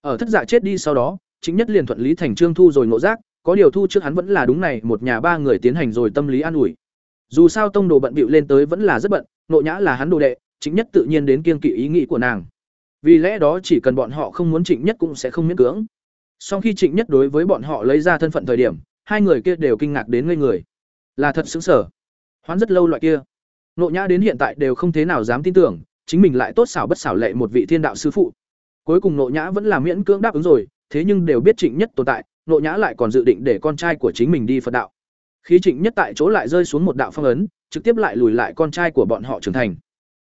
Ở thất dạ chết đi sau đó chính nhất liền thuận lý thành trương thu rồi nộ giác, có điều thu trước hắn vẫn là đúng này, một nhà ba người tiến hành rồi tâm lý an ủi. Dù sao tông đồ bận bịu lên tới vẫn là rất bận nộ nhã là hắn đồ đệ, chính nhất tự nhiên đến kiên kỵ ý nghĩ của nàng. Vì lẽ đó chỉ cần bọn họ không muốn trịnh nhất cũng sẽ không miễn cưỡng. Sau khi trịnh nhất đối với bọn họ lấy ra thân phận thời điểm, hai người kia đều kinh ngạc đến ngây người. Là thật xứng sở hoãn rất lâu loại kia. Nộ nhã đến hiện tại đều không thế nào dám tin tưởng, chính mình lại tốt xảo bất xảo lệ một vị thiên đạo sư phụ. Cuối cùng nộ nhã vẫn là miễn cưỡng đáp ứng rồi thế nhưng đều biết trịnh nhất tồn tại, nộ nhã lại còn dự định để con trai của chính mình đi phật đạo. Khí trịnh nhất tại chỗ lại rơi xuống một đạo phong ấn, trực tiếp lại lùi lại con trai của bọn họ trưởng thành.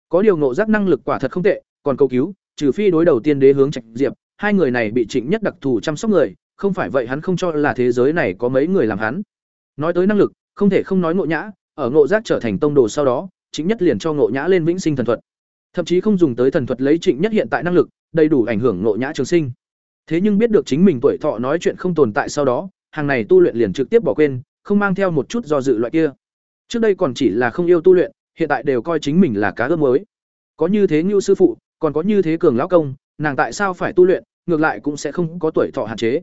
Có điều nộ giác năng lực quả thật không tệ, còn cầu cứu, trừ phi đối đầu tiên đế hướng trạch diệp, hai người này bị trịnh nhất đặc thù chăm sóc người, không phải vậy hắn không cho là thế giới này có mấy người làm hắn. Nói tới năng lực, không thể không nói ngộ nhã, ở ngộ giác trở thành tông đồ sau đó, trịnh nhất liền cho ngộ nhã lên vĩnh sinh thần thuật. Thậm chí không dùng tới thần thuật lấy trịnh nhất hiện tại năng lực, đầy đủ ảnh hưởng ngộ nhã trường sinh thế nhưng biết được chính mình tuổi thọ nói chuyện không tồn tại sau đó, hàng này tu luyện liền trực tiếp bỏ quên, không mang theo một chút do dự loại kia. Trước đây còn chỉ là không yêu tu luyện, hiện tại đều coi chính mình là cá ướp mới có như thế như sư phụ, còn có như thế cường lão công, nàng tại sao phải tu luyện, ngược lại cũng sẽ không có tuổi thọ hạn chế.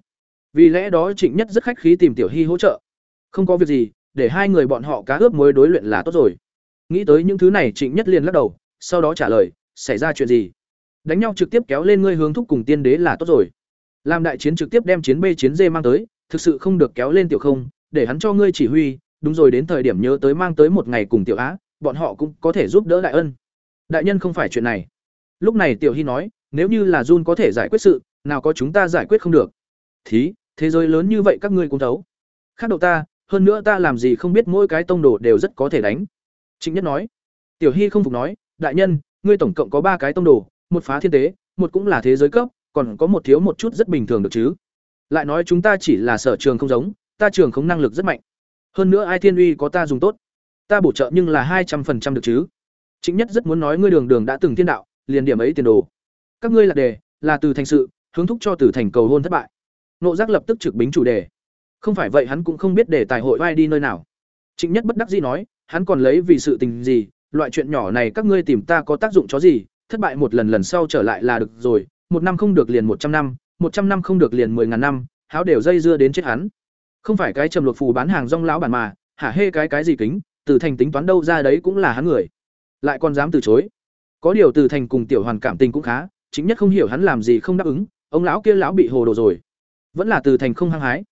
Vì lẽ đó trịnh nhất rất khách khí tìm tiểu hy hỗ trợ. Không có việc gì, để hai người bọn họ cá ướp mới đối luyện là tốt rồi. Nghĩ tới những thứ này trịnh nhất liền lắc đầu, sau đó trả lời, xảy ra chuyện gì? Đánh nhau trực tiếp kéo lên ngươi hướng thúc cùng tiên đế là tốt rồi làm đại chiến trực tiếp đem chiến b, chiến d mang tới, thực sự không được kéo lên tiểu không, để hắn cho ngươi chỉ huy, đúng rồi đến thời điểm nhớ tới mang tới một ngày cùng tiểu á, bọn họ cũng có thể giúp đỡ đại ân. Đại nhân không phải chuyện này. Lúc này tiểu hy nói, nếu như là jun có thể giải quyết sự, nào có chúng ta giải quyết không được. Thí, thế giới lớn như vậy các ngươi cũng thấu. Khác đầu ta, hơn nữa ta làm gì không biết mỗi cái tông đồ đều rất có thể đánh. Trịnh nhất nói. Tiểu hy không phục nói, đại nhân, ngươi tổng cộng có ba cái tông đồ, một phá thiên tế, một cũng là thế giới cấp còn có một thiếu một chút rất bình thường được chứ. Lại nói chúng ta chỉ là sở trường không giống, ta trường không năng lực rất mạnh. Hơn nữa ai thiên uy có ta dùng tốt. Ta bổ trợ nhưng là hai trăm phần trăm được chứ. Chính nhất rất muốn nói ngươi đường đường đã từng thiên đạo, liền điểm ấy tiền đồ. Các ngươi là đề, là từ thành sự, hướng thúc cho từ thành cầu hôn thất bại. Nộ giác lập tức trực bính chủ đề. Không phải vậy hắn cũng không biết để tài hội vai đi nơi nào. Trịnh nhất bất đắc dĩ nói, hắn còn lấy vì sự tình gì, loại chuyện nhỏ này các ngươi tìm ta có tác dụng chó gì, thất bại một lần lần sau trở lại là được rồi một năm không được liền một trăm năm, một trăm năm không được liền mười ngàn năm, háo đều dây dưa đến chết hắn. Không phải cái trầm luộc phù bán hàng rong lão bản mà, hả hê cái cái gì kính, từ thành tính toán đâu ra đấy cũng là hắn người. Lại còn dám từ chối. Có điều từ thành cùng tiểu hoàn cảm tình cũng khá, chính nhất không hiểu hắn làm gì không đáp ứng, ông lão kia lão bị hồ đồ rồi. Vẫn là từ thành không hăng hái.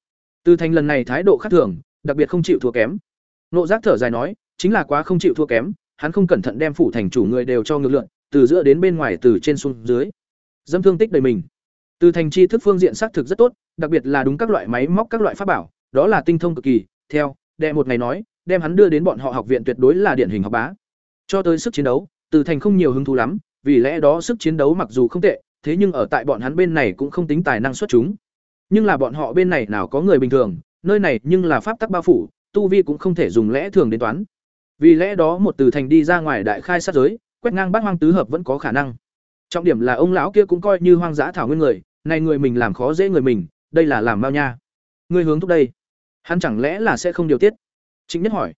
Từ thành lần này thái độ khác thường, đặc biệt không chịu thua kém. Nộ giác thở dài nói, chính là quá không chịu thua kém, hắn không cẩn thận đem phủ thành chủ người đều cho ngược lượn, từ giữa đến bên ngoài từ trên xuống dưới dâm thương tích đầy mình. Từ thành chi thức phương diện xác thực rất tốt, đặc biệt là đúng các loại máy móc, các loại pháp bảo, đó là tinh thông cực kỳ. Theo, đệ một ngày nói, đem hắn đưa đến bọn họ học viện tuyệt đối là điển hình học bá. Cho tới sức chiến đấu, từ thành không nhiều hứng thú lắm, vì lẽ đó sức chiến đấu mặc dù không tệ, thế nhưng ở tại bọn hắn bên này cũng không tính tài năng xuất chúng. Nhưng là bọn họ bên này nào có người bình thường, nơi này nhưng là pháp tắc bao phủ, tu vi cũng không thể dùng lẽ thường đến toán. Vì lẽ đó một từ thành đi ra ngoài đại khai sát giới, quét ngang bát hoang tứ hợp vẫn có khả năng trọng điểm là ông lão kia cũng coi như hoang dã thảo nguyên người này người mình làm khó dễ người mình, đây là làm bao nha? Người hướng thúc đây. Hắn chẳng lẽ là sẽ không điều tiết? Chính nhất hỏi.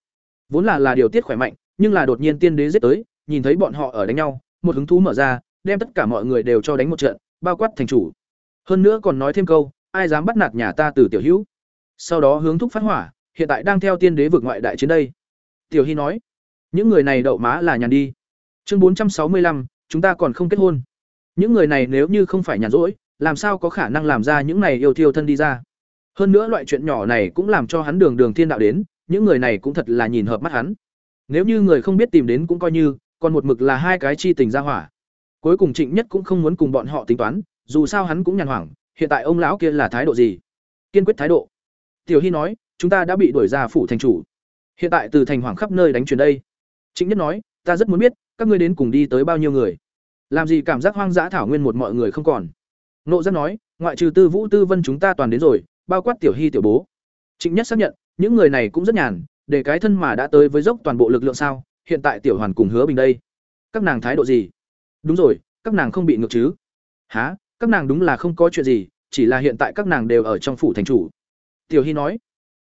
Vốn là là điều tiết khỏe mạnh, nhưng là đột nhiên tiên đế giết tới, nhìn thấy bọn họ ở đánh nhau, một hứng thú mở ra, đem tất cả mọi người đều cho đánh một trận, bao quát thành chủ. Hơn nữa còn nói thêm câu, ai dám bắt nạt nhà ta từ tiểu hữu? Sau đó hướng thúc phát hỏa, hiện tại đang theo tiên đế vượt ngoại đại chiến đây. Tiểu hy nói, những người này đậu má là nhàn đi. Chương bốn trăm sáu mươi lăm chúng ta còn không kết hôn. Những người này nếu như không phải nhàn rỗi, làm sao có khả năng làm ra những này yêu thiêu thân đi ra? Hơn nữa loại chuyện nhỏ này cũng làm cho hắn đường đường thiên đạo đến, những người này cũng thật là nhìn hợp mắt hắn. Nếu như người không biết tìm đến cũng coi như, còn một mực là hai cái chi tình ra hỏa. Cuối cùng trịnh nhất cũng không muốn cùng bọn họ tính toán, dù sao hắn cũng nhàn hoảng, hiện tại ông lão kia là thái độ gì? Kiên quyết thái độ. Tiểu hy nói, chúng ta đã bị đuổi ra phủ thành chủ. Hiện tại từ thành hoàng khắp nơi đánh chuyển đây. Trịnh nhất nói, ta rất muốn biết các ngươi đến cùng đi tới bao nhiêu người? Làm gì cảm giác hoang dã thảo nguyên một mọi người không còn? Nộ giác nói, ngoại trừ tư vũ, tư vân chúng ta toàn đến rồi, bao quát tiểu hy, tiểu bố. Trịnh nhất xác nhận, những người này cũng rất nhàn, để cái thân mà đã tới với dốc toàn bộ lực lượng sao, hiện tại tiểu hoàn cùng hứa bình đây. Các nàng thái độ gì? Đúng rồi, các nàng không bị ngược chứ. Há các nàng đúng là không có chuyện gì, chỉ là hiện tại các nàng đều ở trong phủ thành chủ. Tiểu hy nói.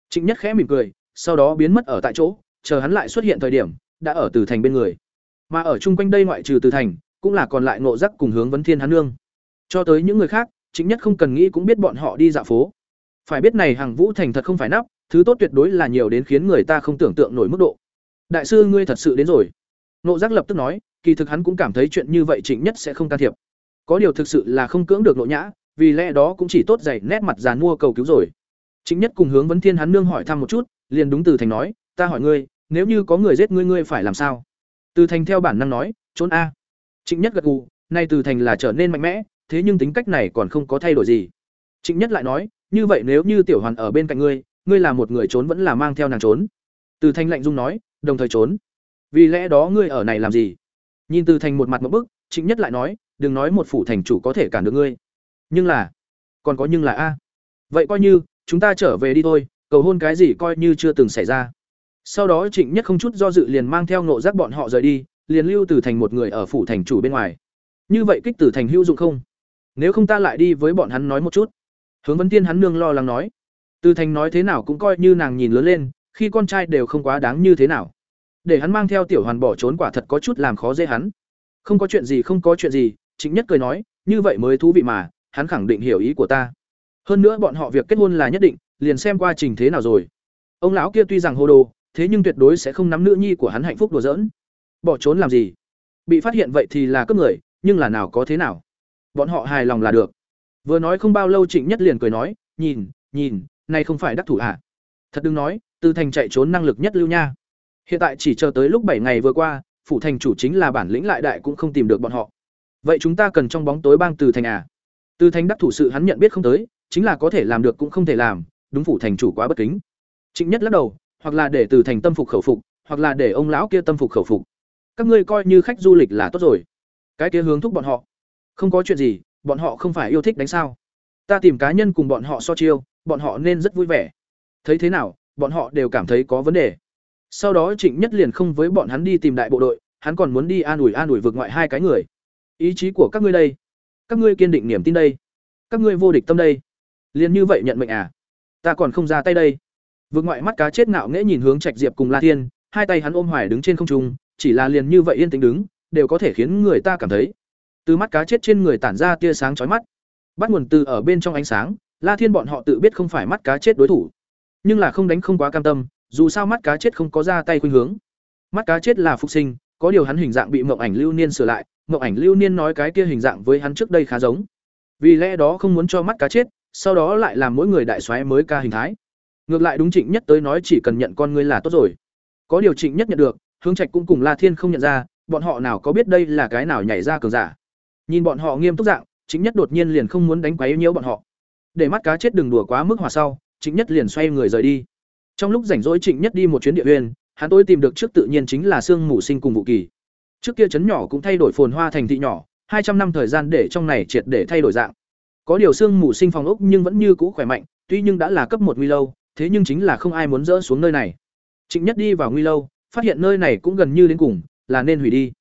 Trịnh nhất khẽ mỉm cười, sau đó biến mất ở tại chỗ, chờ hắn lại xuất hiện thời điểm, đã ở từ thành bên người mà ở chung quanh đây ngoại trừ từ thành, cũng là còn lại ngộ giác cùng hướng vấn thiên hắn nương. Cho tới những người khác, chính nhất không cần nghĩ cũng biết bọn họ đi dạo phố. Phải biết này hàng vũ thành thật không phải nắp, thứ tốt tuyệt đối là nhiều đến khiến người ta không tưởng tượng nổi mức độ. Đại sư ngươi thật sự đến rồi. Nộ giác lập tức nói, kỳ thực hắn cũng cảm thấy chuyện như vậy chính nhất sẽ không can thiệp. Có điều thực sự là không cưỡng được nội nhã, vì lẽ đó cũng chỉ tốt dày nét mặt dàn mua cầu cứu rồi. Chính nhất cùng hướng vấn thiên hắn nương hỏi thăm một chút, liền đúng từ thành nói, ta hỏi ngươi, nếu như có người giết ngươi ngươi phải làm sao? Từ thành theo bản năng nói, trốn a. Trịnh nhất gật gù, nay từ thành là trở nên mạnh mẽ, thế nhưng tính cách này còn không có thay đổi gì. Trịnh nhất lại nói, như vậy nếu như tiểu hoàn ở bên cạnh ngươi ngươi là một người trốn vẫn là mang theo nàng trốn? Từ thành lạnh dung nói, đồng thời trốn. Vì lẽ đó ngươi ở này làm gì? Nhìn từ thành một mặt một bức, trịnh nhất lại nói, đừng nói một phủ thành chủ có thể cản được ngươi. Nhưng là, còn có nhưng là a. Vậy coi như, chúng ta trở về đi thôi, cầu hôn cái gì coi như chưa từng xảy ra sau đó trịnh nhất không chút do dự liền mang theo nộ giác bọn họ rời đi, liền lưu từ thành một người ở phủ thành chủ bên ngoài. Như vậy kích tử thành hữu dụng không? Nếu không ta lại đi với bọn hắn nói một chút. Hướng vấn tiên hắn nương lo lắng nói. Từ thành nói thế nào cũng coi như nàng nhìn lớn lên, khi con trai đều không quá đáng như thế nào. Để hắn mang theo tiểu hoàn bỏ trốn quả thật có chút làm khó dễ hắn. Không có chuyện gì, không có chuyện gì, trịnh nhất cười nói, như vậy mới thú vị mà, hắn khẳng định hiểu ý của ta. Hơn nữa bọn họ việc kết hôn là nhất định, liền xem qua trình thế nào rồi. Ông lão kia tuy rằng hồ đồ thế nhưng tuyệt đối sẽ không nắm nữ nhi của hắn hạnh phúc đùa giỡn. Bỏ trốn làm gì? Bị phát hiện vậy thì là cướp người, nhưng là nào có thế nào? Bọn họ hài lòng là được. Vừa nói không bao lâu trịnh nhất liền cười nói, nhìn nhìn, này không phải đắc thủ à? thật đừng nói, từ thành chạy trốn năng lực nhất lưu nha. Hiện tại chỉ chờ tới lúc bảy ngày vừa qua, phủ thành chủ chính là bản lĩnh lại đại cũng không tìm được bọn họ. Vậy chúng ta cần trong bóng tối bang từ thành à? Từ thành đắc thủ sự hắn nhận biết không tới, chính là có thể làm được cũng không thể làm, đúng phủ thành chủ quá bất kính. Trịnh nhất lắc đầu hoặc là để từ thành tâm phục khẩu phục, hoặc là để ông lão kia tâm phục khẩu phục. Các ngươi coi như khách du lịch là tốt rồi. Cái kia hướng thúc bọn họ. Không có chuyện gì, bọn họ không phải yêu thích đánh sao. Ta tìm cá nhân cùng bọn họ so chiêu, bọn họ nên rất vui vẻ. Thấy thế nào, bọn họ đều cảm thấy có vấn đề. Sau đó trịnh nhất liền không với bọn hắn đi tìm đại bộ đội, hắn còn muốn đi an ủi an ủi vượt ngoại hai cái người. Ý chí của các ngươi đây. Các ngươi kiên định niềm tin đây. Các ngươi vô địch tâm đây. Liền như vậy nhận mệnh à? Ta còn không ra tay đây vượt ngoại mắt cá chết ngạo nghễ nhìn hướng trạch diệp cùng la thiên, hai tay hắn ôm hoài đứng trên không trung, chỉ là liền như vậy yên tĩnh đứng, đều có thể khiến người ta cảm thấy. Từ mắt cá chết trên người tản ra tia sáng chói mắt. Bắt nguồn từ ở bên trong ánh sáng, la thiên bọn họ tự biết không phải mắt cá chết đối thủ. Nhưng là không đánh không quá cam tâm, dù sao mắt cá chết không có ra tay khuynh hướng. Mắt cá chết là phục sinh, có điều hắn hình dạng bị mộng ảnh lưu niên sửa lại, mộng ảnh lưu niên nói cái kia hình dạng với hắn trước đây khá giống. Vì lẽ đó không muốn cho mắt cá chết, sau đó lại làm mỗi người đại soái mới ca hình thái ngược lại đúng trịnh nhất tới nói chỉ cần nhận con ngươi là tốt rồi. Có điều trịnh nhất nhận được, hướng trạch cũng cùng la thiên không nhận ra, bọn họ nào có biết đây là cái nào nhảy ra cường giả. Nhìn bọn họ nghiêm túc dạng chính nhất đột nhiên liền không muốn đánh quấy nhiễu bọn họ. Để mắt cá chết đừng đùa quá mức hòa sau chính nhất liền xoay người rời đi. Trong lúc rảnh rỗi trịnh nhất đi một chuyến địa uyên hắn tôi tìm được trước tự nhiên chính là sương mù sinh cùng vụ kỳ. Trước kia trấn nhỏ cũng thay đổi phồn hoa thành thị nhỏ, hai trăm năm thời gian để trong này triệt để thay đổi dạng. Có điều sương mù sinh phòng ốc nhưng vẫn như cũ khỏe mạnh, tuy nhưng đã là cấp một nguy lâu thế nhưng chính là không ai muốn dỡ xuống nơi này. Trịnh nhất đi vào nguy lâu, phát hiện nơi này cũng gần như đến cùng, là nên hủy đi.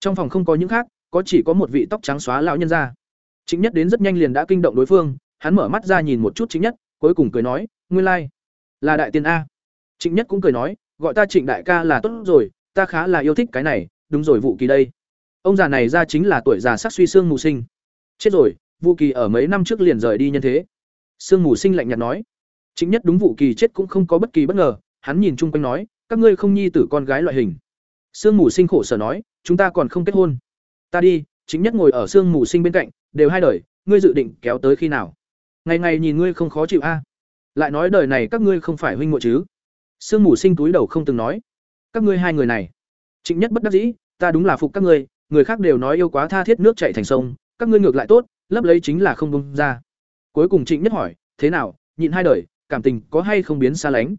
Trong phòng không có những khác, có chỉ có một vị tóc trắng xóa lão nhân ra. Trịnh nhất đến rất nhanh liền đã kinh động đối phương, hắn mở mắt ra nhìn một chút chính nhất, cuối cùng cười nói, nguyên lai、like. là đại tiên a. Trịnh nhất cũng cười nói, gọi ta trịnh đại ca là tốt rồi, ta khá là yêu thích cái này, đúng rồi vụ kỳ đây. Ông già này ra chính là tuổi già sắc suy xương mù sinh. Chết rồi vụ kỳ ở mấy năm trước liền rời đi nhân thế. Sương mù sinh lạnh nhạt nói chính nhất đúng vụ kỳ chết cũng không có bất kỳ bất ngờ, hắn nhìn chung quanh nói, các ngươi không nhi tử con gái loại hình. Sương mù sinh khổ sở nói, chúng ta còn không kết hôn. Ta đi, chính nhất ngồi ở sương mù sinh bên cạnh, đều hai đời, ngươi dự định kéo tới khi nào? Ngày ngày nhìn ngươi không khó chịu a. Lại nói đời này các ngươi không phải huynh muội chứ? Sương mù sinh túi đầu không từng nói, các ngươi hai người này. Trịnh nhất bất đắc dĩ, ta đúng là phục các ngươi, người khác đều nói yêu quá tha thiết nước chảy thành sông, các ngươi ngược lại tốt, lấp lấy chính là không bông ra. Cuối cùng trịnh nhất hỏi, thế nào, nhịn hai đời cảm tình có hay không biến xa lánh.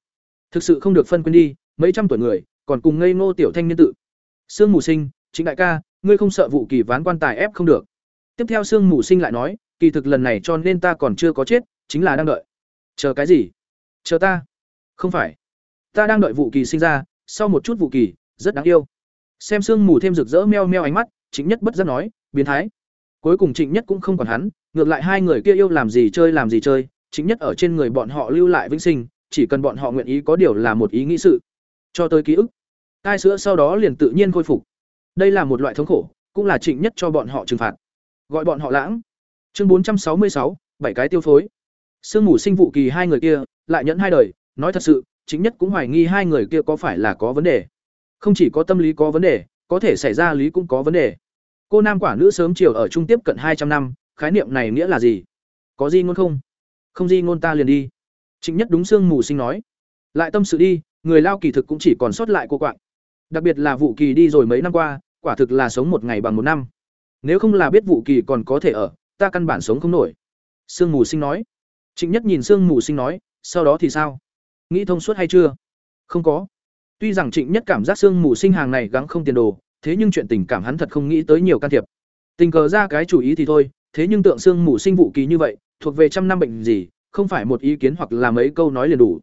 Thực sự không được phân quên đi, mấy trăm tuổi người, còn cùng ngây ngô tiểu thanh niên tự. Sương mù sinh chính đại ca, ngươi không sợ vụ kỳ ván quan tài ép không được. Tiếp theo sương mù sinh lại nói, kỳ thực lần này cho nên ta còn chưa có chết, chính là đang đợi. Chờ cái gì? Chờ ta. Không phải. Ta đang đợi vụ kỳ sinh ra, sau một chút vụ kỳ, rất đáng yêu. Xem sương mù thêm rực rỡ meo meo ánh mắt chính nhất bất giác nói, biến thái. Cuối cùng trịnh nhất cũng không còn hắn, ngược lại hai người kia yêu làm gì chơi làm gì chơi chính nhất ở trên người bọn họ lưu lại vĩnh sinh, chỉ cần bọn họ nguyện ý có điều là một ý nghĩ sự. Cho tới ký ức tai sữa sau đó liền tự nhiên khôi phục. Đây là một loại thống khổ, cũng là trịnh nhất cho bọn họ trừng phạt. Gọi bọn họ lãng. Chương bốn trăm sáu mươi sáu, bảy cái tiêu phối. Sương mù sinh vụ kỳ hai người kia, lại nhẫn hai đời, nói thật sự chính nhất cũng hoài nghi hai người kia có phải là có vấn đề. Không chỉ có tâm lý có vấn đề, có thể xảy ra lý cũng có vấn đề. Cô nam quả nữ sớm chiều ở trung tiếp cận hai trăm năm, khái niệm này nghĩa là gì? Có gì ngôn không? Không di ngôn ta liền đi. Trịnh nhất đúng sương mù sinh nói. Lại tâm sự đi, người lao kỳ thực cũng chỉ còn sót lại cô quạng. Đặc biệt là vụ kỳ đi rồi mấy năm qua, quả thực là sống một ngày bằng một năm. Nếu không là biết vụ kỳ còn có thể ở, ta căn bản sống không nổi. Sương mù sinh nói. Trịnh nhất nhìn sương mù sinh nói, sau đó thì sao? Nghĩ thông suốt hay chưa? Không có. Tuy rằng trịnh nhất cảm giác sương mù sinh hàng này gắng không tiền đồ, thế nhưng chuyện tình cảm hắn thật không nghĩ tới nhiều can thiệp. Tình cờ ra cái chủ ý thì thôi, thế nhưng tượng sương mù sinh vụ kỳ như vậy thuộc về trăm năm bệnh gì, không phải một ý kiến hoặc là mấy câu nói liền đủ.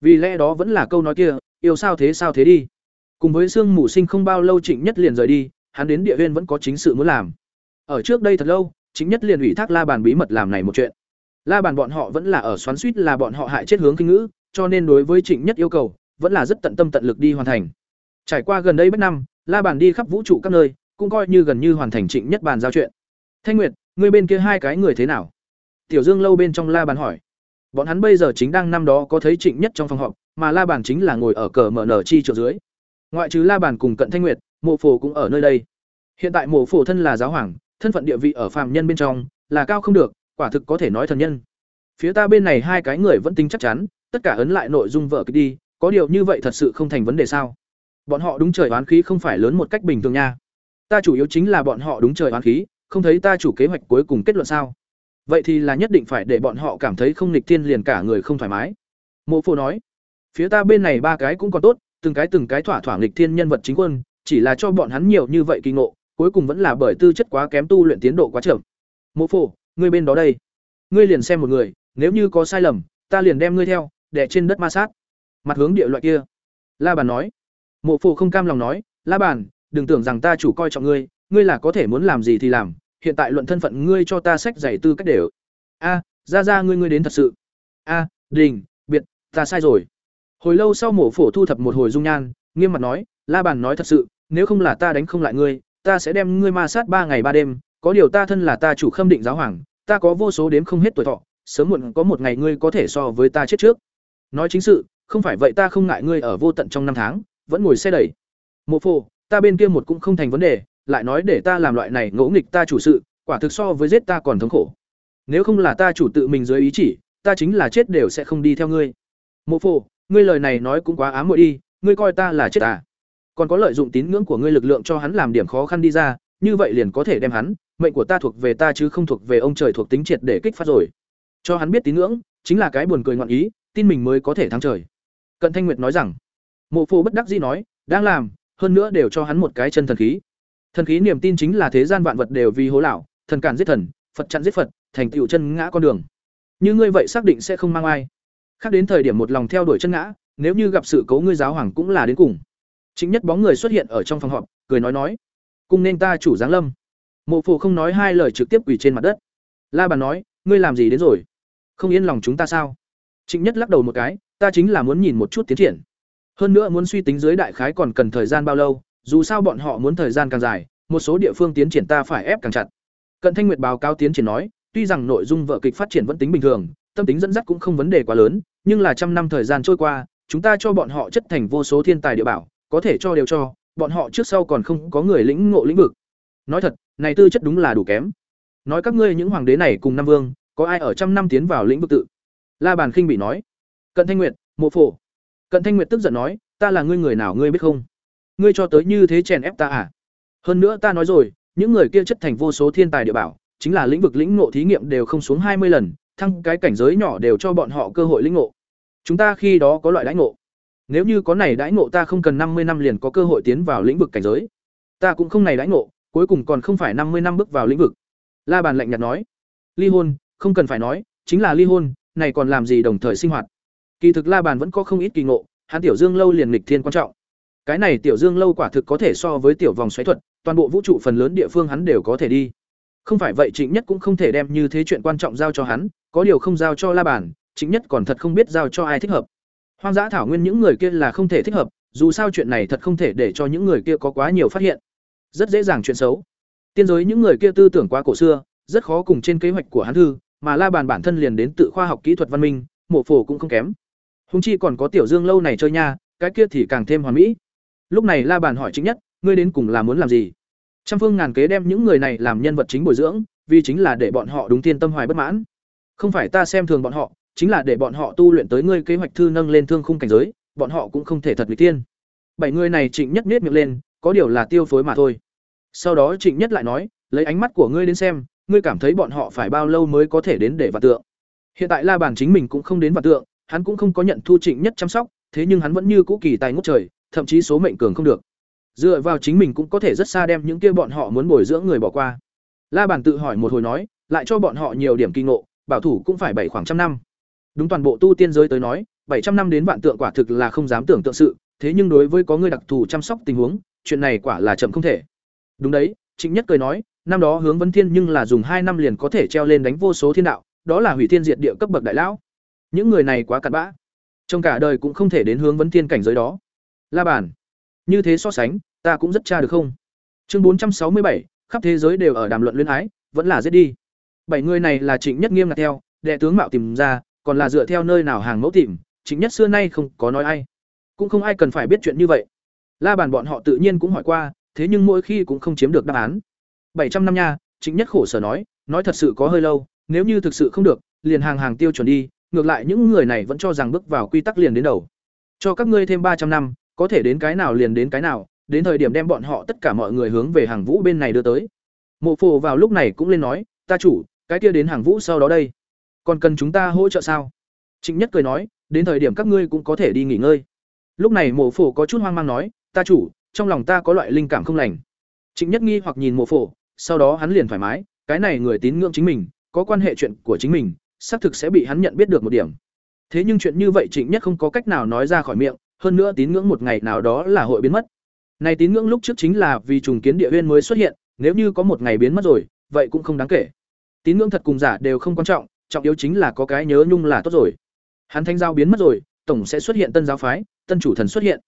Vì lẽ đó vẫn là câu nói kia, yêu sao thế sao thế đi. Cùng với sương mù sinh không bao lâu trịnh nhất liền rời đi, hắn đến địa huyên vẫn có chính sự muốn làm. Ở trước đây thật lâu, Trịnh nhất liền ủy thác la bàn bí mật làm này một chuyện. La bàn bọn họ vẫn là ở xoắn suýt là bọn họ hại chết hướng kinh ngữ, cho nên đối với trịnh nhất yêu cầu, vẫn là rất tận tâm tận lực đi hoàn thành. Trải qua gần đây bất năm, la bàn đi khắp vũ trụ các nơi, cũng coi như gần như hoàn thành trịnh nhất bàn giao chuyện. Thanh nguyệt ngươi bên kia hai cái người thế nào? Tiểu dương lâu bên trong la bàn hỏi. Bọn hắn bây giờ chính đang năm đó có thấy trịnh nhất trong phòng họp, mà la bàn chính là ngồi ở cờ mở nở chi chỗ dưới. Ngoại trừ la bàn cùng cận thanh nguyệt, mộ phổ cũng ở nơi đây. Hiện tại mộ phổ thân là giáo hoàng, thân phận địa vị ở phàm nhân bên trong là cao không được, quả thực có thể nói thần nhân. Phía ta bên này hai cái người vẫn tính chắc chắn, tất cả ấn lại nội dung vợ kịch đi, có điều như vậy thật sự không thành vấn đề sao? Bọn họ đúng trời oán khí không phải lớn một cách bình thường nha. Ta chủ yếu chính là bọn họ đúng trời oán khí, không thấy ta chủ kế hoạch cuối cùng kết luận sao? Vậy thì là nhất định phải để bọn họ cảm thấy không nghịch thiên liền cả người không thoải mái. Mộ phổ nói, phía ta bên này ba cái cũng còn tốt, từng cái từng cái thỏa thỏa nghịch thiên nhân vật chính quân, chỉ là cho bọn hắn nhiều như vậy kỳ ngộ, cuối cùng vẫn là bởi tư chất quá kém tu luyện tiến độ quá chậm. Mộ phổ, ngươi bên đó đây. Ngươi liền xem một người, nếu như có sai lầm, ta liền đem ngươi theo đẻ trên đất ma sát. Mặt hướng địa loại kia. La bàn nói. Mộ phổ không cam lòng nói, la bàn, đừng tưởng rằng ta chủ coi trọng ngươi ngươi là có thể muốn làm gì thì làm hiện tại luận thân phận ngươi cho ta sách giải tư cách đều. A, ra ra ngươi ngươi đến thật sự. A, đình, biệt, ta sai rồi. Hồi lâu sau mộ phổ thu thập một hồi dung nhan, nghiêm mặt nói, la bàn nói thật sự, nếu không là ta đánh không lại ngươi, ta sẽ đem ngươi ma sát ba ngày ba đêm, có điều ta thân là ta chủ khâm định giáo hoàng, ta có vô số đếm không hết tuổi thọ, sớm muộn có một ngày ngươi có thể so với ta chết trước. Nói chính sự, không phải vậy ta không ngại ngươi ở vô tận trong năm tháng, vẫn ngồi xe đẩy. Mộ phổ, ta bên kia một cũng không thành vấn đề lại nói để ta làm loại này ngỗ nghịch ta chủ sự, quả thực so với giết ta còn thống khổ. Nếu không là ta chủ tự mình dưới ý chỉ, ta chính là chết đều sẽ không đi theo ngươi. Mộ phổ, ngươi lời này nói cũng quá ám muội đi, ngươi coi ta là chết à? Còn có lợi dụng tín ngưỡng của ngươi lực lượng cho hắn làm điểm khó khăn đi ra, như vậy liền có thể đem hắn, mệnh của ta thuộc về ta chứ không thuộc về ông trời thuộc tính triệt để kích phát rồi. Cho hắn biết tín ngưỡng, chính là cái buồn cười ngoạn ý, tin mình mới có thể thắng trời. Cận thanh nguyệt nói rằng, mộ phổ bất đắc dĩ nói, đang làm, hơn nữa đều cho hắn một cái chân thần khí thần khí niềm tin chính là thế gian vạn vật đều vì hố lão, thần cản giết thần, phật chặn giết phật, thành tựu chân ngã con đường. Như ngươi vậy xác định sẽ không mang ai. Khác đến thời điểm một lòng theo đuổi chân ngã, nếu như gặp sự cố ngươi giáo hoàng cũng là đến cùng. Chính nhất bóng người xuất hiện ở trong phòng họp, cười nói nói. Cùng nên ta chủ giáng lâm. Mộ phổ không nói hai lời trực tiếp quỳ trên mặt đất. La bàn nói, ngươi làm gì đến rồi? Không yên lòng chúng ta sao? Trịnh nhất lắc đầu một cái, ta chính là muốn nhìn một chút tiến triển. Hơn nữa muốn suy tính dưới đại khái còn cần thời gian bao lâu dù sao bọn họ muốn thời gian càng dài, một số địa phương tiến triển ta phải ép càng chặt. Cận thanh nguyệt báo cáo tiến triển nói, tuy rằng nội dung vở kịch phát triển vẫn tính bình thường, tâm tính dẫn dắt cũng không vấn đề quá lớn, nhưng là trăm năm thời gian trôi qua, chúng ta cho bọn họ chất thành vô số thiên tài địa bảo, có thể cho đều cho, bọn họ trước sau còn không có người lĩnh ngộ lĩnh vực. Nói thật, này tư chất đúng là đủ kém. Nói các ngươi những hoàng đế này cùng nam vương, có ai ở trăm năm tiến vào lĩnh vực tự? La bàn khinh bị nói. Cận thanh nguyệt, mộ phổ. Cận thanh nguyệt tức giận nói, ta là ngươi người nào ngươi biết không? Ngươi cho tới như thế chèn ép ta à? Hơn nữa ta nói rồi, những người kia chất thành vô số thiên tài địa bảo, chính là lĩnh vực lĩnh ngộ thí nghiệm đều không xuống hai mươi lần, thăng cái cảnh giới nhỏ đều cho bọn họ cơ hội lĩnh ngộ. Chúng ta khi đó có loại đãi ngộ. Nếu như có này đãi ngộ ta không cần năm mươi năm liền có cơ hội tiến vào lĩnh vực cảnh giới. Ta cũng không này đãi ngộ, cuối cùng còn không phải năm mươi năm bước vào lĩnh vực. La bàn lạnh nhạt nói. Ly hôn, không cần phải nói, chính là ly hôn, này còn làm gì đồng thời sinh hoạt? Kỳ thực la bàn vẫn có không ít kỳ ngộ, hắn tiểu dương lâu liền lịch thiên quan trọng cái này tiểu dương lâu quả thực có thể so với tiểu vòng xoáy thuật, toàn bộ vũ trụ phần lớn địa phương hắn đều có thể đi. Không phải vậy trịnh nhất cũng không thể đem như thế chuyện quan trọng giao cho hắn, có điều không giao cho la bàn, trịnh nhất còn thật không biết giao cho ai thích hợp. Hoang dã thảo nguyên những người kia là không thể thích hợp, dù sao chuyện này thật không thể để cho những người kia có quá nhiều phát hiện. Rất dễ dàng chuyện xấu. Tiên giới những người kia tư tưởng quá cổ xưa, rất khó cùng trên kế hoạch của hắn thư, mà la bàn bản thân liền đến tự khoa học kỹ thuật văn minh, mộ phổ cũng không kém. Húng chi còn có tiểu dương lâu này chơi nha, cái kia thì càng thêm hoàn mỹ lúc này la bàn hỏi chính nhất, ngươi đến cùng là muốn làm gì? Trăm phương ngàn kế đem những người này làm nhân vật chính bồi dưỡng, vì chính là để bọn họ đúng thiên tâm hoài bất mãn. Không phải ta xem thường bọn họ, chính là để bọn họ tu luyện tới ngươi kế hoạch thư nâng lên thương khung cảnh giới, bọn họ cũng không thể thật lý tiên bảy người này trịnh nhất nết miệng lên, có điều là tiêu phối mà thôi. Sau đó trịnh nhất lại nói, lấy ánh mắt của ngươi đến xem, ngươi cảm thấy bọn họ phải bao lâu mới có thể đến để vạn tượng? Hiện tại la bàn chính mình cũng không đến vạn tượng, hắn cũng không có nhận thu trịnh nhất chăm sóc, thế nhưng hắn vẫn như cũ kỳ tài ngốc trời thậm chí số mệnh cường không được. Dựa vào chính mình cũng có thể rất xa đem những kia bọn họ muốn bồi dưỡng người bỏ qua. La bàn tự hỏi một hồi nói, lại cho bọn họ nhiều điểm kinh ngộ, bảo thủ cũng phải bảy khoảng trăm năm. Đúng toàn bộ tu tiên giới tới nói, bảy trăm năm đến vạn tượng quả thực là không dám tưởng tượng sự, thế nhưng đối với có người đặc thù chăm sóc tình huống, chuyện này quả là chậm không thể. Đúng đấy, trịnh nhất cười nói, năm đó hướng vấn thiên nhưng là dùng hai năm liền có thể treo lên đánh vô số thiên đạo, đó là hủy thiên diệt địa cấp bậc đại lão. Những người này quá cặn bã. Trong cả đời cũng không thể đến hướng vấn thiên cảnh giới đó la bàn. Như thế so sánh, ta cũng rất tra được không? Chương bốn trăm sáu mươi bảy, khắp thế giới đều ở đàm luận luyến ái, vẫn là giết đi. Bảy người này là trịnh nhất nghiêm là theo, đệ tướng mạo tìm ra, còn là dựa theo nơi nào hàng mẫu tìm, trịnh nhất xưa nay không có nói ai. Cũng không ai cần phải biết chuyện như vậy. La bàn bọn họ tự nhiên cũng hỏi qua, thế nhưng mỗi khi cũng không chiếm được đáp án. Bảy trăm năm nha, trịnh nhất khổ sở nói nói thật sự có hơi lâu, nếu như thực sự không được, liền hàng hàng tiêu chuẩn đi, ngược lại những người này vẫn cho rằng bước vào quy tắc liền đến đầu. Cho các ngươi thêm ba trăm năm có thể đến cái nào liền đến cái nào, đến thời điểm đem bọn họ tất cả mọi người hướng về hàng vũ bên này đưa tới. Mộ phổ vào lúc này cũng lên nói, ta chủ, cái kia đến hàng vũ sau đó đây. Còn cần chúng ta hỗ trợ sao? Trịnh nhất cười nói, đến thời điểm các ngươi cũng có thể đi nghỉ ngơi. Lúc này mộ phổ có chút hoang mang nói, ta chủ, trong lòng ta có loại linh cảm không lành. Trịnh nhất nghi hoặc nhìn mộ phổ, sau đó hắn liền thoải mái, cái này người tín ngưỡng chính mình, có quan hệ chuyện của chính mình, xác thực sẽ bị hắn nhận biết được một điểm. Thế nhưng chuyện như vậy trịnh nhất không có cách nào nói ra khỏi miệng hơn nữa tín ngưỡng một ngày nào đó là hội biến mất. Này tín ngưỡng lúc trước chính là vì trùng kiến địa huyên mới xuất hiện, nếu như có một ngày biến mất rồi, vậy cũng không đáng kể. Tín ngưỡng thật cùng giả đều không quan trọng trọng yếu chính là có cái nhớ nhung là tốt rồi. Hắn thanh giao biến mất rồi, tổng sẽ xuất hiện tân giáo phái, tân chủ thần xuất hiện.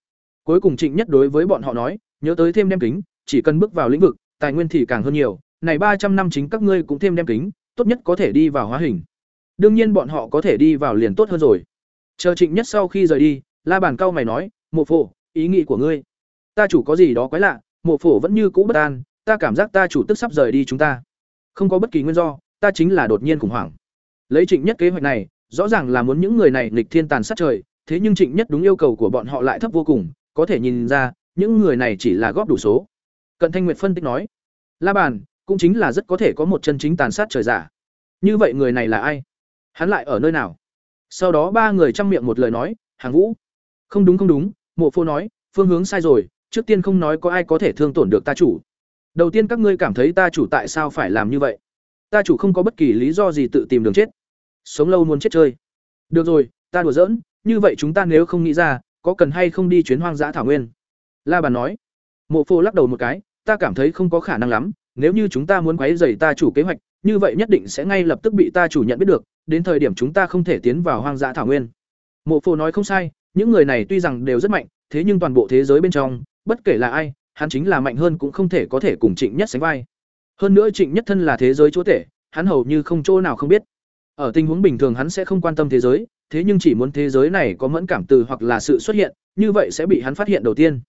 Cuối cùng trịnh nhất đối với bọn họ nói, nhớ tới thêm đem kính, chỉ cần bước vào lĩnh vực, tài nguyên thì càng hơn nhiều. Này ba trăm năm chính các ngươi cũng thêm đem kính, tốt nhất có thể đi vào hóa hình. Đương nhiên bọn họ có thể đi vào liền tốt hơn rồi. Chờ trịnh nhất sau khi rời đi la bàn cao mày nói, mộ phổ, ý nghĩ của ngươi. Ta chủ có gì đó quái lạ, mộ phổ vẫn như cũ bất an, ta cảm giác ta chủ tức sắp rời đi chúng ta. Không có bất kỳ nguyên do, ta chính là đột nhiên khủng hoảng. Lấy trịnh nhất kế hoạch này, rõ ràng là muốn những người này nghịch thiên tàn sát trời, thế nhưng trịnh nhất đúng yêu cầu của bọn họ lại thấp vô cùng, có thể nhìn ra, những người này chỉ là góp đủ số. Cận thanh nguyệt phân tích nói, la bàn, cũng chính là rất có thể có một chân chính tàn sát trời giả. Như vậy người này là ai? Hắn lại ở nơi nào? Sau đó ba người chăm miệng một lời nói, hàng vũ không đúng không đúng, mộ phô nói, phương hướng sai rồi, trước tiên không nói có ai có thể thương tổn được ta chủ. Đầu tiên các ngươi cảm thấy ta chủ tại sao phải làm như vậy? Ta chủ không có bất kỳ lý do gì tự tìm đường chết. Sống lâu muốn chết chơi. Được rồi, ta đùa giỡn, như vậy chúng ta nếu không nghĩ ra, có cần hay không đi chuyến hoang dã thảo nguyên? La bàn nói. Mộ phô lắc đầu một cái, ta cảm thấy không có khả năng lắm, nếu như chúng ta muốn quấy rầy ta chủ kế hoạch, như vậy nhất định sẽ ngay lập tức bị ta chủ nhận biết được, đến thời điểm chúng ta không thể tiến vào hoang dã thảo nguyên. Mộ phô nói không sai những người này tuy rằng đều rất mạnh thế nhưng toàn bộ thế giới bên trong bất kể là ai hắn chính là mạnh hơn cũng không thể có thể cùng Trịnh Nhất sánh vai. Hơn nữa Trịnh Nhất thân là thế giới chúa tể, hắn hầu như không chỗ nào không biết. Ở tình huống bình thường hắn sẽ không quan tâm thế giới, thế nhưng chỉ muốn thế giới này có mẫn cảm từ hoặc là sự xuất hiện, như vậy sẽ bị hắn phát hiện đầu tiên.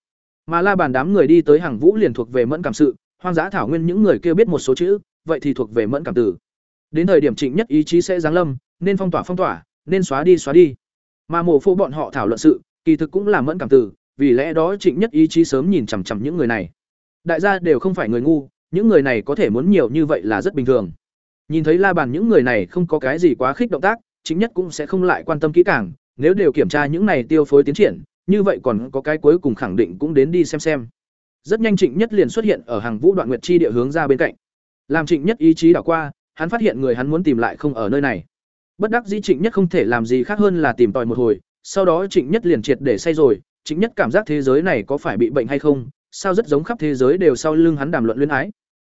Mà La Bàn đám người đi tới hàng vũ liền thuộc về mẫn cảm sự, hoang dã thảo nguyên những người kia biết một số chữ, vậy thì thuộc về mẫn cảm từ. Đến thời điểm Trịnh Nhất ý chí sẽ giáng lâm, nên phong tỏa phong tỏa, nên xóa đi xóa đi. Mà mổ phô bọn họ thảo luận sự, kỳ thực cũng là mẫn cảm từ, vì lẽ đó Trịnh Nhất ý chí sớm nhìn chằm chằm những người này. Đại gia đều không phải người ngu, những người này có thể muốn nhiều như vậy là rất bình thường. Nhìn thấy La Bàn những người này không có cái gì quá khích động tác, chính nhất cũng sẽ không lại quan tâm kỹ càng, nếu đều kiểm tra những này tiêu phối tiến triển, như vậy còn có cái cuối cùng khẳng định cũng đến đi xem xem. Rất nhanh Trịnh Nhất liền xuất hiện ở hàng Vũ Đoạn Nguyệt chi địa hướng ra bên cạnh. Làm Trịnh Nhất ý chí đảo qua, hắn phát hiện người hắn muốn tìm lại không ở nơi này. Bất đắc dĩ Trịnh Nhất không thể làm gì khác hơn là tìm tòi một hồi, sau đó Trịnh Nhất liền triệt để say rồi, Trịnh Nhất cảm giác thế giới này có phải bị bệnh hay không, sao rất giống khắp thế giới đều sau lưng hắn đàm luận luyến ái.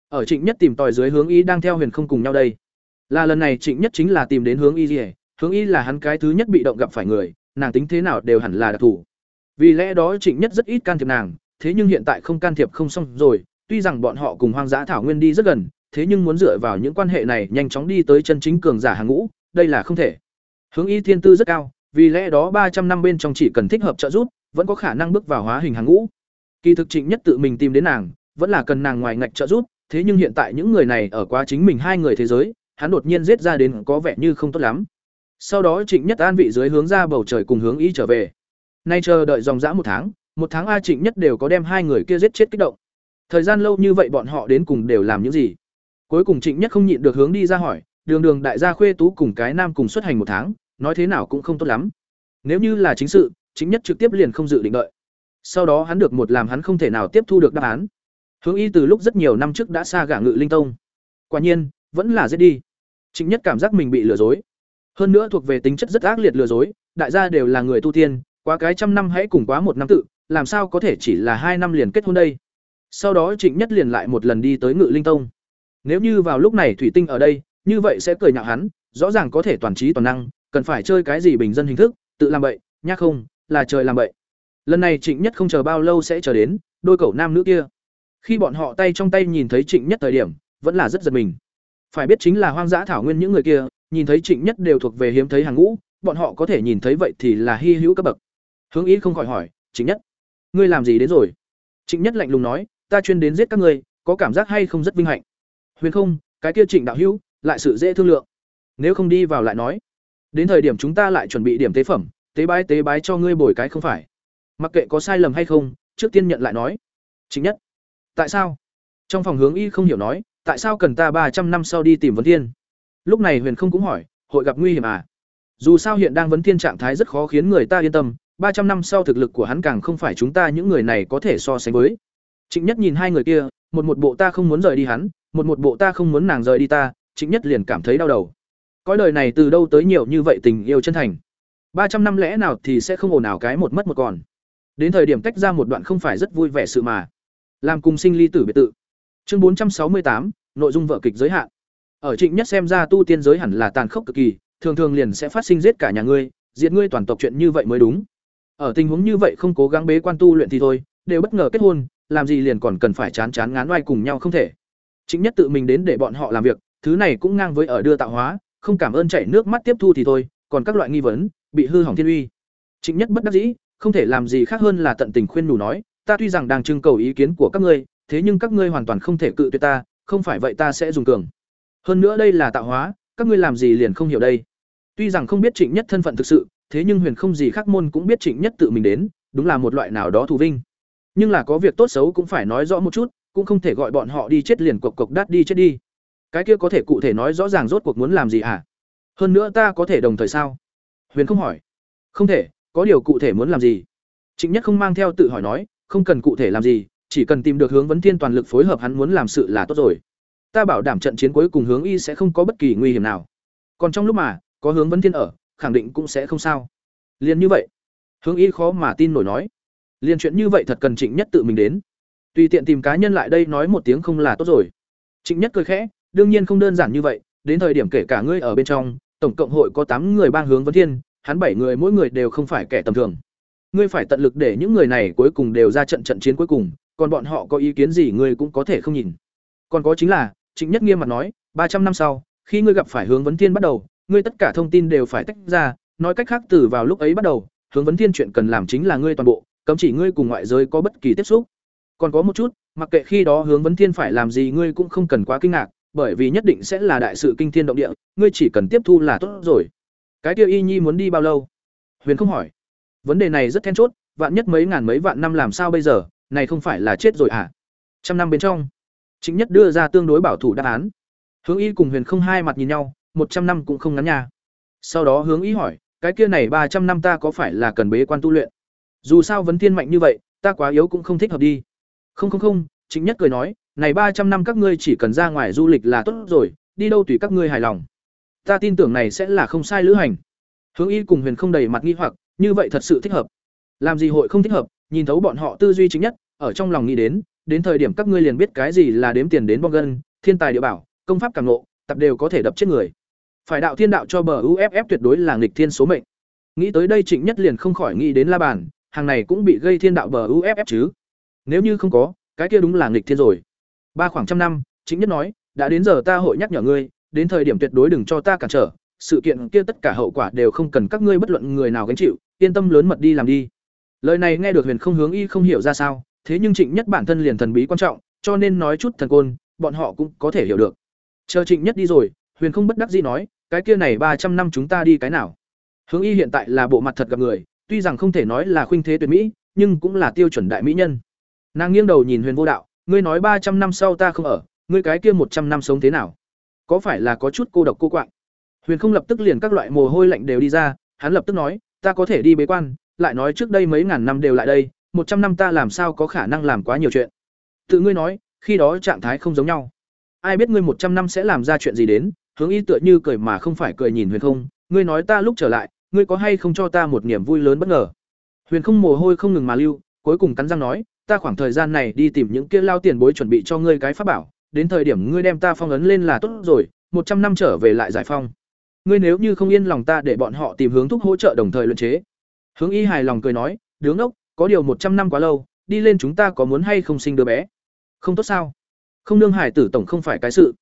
Ở Trịnh Nhất tìm tòi dưới hướng ý đang theo Huyền không cùng nhau đây. Là lần này Trịnh Nhất chính là tìm đến hướng y Liễu, hướng y là hắn cái thứ nhất bị động gặp phải người, nàng tính thế nào đều hẳn là đặc thủ. Vì lẽ đó Trịnh Nhất rất ít can thiệp nàng, thế nhưng hiện tại không can thiệp không xong rồi, tuy rằng bọn họ cùng hoang dã thảo nguyên đi rất gần, thế nhưng muốn dựa vào những quan hệ này nhanh chóng đi tới chân chính cường giả hàng ngũ, đây là không thể. Hướng y thiên tư rất cao, vì lẽ đó ba trăm năm bên trong chỉ cần thích hợp trợ giúp, vẫn có khả năng bước vào hóa hình hàng ngũ. Kỳ thực Trịnh Nhất tự mình tìm đến nàng, vẫn là cần nàng ngoài ngạch trợ giúp, thế nhưng hiện tại những người này ở quá chính mình hai người thế giới, hắn đột nhiên giết ra đến có vẻ như không tốt lắm. Sau đó Trịnh Nhất an vị dưới hướng ra bầu trời cùng hướng ý trở về. Nay chờ đợi dòng dã một tháng, một tháng A Trịnh Nhất đều có đem hai người kia giết chết kích động. Thời gian lâu như vậy bọn họ đến cùng đều làm những gì? Cuối cùng Trịnh Nhất không nhịn được hướng đi ra hỏi, đường đường đại gia khuê tú cùng cái nam cùng xuất hành một tháng, nói thế nào cũng không tốt lắm. Nếu như là chính sự, chính Nhất trực tiếp liền không dự định đợi. Sau đó hắn được một làm hắn không thể nào tiếp thu được đáp án. Hướng Y từ lúc rất nhiều năm trước đã xa gả Ngự Linh Tông. Quả nhiên, vẫn là giết đi. chính Nhất cảm giác mình bị lừa dối. Hơn nữa thuộc về tính chất rất ác liệt lừa dối, đại gia đều là người tu tiên, quá cái trăm năm hãy cùng quá một năm tự, làm sao có thể chỉ là hai năm liền kết hôn đây. Sau đó Trịnh Nhất liền lại một lần đi tới Ngự Linh Tông. Nếu như vào lúc này Thủy Tinh ở đây, như vậy sẽ cười nhạo hắn, rõ ràng có thể toàn trí toàn năng, cần phải chơi cái gì bình dân hình thức, tự làm bậy, nhắc không, là trời làm bậy. Lần này Trịnh Nhất không chờ bao lâu sẽ chờ đến, đôi cậu nam nữ kia. Khi bọn họ tay trong tay nhìn thấy Trịnh Nhất thời điểm, vẫn là rất giật mình. Phải biết chính là hoang dã thảo nguyên những người kia, nhìn thấy Trịnh Nhất đều thuộc về hiếm thấy hàng ngũ, bọn họ có thể nhìn thấy vậy thì là hy hữu cấp bậc. Hướng Ý không khỏi hỏi, "Trịnh Nhất, ngươi làm gì đến rồi?" Trịnh Nhất lạnh lùng nói, "Ta chuyên đến giết các ngươi, có cảm giác hay không rất vinh hạnh." Huyền không, cái kia Trịnh đạo hữu, lại sự dễ thương lượng. Nếu không đi vào lại nói, đến thời điểm chúng ta lại chuẩn bị điểm tế phẩm, tế bái tế bái cho ngươi bồi cái không phải. Mặc kệ có sai lầm hay không, trước tiên nhận lại nói. chính Nhất, tại sao? Trong phòng hướng y không hiểu nói, tại sao cần ta ba trăm năm sau đi tìm vấn thiên lúc này huyền không cũng hỏi hội gặp nguy hiểm à dù sao hiện đang vấn thiên trạng thái rất khó khiến người ta yên tâm ba trăm năm sau thực lực của hắn càng không phải chúng ta những người này có thể so sánh với trịnh nhất nhìn hai người kia một một bộ ta không muốn rời đi hắn một một bộ ta không muốn nàng rời đi ta trịnh nhất liền cảm thấy đau đầu cõi đời này từ đâu tới nhiều như vậy tình yêu chân thành ba trăm năm lẽ nào thì sẽ không ồn ào cái một mất một còn đến thời điểm tách ra một đoạn không phải rất vui vẻ sự mà làm cùng sinh ly tử biệt tự Chương 468, nội dung vở kịch giới hạn. Ở Trịnh Nhất xem ra tu tiên giới hẳn là tàn khốc cực kỳ, thường thường liền sẽ phát sinh giết cả nhà ngươi, diệt ngươi toàn tộc chuyện như vậy mới đúng. Ở tình huống như vậy không cố gắng bế quan tu luyện thì thôi, đều bất ngờ kết hôn, làm gì liền còn cần phải chán chán ngán oai cùng nhau không thể. Trịnh Nhất tự mình đến để bọn họ làm việc, thứ này cũng ngang với ở đưa tạo hóa, không cảm ơn chảy nước mắt tiếp thu thì thôi, còn các loại nghi vấn, bị hư hỏng thiên uy. Trịnh Nhất bất đắc dĩ, không thể làm gì khác hơn là tận tình khuyên nhủ nói, ta tuy rằng đang trưng cầu ý kiến của các ngươi, thế nhưng các ngươi hoàn toàn không thể cự tuyệt ta, không phải vậy ta sẽ dùng cường. Hơn nữa đây là tạo hóa, các ngươi làm gì liền không hiểu đây. Tuy rằng không biết Trịnh Nhất thân phận thực sự, thế nhưng Huyền không gì khác môn cũng biết Trịnh Nhất tự mình đến, đúng là một loại nào đó thù vinh. Nhưng là có việc tốt xấu cũng phải nói rõ một chút, cũng không thể gọi bọn họ đi chết liền cộc cộc đắt đi chết đi. Cái kia có thể cụ thể nói rõ ràng rốt cuộc muốn làm gì hả? Hơn nữa ta có thể đồng thời sao? Huyền không hỏi. Không thể, có điều cụ thể muốn làm gì? Trịnh Nhất không mang theo tự hỏi nói, không cần cụ thể làm gì, chỉ cần tìm được hướng vấn thiên toàn lực phối hợp hắn muốn làm sự là tốt rồi ta bảo đảm trận chiến cuối cùng hướng y sẽ không có bất kỳ nguy hiểm nào còn trong lúc mà có hướng vấn thiên ở khẳng định cũng sẽ không sao liền như vậy hướng y khó mà tin nổi nói liền chuyện như vậy thật cần trịnh nhất tự mình đến tùy tiện tìm cá nhân lại đây nói một tiếng không là tốt rồi trịnh nhất cười khẽ đương nhiên không đơn giản như vậy đến thời điểm kể cả ngươi ở bên trong tổng cộng hội có tám người bang hướng vấn thiên hắn bảy người mỗi người đều không phải kẻ tầm thường ngươi phải tận lực để những người này cuối cùng đều ra trận trận chiến cuối cùng còn bọn họ có ý kiến gì ngươi cũng có thể không nhìn. Còn có chính là, Trịnh Nhất nghiêm mặt nói, ba trăm năm sau, khi ngươi gặp phải hướng vấn thiên bắt đầu, ngươi tất cả thông tin đều phải tách ra, nói cách khác từ vào lúc ấy bắt đầu, hướng vấn thiên chuyện cần làm chính là ngươi toàn bộ, cấm chỉ ngươi cùng ngoại giới có bất kỳ tiếp xúc. Còn có một chút, mặc kệ khi đó hướng vấn thiên phải làm gì ngươi cũng không cần quá kinh ngạc, bởi vì nhất định sẽ là đại sự kinh thiên động địa, ngươi chỉ cần tiếp thu là tốt rồi. Cái kia Y Nhi muốn đi bao lâu? Huyền không hỏi. Vấn đề này rất then chốt, vạn nhất mấy ngàn mấy vạn năm làm sao bây giờ, này không phải là chết rồi à? Trăm năm bên trong, chính nhất đưa ra tương đối bảo thủ đáp án. Hướng Y cùng Huyền không hai mặt nhìn nhau, một trăm năm cũng không ngắn nha. Sau đó Hướng Y hỏi, cái kia này ba trăm năm ta có phải là cần bế quan tu luyện? Dù sao vấn thiên mạnh như vậy, ta quá yếu cũng không thích hợp đi. Không không không, chính nhất cười nói, này ba trăm năm các ngươi chỉ cần ra ngoài du lịch là tốt rồi, đi đâu tùy các ngươi hài lòng. Ta tin tưởng này sẽ là không sai lữ hành. Hướng Y cùng Huyền không đầy mặt nghi hoặc, như vậy thật sự thích hợp. Làm gì hội không thích hợp, nhìn thấu bọn họ tư duy chính nhất, ở trong lòng nghĩ đến, đến thời điểm các ngươi liền biết cái gì là đếm tiền đến bong gân, thiên tài địa bảo, công pháp cảm ngộ, tập đều có thể đập chết người. Phải đạo thiên đạo cho bờ UFF tuyệt đối là nghịch thiên số mệnh. Nghĩ tới đây Trịnh Nhất liền không khỏi nghĩ đến La Bàn, hàng này cũng bị gây thiên đạo bờ UFF chứ. Nếu như không có, cái kia đúng là nghịch thiên rồi. Ba khoảng trăm năm, Trịnh Nhất nói, đã đến giờ ta hội nhắc nhở ngươi, đến thời điểm tuyệt đối đừng cho ta cản trở, sự kiện kia tất cả hậu quả đều không cần các ngươi bất luận người nào gánh chịu, yên tâm lớn mật đi làm đi. Lời này nghe được Huyền không hướng y không hiểu ra sao, thế nhưng Trịnh Nhất bản thân liền thần bí quan trọng, cho nên nói chút thần côn, bọn họ cũng có thể hiểu được. Chờ Trịnh Nhất đi rồi, Huyền không bất đắc dĩ nói, cái kia này ba trăm năm chúng ta đi cái nào? Hướng Y hiện tại là bộ mặt thật gặp người, tuy rằng không thể nói là khuynh thế tuyệt mỹ, nhưng cũng là tiêu chuẩn đại mỹ nhân. Nàng nghiêng đầu nhìn Huyền Vô Đạo, ngươi nói ba trăm năm sau ta không ở, ngươi cái kia một trăm năm sống thế nào? Có phải là có chút cô độc cô quạnh? Huyền không lập tức liền các loại mồ hôi lạnh đều đi ra, hắn lập tức nói, ta có thể đi bế quan, lại nói trước đây mấy ngàn năm đều lại đây, một trăm năm ta làm sao có khả năng làm quá nhiều chuyện. Tự ngươi nói, khi đó trạng thái không giống nhau. Ai biết ngươi một trăm năm sẽ làm ra chuyện gì đến, hướng y tựa như cười mà không phải cười nhìn huyền không, ngươi nói ta lúc trở lại, ngươi có hay không cho ta một niềm vui lớn bất ngờ. Huyền không mồ hôi không ngừng mà lưu, cuối cùng cắn răng nói, ta khoảng thời gian này đi tìm những kia lao tiền bối chuẩn bị cho ngươi cái pháp bảo, đến thời điểm ngươi đem ta phong ấn lên là tốt rồi, một trăm năm trở về lại giải phong. Ngươi nếu như không yên lòng ta để bọn họ tìm hướng thúc hỗ trợ đồng thời luyện chế. Hướng Y hài lòng cười nói, "Đứng đốc, có điều một trăm năm quá lâu, đi lên chúng ta có muốn hay không sinh đứa bé? Không tốt sao? Không nương hải tử tổng không phải cái sự.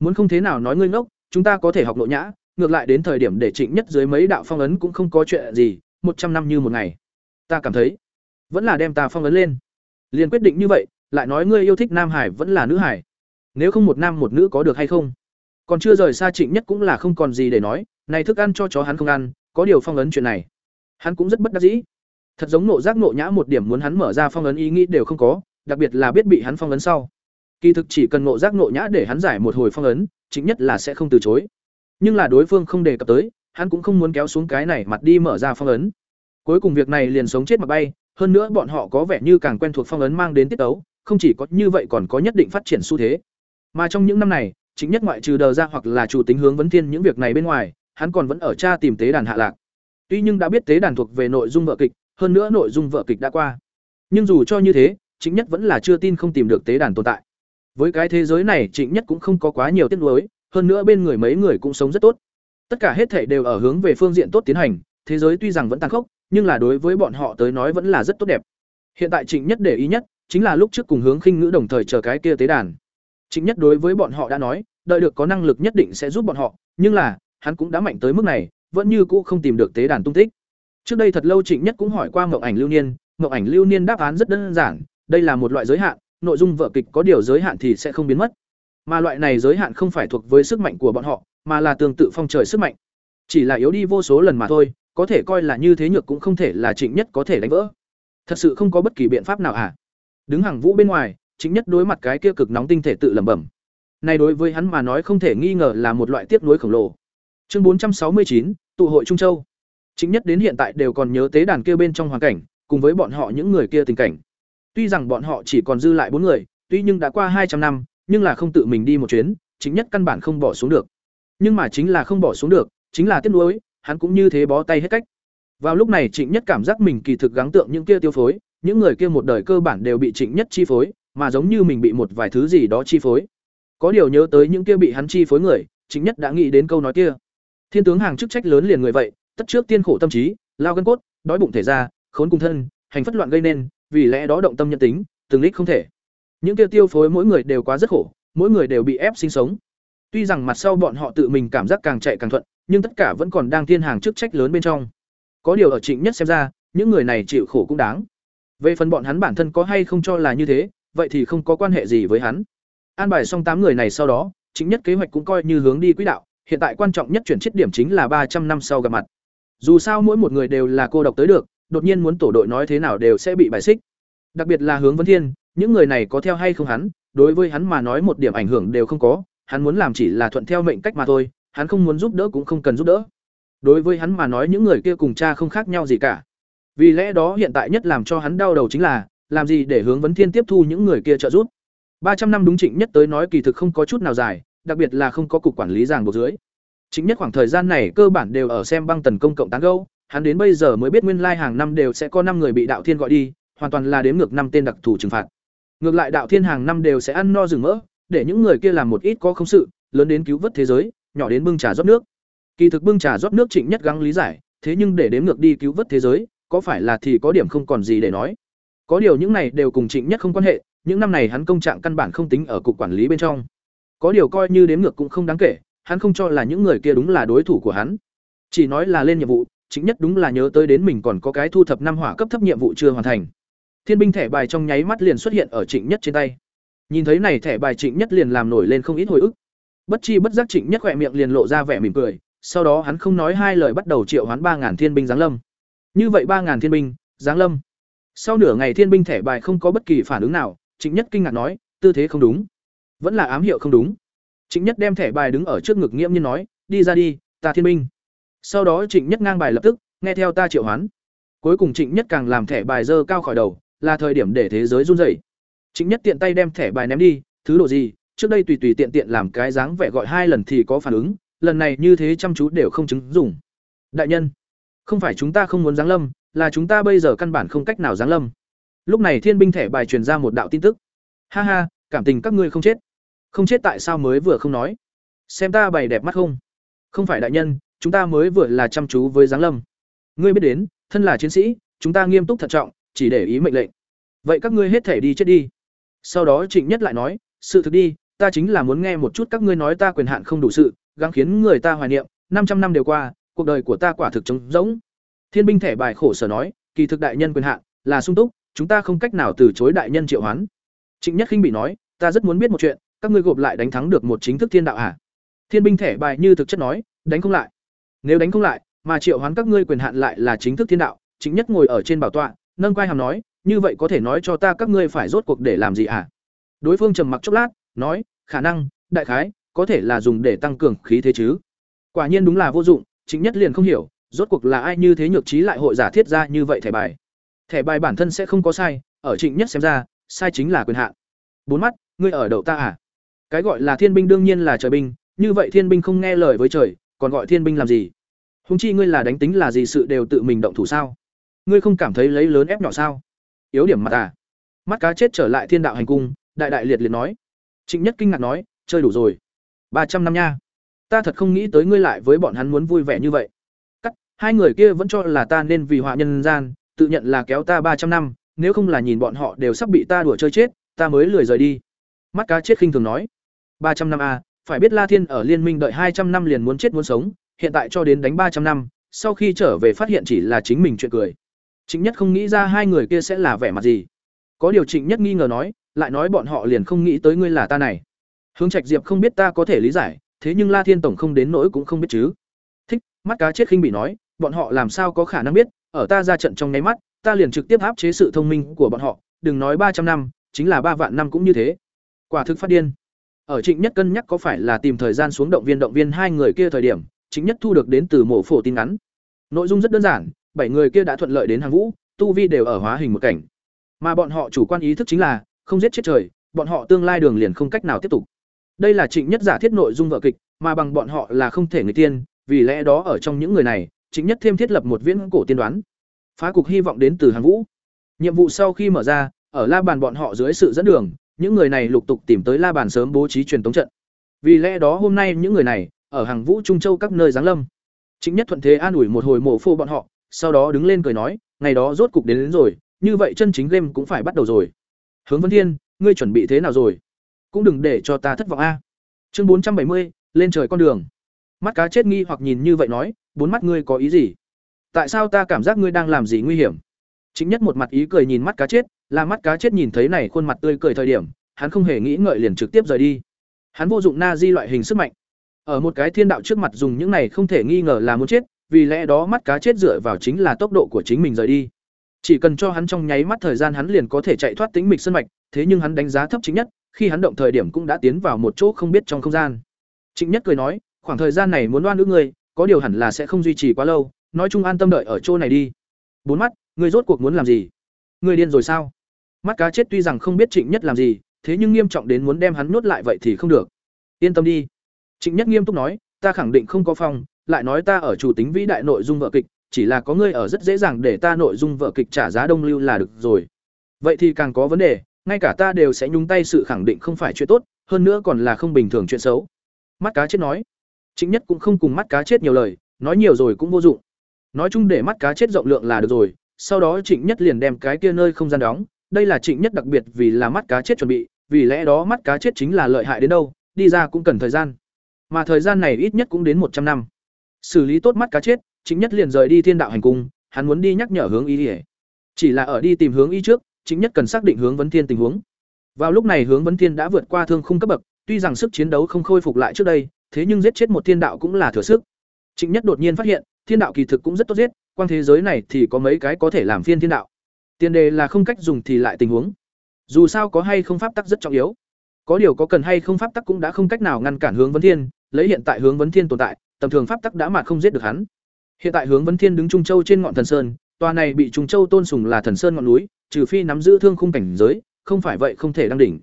Muốn không thế nào nói ngươi ngốc, chúng ta có thể học nội nhã, ngược lại đến thời điểm để Trịnh Nhất dưới mấy đạo phong ấn cũng không có chuyện gì, một trăm năm như một ngày. Ta cảm thấy, vẫn là đem ta phong ấn lên. Liền quyết định như vậy, lại nói ngươi yêu thích nam hải vẫn là nữ hải. Nếu không một nam một nữ có được hay không? Còn chưa rời xa Trịnh Nhất cũng là không còn gì để nói, này thức ăn cho chó hắn không ăn, có điều phong ấn chuyện này. Hắn cũng rất bất đắc dĩ. Thật giống nộ giác nộ nhã một điểm muốn hắn mở ra phong ấn ý nghĩ đều không có, đặc biệt là biết bị hắn phong ấn sau. Kỳ thực chỉ cần nộ giác nộ nhã để hắn giải một hồi phong ấn, chính nhất là sẽ không từ chối. Nhưng là đối phương không đề cập tới, hắn cũng không muốn kéo xuống cái này mặt đi mở ra phong ấn. Cuối cùng việc này liền sống chết mà bay, hơn nữa bọn họ có vẻ như càng quen thuộc phong ấn mang đến tiết tấu, không chỉ có như vậy còn có nhất định phát triển xu thế. Mà trong những năm này, chính nhất ngoại trừ đờ ra hoặc là chủ tính hướng vấn thiên những việc này bên ngoài, hắn còn vẫn ở cha tìm tế đàn hạ lạc. Tuy nhưng đã biết tế đàn thuộc về nội dung vợ kịch, hơn nữa nội dung vợ kịch đã qua. Nhưng dù cho như thế, chính Nhất vẫn là chưa tin không tìm được tế đàn tồn tại. Với cái thế giới này, Trịnh Nhất cũng không có quá nhiều tiếc nuối, hơn nữa bên người mấy người cũng sống rất tốt. Tất cả hết thảy đều ở hướng về phương diện tốt tiến hành, thế giới tuy rằng vẫn tàn khốc, nhưng là đối với bọn họ tới nói vẫn là rất tốt đẹp. Hiện tại Trịnh Nhất để ý nhất chính là lúc trước cùng hướng khinh ngữ đồng thời chờ cái kia tế đàn. Trịnh Nhất đối với bọn họ đã nói, đợi được có năng lực nhất định sẽ giúp bọn họ, nhưng là, hắn cũng đã mạnh tới mức này, vẫn như cũ không tìm được tế đàn tung tích. Trước đây thật lâu Trịnh Nhất cũng hỏi qua Ngộng Ảnh Lưu Niên, Ngộng Ảnh Lưu Niên đáp án rất đơn giản, đây là một loại giới hạn, nội dung vở kịch có điều giới hạn thì sẽ không biến mất. Mà loại này giới hạn không phải thuộc với sức mạnh của bọn họ, mà là tương tự phong trời sức mạnh. Chỉ là yếu đi vô số lần mà thôi, có thể coi là như thế nhược cũng không thể là Trịnh Nhất có thể đánh vỡ. Thật sự không có bất kỳ biện pháp nào à? Đứng hàng vũ bên ngoài, Trịnh Nhất đối mặt cái kia cực nóng tinh thể tự lẩm bẩm. Này đối với hắn mà nói không thể nghi ngờ là một loại tiếc nuối khổng lồ. Chương 469, tụ hội Trung Châu. Chính nhất đến hiện tại đều còn nhớ tế đàn kia bên trong hoàn cảnh, cùng với bọn họ những người kia tình cảnh. Tuy rằng bọn họ chỉ còn dư lại bốn người, tuy nhưng đã qua hai trăm năm, nhưng là không tự mình đi một chuyến, chính nhất căn bản không bỏ xuống được. Nhưng mà chính là không bỏ xuống được, chính là tiếc nuối, hắn cũng như thế bó tay hết cách. Vào lúc này Trịnh Nhất cảm giác mình kỳ thực gắng tượng những kia tiêu phối, những người kia một đời cơ bản đều bị Trịnh Nhất chi phối, mà giống như mình bị một vài thứ gì đó chi phối. Có điều nhớ tới những kia bị hắn chi phối người, Trịnh Nhất đã nghĩ đến câu nói kia. Thiên tướng hàng chức trách lớn liền người vậy, tất trước tiên khổ tâm trí lao gân cốt đói bụng thể ra khốn cùng thân hành phất loạn gây nên vì lẽ đó động tâm nhân tính từng lít không thể. Những kia tiêu phối mỗi người đều quá rất khổ, mỗi người đều bị ép sinh sống. Tuy rằng mặt sau bọn họ tự mình cảm giác càng chạy càng thuận, nhưng tất cả vẫn còn đang thiên hàng chức trách lớn bên trong. Có điều ở Trịnh Nhất xem ra, những người này chịu khổ cũng đáng. Về phần bọn hắn bản thân có hay không cho là như thế, vậy thì không có quan hệ gì với hắn. An bài xong tám người này sau đó, Trịnh Nhất kế hoạch cũng coi như hướng đi quỹ đạo, hiện tại quan trọng nhất chuyển chiết điểm chính là ba trăm năm sau gặp mặt. Dù sao mỗi một người đều là cô độc tới được, đột nhiên muốn tổ đội nói thế nào đều sẽ bị bài xích. Đặc biệt là Hướng Vấn Thiên, những người này có theo hay không hắn, đối với hắn mà nói một điểm ảnh hưởng đều không có, hắn muốn làm chỉ là thuận theo mệnh cách mà thôi, hắn không muốn giúp đỡ cũng không cần giúp đỡ. Đối với hắn mà nói những người kia cùng cha không khác nhau gì cả. Vì lẽ đó hiện tại nhất làm cho hắn đau đầu chính là, làm gì để hướng vấn thiên tiếp thu những người kia trợ giúp. ba trăm năm đúng Trịnh Nhất tới nói kỳ thực không có chút nào dài, đặc biệt là không có cục quản lý ràng buộc dưới. Trịnh Nhất khoảng thời gian này cơ bản đều ở xem băng tần công cộng tán gẫu, hắn đến bây giờ mới biết nguyên lai hàng năm đều sẽ có năm người bị đạo thiên gọi đi, hoàn toàn là đếm ngược năm tên đặc thù trừng phạt. Ngược lại đạo thiên hàng năm đều sẽ ăn no rừng mỡ, để những người kia làm một ít có không sự, lớn đến cứu vớt thế giới, nhỏ đến bưng trà rót nước. Kỳ thực bưng trà rót nước Trịnh Nhất gắng lý giải, thế nhưng để đếm ngược đi cứu vớt thế giới, có phải là thì có điểm không còn gì để nói. Có điều những này đều cùng Trịnh Nhất không quan hệ, những năm này hắn công trạng căn bản không tính ở cục quản lý bên trong. Có điều coi như đếm ngược cũng không đáng kể, hắn không cho là những người kia đúng là đối thủ của hắn. Chỉ nói là lên nhiệm vụ, Trịnh Nhất đúng là nhớ tới đến mình còn có cái thu thập năm hỏa cấp thấp nhiệm vụ chưa hoàn thành. Thiên binh thẻ bài trong nháy mắt liền xuất hiện ở Trịnh Nhất trên tay. Nhìn thấy này thẻ bài Trịnh Nhất liền làm nổi lên không ít hồi ức. Bất chi bất giác Trịnh Nhất khỏe miệng liền lộ ra vẻ mỉm cười, sau đó hắn không nói hai lời bắt đầu triệu hoán ba ngàn thiên binh giáng lâm. Như vậy ba ngàn thiên binh, giáng lâm. Sau nửa ngày thiên binh thẻ bài không có bất kỳ phản ứng nào, Trịnh Nhất kinh ngạc nói, tư thế không đúng, vẫn là ám hiệu không đúng. Trịnh Nhất đem thẻ bài đứng ở trước ngực nghiễm nhiên nói, đi ra đi, ta thiên binh. Sau đó Trịnh Nhất ngang bài lập tức, nghe theo ta triệu hoán. Cuối cùng Trịnh Nhất càng làm thẻ bài dơ cao khỏi đầu, là thời điểm để thế giới run rẩy. Trịnh Nhất tiện tay đem thẻ bài ném đi, thứ độ gì, trước đây tùy tùy tiện tiện làm cái dáng vẻ gọi hai lần thì có phản ứng, lần này như thế chăm chú đều không chứng dùng. Đại nhân, không phải chúng ta không muốn giáng lâm, là chúng ta bây giờ căn bản không cách nào giáng lâm. Lúc này thiên binh thẻ bài truyền ra một đạo tin tức. Ha ha, cảm tình các ngươi không chết. Không chết tại sao mới vừa không nói? Xem ta bày đẹp mắt không? Không phải đại nhân, chúng ta mới vừa là chăm chú với giáng lâm. Ngươi biết đến, thân là chiến sĩ, chúng ta nghiêm túc thận trọng, chỉ để ý mệnh lệnh. Vậy các ngươi hết thể đi chết đi. Sau đó Trịnh Nhất lại nói, sự thực đi, ta chính là muốn nghe một chút các ngươi nói ta quyền hạn không đủ sự, gắng khiến người ta hoài niệm, 500 năm đều qua, cuộc đời của ta quả thực trống rỗng. Thiên binh thẻ bài khổ sở nói, kỳ thực đại nhân quyền hạn là sung túc, chúng ta không cách nào từ chối đại nhân triệu hoán. Trịnh Nhất khinh bị nói, ta rất muốn biết một chuyện, các ngươi gộp lại đánh thắng được một chính thức thiên đạo à Thiên binh thẻ bài như thực chất nói, đánh không lại. Nếu đánh không lại, mà triệu hoán các ngươi quyền hạn lại là chính thức thiên đạo, Trịnh Nhất ngồi ở trên bảo tọa, nâng quai hàm nói, như vậy có thể nói cho ta các ngươi phải rốt cuộc để làm gì à? Đối phương trầm mặc chốc lát, nói, khả năng, đại khái, có thể là dùng để tăng cường khí thế chứ. Quả nhiên đúng là vô dụng, Trịnh Nhất liền không hiểu, rốt cuộc là ai như thế nhược trí lại hội giả thiết ra như vậy thẻ bài. Thẻ bài bản thân sẽ không có sai, ở Trịnh Nhất xem ra, sai chính là quyền hạn. Bốn mắt, ngươi ở đậu ta à? Cái gọi là thiên binh đương nhiên là trời binh, như vậy thiên binh không nghe lời với trời, còn gọi thiên binh làm gì? Hùng chi ngươi là đánh tính là gì sự đều tự mình động thủ sao? Ngươi không cảm thấy lấy lớn ép nhỏ sao? Yếu điểm mặt à? Mắt cá chết trở lại thiên đạo hành cung, đại đại liệt liệt nói. Trịnh Nhất kinh ngạc nói, chơi đủ rồi. ba trăm năm nha. Ta thật không nghĩ tới ngươi lại với bọn hắn muốn vui vẻ như vậy. Cắt, hai người kia vẫn cho là ta nên vì họa nhân gian, tự nhận là kéo ta ba trăm năm, nếu không là nhìn bọn họ đều sắp bị ta đùa chơi chết, ta mới lười rời đi. Mắt cá chết khinh thường nói, ba trăm năm a, phải biết La Thiên ở liên minh đợi hai trăm năm liền muốn chết muốn sống, hiện tại cho đến đánh ba trăm năm, sau khi trở về phát hiện chỉ là chính mình chuyện cười. Trịnh Nhất không nghĩ ra hai người kia sẽ là vẻ mặt gì. Có điều Trịnh Nhất nghi ngờ nói, lại nói bọn họ liền không nghĩ tới ngươi là ta này. Hướng Trạch Diệp không biết ta có thể lý giải, thế nhưng La Thiên tổng không đến nỗi cũng không biết chứ. Thích, mắt cá chết khinh bị nói, bọn họ làm sao có khả năng biết, ở ta ra trận trong nháy mắt, ta liền trực tiếp áp chế sự thông minh của bọn họ, đừng nói ba trăm năm, chính là ba vạn năm cũng như thế. Quả thực phát điên. Ở Trịnh Nhất cân nhắc có phải là tìm thời gian xuống động viên động viên hai người kia thời điểm, Trịnh Nhất thu được đến từ mộ phổ tin ngắn. Nội dung rất đơn giản, bảy người kia đã thuận lợi đến hàng vũ, tu vi đều ở hóa hình một cảnh. Mà bọn họ chủ quan ý thức chính là không giết chết trời, bọn họ tương lai đường liền không cách nào tiếp tục. Đây là Trịnh Nhất giả thiết nội dung vở kịch, mà bằng bọn họ là không thể người tiên, vì lẽ đó ở trong những người này, Trịnh Nhất thêm thiết lập một viễn cổ tiên đoán. Phá cục hy vọng đến từ hàng vũ. Nhiệm vụ sau khi mở ra, ở La bàn bọn họ dưới sự dẫn đường, những người này lục tục tìm tới La bàn sớm bố trí truyền tống trận. Vì lẽ đó hôm nay những người này ở hàng vũ trung châu các nơi giáng lâm. Trịnh Nhất thuận thế an ủi một hồi mổ phô bọn họ, sau đó đứng lên cười nói, ngày đó rốt cục đến, đến rồi, như vậy chân chính game cũng phải bắt đầu rồi. hướng Vân thiên ngươi chuẩn bị thế nào rồi? Cũng đừng để cho ta thất vọng a. Chương bốn trăm bảy mươi lên trời con đường. Mắt cá chết nghi hoặc nhìn như vậy nói bốn mắt ngươi có ý gì? Tại sao ta cảm giác ngươi đang làm gì nguy hiểm? Chính nhất một mặt ý cười nhìn mắt cá chết là mắt cá chết nhìn thấy này khuôn mặt tươi cười thời điểm hắn không hề nghĩ ngợi liền trực tiếp rời đi. Hắn vô dụng na di loại hình sức mạnh. Ở một cái thiên đạo trước mặt dùng những này không thể nghi ngờ là muốn chết vì lẽ đó mắt cá chết dựa vào chính là tốc độ của chính mình rời đi. Chỉ cần cho hắn trong nháy mắt thời gian hắn liền có thể chạy thoát tính mịch sân mạch, thế nhưng hắn đánh giá thấp chính nhất, khi hắn động thời điểm cũng đã tiến vào một chỗ không biết trong không gian. Trịnh nhất cười nói, khoảng thời gian này muốn đoan nữ ngươi, có điều hẳn là sẽ không duy trì quá lâu, nói chung an tâm đợi ở chỗ này đi. Bốn mắt, ngươi rốt cuộc muốn làm gì? Ngươi điên rồi sao? Mắt cá chết tuy rằng không biết trịnh nhất làm gì, thế nhưng nghiêm trọng đến muốn đem hắn nuốt lại vậy thì không được. Yên tâm đi. Trịnh nhất nghiêm túc nói, ta khẳng định không có phong lại nói ta ở chủ tính vĩ đại nội dung vợ kịch, chỉ là có ngươi ở rất dễ dàng để ta nội dung vợ kịch trả giá đông lưu là được rồi. Vậy thì càng có vấn đề, ngay cả ta đều sẽ nhúng tay sự khẳng định không phải chuyện tốt, hơn nữa còn là không bình thường chuyện xấu. Mắt cá chết nói. Chính nhất cũng không cùng mắt cá chết nhiều lời, nói nhiều rồi cũng vô dụng. Nói chung để mắt cá chết rộng lượng là được rồi, sau đó trịnh nhất liền đem cái kia nơi không gian đóng, đây là trịnh nhất đặc biệt vì là mắt cá chết chuẩn bị, vì lẽ đó mắt cá chết chính là lợi hại đến đâu, đi ra cũng cần thời gian. Mà thời gian này ít nhất cũng đến một trăm năm xử lý tốt mắt cá chết chính nhất liền rời đi thiên đạo hành cung, hắn muốn đi nhắc nhở hướng y ỉa chỉ là ở đi tìm hướng y trước chính nhất cần xác định hướng vấn thiên tình huống. Vào lúc này hướng vấn thiên đã vượt qua thương khung cấp bậc, tuy rằng sức chiến đấu không khôi phục lại trước đây, thế nhưng giết chết một thiên đạo cũng là thừa sức. Chính nhất đột nhiên phát hiện, thiên đạo kỳ thực cũng rất tốt giết, quang thế giới này thì có mấy cái có thể làm phiên thiên đạo. Tiền đề là không cách dùng thì lại tình huống. Dù sao có hay không pháp tắc rất trọng yếu. Có điều có cần hay không pháp tắc cũng đã không cách nào ngăn cản hướng vấn thiên, lấy hiện tại hướng vấn thiên tồn tại tầm thường pháp tắc đã mà không giết được hắn. Hiện tại hướng vấn thiên đứng trung châu trên ngọn thần sơn, tòa này bị trung châu tôn sùng là thần sơn ngọn núi, trừ phi nắm giữ thương khung cảnh giới, không phải vậy không thể đăng đỉnh.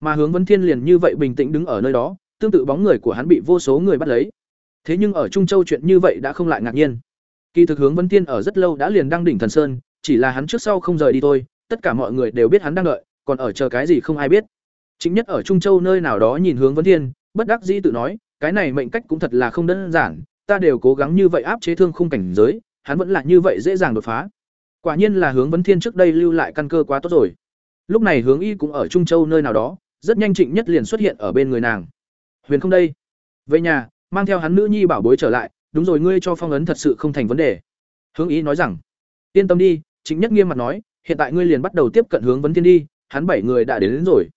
Mà hướng vấn thiên liền như vậy bình tĩnh đứng ở nơi đó, tương tự bóng người của hắn bị vô số người bắt lấy. Thế nhưng ở trung châu chuyện như vậy đã không lại ngạc nhiên. Kỳ thực hướng vấn thiên ở rất lâu đã liền đăng đỉnh thần sơn, chỉ là hắn trước sau không rời đi thôi, tất cả mọi người đều biết hắn đang đợi, còn ở chờ cái gì không ai biết. Chính nhất ở trung châu nơi nào đó nhìn hướng vấn thiên, bất đắc dĩ tự nói cái này mệnh cách cũng thật là không đơn giản ta đều cố gắng như vậy áp chế thương khung cảnh giới hắn vẫn là như vậy dễ dàng đột phá. Quả nhiên là hướng vấn thiên trước đây lưu lại căn cơ quá tốt rồi. Lúc này hướng y cũng ở trung châu nơi nào đó rất nhanh trịnh nhất liền xuất hiện ở bên người nàng. Huyền không đây. Về nhà mang theo hắn nữ nhi bảo bối trở lại đúng rồi ngươi cho phong ấn thật sự không thành vấn đề. Hướng Y nói rằng yên tâm đi trịnh nhất nghiêm mặt nói hiện tại ngươi liền bắt đầu tiếp cận hướng vấn thiên đi hắn bảy người đã đến, đến rồi.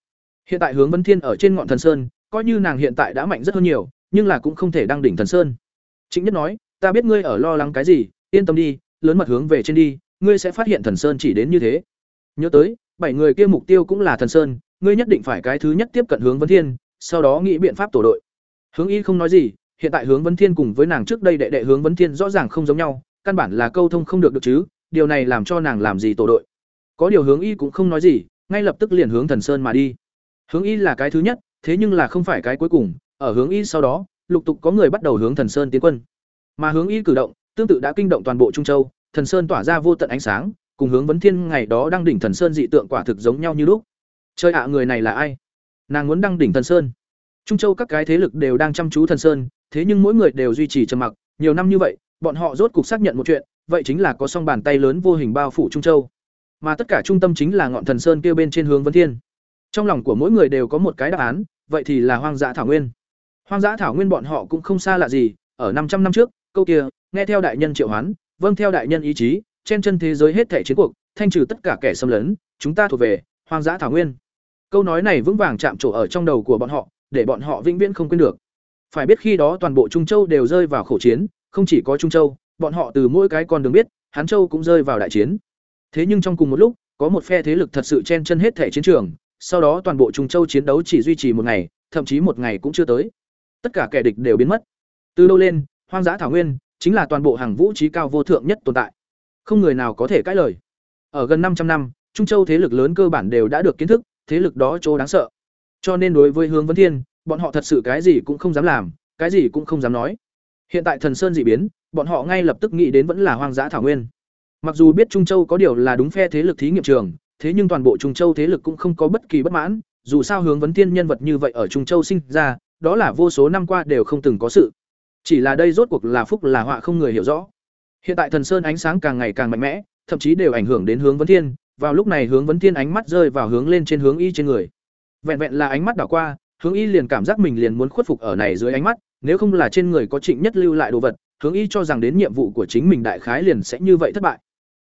Hiện tại hướng vấn thiên ở trên ngọn thần sơn coi như nàng hiện tại đã mạnh rất hơn nhiều, nhưng là cũng không thể đăng đỉnh thần sơn. Trịnh nhất nói, ta biết ngươi ở lo lắng cái gì, yên tâm đi, lớn mật hướng về trên đi, ngươi sẽ phát hiện thần sơn chỉ đến như thế. Nhớ tới, bảy người kia mục tiêu cũng là thần sơn, ngươi nhất định phải cái thứ nhất tiếp cận hướng vấn thiên, sau đó nghĩ biện pháp tổ đội. Hướng y không nói gì, hiện tại hướng vấn thiên cùng với nàng trước đây đệ đệ hướng vấn thiên rõ ràng không giống nhau, căn bản là câu thông không được được chứ, điều này làm cho nàng làm gì tổ đội. Có điều hướng y cũng không nói gì, ngay lập tức liền hướng thần sơn mà đi. Hướng y là cái thứ nhất thế nhưng là không phải cái cuối cùng, ở hướng y sau đó, lục tục có người bắt đầu hướng thần sơn tiến quân. Mà hướng y cử động, tương tự đã kinh động toàn bộ trung châu, thần sơn tỏa ra vô tận ánh sáng, cùng hướng vấn thiên ngày đó đăng đỉnh thần sơn dị tượng quả thực giống nhau như lúc. Chơi ạ, người này là ai? Nàng muốn đăng đỉnh thần sơn. Trung châu các cái thế lực đều đang chăm chú thần sơn, thế nhưng mỗi người đều duy trì trầm mặc, nhiều năm như vậy, bọn họ rốt cục xác nhận một chuyện, vậy chính là có song bàn tay lớn vô hình bao phủ trung châu. Mà tất cả trung tâm chính là ngọn thần sơn kia bên trên hướng vấn thiên trong lòng của mỗi người đều có một cái đáp án, vậy thì là hoang dã thảo nguyên. Hoang dã thảo nguyên bọn họ cũng không xa lạ gì, ở năm trăm năm trước, câu kia, nghe theo đại nhân triệu hoán vâng theo đại nhân ý chí, trên chân thế giới hết thảy chiến cuộc, thanh trừ tất cả kẻ xâm lấn, chúng ta thuộc về, hoang dã thảo nguyên. Câu nói này vững vàng chạm trổ ở trong đầu của bọn họ, để bọn họ vĩnh viễn không quên được. Phải biết khi đó toàn bộ trung châu đều rơi vào khổ chiến, không chỉ có trung châu, bọn họ từ mỗi cái con đường biết, hán châu cũng rơi vào đại chiến. Thế nhưng trong cùng một lúc, có một phe thế lực thật sự chen chân hết thể chiến trường sau đó toàn bộ trung châu chiến đấu chỉ duy trì một ngày, thậm chí một ngày cũng chưa tới. Tất cả kẻ địch đều biến mất. Từ lâu lên, hoang dã thảo nguyên, chính là toàn bộ hàng vũ trí cao vô thượng nhất tồn tại. Không người nào có thể cãi lời. Ở gần 500 năm, trung châu thế lực lớn cơ bản đều đã được kiến thức, thế lực đó chỗ đáng sợ. Cho nên đối với hướng vấn thiên, bọn họ thật sự cái gì cũng không dám làm, cái gì cũng không dám nói. Hiện tại thần sơn dị biến, bọn họ ngay lập tức nghĩ đến vẫn là hoang dã thảo nguyên. Mặc dù biết trung châu có điều là đúng phe thế lực thí nghiệm trường thế nhưng toàn bộ trung châu thế lực cũng không có bất kỳ bất mãn, dù sao hướng vấn thiên nhân vật như vậy ở trung châu sinh ra, đó là vô số năm qua đều không từng có sự. Chỉ là đây rốt cuộc là phúc là họa không người hiểu rõ. Hiện tại thần sơn ánh sáng càng ngày càng mạnh mẽ, thậm chí đều ảnh hưởng đến hướng vấn thiên, vào lúc này hướng vấn thiên ánh mắt rơi vào hướng lên trên hướng y trên người. Vẹn vẹn là ánh mắt đảo qua, hướng y liền cảm giác mình liền muốn khuất phục ở này dưới ánh mắt, nếu không là trên người có trịnh nhất lưu lại đồ vật, hướng y cho rằng đến nhiệm vụ của chính mình đại khái liền sẽ như vậy thất bại.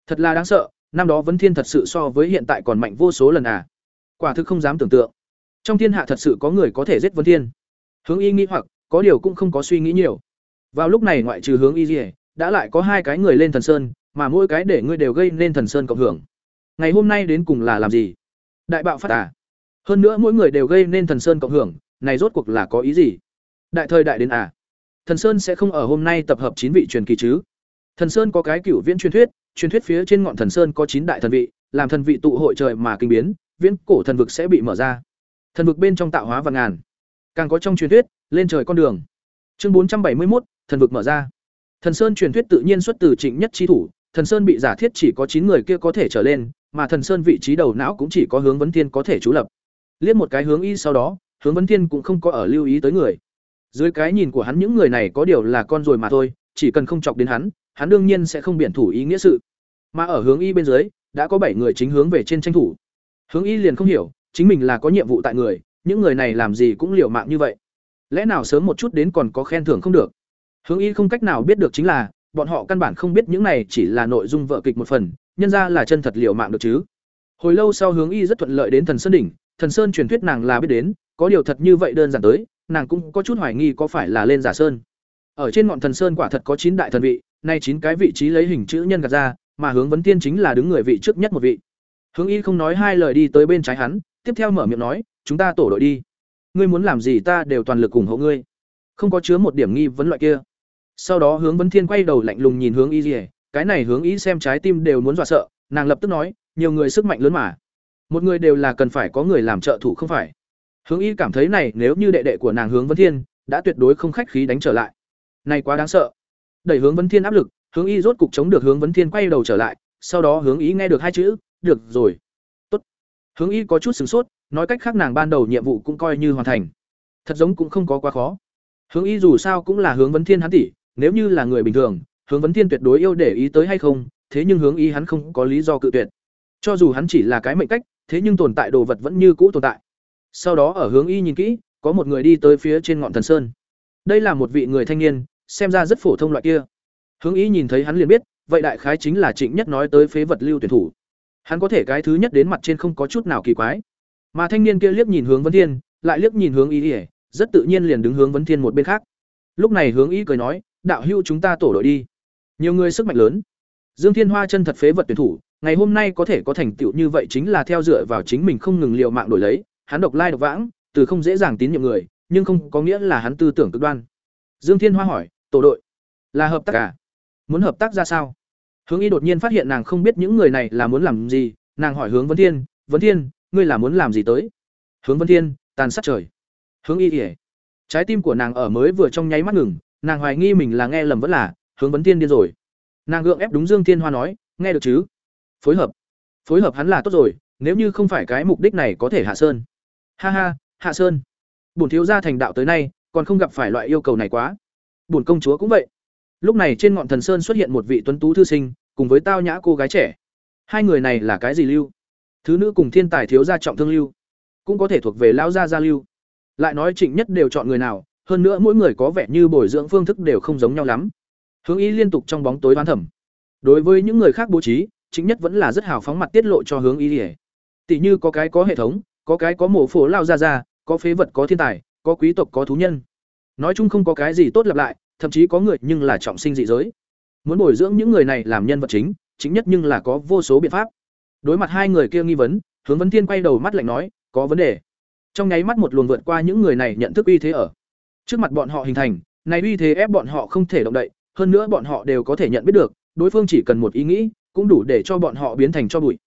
Thật là đáng sợ năm đó vấn thiên thật sự so với hiện tại còn mạnh vô số lần à. Quả thực không dám tưởng tượng. Trong thiên hạ thật sự có người có thể giết vấn thiên. Hướng y nghĩ hoặc, có điều cũng không có suy nghĩ nhiều. Vào lúc này ngoại trừ hướng y gì, đã lại có hai cái người lên thần sơn, mà mỗi cái để ngươi đều gây nên thần sơn cộng hưởng. Ngày hôm nay đến cùng là làm gì? Đại bạo phát à? Hơn nữa mỗi người đều gây nên thần sơn cộng hưởng, này rốt cuộc là có ý gì? Đại thời đại đến à? Thần sơn sẽ không ở hôm nay tập hợp chín vị truyền kỳ chứ? Thần sơn có cái cựu viễn truyền thuyết truyền thuyết phía trên ngọn thần sơn có chín đại thần vị, làm thần vị tụ hội trời mà kinh biến, viễn cổ thần vực sẽ bị mở ra. Thần vực bên trong tạo hóa và ngàn, càng có trong truyền thuyết, lên trời con đường. Chương bốn trăm bảy mươi một thần vực mở ra. Thần sơn truyền thuyết tự nhiên xuất từ trịnh nhất chi thủ, thần sơn bị giả thiết chỉ có chín người kia có thể trở lên, mà thần sơn vị trí đầu não cũng chỉ có hướng vấn thiên có thể chú lập. Liếc một cái hướng y sau đó, hướng vấn thiên cũng không có ở lưu ý tới người. Dưới cái nhìn của hắn, những người này có điều là con rồi mà thôi, chỉ cần không chọc đến hắn hắn đương nhiên sẽ không biện thủ ý nghĩa sự. Mà ở hướng y bên dưới, đã có bảy người chính hướng về trên tranh thủ. Hướng y liền không hiểu, chính mình là có nhiệm vụ tại người, những người này làm gì cũng liều mạng như vậy. Lẽ nào sớm một chút đến còn có khen thưởng không được? Hướng y không cách nào biết được chính là, bọn họ căn bản không biết những này chỉ là nội dung vợ kịch một phần, nhân ra là chân thật liều mạng được chứ. Hồi lâu sau hướng y rất thuận lợi đến thần sơn đỉnh, thần sơn truyền thuyết nàng là biết đến, có điều thật như vậy đơn giản tới, nàng cũng có chút hoài nghi có phải là lên giả sơn. Ở trên ngọn thần sơn quả thật có chín đại thần vị nay chín cái vị trí lấy hình chữ nhân gạt ra, mà hướng vấn tiên chính là đứng người vị trước nhất một vị. Hướng y không nói hai lời đi tới bên trái hắn, tiếp theo mở miệng nói, chúng ta tổ đội đi. Ngươi muốn làm gì ta đều toàn lực ủng hộ ngươi. Không có chứa một điểm nghi vấn loại kia. Sau đó hướng vấn thiên quay đầu lạnh lùng nhìn hướng y dỉa cái này hướng Y xem trái tim đều muốn dọa sợ, nàng lập tức nói, nhiều người sức mạnh lớn mà. Một người đều là cần phải có người làm trợ thủ không phải. Hướng y cảm thấy này, nếu như đệ đệ của nàng hướng vấn thiên, đã tuyệt đối không khách khí đánh trở lại. Này quá đáng sợ đẩy hướng vấn thiên áp lực, hướng y rốt cục chống được hướng vấn thiên quay đầu trở lại, sau đó hướng ý nghe được hai chữ, được rồi. Tốt. Hướng y có chút sửng sốt, nói cách khác nàng ban đầu nhiệm vụ cũng coi như hoàn thành. Thật giống cũng không có quá khó. Hướng y dù sao cũng là hướng vấn thiên hắn tỷ, nếu như là người bình thường, hướng vấn thiên tuyệt đối yêu để ý tới hay không, thế nhưng hướng y hắn không có lý do cự tuyệt. Cho dù hắn chỉ là cái mệnh cách, thế nhưng tồn tại đồ vật vẫn như cũ tồn tại. Sau đó ở hướng y nhìn kỹ, có một người đi tới phía trên ngọn thần sơn. Đây là một vị người thanh niên xem ra rất phổ thông loại kia. Hướng ý nhìn thấy hắn liền biết, vậy đại khái chính là trịnh nhất nói tới phế vật lưu tuyển thủ. Hắn có thể cái thứ nhất đến mặt trên không có chút nào kỳ quái. Mà thanh niên kia liếc nhìn hướng vấn thiên, lại liếc nhìn hướng ý ỉa, rất tự nhiên liền đứng hướng vấn thiên một bên khác. Lúc này hướng ý cười nói, đạo hưu chúng ta tổ đội đi. Nhiều người sức mạnh lớn. Dương thiên hoa chân thật phế vật tuyển thủ, ngày hôm nay có thể có thành tựu như vậy chính là theo dựa vào chính mình không ngừng liều mạng đổi lấy. Hắn độc lai độc vãng, từ không dễ dàng tín nhiệm người, nhưng không có nghĩa là hắn tư tưởng cực đoan dương thiên hoa hỏi, tổ đội, là hợp tác à? muốn hợp tác ra sao? Hướng y đột nhiên phát hiện nàng không biết những người này là muốn làm gì, nàng hỏi hướng vấn thiên vấn thiên, ngươi là muốn làm gì tới? Hướng vấn thiên, tàn sát trời. Hướng y ỉa trái tim của nàng ở mới vừa trong nháy mắt ngừng, nàng hoài nghi mình là nghe lầm vẫn là, hướng vấn thiên điên rồi. Nàng gượng ép đúng dương thiên hoa nói, nghe được chứ? Phối hợp phối hợp hắn là tốt rồi, nếu như không phải cái mục đích này có thể hạ sơn. Ha ha, hạ sơn. Bổn thiếu gia thành đạo tới nay còn không gặp phải loại yêu cầu này quá. Bổn công chúa cũng vậy. Lúc này trên ngọn thần sơn xuất hiện một vị tuấn tú thư sinh, cùng với tao nhã cô gái trẻ. Hai người này là cái gì lưu? Thứ nữ cùng thiên tài thiếu gia trọng thương lưu. Cũng có thể thuộc về lão gia gia lưu. Lại nói trịnh nhất đều chọn người nào, hơn nữa mỗi người có vẻ như bồi dưỡng phương thức đều không giống nhau lắm. Hướng ý liên tục trong bóng tối đoán thẩm. Đối với những người khác bố trí, trịnh nhất vẫn là rất hào phóng mặt tiết lộ cho hướng ý ỉa tỷ như có cái có hệ thống, có cái có mổ phổ lao ra ra có phế vật có thiên tài có quý tộc, có thú nhân. Nói chung không có cái gì tốt lặp lại, thậm chí có người nhưng là trọng sinh dị giới. Muốn bồi dưỡng những người này làm nhân vật chính chính nhất nhưng là có vô số biện pháp. Đối mặt hai người kia nghi vấn, hướng vấn thiên quay đầu mắt lạnh nói, có vấn đề. Trong nháy mắt một luồng vượt qua những người này nhận thức uy thế ở. Trước mặt bọn họ hình thành, này uy thế ép bọn họ không thể động đậy, hơn nữa bọn họ đều có thể nhận biết được, đối phương chỉ cần một ý nghĩ, cũng đủ để cho bọn họ biến thành cho bụi.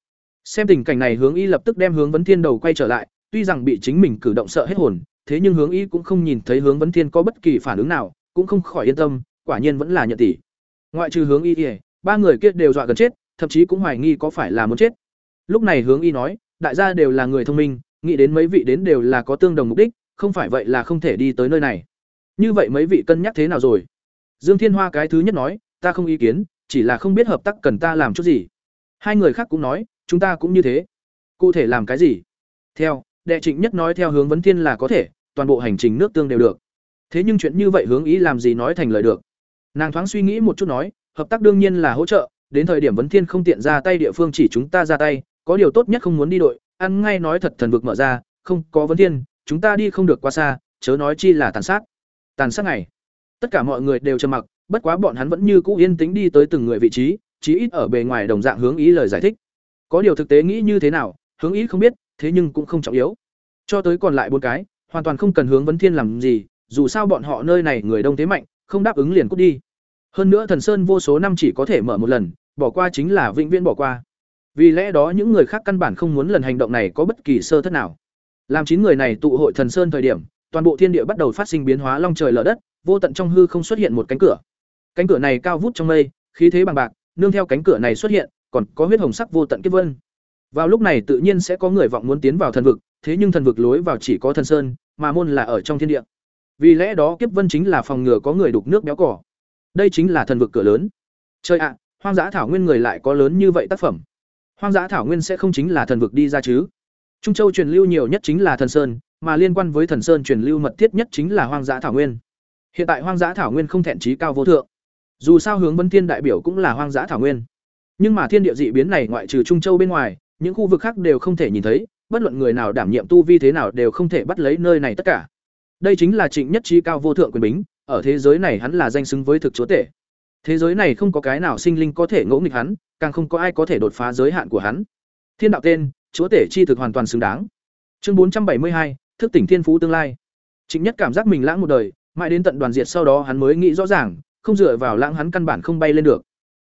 Xem tình cảnh này, hướng y lập tức đem hướng vấn thiên đầu quay trở lại, tuy rằng bị chính mình cử động sợ hết hồn thế nhưng hướng y cũng không nhìn thấy hướng vấn thiên có bất kỳ phản ứng nào, cũng không khỏi yên tâm, quả nhiên vẫn là nhận tỷ. Ngoại trừ hướng y ỉa ba người kia đều dọa gần chết, thậm chí cũng hoài nghi có phải là muốn chết. Lúc này hướng y nói, đại gia đều là người thông minh, nghĩ đến mấy vị đến đều là có tương đồng mục đích, không phải vậy là không thể đi tới nơi này. Như vậy mấy vị cân nhắc thế nào rồi? Dương thiên hoa cái thứ nhất nói, ta không ý kiến, chỉ là không biết hợp tác cần ta làm chút gì. Hai người khác cũng nói, chúng ta cũng như thế. Cụ thể làm cái gì? Theo, đệ trịnh nhất nói theo hướng vấn thiên là có thể toàn bộ hành trình nước tương đều được. Thế nhưng chuyện như vậy hướng ý làm gì nói thành lời được. Nàng thoáng suy nghĩ một chút nói, hợp tác đương nhiên là hỗ trợ, đến thời điểm vấn thiên không tiện ra tay địa phương chỉ chúng ta ra tay, có điều tốt nhất không muốn đi đội, ăn ngay nói thật thần vực mở ra, không có vấn thiên, chúng ta đi không được quá xa, chớ nói chi là tàn sát. Tàn sát này tất cả mọi người đều trầm mặc, bất quá bọn hắn vẫn như cũ yên tĩnh đi tới từng người vị trí, chí ít ở bề ngoài đồng dạng hướng ý lời giải thích. Có điều thực tế nghĩ như thế nào, hướng ý không biết, thế nhưng cũng không trọng yếu. Cho tới còn lại bốn cái hoàn toàn không cần hướng vấn thiên làm gì, dù sao bọn họ nơi này người đông thế mạnh, không đáp ứng liền cút đi. Hơn nữa thần sơn vô số năm chỉ có thể mở một lần, bỏ qua chính là vĩnh viễn bỏ qua. Vì lẽ đó những người khác căn bản không muốn lần hành động này có bất kỳ sơ thất nào. Làm chín người này tụ hội thần sơn thời điểm, toàn bộ thiên địa bắt đầu phát sinh biến hóa long trời lở đất, vô tận trong hư không xuất hiện một cánh cửa. Cánh cửa này cao vút trong mây, khí thế bằng bạc, nương theo cánh cửa này xuất hiện, còn có huyết hồng sắc vô tận kiếp vân. Vào lúc này tự nhiên sẽ có người vọng muốn tiến vào thần vực, thế nhưng thần vực lối vào chỉ có thần sơn mà môn là ở trong thiên địa. Vì lẽ đó kiếp vân chính là phòng ngừa có người đục nước béo cỏ. Đây chính là thần vực cửa lớn. Chơi ạ, hoang dã thảo nguyên người lại có lớn như vậy tác phẩm. Hoang dã thảo nguyên sẽ không chính là thần vực đi ra chứ. Trung châu truyền lưu nhiều nhất chính là thần sơn, mà liên quan với thần sơn truyền lưu mật thiết nhất chính là hoang dã thảo nguyên. Hiện tại hoang dã thảo nguyên không thẹn trí cao vô thượng. Dù sao hướng vân thiên đại biểu cũng là hoang dã thảo nguyên. Nhưng mà thiên địa dị biến này ngoại trừ trung châu bên ngoài những khu vực khác đều không thể nhìn thấy, bất luận người nào đảm nhiệm tu vi thế nào đều không thể bắt lấy nơi này tất cả. Đây chính là trịnh nhất trí cao vô thượng quyền bính, ở thế giới này hắn là danh xứng với thực chúa tể. Thế giới này không có cái nào sinh linh có thể ngỗ nghịch hắn, càng không có ai có thể đột phá giới hạn của hắn. Thiên đạo tên, chúa tể chi thực hoàn toàn xứng đáng. Chương bốn trăm bảy mươi hai, thức tỉnh thiên phú tương lai. Trịnh nhất cảm giác mình lãng một đời, mãi đến tận đoàn diệt sau đó hắn mới nghĩ rõ ràng, không dựa vào lãng hắn căn bản không bay lên được.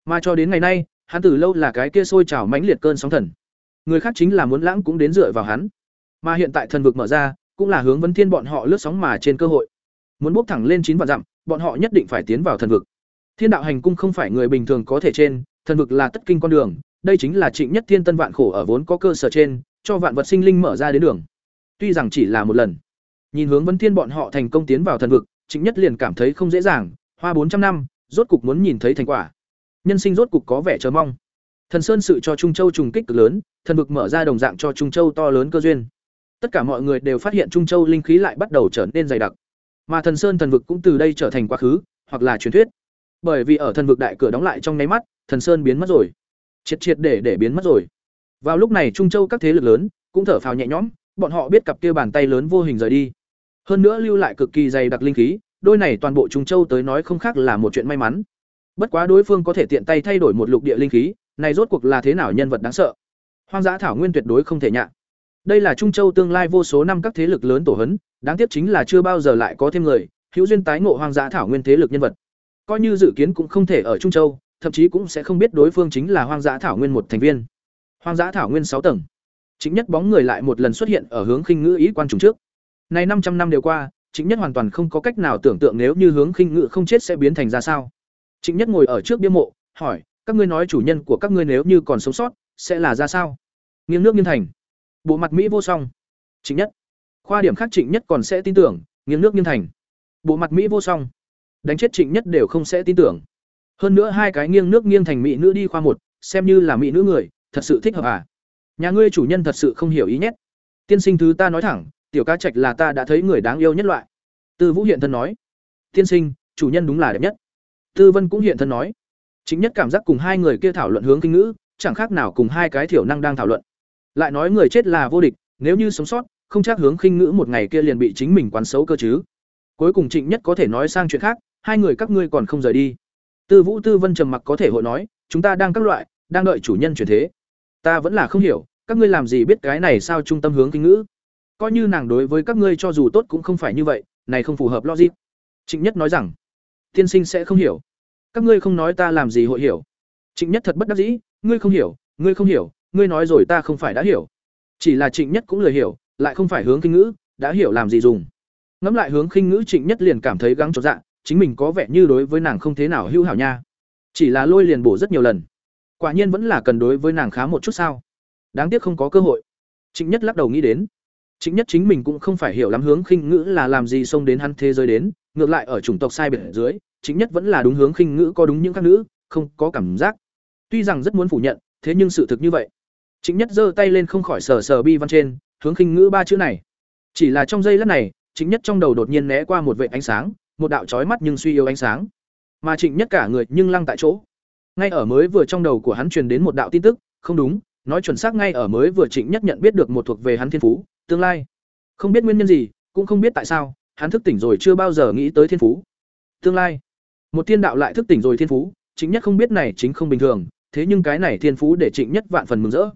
Mà cho đến ngày nay, hắn từ lâu là cái kia sôi trào mãnh liệt cơn sóng thần người khác chính là muốn lãng cũng đến dựa vào hắn. Mà hiện tại thần vực mở ra, cũng là hướng vấn thiên bọn họ lướt sóng mà trên cơ hội. Muốn bốc thẳng lên chín vạn dặm, bọn họ nhất định phải tiến vào thần vực. Thiên đạo hành cung không phải người bình thường có thể trên, thần vực là tất kinh con đường, đây chính là trịnh nhất thiên tân vạn khổ ở vốn có cơ sở trên, cho vạn vật sinh linh mở ra đến đường. Tuy rằng chỉ là một lần. Nhìn hướng vấn thiên bọn họ thành công tiến vào thần vực, trịnh nhất liền cảm thấy không dễ dàng, hoa bốn trăm năm, rốt cục muốn nhìn thấy thành quả. Nhân sinh rốt cục có vẻ chờ mong thần sơn sự cho trung châu trùng kích cực lớn, thần vực mở ra đồng dạng cho trung châu to lớn cơ duyên. Tất cả mọi người đều phát hiện trung châu linh khí lại bắt đầu trở nên dày đặc. Mà thần sơn thần vực cũng từ đây trở thành quá khứ, hoặc là truyền thuyết. Bởi vì ở thần vực đại cửa đóng lại trong nháy mắt, thần sơn biến mất rồi. Triệt triệt để để biến mất rồi. Vào lúc này trung châu các thế lực lớn cũng thở phào nhẹ nhõm, bọn họ biết cặp kia bàn tay lớn vô hình rời đi. Hơn nữa lưu lại cực kỳ dày đặc linh khí, đôi này toàn bộ trung châu tới nói không khác là một chuyện may mắn. Bất quá đối phương có thể tiện tay thay đổi một lục địa linh khí này rốt cuộc là thế nào nhân vật đáng sợ? Hoang dã thảo nguyên tuyệt đối không thể nhạ. Đây là trung châu tương lai vô số năm các thế lực lớn tổ hấn, đáng tiếc chính là chưa bao giờ lại có thêm người, hữu duyên tái ngộ hoang dã thảo nguyên thế lực nhân vật. Coi như dự kiến cũng không thể ở trung châu, thậm chí cũng sẽ không biết đối phương chính là hoang dã thảo nguyên một thành viên. Hoang dã thảo nguyên sáu tầng. Chính nhất bóng người lại một lần xuất hiện ở hướng khinh ngữ ý quan trùng trước. Này năm trăm năm đều qua chính nhất hoàn toàn không có cách nào tưởng tượng nếu như hướng khinh ngữ không chết sẽ biến thành ra sao. Chính nhất ngồi ở trước bia mộ, hỏi các ngươi nói chủ nhân của các ngươi nếu như còn sống sót, sẽ là ra sao? Nghiêng nước nghiêng thành. Bộ mặt mỹ vô song. Trịnh nhất. Khoa điểm khác trịnh nhất còn sẽ tin tưởng, nghiêng nước nghiêng thành. Bộ mặt mỹ vô song. Đánh chết trịnh nhất đều không sẽ tin tưởng. Hơn nữa hai cái nghiêng nước nghiêng thành mỹ nữ đi khoa một, xem như là mỹ nữ người, thật sự thích hợp à? Nhà ngươi chủ nhân thật sự không hiểu ý nhét. Tiên sinh thứ ta nói thẳng, tiểu ca trạch là ta đã thấy người đáng yêu nhất loại. Tư vũ hiện thân nói. Tiên sinh, chủ nhân đúng là đẹp nhất. Tư vân cũng hiện thân nói chính nhất cảm giác cùng hai người kia thảo luận hướng kinh ngữ, chẳng khác nào cùng hai cái thiểu năng đang thảo luận. Lại nói người chết là vô địch, nếu như sống sót, không chắc hướng khinh ngữ một ngày kia liền bị chính mình quán xấu cơ chứ. Cuối cùng trịnh nhất có thể nói sang chuyện khác, hai người các ngươi còn không rời đi. Tư vũ tư vân trầm mặc có thể hội nói, chúng ta đang các loại, đang đợi chủ nhân chuyển thế. Ta vẫn là không hiểu, các ngươi làm gì biết cái này sao trung tâm hướng kinh ngữ? Coi như nàng đối với các ngươi cho dù tốt cũng không phải như vậy, này không phù hợp logic. Trịnh nhất nói rằng, tiên sinh sẽ không hiểu các ngươi không nói ta làm gì hội hiểu. Trịnh nhất thật bất đắc dĩ, ngươi không hiểu, ngươi không hiểu, ngươi nói rồi ta không phải đã hiểu. Chỉ là trịnh nhất cũng lời hiểu, lại không phải hướng kinh ngữ, đã hiểu làm gì dùng. Ngẫm lại hướng khinh ngữ trịnh nhất liền cảm thấy gắng cho dạ chính mình có vẻ như đối với nàng không thế nào hữu hảo nha. Chỉ là lôi liền bổ rất nhiều lần. Quả nhiên vẫn là cần đối với nàng khá một chút sao. Đáng tiếc không có cơ hội. Trịnh nhất lắc đầu nghĩ đến. Trịnh nhất chính mình cũng không phải hiểu lắm hướng khinh ngữ là làm gì xông đến hắn thế giới đến ngược lại ở chủng tộc sai biệt dưới chính nhất vẫn là đúng hướng khinh ngữ có đúng những các nữ không có cảm giác tuy rằng rất muốn phủ nhận thế nhưng sự thực như vậy chính Nhất giơ tay lên không khỏi sờ sờ bi văn trên, hướng khinh ngữ ba chữ này. Chỉ là trong giây lát này, chính Nhất trong đầu đột nhiên né qua một vệt ánh sáng, một đạo chói mắt nhưng suy yếu ánh sáng. Mà Trịnh Nhất cả người nhưng lăng tại chỗ. Ngay ở mới vừa trong đầu của hắn truyền đến một đạo tin tức, không đúng, nói chuẩn xác ngay ở mới vừa Trịnh Nhất nhận biết được một thuộc về hắn thiên phú, tương lai. Không biết nguyên nhân gì, cũng không biết tại sao, hắn thức tỉnh rồi chưa bao giờ nghĩ tới thiên phú. Tương lai, một thiên đạo lại thức tỉnh rồi thiên phú, chính Nhất không biết này chính không bình thường, thế nhưng cái này thiên phú để Trịnh Nhất vạn phần mừng rỡ.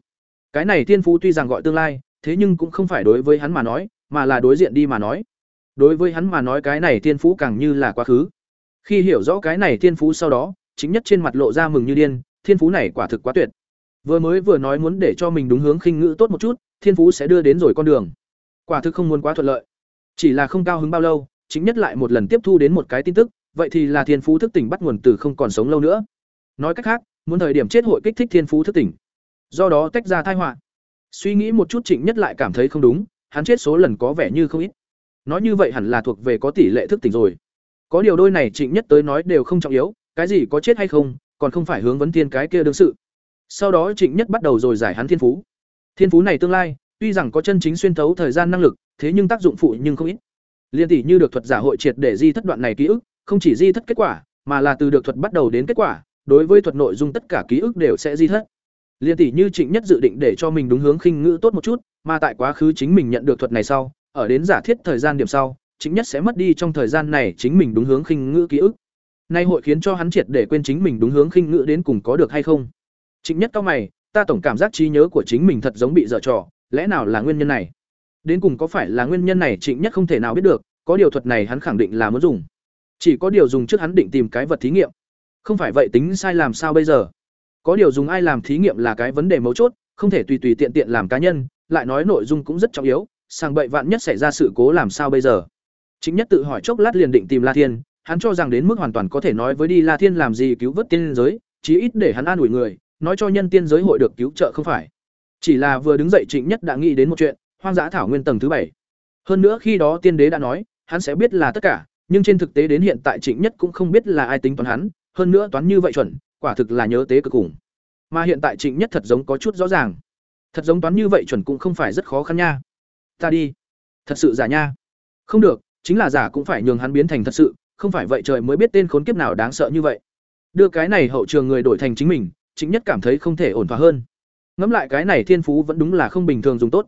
Cái này thiên phú tuy rằng gọi tương lai, thế nhưng cũng không phải đối với hắn mà nói, mà là đối diện đi mà nói. Đối với hắn mà nói cái này thiên phú càng như là quá khứ. Khi hiểu rõ cái này thiên phú sau đó, chính nhất trên mặt lộ ra mừng như điên, thiên phú này quả thực quá tuyệt. Vừa mới vừa nói muốn để cho mình đúng hướng khinh ngữ tốt một chút, thiên phú sẽ đưa đến rồi con đường. Quả thực không muốn quá thuận lợi. Chỉ là không cao hứng bao lâu, chính nhất lại một lần tiếp thu đến một cái tin tức, vậy thì là thiên phú thức tỉnh bắt nguồn từ không còn sống lâu nữa. Nói cách khác, muốn thời điểm chết hội kích thích thiên phú thức tỉnh. Do đó tách ra tai họa. Suy nghĩ một chút Trịnh Nhất lại cảm thấy không đúng, hắn chết số lần có vẻ như không ít. Nói như vậy hẳn là thuộc về có tỷ lệ thức tỉnh rồi. Có điều đôi này Trịnh Nhất tới nói đều không trọng yếu, cái gì có chết hay không, còn không phải hướng vấn thiên cái kia đương sự. Sau đó Trịnh Nhất bắt đầu rồi giải hắn thiên phú. Thiên phú này tương lai, tuy rằng có chân chính xuyên thấu thời gian năng lực, thế nhưng tác dụng phụ nhưng không ít. Liên tỷ như được thuật giả hội triệt để di thất đoạn này ký ức, không chỉ di thất kết quả, mà là từ được thuật bắt đầu đến kết quả, đối với thuật nội dung tất cả ký ức đều sẽ di thất. Liên tỷ như Trịnh Nhất dự định để cho mình đúng hướng khinh ngữ tốt một chút, mà tại quá khứ chính mình nhận được thuật này sau, ở đến giả thiết thời gian điểm sau, Trịnh Nhất sẽ mất đi trong thời gian này chính mình đúng hướng khinh ngữ ký ức. Nay hội khiến cho hắn triệt để quên chính mình đúng hướng khinh ngữ đến cùng có được hay không. Trịnh Nhất cao mày, ta tổng cảm giác trí nhớ của chính mình thật giống bị dở trò, lẽ nào là nguyên nhân này? Đến cùng có phải là nguyên nhân này Trịnh Nhất không thể nào biết được, có điều thuật này hắn khẳng định là muốn dùng. Chỉ có điều dùng trước hắn định tìm cái vật thí nghiệm. Không phải vậy tính sai làm sao bây giờ? Có điều dùng ai làm thí nghiệm là cái vấn đề mấu chốt, không thể tùy tùy tiện tiện làm cá nhân, lại nói nội dung cũng rất trọng yếu, sang bậy vạn nhất xảy ra sự cố làm sao bây giờ? Chính nhất tự hỏi chốc lát liền định tìm La Thiên, hắn cho rằng đến mức hoàn toàn có thể nói với đi La Thiên làm gì cứu vớt tiên giới, chí ít để hắn an ủi người, nói cho nhân tiên giới hội được cứu trợ không phải. Chỉ là vừa đứng dậy Trịnh Nhất đã nghĩ đến một chuyện, hoang dã thảo nguyên tầng thứ bảy. Hơn nữa khi đó tiên đế đã nói, hắn sẽ biết là tất cả, nhưng trên thực tế đến hiện tại Trịnh Nhất cũng không biết là ai tính toán hắn, hơn nữa toán như vậy chuẩn, quả thực là nhớ tế cực cùng. Mà hiện tại Trịnh Nhất thật giống có chút rõ ràng. Thật giống toán như vậy chuẩn cũng không phải rất khó khăn nha. Ta đi. Thật sự giả nha. Không được, chính là giả cũng phải nhường hắn biến thành thật sự, không phải vậy trời mới biết tên khốn kiếp nào đáng sợ như vậy. Đưa cái này hậu trường người đổi thành chính mình, Trịnh Nhất cảm thấy không thể ổn thỏa hơn. Ngẫm lại cái này thiên phú vẫn đúng là không bình thường dùng tốt.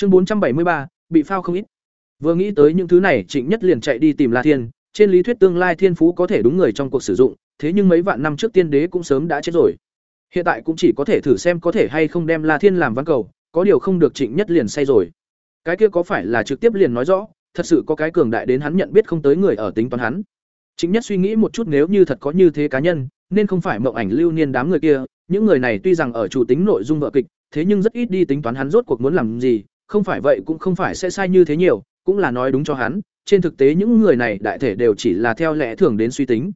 Chương bốn trăm bảy mươi ba bị phao không ít. Vừa nghĩ tới những thứ này, Trịnh Nhất liền chạy đi tìm La Thiên, trên lý thuyết tương lai thiên phú có thể đúng người trong cuộc sử dụng, thế nhưng mấy vạn năm trước tiên đế cũng sớm đã chết rồi. Hiện tại cũng chỉ có thể thử xem có thể hay không đem La Thiên làm văn cầu, có điều không được Trịnh Nhất liền say rồi. Cái kia có phải là trực tiếp liền nói rõ, thật sự có cái cường đại đến hắn nhận biết không tới người ở tính toán hắn. Trịnh Nhất suy nghĩ một chút nếu như thật có như thế cá nhân, nên không phải mộng ảnh lưu niên đám người kia, những người này tuy rằng ở chủ tính nội dung vợ kịch, thế nhưng rất ít đi tính toán hắn rốt cuộc muốn làm gì, không phải vậy cũng không phải sẽ sai như thế nhiều, cũng là nói đúng cho hắn, trên thực tế những người này đại thể đều chỉ là theo lẽ thường đến suy tính.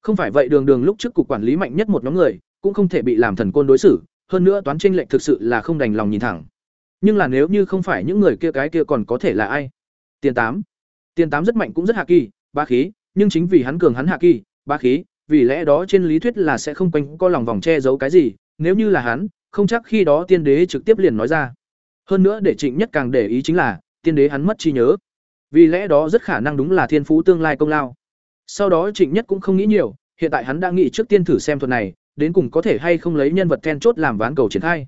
Không phải vậy đường đường lúc trước cục quản lý mạnh nhất một nhóm người, cũng không thể bị làm thần côn đối xử, hơn nữa toán chênh lệch thực sự là không đành lòng nhìn thẳng. Nhưng là nếu như không phải những người kia cái kia còn có thể là ai? Tiền tám, Tiền tám rất mạnh cũng rất hạ kỳ, ba khí, nhưng chính vì hắn cường hắn hạ kỳ, ba khí, vì lẽ đó trên lý thuyết là sẽ không quanh co lòng vòng che giấu cái gì, nếu như là hắn, không chắc khi đó tiên đế trực tiếp liền nói ra. Hơn nữa để Trịnh Nhất càng để ý chính là, tiên đế hắn mất trí nhớ. Vì lẽ đó rất khả năng đúng là thiên phú tương lai công lao. Sau đó Trịnh Nhất cũng không nghĩ nhiều, hiện tại hắn đã nghĩ trước tiên thử xem thuật này, đến cùng có thể hay không lấy nhân vật then chốt làm ván cầu triển khai.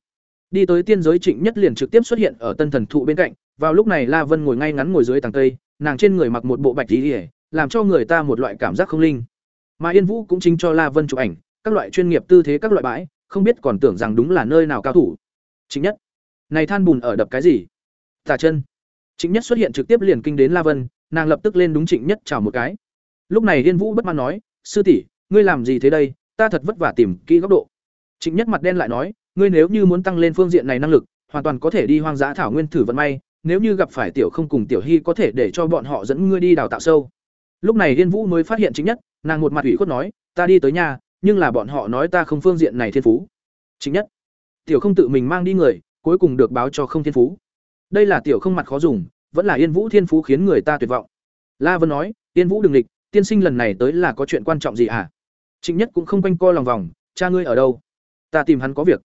Đi tới tiên giới Trịnh Nhất liền trực tiếp xuất hiện ở Tân Thần thụ bên cạnh, vào lúc này La Vân ngồi ngay ngắn ngồi dưới tầng cây, nàng trên người mặc một bộ bạch y, làm cho người ta một loại cảm giác không linh. Mà Yên Vũ cũng chính cho La Vân chụp ảnh, các loại chuyên nghiệp tư thế các loại bãi, không biết còn tưởng rằng đúng là nơi nào cao thủ. Trịnh Nhất, này than bùn ở đập cái gì? Tả chân. Trịnh Nhất xuất hiện trực tiếp liền kinh đến La Vân, nàng lập tức lên đúng Trịnh Nhất chào một cái. Lúc này Yên Vũ bất mãn nói, "Sư tỷ, ngươi làm gì thế đây? Ta thật vất vả tìm kỹ góc độ." Trịnh Nhất mặt đen lại nói, "Ngươi nếu như muốn tăng lên phương diện này năng lực, hoàn toàn có thể đi hoang dã thảo nguyên thử vận may, nếu như gặp phải tiểu không cùng tiểu hy có thể để cho bọn họ dẫn ngươi đi đào tạo sâu." Lúc này Yên Vũ mới phát hiện chính Nhất, nàng một mặt ủy khuất nói, "Ta đi tới nhà, nhưng là bọn họ nói ta không phương diện này thiên phú." chính Nhất, tiểu không tự mình mang đi người, cuối cùng được báo cho không thiên phú. Đây là tiểu không mặt khó dùng, vẫn là Yên Vũ thiên phú khiến người ta tuyệt vọng. La Vân nói, "Yên Vũ đừng địch, tiên sinh lần này tới là có chuyện quan trọng gì à?" Trịnh Nhất cũng không quanh co lòng vòng, "Cha ngươi ở đâu?" "Ta tìm hắn có việc."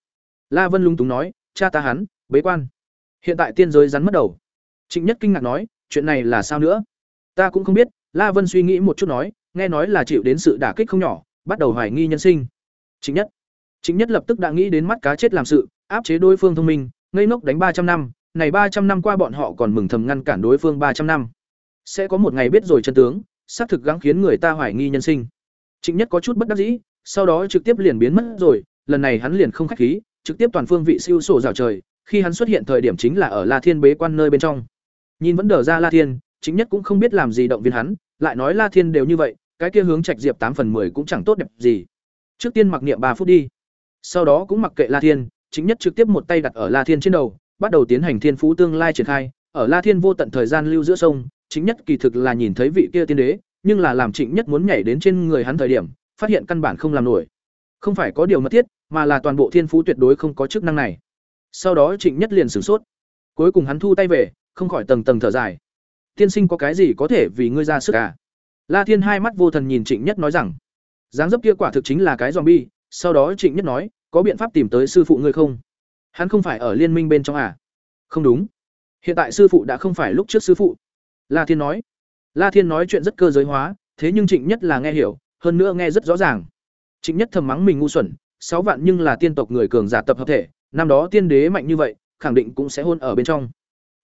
La Vân lung túng nói, cha ta hắn bế quan hiện tại tiên giới rắn mất đầu trịnh nhất kinh ngạc nói chuyện này là sao nữa ta cũng không biết la vân suy nghĩ một chút nói nghe nói là chịu đến sự đả kích không nhỏ bắt đầu hoài nghi nhân sinh trịnh nhất Chính nhất lập tức đã nghĩ đến mắt cá chết làm sự, áp chế đối phương thông minh, ngây ngốc đánh ba trăm năm, này ba trăm năm qua bọn họ còn mừng thầm ngăn cản đối phương ba trăm năm. Sẽ có một ngày biết rồi chân tướng, xác thực gắng khiến người ta hoài nghi nhân sinh. Trịnh nhất có chút bất đắc dĩ, sau đó trực tiếp liền biến mất rồi, lần này hắn liền không khách khí, trực tiếp toàn phương vị siêu sổ rào trời, khi hắn xuất hiện thời điểm chính là ở la thiên bế quan nơi bên trong. Nhìn vẫn đờ ra la thiên, chính nhất cũng không biết làm gì động viên hắn, lại nói la thiên đều như vậy, cái kia hướng trạch diệp tám phần 10 cũng chẳng tốt đẹp gì. Trước tiên mặc niệm ba phút đi sau đó cũng mặc kệ la thiên, chính nhất trực tiếp một tay đặt ở la thiên trên đầu, bắt đầu tiến hành thiên phú tương lai triển khai. Ở la thiên vô tận thời gian lưu giữa sông, chính nhất kỳ thực là nhìn thấy vị kia tiên đế, nhưng là làm trịnh nhất muốn nhảy đến trên người hắn thời điểm, phát hiện căn bản không làm nổi. Không phải có điều mật thiết, mà là toàn bộ thiên phú tuyệt đối không có chức năng này. Sau đó trịnh nhất liền sửng sốt. Cuối cùng hắn thu tay về, không khỏi tầng tầng thở dài. Tiên sinh có cái gì có thể vì ngươi ra sức à? La thiên hai mắt vô thần nhìn trịnh nhất nói rằng, dáng dấp kia quả thực chính là cái zombie sau đó trịnh nhất nói, có biện pháp tìm tới sư phụ ngươi không? Hắn không phải ở liên minh bên trong à? Không đúng. Hiện tại sư phụ đã không phải lúc trước sư phụ. La thiên nói. La thiên nói chuyện rất cơ giới hóa, thế nhưng trịnh nhất là nghe hiểu, hơn nữa nghe rất rõ ràng. Trịnh nhất thầm mắng mình ngu xuẩn, sáu vạn nhưng là tiên tộc người cường giả tập hợp thể, năm đó tiên đế mạnh như vậy, khẳng định cũng sẽ hôn ở bên trong.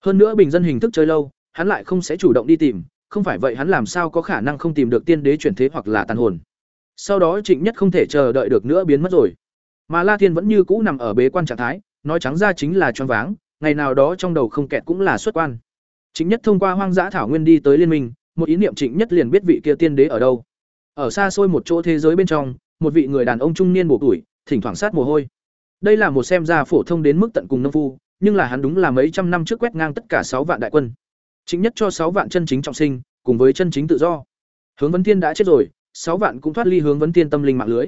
Hơn nữa bình dân hình thức chơi lâu, hắn lại không sẽ chủ động đi tìm, không phải vậy hắn làm sao có khả năng không tìm được tiên đế chuyển thế hoặc là tàn hồn sau đó trịnh nhất không thể chờ đợi được nữa biến mất rồi. Mà la thiên vẫn như cũ nằm ở bế quan trạng thái, nói trắng ra chính là choáng váng, ngày nào đó trong đầu không kẹt cũng là xuất quan. Trịnh nhất thông qua hoang dã thảo nguyên đi tới liên minh, một ý niệm trịnh nhất liền biết vị kia tiên đế ở đâu. Ở xa xôi một chỗ thế giới bên trong, một vị người đàn ông trung niên bổ tuổi, thỉnh thoảng sát mồ hôi. Đây là một xem ra phổ thông đến mức tận cùng nông phu, nhưng là hắn đúng là mấy trăm năm trước quét ngang tất cả sáu vạn đại quân. Chính nhất cho sáu vạn chân chính trọng sinh, cùng với chân chính tự do. Hướng vấn thiên đã chết rồi sáu vạn cũng thoát ly hướng vấn thiên tâm linh mạng lưới.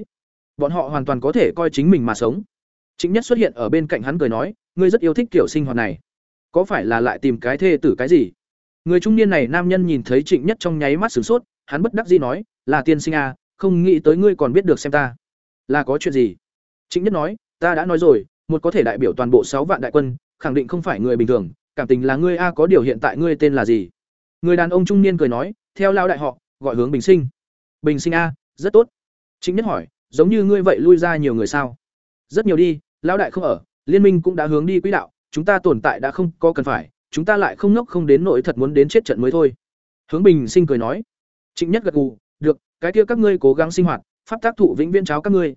Bọn họ hoàn toàn có thể coi chính mình mà sống. Chính nhất xuất hiện ở bên cạnh hắn cười nói, ngươi rất yêu thích kiểu sinh hoạt này. Có phải là lại tìm cái thê tử cái gì? Người trung niên này nam nhân nhìn thấy trịnh nhất trong nháy mắt sửng sốt, hắn bất đắc dĩ nói, là tiên sinh à không nghĩ tới ngươi còn biết được xem ta. Là có chuyện gì? Trịnh nhất nói, ta đã nói rồi, một có thể đại biểu toàn bộ sáu vạn đại quân, khẳng định không phải người bình thường, cảm tình là ngươi a có điều hiện tại ngươi tên là gì? Người đàn ông trung niên cười nói, theo lao đại họ, gọi hướng bình sinh bình sinh a, rất tốt. Chính nhất hỏi, giống như ngươi vậy lui ra nhiều người sao? Rất nhiều đi, lão đại không ở, liên minh cũng đã hướng đi quỹ đạo, chúng ta tồn tại đã không có cần phải, chúng ta lại không nốc không đến nỗi thật muốn đến chết trận mới thôi. Hướng bình sinh cười nói. Trịnh nhất gật gù, được, cái kia các ngươi cố gắng sinh hoạt, pháp tác thụ vĩnh viễn cháo các ngươi.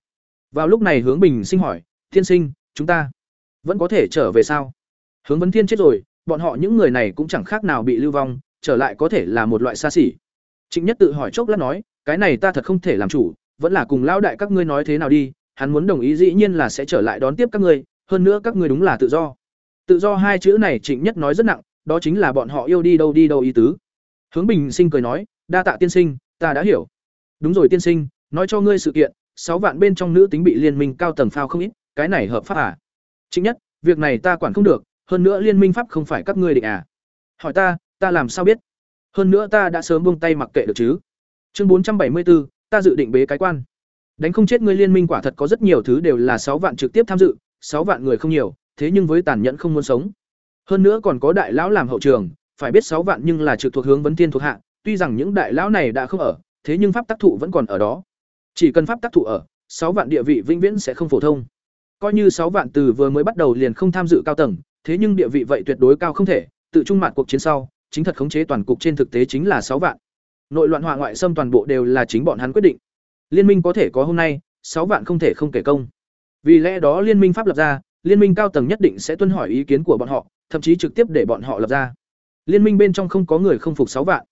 Vào lúc này hướng bình sinh hỏi, thiên sinh, chúng ta vẫn có thể trở về sao? Hướng vấn thiên chết rồi, bọn họ những người này cũng chẳng khác nào bị lưu vong, trở lại có thể là một loại xa xỉ. Trịnh nhất tự hỏi chốc lát nói cái này ta thật không thể làm chủ, vẫn là cùng lão đại các ngươi nói thế nào đi, hắn muốn đồng ý dĩ nhiên là sẽ trở lại đón tiếp các ngươi, hơn nữa các ngươi đúng là tự do. Tự do hai chữ này trịnh nhất nói rất nặng, đó chính là bọn họ yêu đi đâu đi đâu ý tứ. Hướng bình sinh cười nói, đa tạ tiên sinh, ta đã hiểu. Đúng rồi tiên sinh, nói cho ngươi sự kiện, sáu vạn bên trong nữ tính bị liên minh cao tầng phao không ít, cái này hợp pháp à? Chính nhất, việc này ta quản không được, hơn nữa liên minh pháp không phải các ngươi định à? Hỏi ta ta làm sao biết? Hơn nữa ta đã sớm buông tay mặc kệ được chứ chương bốn trăm bảy mươi bốn ta dự định bế cái quan. Đánh không chết ngươi liên minh quả thật có rất nhiều thứ đều là sáu vạn trực tiếp tham dự, sáu vạn người không nhiều, thế nhưng với tàn nhẫn không muốn sống. Hơn nữa còn có đại lão làm hậu trường, phải biết sáu vạn nhưng là trực thuộc hướng vấn tiên thuộc hạ, tuy rằng những đại lão này đã không ở, thế nhưng pháp tác thụ vẫn còn ở đó. Chỉ cần pháp tác thụ ở, sáu vạn địa vị vĩnh viễn sẽ không phổ thông. Coi như sáu vạn từ vừa mới bắt đầu liền không tham dự cao tầng, thế nhưng địa vị vậy tuyệt đối cao không thể, tự trung mạn cuộc chiến sau, chính thật khống chế toàn cục trên thực tế chính là sáu vạn nội loạn hỏa ngoại xâm toàn bộ đều là chính bọn hắn quyết định. Liên minh có thể có hôm nay, sáu vạn không thể không kể công. Vì lẽ đó liên minh pháp lập ra, liên minh cao tầng nhất định sẽ tuân hỏi ý kiến của bọn họ, thậm chí trực tiếp để bọn họ lập ra. Liên minh bên trong không có người không phục sáu vạn.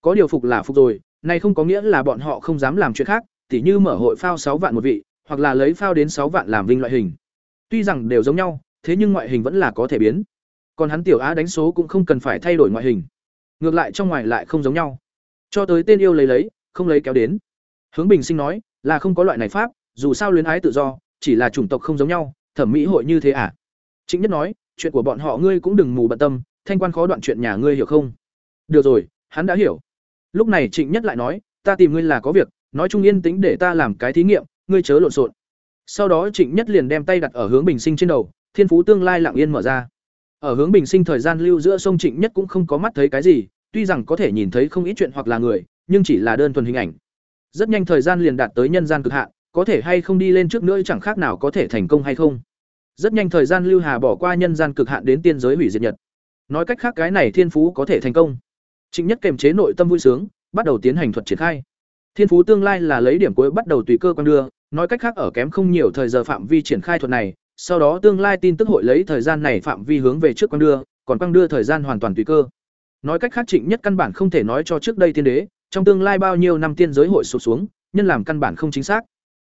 Có điều phục là phục rồi này không có nghĩa là bọn họ không dám làm chuyện khác, tỉ như mở hội phao sáu vạn một vị, hoặc là lấy phao đến sáu vạn làm vinh loại hình. Tuy rằng đều giống nhau, thế nhưng ngoại hình vẫn là có thể biến. Còn hắn tiểu á đánh số cũng không cần phải thay đổi ngoại hình. Ngược lại trong ngoài lại không giống nhau cho tới tên yêu lấy lấy không lấy kéo đến. Hướng bình sinh nói là không có loại này pháp dù sao luyến ái tự do chỉ là chủng tộc không giống nhau thẩm mỹ hội như thế à? Chính nhất nói chuyện của bọn họ ngươi cũng đừng mù bận tâm thanh quan khó đoạn chuyện nhà ngươi hiểu không? Được rồi hắn đã hiểu. Lúc này trịnh nhất lại nói ta tìm ngươi là có việc nói chung yên tĩnh để ta làm cái thí nghiệm ngươi chớ lộn xộn. Sau đó trịnh nhất liền đem tay đặt ở hướng bình sinh trên đầu thiên phú tương lai lặng yên mở ra. Ở hướng bình sinh thời gian lưu giữa sông Trịnh Nhất cũng không có mắt thấy cái gì, tuy rằng có thể nhìn thấy không ít chuyện hoặc là người, nhưng chỉ là đơn thuần hình ảnh. Rất nhanh thời gian liền đạt tới nhân gian cực hạn, có thể hay không đi lên trước nữa chẳng khác nào có thể thành công hay không. Rất nhanh thời gian lưu hà bỏ qua nhân gian cực hạn đến tiên giới hủy diệt nhật. Nói cách khác cái này thiên phú có thể thành công. Trịnh Nhất kềm chế nội tâm vui sướng, bắt đầu tiến hành thuật triển khai. Thiên phú tương lai là lấy điểm cuối bắt đầu tùy cơ quan đưa, nói cách khác ở kém không nhiều thời giờ phạm vi triển khai thuật này, sau đó tương lai tin tức hội lấy thời gian này phạm vi hướng về trước quan đưa, còn quang đưa thời gian hoàn toàn tùy cơ. Nói cách khác Trịnh Nhất căn bản không thể nói cho trước đây tiên đế, trong tương lai bao nhiêu năm tiên giới hội sụp xuống, nhân làm căn bản không chính xác.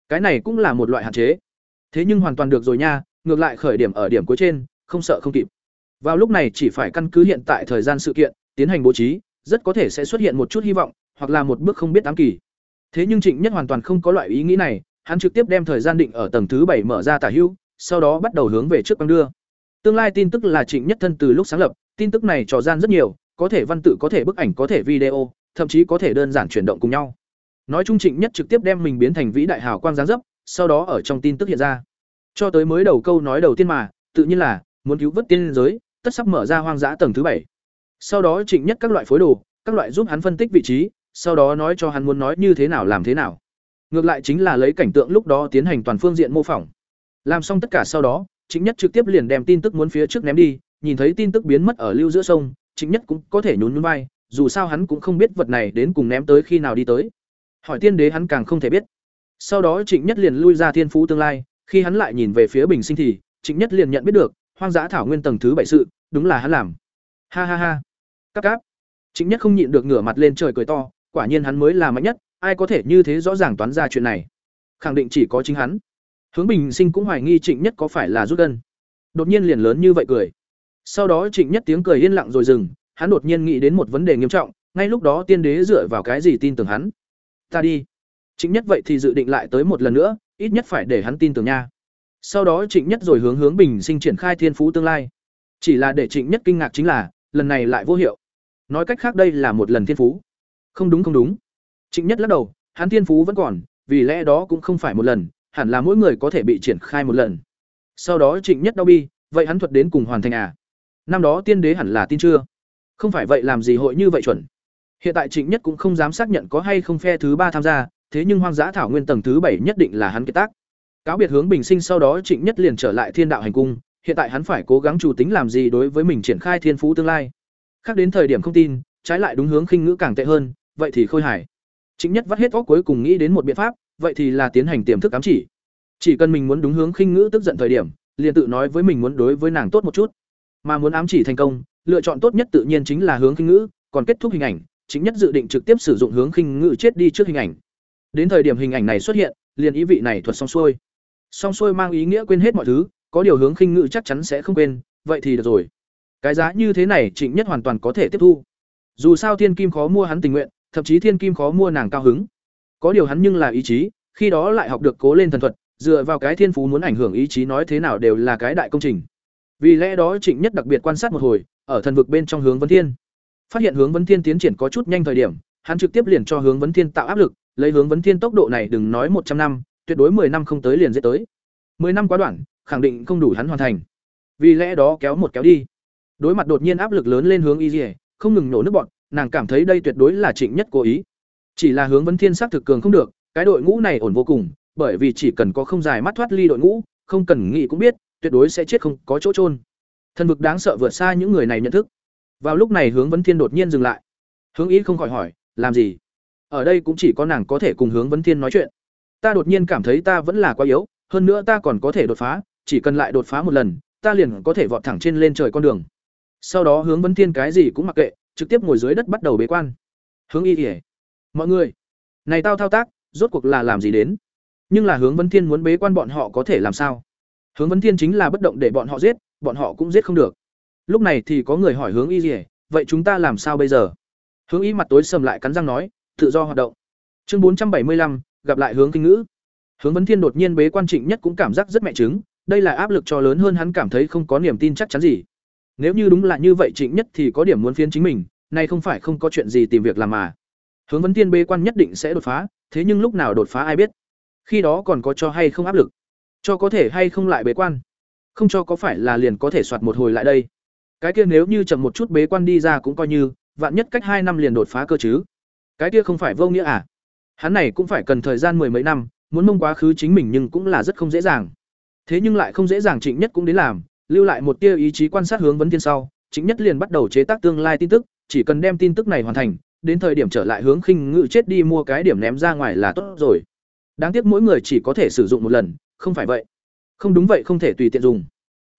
Cái này cũng là một loại hạn chế. Thế nhưng hoàn toàn được rồi nha, ngược lại khởi điểm ở điểm cuối trên, không sợ không kịp. Vào lúc này chỉ phải căn cứ hiện tại thời gian sự kiện, tiến hành bố trí, rất có thể sẽ xuất hiện một chút hy vọng, hoặc là một bước không biết ám kỳ. Thế nhưng Trịnh Nhất hoàn toàn không có loại ý nghĩ này, hắn trực tiếp đem thời gian định ở tầng thứ bảy mở ra tả hữu, sau đó bắt đầu hướng về trước băng đưa. Tương lai tin tức là Trịnh Nhất thân từ lúc sáng lập, tin tức này trò gian rất nhiều, có thể văn tự có thể bức ảnh có thể video, thậm chí có thể đơn giản chuyển động cùng nhau. Nói chung Trịnh Nhất trực tiếp đem mình biến thành vĩ đại hào quang giáng dấp, sau đó ở trong tin tức hiện ra. Cho tới mới đầu câu nói đầu tiên mà, tự nhiên là muốn cứu vớt tiên giới, tất sắp mở ra hoang dã tầng thứ bảy. Sau đó Trịnh Nhất các loại phối đồ, các loại giúp hắn phân tích vị trí, sau đó nói cho hắn muốn nói như thế nào làm thế nào. Ngược lại chính là lấy cảnh tượng lúc đó tiến hành toàn phương diện mô phỏng. Làm xong tất cả sau đó, Trịnh Nhất trực tiếp liền đem tin tức muốn phía trước ném đi, nhìn thấy tin tức biến mất ở lưu giữa sông, chính Nhất cũng có thể nhún nhún vai, dù sao hắn cũng không biết vật này đến cùng ném tới khi nào đi tới. Hỏi tiên đế hắn càng không thể biết. Sau đó Trịnh Nhất liền lui ra thiên phú tương lai, khi hắn lại nhìn về phía Bình Sinh thì, Trịnh Nhất liền nhận biết được, hoang dã thảo nguyên tầng thứ bảy sự, đúng là hắn làm. Ha ha ha. Các các. Trịnh Nhất không nhịn được ngửa mặt lên trời cười to, quả nhiên hắn mới là mạnh nhất, ai có thể như thế rõ ràng toán ra chuyện này. Khẳng định chỉ có chính hắn. Hướng Bình Sinh cũng hoài nghi Trịnh Nhất có phải là rút gân. Đột nhiên liền lớn như vậy cười. Sau đó Trịnh Nhất tiếng cười yên lặng rồi dừng, hắn đột nhiên nghĩ đến một vấn đề nghiêm trọng, ngay lúc đó tiên đế dựa vào cái gì tin tưởng hắn? Ta đi. Trịnh Nhất vậy thì dự định lại tới một lần nữa, ít nhất phải để hắn tin tưởng nha. Sau đó Trịnh Nhất rồi hướng hướng Bình Sinh triển khai thiên phú tương lai. Chỉ là để Trịnh Nhất kinh ngạc chính là, lần này lại vô hiệu. Nói cách khác đây là một lần thiên phú. Không đúng không đúng. Trịnh Nhất lắc đầu, hắn thiên phú vẫn còn, vì lẽ đó cũng không phải một lần, hẳn là mỗi người có thể bị triển khai một lần. Sau đó Trịnh Nhất đau bi, vậy hắn thuật đến cùng hoàn thành à? Năm đó tiên đế hẳn là tin chưa? Không phải vậy làm gì hội như vậy chuẩn? Hiện tại Trịnh Nhất cũng không dám xác nhận có hay không phe thứ ba tham gia, thế nhưng hoang dã thảo nguyên tầng thứ bảy nhất định là hắn kết tác. Cáo biệt hướng bình sinh sau đó Trịnh Nhất liền trở lại Thiên Đạo hành cung, hiện tại hắn phải cố gắng chủ tính làm gì đối với mình triển khai thiên phú tương lai. Khác đến thời điểm không tin, trái lại đúng hướng khinh ngữ càng tệ hơn, vậy thì khôi hài. Trịnh Nhất vắt hết óc cuối cùng nghĩ đến một biện pháp, vậy thì là tiến hành tiềm thức ám chỉ. Chỉ cần mình muốn đúng hướng khinh ngữ tức giận thời điểm, liền tự nói với mình muốn đối với nàng tốt một chút. Mà muốn ám chỉ thành công, lựa chọn tốt nhất tự nhiên chính là hướng khinh ngữ, còn kết thúc hình ảnh, chính nhất dự định trực tiếp sử dụng hướng khinh ngữ chết đi trước hình ảnh. Đến thời điểm hình ảnh này xuất hiện, liền ý vị này thuật xong xuôi. Xong xuôi mang ý nghĩa quên hết mọi thứ, có điều hướng khinh ngữ chắc chắn sẽ không quên, vậy thì được rồi. Cái giá như thế này Trịnh Nhất hoàn toàn có thể tiếp thu. Dù sao Thiên Kim khó mua hắn tình nguyện, thậm chí Thiên Kim khó mua nàng cao hứng. Có điều hắn nhưng là ý chí, khi đó lại học được cố lên thần thuật, dựa vào cái thiên phú muốn ảnh hưởng ý chí nói thế nào đều là cái đại công trình. Vì lẽ đó Trịnh Nhất đặc biệt quan sát một hồi, ở thần vực bên trong hướng vấn thiên. Phát hiện hướng vấn thiên tiến triển có chút nhanh thời điểm, hắn trực tiếp liền cho hướng vấn thiên tạo áp lực, lấy hướng vấn thiên tốc độ này đừng nói một trăm năm, tuyệt đối 10 năm không tới liền dễ tới. 10 năm quá đoạn, khẳng định không đủ hắn hoàn thành. Vì lẽ đó kéo một kéo đi. Đối mặt đột nhiên áp lực lớn lên hướng Y Liễu, không ngừng nổ nước bọn, nàng cảm thấy đây tuyệt đối là Trịnh Nhất cố ý. Chỉ là hướng vấn thiên sắc thực cường không được, cái đội ngũ này ổn vô cùng, bởi vì chỉ cần có không dài mắt thoát ly đội ngũ, không cần nghĩ cũng biết, tuyệt đối sẽ chết không có chỗ trôn. Thần vực đáng sợ vượt xa những người này nhận thức. Vào lúc này Hướng Vấn Thiên đột nhiên dừng lại. Hướng Ý không khỏi hỏi, làm gì? Ở đây cũng chỉ có nàng có thể cùng Hướng Vấn Thiên nói chuyện. Ta đột nhiên cảm thấy ta vẫn là quá yếu, hơn nữa ta còn có thể đột phá, chỉ cần lại đột phá một lần, ta liền có thể vọt thẳng trên lên trời con đường. Sau đó Hướng Vấn Thiên cái gì cũng mặc kệ, trực tiếp ngồi dưới đất bắt đầu bế quan. Hướng Y ỉa mọi người, này tao thao tác, rốt cuộc là làm gì đến? nhưng là hướng vấn thiên muốn bế quan bọn họ có thể làm sao hướng vấn thiên chính là bất động để bọn họ giết, bọn họ cũng giết không được. Lúc này thì có người hỏi hướng y gì vậy chúng ta làm sao bây giờ? Hướng y mặt tối sầm lại cắn răng nói, tự do hoạt động. Chương bốn trăm bảy mươi lăm, gặp lại hướng kinh ngữ. Hướng vấn thiên đột nhiên bế quan trịnh nhất cũng cảm giác rất mẹ chứng đây là áp lực cho lớn hơn hắn cảm thấy không có niềm tin chắc chắn gì. Nếu như đúng là như vậy trịnh nhất thì có điểm muốn phiến chính mình, nay không phải không có chuyện gì tìm việc làm mà. Hướng vấn thiên bế quan nhất định sẽ đột phá, thế nhưng lúc nào đột phá ai biết? Khi đó còn có cho hay không áp lực? Cho có thể hay không lại bế quan Không cho có phải là liền có thể soạt một hồi lại đây. Cái kia nếu như chậm một chút bế quan đi ra cũng coi như, vạn nhất cách hai năm liền đột phá cơ chứ. Cái kia không phải vô nghĩa à? Hắn này cũng phải cần thời gian mười mấy năm, muốn mông quá khứ chính mình nhưng cũng là rất không dễ dàng. Thế nhưng lại không dễ dàng Trịnh Nhất cũng đến làm, lưu lại một tia ý chí quan sát hướng vấn thiên sau, Trịnh Nhất liền bắt đầu chế tác tương lai tin tức, chỉ cần đem tin tức này hoàn thành, đến thời điểm trở lại hướng khinh ngự chết đi mua cái điểm ném ra ngoài là tốt rồi. Đáng tiếc mỗi người chỉ có thể sử dụng một lần, không phải vậy. Không đúng vậy không thể tùy tiện dùng.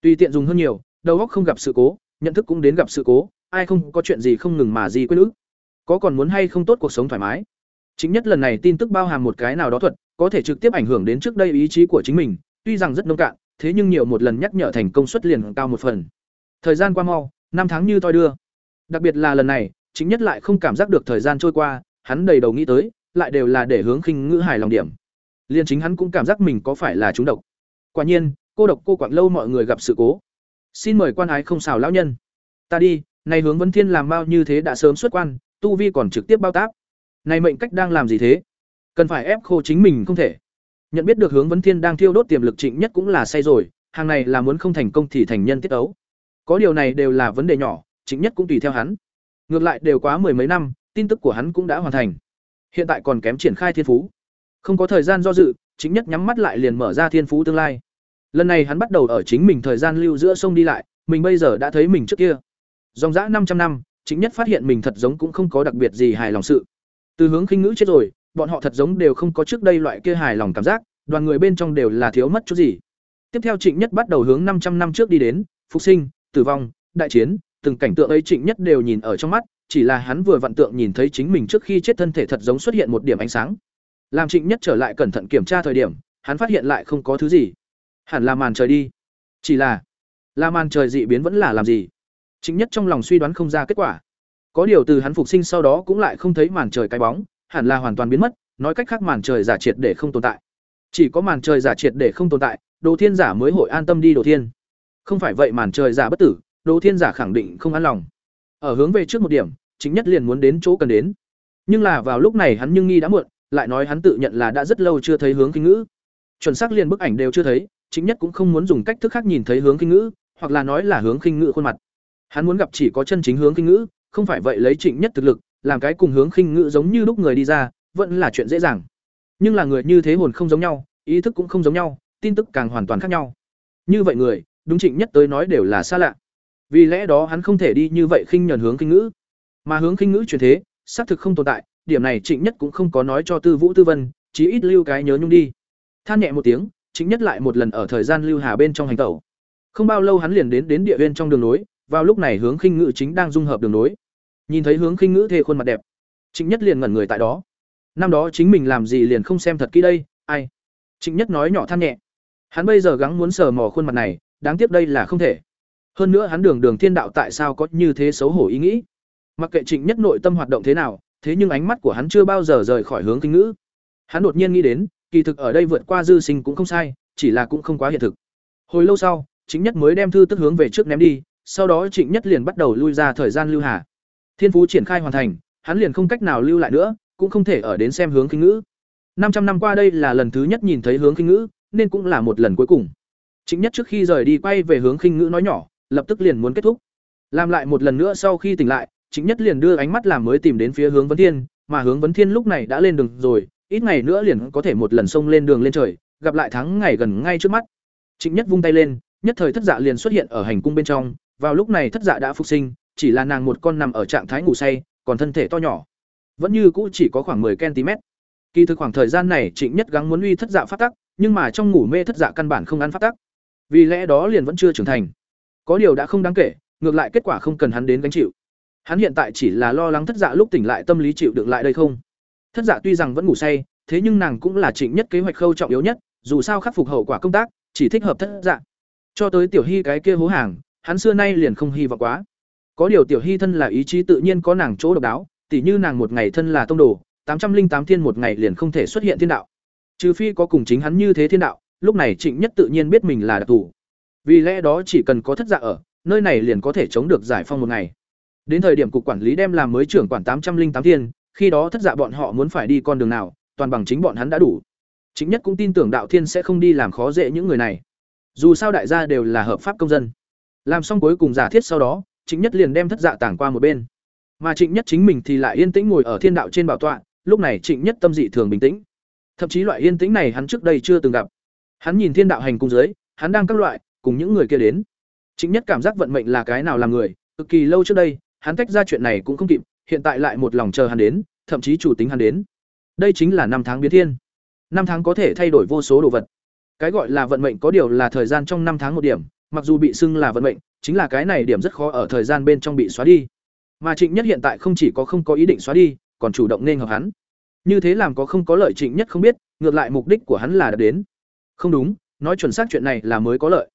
Tùy tiện dùng hơn nhiều, đầu óc không gặp sự cố, nhận thức cũng đến gặp sự cố, ai không có chuyện gì không ngừng mà gì quên ức. Có còn muốn hay không tốt cuộc sống thoải mái. Chính nhất lần này tin tức bao hàm một cái nào đó thuật, có thể trực tiếp ảnh hưởng đến trước đây ý chí của chính mình, tuy rằng rất nông cạn, thế nhưng nhiều một lần nhắc nhở thành công suất liền cao một phần. Thời gian qua mau, năm tháng như toi đưa. Đặc biệt là lần này, chính nhất lại không cảm giác được thời gian trôi qua, hắn đầy đầu nghĩ tới, lại đều là để hướng khinh ngữ hài lòng điểm. Liên chính hắn cũng cảm giác mình có phải là trúng độc. Quả nhiên, cô độc cô quạng lâu mọi người gặp sự cố. Xin mời quan ái không xào lão nhân. Ta đi, này hướng vấn thiên làm bao như thế đã sớm xuất quan, tu vi còn trực tiếp bao tác. Này mệnh cách đang làm gì thế? Cần phải ép khô chính mình không thể. Nhận biết được hướng vấn thiên đang thiêu đốt tiềm lực trịnh nhất cũng là say rồi, hàng này là muốn không thành công thì thành nhân tiết ấu. Có điều này đều là vấn đề nhỏ, trịnh nhất cũng tùy theo hắn. Ngược lại đều quá mười mấy năm, tin tức của hắn cũng đã hoàn thành. Hiện tại còn kém triển khai thiên phú. Không có thời gian do dự, chính nhất nhắm mắt lại liền mở ra thiên phú tương lai. Lần này hắn bắt đầu ở chính mình thời gian lưu giữa sông đi lại, mình bây giờ đã thấy mình trước kia. Dòng dã 500 năm, chính nhất phát hiện mình thật giống cũng không có đặc biệt gì hài lòng sự. Từ hướng khinh ngữ chết rồi, bọn họ thật giống đều không có trước đây loại kia hài lòng cảm giác, đoàn người bên trong đều là thiếu mất chút gì. Tiếp theo Trịnh Nhất bắt đầu hướng 500 năm trước đi đến, phục sinh, tử vong, đại chiến, từng cảnh tượng ấy Trịnh Nhất đều nhìn ở trong mắt, chỉ là hắn vừa vặn tượng nhìn thấy chính mình trước khi chết thân thể thật giống xuất hiện một điểm ánh sáng. Làm Trịnh Nhất trở lại cẩn thận kiểm tra thời điểm, hắn phát hiện lại không có thứ gì. Hẳn là màn trời đi. Chỉ là, là màn trời dị biến vẫn là làm gì? Trịnh Nhất trong lòng suy đoán không ra kết quả. Có điều từ hắn phục sinh sau đó cũng lại không thấy màn trời cái bóng, hẳn là hoàn toàn biến mất, nói cách khác màn trời giả triệt để không tồn tại. Chỉ có màn trời giả triệt để không tồn tại, Đồ Thiên giả mới hội an tâm đi Đồ Thiên. Không phải vậy màn trời giả bất tử, Đồ Thiên giả khẳng định không an lòng. Ở hướng về trước một điểm, chính nhất liền muốn đến chỗ cần đến. Nhưng là vào lúc này hắn nhưng nghi đã muộn, lại nói hắn tự nhận là đã rất lâu chưa thấy hướng kinh ngữ. Chuẩn xác liền bức ảnh đều chưa thấy, chính nhất cũng không muốn dùng cách thức khác nhìn thấy hướng kinh ngữ, hoặc là nói là hướng kinh ngữ khuôn mặt. Hắn muốn gặp chỉ có chân chính hướng kinh ngữ, không phải vậy lấy Trịnh Nhất thực lực, làm cái cùng hướng khinh ngữ giống như lúc người đi ra, vẫn là chuyện dễ dàng. Nhưng là người như thế hồn không giống nhau, ý thức cũng không giống nhau, tin tức càng hoàn toàn khác nhau. Như vậy người, đúng Trịnh Nhất tới nói đều là xa lạ. Vì lẽ đó hắn không thể đi như vậy khinh nhẫn hướng khinh ngữ, mà hướng khinh ngữ truyền thế, xác thực không tồn tại, điểm này Trịnh Nhất cũng không có nói cho Tư Vũ Tư Vân, chí ít lưu cái nhớ nhung đi. Than nhẹ một tiếng, Trịnh Nhất lại một lần ở thời gian lưu hà bên trong hành tẩu. Không bao lâu hắn liền đến đến địa viên trong đường nối, vào lúc này hướng khinh ngữ chính đang dung hợp đường nối. Nhìn thấy hướng khinh ngữ thê khuôn mặt đẹp trịnh nhất liền ngẩn người tại đó. Năm đó chính mình làm gì liền không xem thật kỹ đây ai? Trịnh nhất nói nhỏ than nhẹ. Hắn bây giờ gắng muốn sờ mò khuôn mặt này đáng tiếc đây là không thể. Hơn nữa hắn đường đường thiên đạo tại sao có như thế xấu hổ ý nghĩ? Mặc kệ trịnh nhất nội tâm hoạt động thế nào thế nhưng ánh mắt của hắn chưa bao giờ rời khỏi hướng kinh ngữ. Hắn đột nhiên nghĩ đến, kỳ thực ở đây vượt qua dư sinh cũng không sai, chỉ là cũng không quá hiện thực. Hồi lâu sau chính nhất mới đem thư tức hướng về trước ném đi, sau đó trịnh nhất liền bắt đầu lui ra thời gian lưu hà. Thiên phú triển khai hoàn thành, hắn liền không cách nào lưu lại nữa, cũng không thể ở đến xem hướng kinh ngữ. Năm trăm năm qua đây là lần thứ nhất nhìn thấy hướng kinh ngữ, nên cũng là một lần cuối cùng. Chính nhất trước khi rời đi quay về hướng khinh ngữ nói nhỏ, lập tức liền muốn kết thúc. Làm lại một lần nữa sau khi tỉnh lại chính nhất liền đưa ánh mắt làm mới tìm đến phía hướng vấn thiên mà hướng vấn thiên lúc này đã lên đường rồi ít ngày nữa liền có thể một lần xông lên đường lên trời gặp lại tháng ngày gần ngay trước mắt Trịnh nhất vung tay lên nhất thời thất dạ liền xuất hiện ở hành cung bên trong vào lúc này thất dạ đã phục sinh chỉ là nàng một con nằm ở trạng thái ngủ say, còn thân thể to nhỏ, vẫn như cũ chỉ có khoảng 10 cm. Kỳ thực khoảng thời gian này Trịnh Nhất gắng muốn uy thất dạ phát tắc, nhưng mà trong ngủ mê thất dạ căn bản không ăn phát tắc. Vì lẽ đó liền vẫn chưa trưởng thành. Có điều đã không đáng kể, ngược lại kết quả không cần hắn đến gánh chịu. Hắn hiện tại chỉ là lo lắng thất dạ lúc tỉnh lại tâm lý chịu đựng lại đây không. Thất dạ tuy rằng vẫn ngủ say, thế nhưng nàng cũng là Trịnh Nhất kế hoạch khâu trọng yếu nhất, dù sao khắc phục hậu quả công tác, chỉ thích hợp thất dạ. Cho tới tiểu hy cái kia hố hàng, hắn xưa nay liền không hy vọng quá. Có điều tiểu hy thân là ý chí tự nhiên có nàng chỗ độc đáo, tỉ như nàng một ngày thân là tông đồ, tám trăm linh tám thiên một ngày liền không thể xuất hiện thiên đạo. Trừ phi có cùng chính hắn như thế thiên đạo, lúc này Trịnh Nhất tự nhiên biết mình là đặc thù. Vì lẽ đó chỉ cần có thất dạ ở, nơi này liền có thể chống được giải phong một ngày. Đến thời điểm cục quản lý đem làm mới trưởng quản tám trăm linh tám thiên, khi đó thất dạ bọn họ muốn phải đi con đường nào, toàn bằng chính bọn hắn đã đủ. Chính nhất cũng tin tưởng đạo thiên sẽ không đi làm khó dễ những người này. dù sao đại gia đều là hợp pháp công dân. Làm xong cuối cùng giả thiết sau đó trịnh nhất liền đem thất dạ tảng qua một bên. Mà trịnh nhất chính mình thì lại yên tĩnh ngồi ở thiên đạo trên bảo tọa lúc này trịnh nhất tâm dị thường bình tĩnh. Thậm chí loại yên tĩnh này hắn trước đây chưa từng gặp. Hắn nhìn thiên đạo hành cung dưới hắn đang các loại cùng những người kia đến. Trịnh nhất cảm giác vận mệnh là cái nào làm người cực kỳ lâu trước đây hắn tách ra chuyện này cũng không kịp, hiện tại lại một lòng chờ hắn đến, thậm chí chủ tính hắn đến. Đây chính là năm tháng biến thiên. Năm tháng có thể thay đổi vô số đồ vật. Cái gọi là vận mệnh có điều là thời gian trong năm tháng một điểm, mặc dù bị xưng là vận mệnh, chính là cái này điểm rất khó ở thời gian bên trong bị xóa đi. Mà trịnh nhất hiện tại không chỉ có không có ý định xóa đi, còn chủ động nên hợp hắn. Như thế làm có không có lợi trịnh nhất không biết, ngược lại mục đích của hắn là đạt đến. Không đúng, nói chuẩn xác chuyện này là mới có lợi.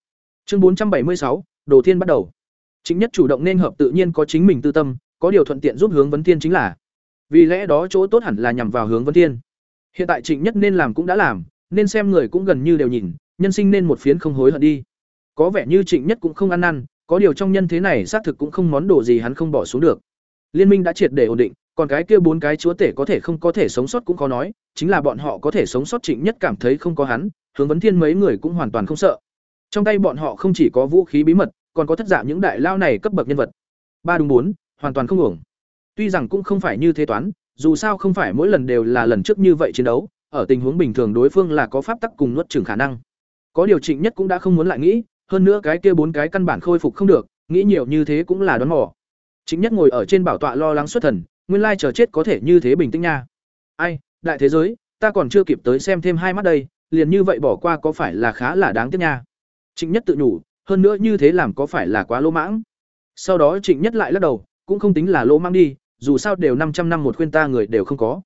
Chương bốn trăm bảy mươi sáu, đồ thiên bắt đầu. Chính nhất chủ động nên hợp tự nhiên có chính mình tư tâm, có điều thuận tiện giúp hướng vấn thiên chính là. Vì lẽ đó chỗ tốt hẳn là nhằm vào hướng vấn thiên. Hiện tại trịnh nhất nên làm cũng đã làm, nên xem người cũng gần như đều nhìn, nhân sinh nên một phiến không hối hận đi. Có vẻ như trịnh nhất cũng không ăn năn, có điều trong nhân thế này xác thực cũng không món đồ gì hắn không bỏ xuống được. Liên minh đã triệt để ổn định, còn cái kia bốn cái chúa tể có thể không có thể sống sót cũng khó nói, chính là bọn họ có thể sống sót trịnh nhất cảm thấy không có hắn, hướng vấn thiên mấy người cũng hoàn toàn không sợ. Trong tay bọn họ không chỉ có vũ khí bí mật còn có thất dạng những đại lao này cấp bậc nhân vật. Ba đúng bốn, hoàn toàn không ổn tuy rằng cũng không phải như thế toán, dù sao không phải mỗi lần đều là lần trước như vậy chiến đấu, ở tình huống bình thường đối phương là có pháp tắc cùng nuốt chừng khả năng. Có điều chỉnh nhất cũng đã không muốn lại nghĩ, hơn nữa cái kia bốn cái căn bản khôi phục không được, nghĩ nhiều như thế cũng là đoán mò. Chính nhất ngồi ở trên bảo tọa lo lắng xuất thần, nguyên lai chờ chết có thể như thế bình tĩnh nha. Ai, đại thế giới, ta còn chưa kịp tới xem thêm hai mắt đây, liền như vậy bỏ qua có phải là khá là đáng tiếc nha. Trịnh nhất tự nhủ hơn nữa như thế làm có phải là quá lỗ mãng sau đó trịnh nhất lại lắc đầu cũng không tính là lỗ mãng đi dù sao đều 500 năm một khuyên ta người đều không có.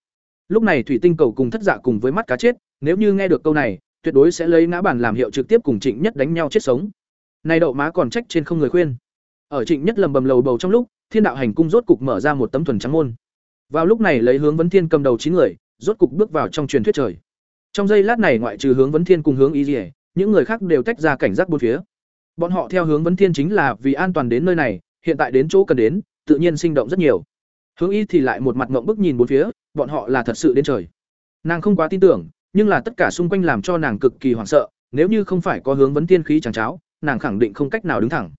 Lúc này thủy tinh cầu cùng thất dạ cùng với mắt cá chết, nếu như nghe được câu này, tuyệt đối sẽ lấy ngã bản làm hiệu trực tiếp cùng Trịnh Nhất đánh nhau chết sống. Này đậu má còn trách trên không người khuyên. Ở Trịnh Nhất lầm bầm lầu bầu trong lúc, Thiên đạo hành cung rốt cục mở ra một tấm thuần trắng môn. Vào lúc này lấy hướng vấn thiên cầm đầu chín người, rốt cục bước vào trong truyền thuyết trời. Trong giây lát này ngoại trừ hướng vấn thiên cùng hướng ý liễu, những người khác đều tách ra cảnh giác bốn phía. Bọn họ theo hướng vấn thiên chính là vì an toàn đến nơi này, hiện tại đến chỗ cần đến, tự nhiên sinh động rất nhiều. Hướng Y thì lại một mặt ngậm bức nhìn bốn phía, bọn họ là thật sự đến trời. Nàng không quá tin tưởng, nhưng là tất cả xung quanh làm cho nàng cực kỳ hoảng sợ, nếu như không phải có hướng vấn Thiên khí chẳng cháo, nàng khẳng định không cách nào đứng thẳng.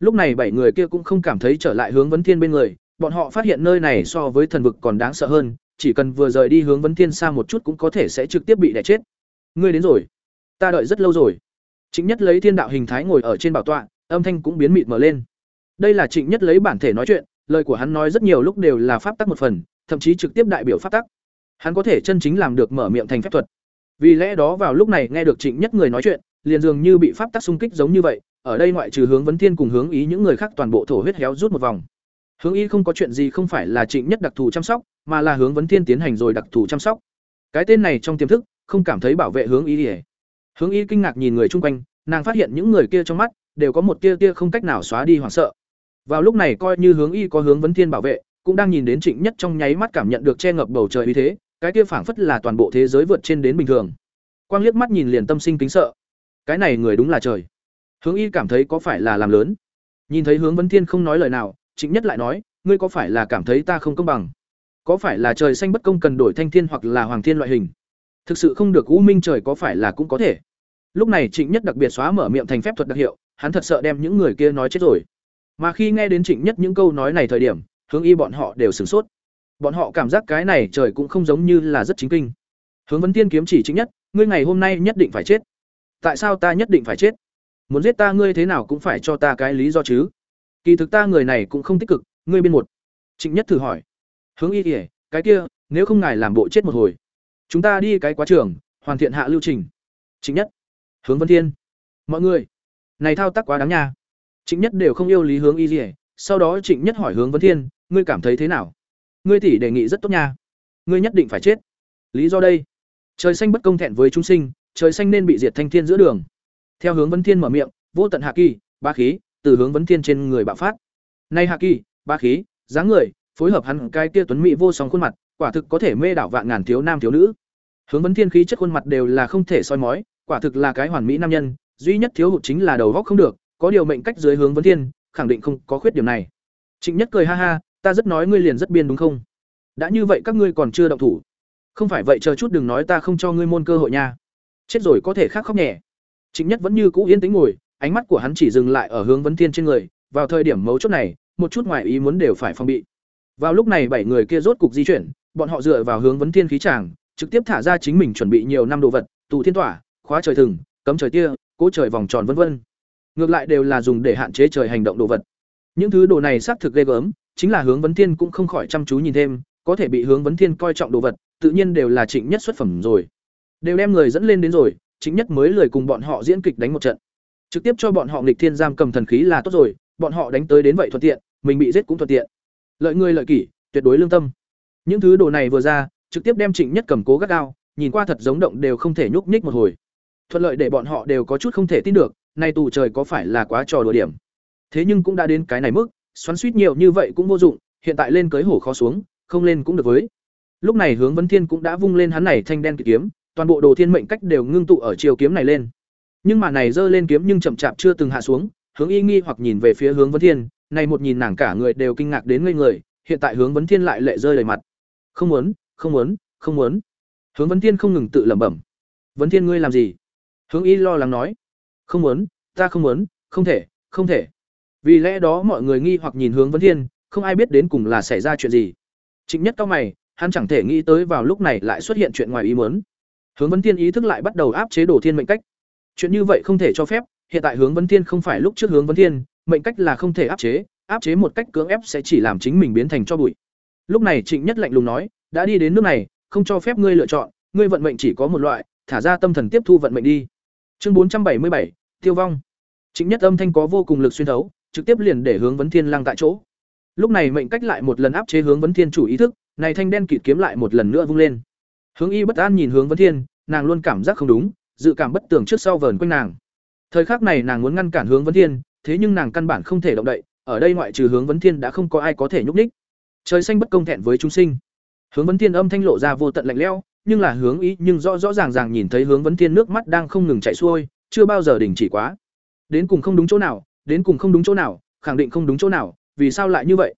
Lúc này bảy người kia cũng không cảm thấy trở lại hướng vấn thiên bên người, bọn họ phát hiện nơi này so với thần vực còn đáng sợ hơn, chỉ cần vừa rời đi hướng vấn thiên xa một chút cũng có thể sẽ trực tiếp bị đè chết. Ngươi đến rồi, ta đợi rất lâu rồi. Trịnh Nhất lấy thiên đạo hình thái ngồi ở trên bảo tọa, âm thanh cũng biến mịt mờ lên. Đây là Trịnh Nhất lấy bản thể nói chuyện, lời của hắn nói rất nhiều lúc đều là pháp tắc một phần thậm chí trực tiếp đại biểu pháp tắc. Hắn có thể chân chính làm được mở miệng thành phép thuật. Vì lẽ đó vào lúc này nghe được trịnh nhất người nói chuyện liền dường như bị pháp tắc xung kích giống như vậy ở đây ngoại trừ hướng vấn thiên cùng hướng ý những người khác toàn bộ thổ huyết héo rút một vòng. Hướng ý không có chuyện gì không phải là trịnh nhất đặc thù chăm sóc mà là hướng vấn thiên tiến hành rồi đặc thù chăm sóc. Cái tên này trong tiềm thức không cảm thấy bảo vệ hướng ý ỉa hướng Y kinh ngạc nhìn người chung quanh nàng phát hiện những người kia trong mắt đều có một tia tia không cách nào xóa đi hoảng sợ vào lúc này coi như hướng y có hướng vấn thiên bảo vệ, cũng đang nhìn đến Trịnh Nhất trong nháy mắt cảm nhận được che ngập bầu trời uy thế, cái kia phảng phất là toàn bộ thế giới vượt trên đến bình thường. Quang liếc mắt nhìn liền tâm sinh kính sợ. Cái này người đúng là trời. Hướng y cảm thấy có phải là làm lớn. Nhìn thấy hướng vấn thiên không nói lời nào, Trịnh Nhất lại nói, ngươi có phải là cảm thấy ta không công bằng? Có phải là trời xanh bất công cần đổi thanh thiên hoặc là hoàng thiên loại hình? Thực sự không được u minh trời có phải là cũng có thể. Lúc này Trịnh Nhất đặc biệt xóa mở miệng thành phép thuật đặc hiệu, hắn thật sợ đem những người kia nói chết rồi. Mà khi nghe đến Trịnh Nhất những câu nói này thời điểm, hướng y bọn họ đều sửng sốt. Bọn họ cảm giác cái này trời cũng không giống như là rất chính kinh. Hướng Vấn Tiên kiếm chỉ Trịnh Nhất, ngươi ngày hôm nay nhất định phải chết. Tại sao ta nhất định phải chết? Muốn giết ta ngươi thế nào cũng phải cho ta cái lý do chứ? Kỳ thực ta người này cũng không tích cực, ngươi bên một. Trịnh Nhất thử hỏi. Hướng y kể cái kia, nếu không ngài làm bộ chết một hồi, chúng ta đi cái quá trường, hoàn thiện hạ lưu trình. Trịnh Nhất. Hướng Vân Thiên. Mọi người, này thao tác quá đáng nha. Trịnh Nhất đều không yêu Lý Hướng Y Liễu, sau đó Trịnh Nhất hỏi Hướng vân Thiên, ngươi cảm thấy thế nào? Ngươi tỷ đề nghị rất tốt nha. Ngươi nhất định phải chết. Lý do đây? Trời xanh bất công thẹn với chúng sinh, trời xanh nên bị diệt thanh thiên giữa đường. Theo Hướng vân Thiên mở miệng, vô tận hạ kỳ, ba khí, từ Hướng Vấn Thiên trên người bạo phát. Nay hạ kỳ, ba khí, dáng người, phối hợp hắn cái kia tuấn mỹ vô song khuôn mặt, quả thực có thể mê đảo vạn ngàn thiếu nam thiếu nữ. Hướng Vấn Thiên khí chất khuôn mặt đều là không thể soi mói, quả thực là cái hoàn mỹ nam nhân, duy nhất thiếu hụt chính là đầu óc không được, có điều mệnh cách dưới hướng vấn thiên khẳng định không có khuyết điểm này. Trịnh nhất cười ha ha ta rất nói ngươi liền rất biên đúng không? Đã như vậy các ngươi còn chưa động thủ. Không phải vậy chờ chút đừng nói ta không cho ngươi môn cơ hội nha. Chết rồi có thể khác khóc nhẹ. Trịnh Nhất vẫn như cũ yên tĩnh ngồi, ánh mắt của hắn chỉ dừng lại ở hướng vấn thiên trên người, vào thời điểm mấu chốt này, một chút ngoài ý muốn đều phải phòng bị. Vào lúc này bảy người kia rốt cục di chuyển, bọn họ dựa vào hướng vấn thiên khí tràng, trực tiếp thả ra chính mình chuẩn bị nhiều năm đồ vật, tụ thiên tỏa, khóa trời thừng, cấm trời tia, cố trời vòng tròn vân vân. Ngược lại đều là dùng để hạn chế trời hành động đồ vật. Những thứ đồ này xác thực ghê gớm, chính là hướng vấn thiên cũng không khỏi chăm chú nhìn thêm, có thể bị hướng vấn thiên coi trọng đồ vật, tự nhiên đều là Trịnh Nhất xuất phẩm rồi. Đều đem người dẫn lên đến rồi, Trịnh Nhất mới lười cùng bọn họ diễn kịch đánh một trận. Trực tiếp cho bọn họ nghịch thiên giam cầm thần khí là tốt rồi, bọn họ đánh tới đến vậy thuận tiện, mình bị giết cũng thuận tiện. Lợi người lợi kỷ, tuyệt đối lương tâm. Những thứ đồ này vừa ra, trực tiếp đem Trịnh Nhất cầm cố gắt gao, nhìn qua thật giống động đều không thể nhúc nhích một hồi. Thuận lợi để bọn họ đều có chút không thể tin được, nay tù trời có phải là quá trò đùa điểm. Thế nhưng cũng đã đến cái này mức, xoắn suýt nhiều như vậy cũng vô dụng, hiện tại lên cưới hổ khó xuống, không lên cũng được với. Lúc này Hướng Vấn Thiên cũng đã vung lên hắn này thanh đen kỳ kiếm, toàn bộ đồ thiên mệnh cách đều ngưng tụ ở chiều kiếm này lên. Nhưng mà này giơ lên kiếm nhưng chậm chạp chưa từng hạ xuống, Hướng Y nghi hoặc nhìn về phía Hướng Vấn Thiên, này một nhìn nàng cả người đều kinh ngạc đến ngây người, hiện tại Hướng Vấn Thiên lại lệ rơi đầy mặt. Không muốn, không muốn, không muốn. Hướng Vấn Thiên không ngừng tự lẩm bẩm. Vấn Thiên ngươi làm gì? Hướng Y lo lắng nói. Không muốn, ta không muốn, không thể, không thể. Vì lẽ đó mọi người nghi hoặc nhìn Hướng Vấn Thiên, không ai biết đến cùng là xảy ra chuyện gì. Trịnh Nhất cao mày, hắn chẳng thể nghĩ tới vào lúc này lại xuất hiện chuyện ngoài ý muốn. Hướng Vấn Thiên ý thức lại bắt đầu áp chế Đồ Thiên mệnh cách. Chuyện như vậy không thể cho phép, hiện tại Hướng Vấn Thiên không phải lúc trước Hướng Vấn Thiên, mệnh cách là không thể áp chế, áp chế một cách cưỡng ép sẽ chỉ làm chính mình biến thành cho bụi. Lúc này Trịnh Nhất lạnh lùng nói, đã đi đến nước này, không cho phép ngươi lựa chọn, ngươi vận mệnh chỉ có một loại, thả ra tâm thần tiếp thu vận mệnh đi. Chương bốn trăm bảy mươi bảy, tiêu vong. Trịnh Nhất âm thanh có vô cùng lực xuyên thấu, trực tiếp liền để hướng vấn thiên lăng tại chỗ. Lúc này mệnh cách lại một lần áp chế hướng vấn thiên chủ ý thức, này thanh đen kịt kiếm lại một lần nữa vung lên. Hướng Y bất an nhìn hướng vấn thiên, nàng luôn cảm giác không đúng, dự cảm bất tưởng trước sau vờn quanh nàng. Thời khắc này nàng muốn ngăn cản hướng vấn thiên, thế nhưng nàng căn bản không thể động đậy, ở đây ngoại trừ hướng vấn thiên đã không có ai có thể nhúc nhích. Trời xanh bất công thẹn với chúng sinh. Hướng vấn thiên âm thanh lộ ra vô tận lạnh lẽo, nhưng là hướng ý nhưng rõ rõ ràng ràng nhìn thấy hướng vấn thiên nước mắt đang không ngừng chảy xuôi, chưa bao giờ đình chỉ quá. Đến cùng không đúng chỗ nào, đến cùng không đúng chỗ nào, khẳng định không đúng chỗ nào, vì sao lại như vậy?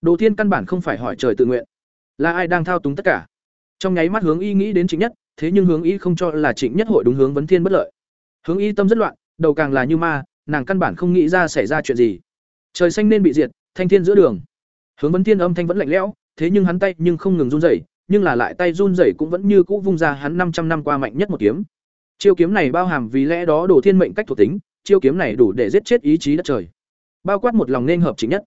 Đồ Thiên căn bản không phải hỏi trời tự nguyện, là ai đang thao túng tất cả. Trong nháy mắt hướng y nghĩ đến Trịnh Nhất, thế nhưng hướng y không cho là Trịnh Nhất hội đúng hướng vấn thiên bất lợi. Hướng y tâm rất loạn, đầu càng là như ma, nàng căn bản không nghĩ ra xảy ra chuyện gì. Trời xanh nên bị diệt, thanh thiên giữa đường. Hướng vấn thiên âm thanh vẫn lạnh lẽo, thế nhưng hắn tay nhưng không ngừng run rẩy, nhưng là lại tay run rẩy cũng vẫn như cũ vung ra hắn năm trăm năm qua mạnh nhất một kiếm. Chiêu kiếm này bao hàm vì lẽ đó đổ thiên mệnh cách thuộc tính, chiêu kiếm này đủ để giết chết ý chí đất trời. Bao quát một lòng nên hợp chính nhất.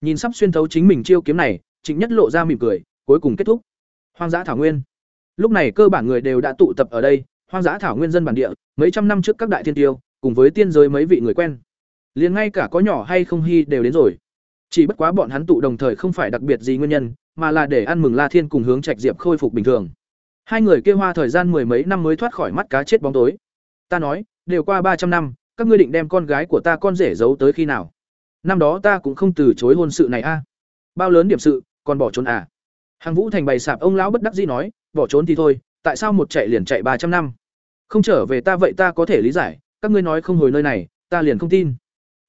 Nhìn sắp xuyên thấu chính mình chiêu kiếm này, chính Nhất lộ ra mỉm cười, cuối cùng kết thúc. Hoang dã thảo nguyên. Lúc này cơ bản người đều đã tụ tập ở đây, hoang dã thảo nguyên dân bản địa, mấy trăm năm trước các đại thiên tiêu, cùng với tiên giới mấy vị người quen. Liền ngay cả có nhỏ hay không hy đều đến rồi. Chỉ bất quá bọn hắn tụ đồng thời không phải đặc biệt gì nguyên nhân, mà là để ăn mừng La Thiên cùng hướng Trạch Diệp khôi phục bình thường. Hai người kia hoa thời gian mười mấy năm mới thoát khỏi mắt cá chết bóng tối. Ta nói, đều qua ba trăm năm, các ngươi định đem con gái của ta con rể giấu tới khi nào? Năm đó ta cũng không từ chối hôn sự này a. Bao lớn điểm sự, còn bỏ trốn à? Hàng Vũ Thành bày sạp ông lão bất đắc dĩ nói, bỏ trốn thì thôi, tại sao một chạy liền chạy ba trăm năm? Không trở về ta vậy ta có thể lý giải, các ngươi nói không hồi nơi này, ta liền không tin.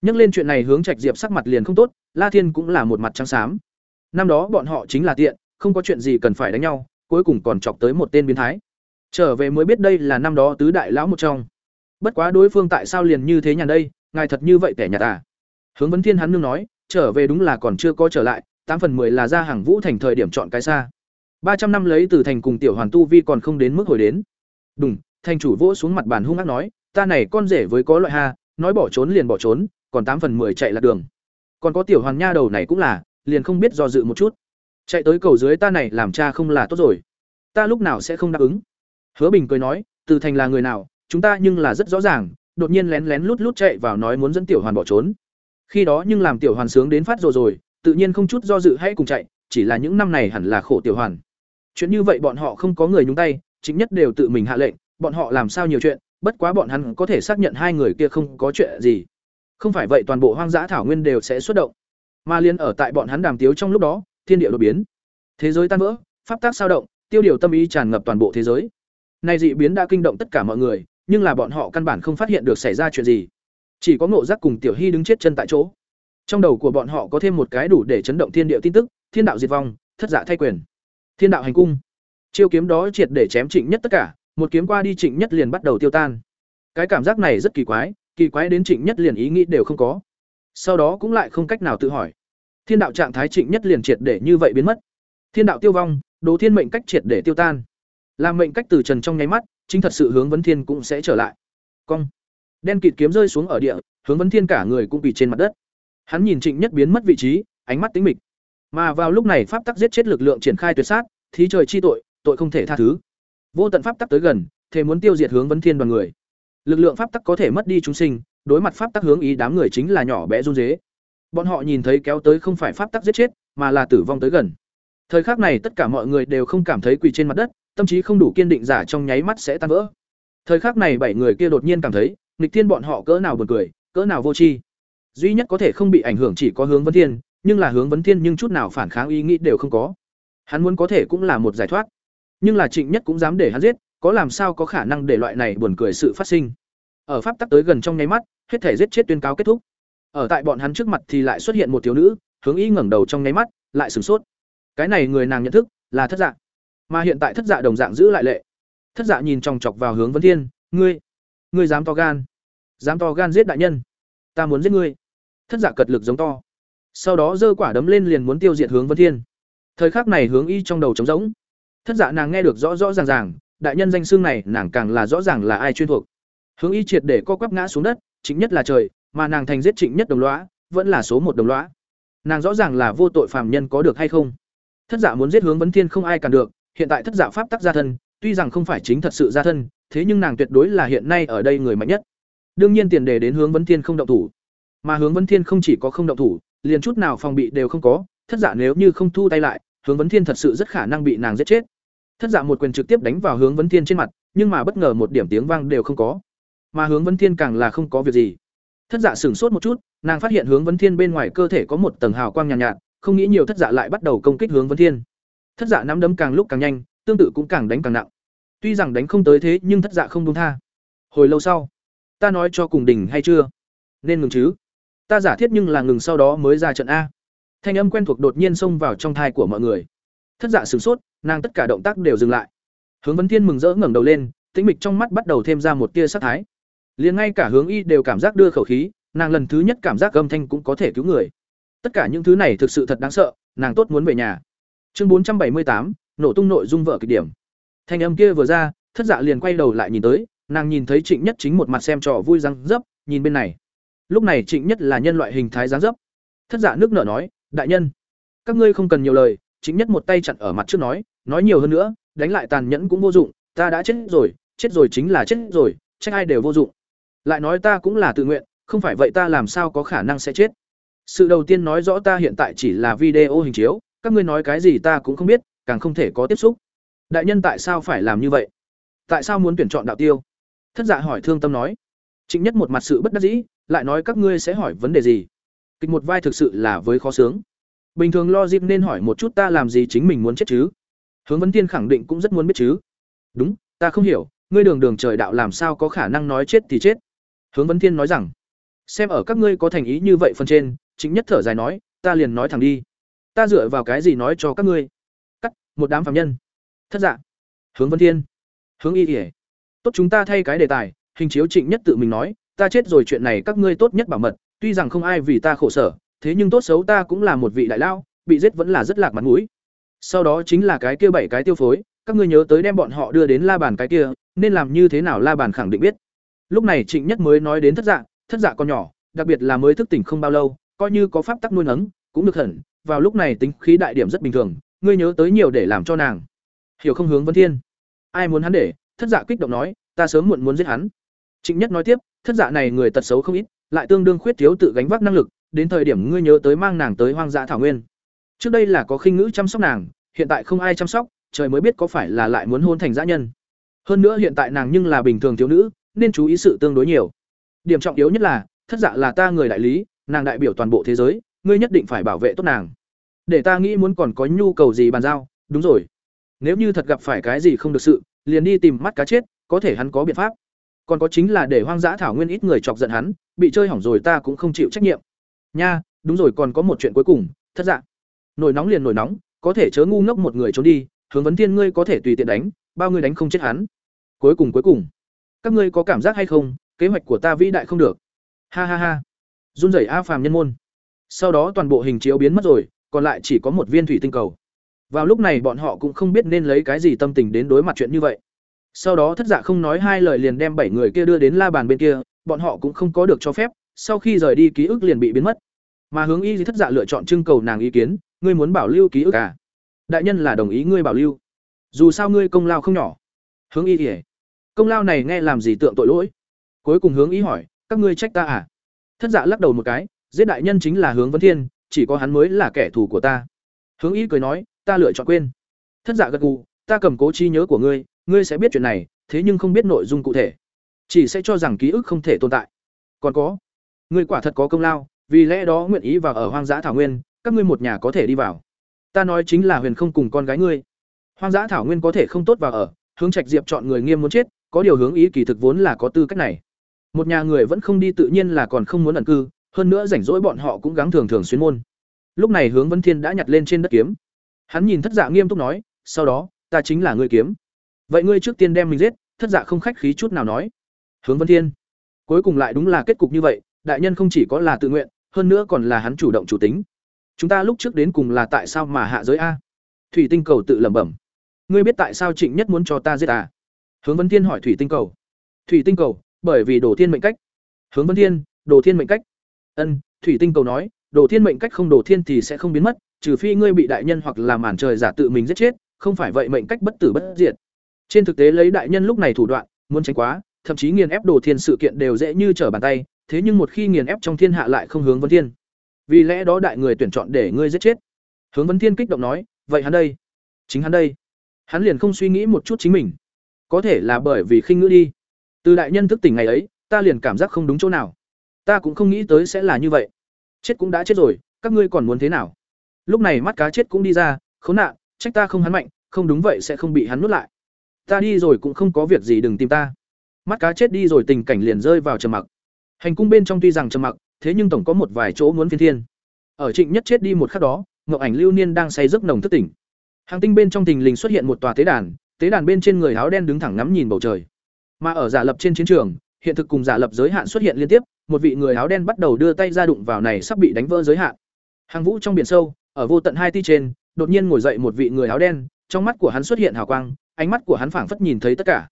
Nhắc lên chuyện này hướng Trạch Diệp sắc mặt liền không tốt, La Thiên cũng là một mặt trắng xám. Năm đó bọn họ chính là tiện, không có chuyện gì cần phải đánh nhau, cuối cùng còn chọc tới một tên biến thái. Trở về mới biết đây là năm đó tứ đại lão một trong. Bất quá đối phương tại sao liền như thế nhà đây, ngài thật như vậy kẻ nhạt à? Hướng Vấn Thiên hắn nương nói, trở về đúng là còn chưa có trở lại, tám phần 10 là ra hàng Vũ thành thời điểm chọn cái xa. ba trăm năm lấy từ thành cùng tiểu hoàn tu vi còn không đến mức hồi đến. Đùng, thành chủ vỗ xuống mặt bàn hung ác nói, ta này con rể với có loại ha, nói bỏ trốn liền bỏ trốn, còn tám phần 10 chạy là đường. Còn có tiểu hoàn nha đầu này cũng là, liền không biết do dự một chút. Chạy tới cầu dưới ta này làm cha không là tốt rồi. Ta lúc nào sẽ không đáp ứng. Hứa Bình cười nói, từ thành là người nào, chúng ta nhưng là rất rõ ràng, đột nhiên lén lén lút lút chạy vào nói muốn dẫn tiểu hoàn bỏ trốn. Khi đó nhưng làm tiểu hoàn sướng đến phát rồi rồi, tự nhiên không chút do dự hãy cùng chạy, chỉ là những năm này hẳn là khổ tiểu hoàn. Chuyện như vậy bọn họ không có người nhúng tay, chính nhất đều tự mình hạ lệnh, bọn họ làm sao nhiều chuyện, bất quá bọn hắn có thể xác nhận hai người kia không có chuyện gì. Không phải vậy toàn bộ hoang dã thảo nguyên đều sẽ xuất động. Mà liên ở tại bọn hắn đàm tiếu trong lúc đó, thiên địa đột biến. Thế giới tan vỡ, pháp tác sao động, tiêu điều tâm ý tràn ngập toàn bộ thế giới. Này dị biến đã kinh động tất cả mọi người, nhưng là bọn họ căn bản không phát hiện được xảy ra chuyện gì. Chỉ có Ngộ Giác cùng Tiểu Hy đứng chết chân tại chỗ. Trong đầu của bọn họ có thêm một cái đủ để chấn động thiên địa tin tức, thiên đạo diệt vong, thất giả thay quyền. Thiên đạo hành cung. Chiêu kiếm đó triệt để chém Trịnh Nhất tất cả, một kiếm qua đi Trịnh Nhất liền bắt đầu tiêu tan. cái cảm giác này rất kỳ quái kỳ quái đến trịnh nhất liền ý nghĩ đều không có. Sau đó cũng lại không cách nào tự hỏi. Thiên đạo trạng thái trịnh nhất liền triệt để như vậy biến mất. Thiên đạo tiêu vong, đồ thiên mệnh cách triệt để tiêu tan. Làm mệnh cách từ trần trong nháy mắt, chính thật sự hướng vấn thiên cũng sẽ trở lại. Cong. Đen kịt kiếm rơi xuống ở địa, hướng vấn thiên cả người cũng bị trên mặt đất. Hắn nhìn trịnh nhất biến mất vị trí, ánh mắt tính mịch. Mà vào lúc này pháp tắc giết chết lực lượng triển khai tuyệt sát, thí trời chi tội tội không thể tha thứ. Vô tận pháp tắc tới gần, thế muốn tiêu diệt hướng vấn thiên đoàn người lực lượng pháp tắc có thể mất đi chúng sinh, đối mặt pháp tắc hướng ý đám người chính là nhỏ bé run dế bọn họ nhìn thấy kéo tới không phải pháp tắc giết chết, mà là tử vong tới gần. Thời khắc này tất cả mọi người đều không cảm thấy quỳ trên mặt đất, tâm trí không đủ kiên định giả trong nháy mắt sẽ tan vỡ. Thời khắc này bảy người kia đột nhiên cảm thấy, nghịch thiên bọn họ cỡ nào buồn cười, cỡ nào vô tri. Duy nhất có thể không bị ảnh hưởng chỉ có hướng vấn thiên, nhưng là hướng vấn thiên nhưng chút nào phản kháng ý nghĩ đều không có. Hắn muốn có thể cũng là một giải thoát, nhưng là trịnh nhất cũng dám để hắn giết có làm sao có khả năng để loại này buồn cười sự phát sinh? Ở pháp tắc tới gần trong nháy mắt, hết thể giết chết tuyên cáo kết thúc. Ở tại bọn hắn trước mặt thì lại xuất hiện một thiếu nữ, hướng y ngẩng đầu trong nháy mắt, lại sửng sốt. Cái này người nàng nhận thức, là thất dạ. Mà hiện tại thất dạ đồng dạng giữ lại lệ. Thất dạ nhìn chòng chọc vào hướng vấn thiên, ngươi ngươi dám to gan? Dám to gan giết đại nhân? Ta muốn giết ngươi. Thất dạ cật lực giống to. Sau đó giơ quả đấm lên liền muốn tiêu diệt hướng vấn thiên. Thời khắc này hướng y trong đầu trống rỗng. Thất dạ nàng nghe được rõ rõ ràng ràng đại nhân danh xương này nàng càng là rõ ràng là ai chuyên thuộc. Hướng y triệt để co quắp ngã xuống đất, chính nhất là trời, mà nàng thành giết trịnh nhất đồng lõa, vẫn là số một đồng lõa. Nàng rõ ràng là vô tội phàm nhân có được hay không? Thất giả muốn giết hướng vấn thiên không ai cản được, hiện tại thất giả pháp tắc gia thân, tuy rằng không phải chính thật sự gia thân, thế nhưng nàng tuyệt đối là hiện nay ở đây người mạnh nhất. Đương nhiên tiền đề đến hướng vấn thiên không động thủ. Mà hướng vấn thiên không chỉ có không động thủ, liền chút nào phòng bị đều không có, thất giả nếu như không thu tay lại, hướng vấn thiên thật sự rất khả năng bị nàng giết chết thất dạ một quyền trực tiếp đánh vào hướng vấn thiên trên mặt nhưng mà bất ngờ một điểm tiếng vang đều không có. Mà hướng vấn thiên càng là không có việc gì. Thất dạ sửng sốt một chút nàng phát hiện hướng vấn thiên bên ngoài cơ thể có một tầng hào quang nhàn nhạt, nhạt không nghĩ nhiều thất dạ lại bắt đầu công kích hướng vấn thiên. Thất dạ nắm đấm càng lúc càng nhanh tương tự cũng càng đánh càng nặng. Tuy rằng đánh không tới thế nhưng thất dạ không đúng tha. Hồi lâu sau ta nói cho cùng đỉnh hay chưa? Nên ngừng chứ? Ta giả thiết nhưng là ngừng sau đó mới ra trận a. Thanh âm quen thuộc đột nhiên xông vào trong thai của mọi người thất dạ sửng sốt, nàng tất cả động tác đều dừng lại. Hướng vấn thiên mừng rỡ ngẩng đầu lên, tĩnh mịch trong mắt bắt đầu thêm ra một tia sắc thái. Liền ngay cả hướng y đều cảm giác đưa khẩu khí, nàng lần thứ nhất cảm giác âm thanh cũng có thể cứu người. Tất cả những thứ này thực sự thật đáng sợ, nàng tốt muốn về nhà. Chương bốn trăm bảy mươi tám, nổ tung nội dung vợ kịch điểm. Thanh âm kia vừa ra, thất dạ liền quay đầu lại nhìn tới, nàng nhìn thấy trịnh nhất chính một mặt xem trò vui răng dấp, nhìn bên này. Lúc này trịnh nhất là nhân loại hình thái dáng dấp. Thất dạ nước nở nói, đại nhân, các ngươi không cần nhiều lời Chính nhất một tay chặn ở mặt trước nói nói nhiều hơn nữa, đánh lại tàn nhẫn cũng vô dụng, ta đã chết rồi chết rồi chính là chết rồi, trách ai đều vô dụng. Lại nói ta cũng là tự nguyện, không phải vậy ta làm sao có khả năng sẽ chết. Sự đầu tiên nói rõ ta hiện tại chỉ là video hình chiếu, các ngươi nói cái gì ta cũng không biết, càng không thể có tiếp xúc. Đại nhân tại sao phải làm như vậy? Tại sao muốn tuyển chọn đạo tiêu? Thất dạ hỏi thương tâm nói. Trịnh nhất một mặt sự bất đắc dĩ, lại nói các ngươi sẽ hỏi vấn đề gì? Kịch một vai thực sự là với khó sướng bình thường lo dịp nên hỏi một chút ta làm gì chính mình muốn chết chứ? Hướng vấn tiên khẳng định cũng rất muốn biết chứ. Đúng, ta không hiểu, ngươi đường đường trời đạo làm sao có khả năng nói chết thì chết? Hướng vấn thiên nói rằng, xem ở các ngươi có thành ý như vậy phần trên, chính nhất thở dài nói, ta liền nói thẳng đi. Ta dựa vào cái gì nói cho các ngươi? Cắt, một đám phạm nhân. Thất dạ. Hướng vấn thiên. Hướng y ỉa tốt chúng ta thay cái đề tài, hình chiếu trịnh nhất tự mình nói, ta chết rồi chuyện này các ngươi tốt nhất bảo mật, tuy rằng không ai vì ta khổ sở thế nhưng tốt xấu ta cũng là một vị đại lao, bị giết vẫn là rất lạc mặt mũi. Sau đó chính là cái kia bảy cái tiêu phối, các ngươi nhớ tới đem bọn họ đưa đến la bàn cái kia, nên làm như thế nào la bàn khẳng định biết. Lúc này trịnh nhất mới nói đến thất dạ thất dạ còn nhỏ, đặc biệt là mới thức tỉnh không bao lâu, coi như có pháp tắc nuôi nấng, cũng được hẳn, vào lúc này tính khí đại điểm rất bình thường, ngươi nhớ tới nhiều để làm cho nàng. Hiểu không hướng vân thiên? Ai muốn hắn để? Thất dạ kích động nói, ta sớm muộn muốn giết hắn. Trịnh nhất nói tiếp, thất dạ này người tật xấu không ít, lại tương đương khuyết thiếu tự gánh vác năng lực đến thời điểm ngươi nhớ tới mang nàng tới hoang dã thảo nguyên. Trước đây là có khinh ngữ chăm sóc nàng, hiện tại không ai chăm sóc, trời mới biết có phải là lại muốn hôn thành dã nhân. Hơn nữa hiện tại nàng nhưng là bình thường thiếu nữ, nên chú ý sự tương đối nhiều. Điểm trọng yếu nhất là, thất dạ là ta người đại lý, nàng đại biểu toàn bộ thế giới, ngươi nhất định phải bảo vệ tốt nàng. Để ta nghĩ muốn còn có nhu cầu gì bàn giao, đúng rồi. Nếu như thật gặp phải cái gì không được sự, liền đi tìm mắt cá chết, có thể hắn có biện pháp. Còn có chính là để hoang dã thảo nguyên ít người chọc giận hắn, bị chơi hỏng rồi ta cũng không chịu trách nhiệm nha, đúng rồi, còn có một chuyện cuối cùng, thất dạ. Nổi nóng liền nổi nóng, có thể chớ ngu ngốc một người trốn đi, hướng vấn thiên ngươi có thể tùy tiện đánh, bao ngươi đánh không chết hắn. Cuối cùng cuối cùng. Các ngươi có cảm giác hay không? Kế hoạch của ta vĩ đại không được. Ha ha ha. Run rẩy a phàm nhân môn. Sau đó toàn bộ hình chiếu biến mất rồi, còn lại chỉ có một viên thủy tinh cầu. Vào lúc này bọn họ cũng không biết nên lấy cái gì tâm tình đến đối mặt chuyện như vậy. Sau đó thất dạ không nói hai lời liền đem bảy người kia đưa đến la bàn bên kia, bọn họ cũng không có được cho phép, sau khi rời đi ký ức liền bị biến mất mà hướng y thất dạ lựa chọn trưng cầu nàng ý kiến, ngươi muốn bảo lưu ký ức à? Đại nhân là đồng ý ngươi bảo lưu. Dù sao ngươi công lao không nhỏ. Hướng y ỉa công lao này nghe làm gì tượng tội lỗi? Cuối cùng hướng Y hỏi, các ngươi trách ta à? Thất dạ lắc đầu một cái, giết đại nhân chính là hướng vấn thiên, chỉ có hắn mới là kẻ thù của ta. Hướng Y cười nói, ta lựa chọn quên. Thất dạ gật gù, ta cầm cố chi nhớ của ngươi ngươi sẽ biết chuyện này, thế nhưng không biết nội dung cụ thể. Chỉ sẽ cho rằng ký ức không thể tồn tại. Còn có, ngươi quả thật có công lao vì lẽ đó nguyện ý vào ở hoang dã thảo nguyên, các ngươi một nhà có thể đi vào. Ta nói chính là huyền không cùng con gái ngươi. Hoang dã thảo nguyên có thể không tốt vào ở, hướng trạch diệp chọn người nghiêm muốn chết, có điều hướng ý kỳ thực vốn là có tư cách này. Một nhà người vẫn không đi tự nhiên là còn không muốn ẩn cư, hơn nữa rảnh rỗi bọn họ cũng gắng thường thường xuyên môn. Lúc này hướng vân thiên đã nhặt lên trên đất kiếm. Hắn nhìn thất dạ nghiêm túc nói, sau đó, ta chính là ngươi kiếm. Vậy ngươi trước tiên đem mình giết. Thất dạ không khách khí chút nào nói. Hướng vân thiên, cuối cùng lại đúng là kết cục như vậy, đại nhân không chỉ có là tự nguyện hơn nữa còn là hắn chủ động chủ tính. Chúng ta lúc trước đến cùng là tại sao mà hạ giới a? Thủy tinh cầu tự lẩm bẩm. Ngươi biết tại sao trịnh nhất muốn cho ta giết à hướng vân thiên hỏi thủy tinh cầu. Thủy tinh cầu, bởi vì đồ thiên mệnh cách. Hướng vân thiên, đồ thiên mệnh cách. Ân, thủy tinh cầu nói, đồ thiên mệnh cách không đồ thiên thì sẽ không biến mất, trừ phi ngươi bị đại nhân hoặc là màn trời giả tự mình giết chết, không phải vậy mệnh cách bất tử bất diệt. Trên thực tế lấy đại nhân lúc này thủ đoạn, muốn tránh quá, thậm chí nghiền ép đồ thiên sự kiện đều dễ như trở bàn tay thế nhưng một khi nghiền ép trong thiên hạ lại không hướng vấn thiên. Vì lẽ đó đại người tuyển chọn để ngươi giết chết. Hướng vấn thiên kích động nói, vậy hắn đây? Chính hắn đây. Hắn liền không suy nghĩ một chút chính mình. Có thể là bởi vì khinh ngữ đi. Từ đại nhân thức tỉnh ngày ấy, ta liền cảm giác không đúng chỗ nào. Ta cũng không nghĩ tới sẽ là như vậy. Chết cũng đã chết rồi, các ngươi còn muốn thế nào? Lúc này mắt cá chết cũng đi ra, khốn nạn, trách ta không hắn mạnh, không đúng vậy sẽ không bị hắn nuốt lại. Ta đi rồi cũng không có việc gì đừng tìm ta. Mắt cá chết đi rồi tình cảnh liền rơi vào trầm mặc hành cung bên trong tuy rằng trầm mặc, thế nhưng tổng có một vài chỗ muốn phiên thiên. Ở trịnh nhất chết đi một khắc đó, ngọc ảnh lưu niên đang say giấc nồng thức tỉnh. Hàng tinh bên trong tình lình xuất hiện một tòa tế đàn tế đàn bên trên người áo đen đứng thẳng ngắm nhìn bầu trời. Mà ở giả lập trên chiến trường, hiện thực cùng giả lập giới hạn xuất hiện liên tiếp, một vị người áo đen bắt đầu đưa tay ra đụng vào này sắp bị đánh vỡ giới hạn. Hàng vũ trong biển sâu, ở vô tận hai ti trên, đột nhiên ngồi dậy một vị người áo đen, trong mắt của hắn xuất hiện hào quang, ánh mắt của hắn phảng phất nhìn thấy tất cả.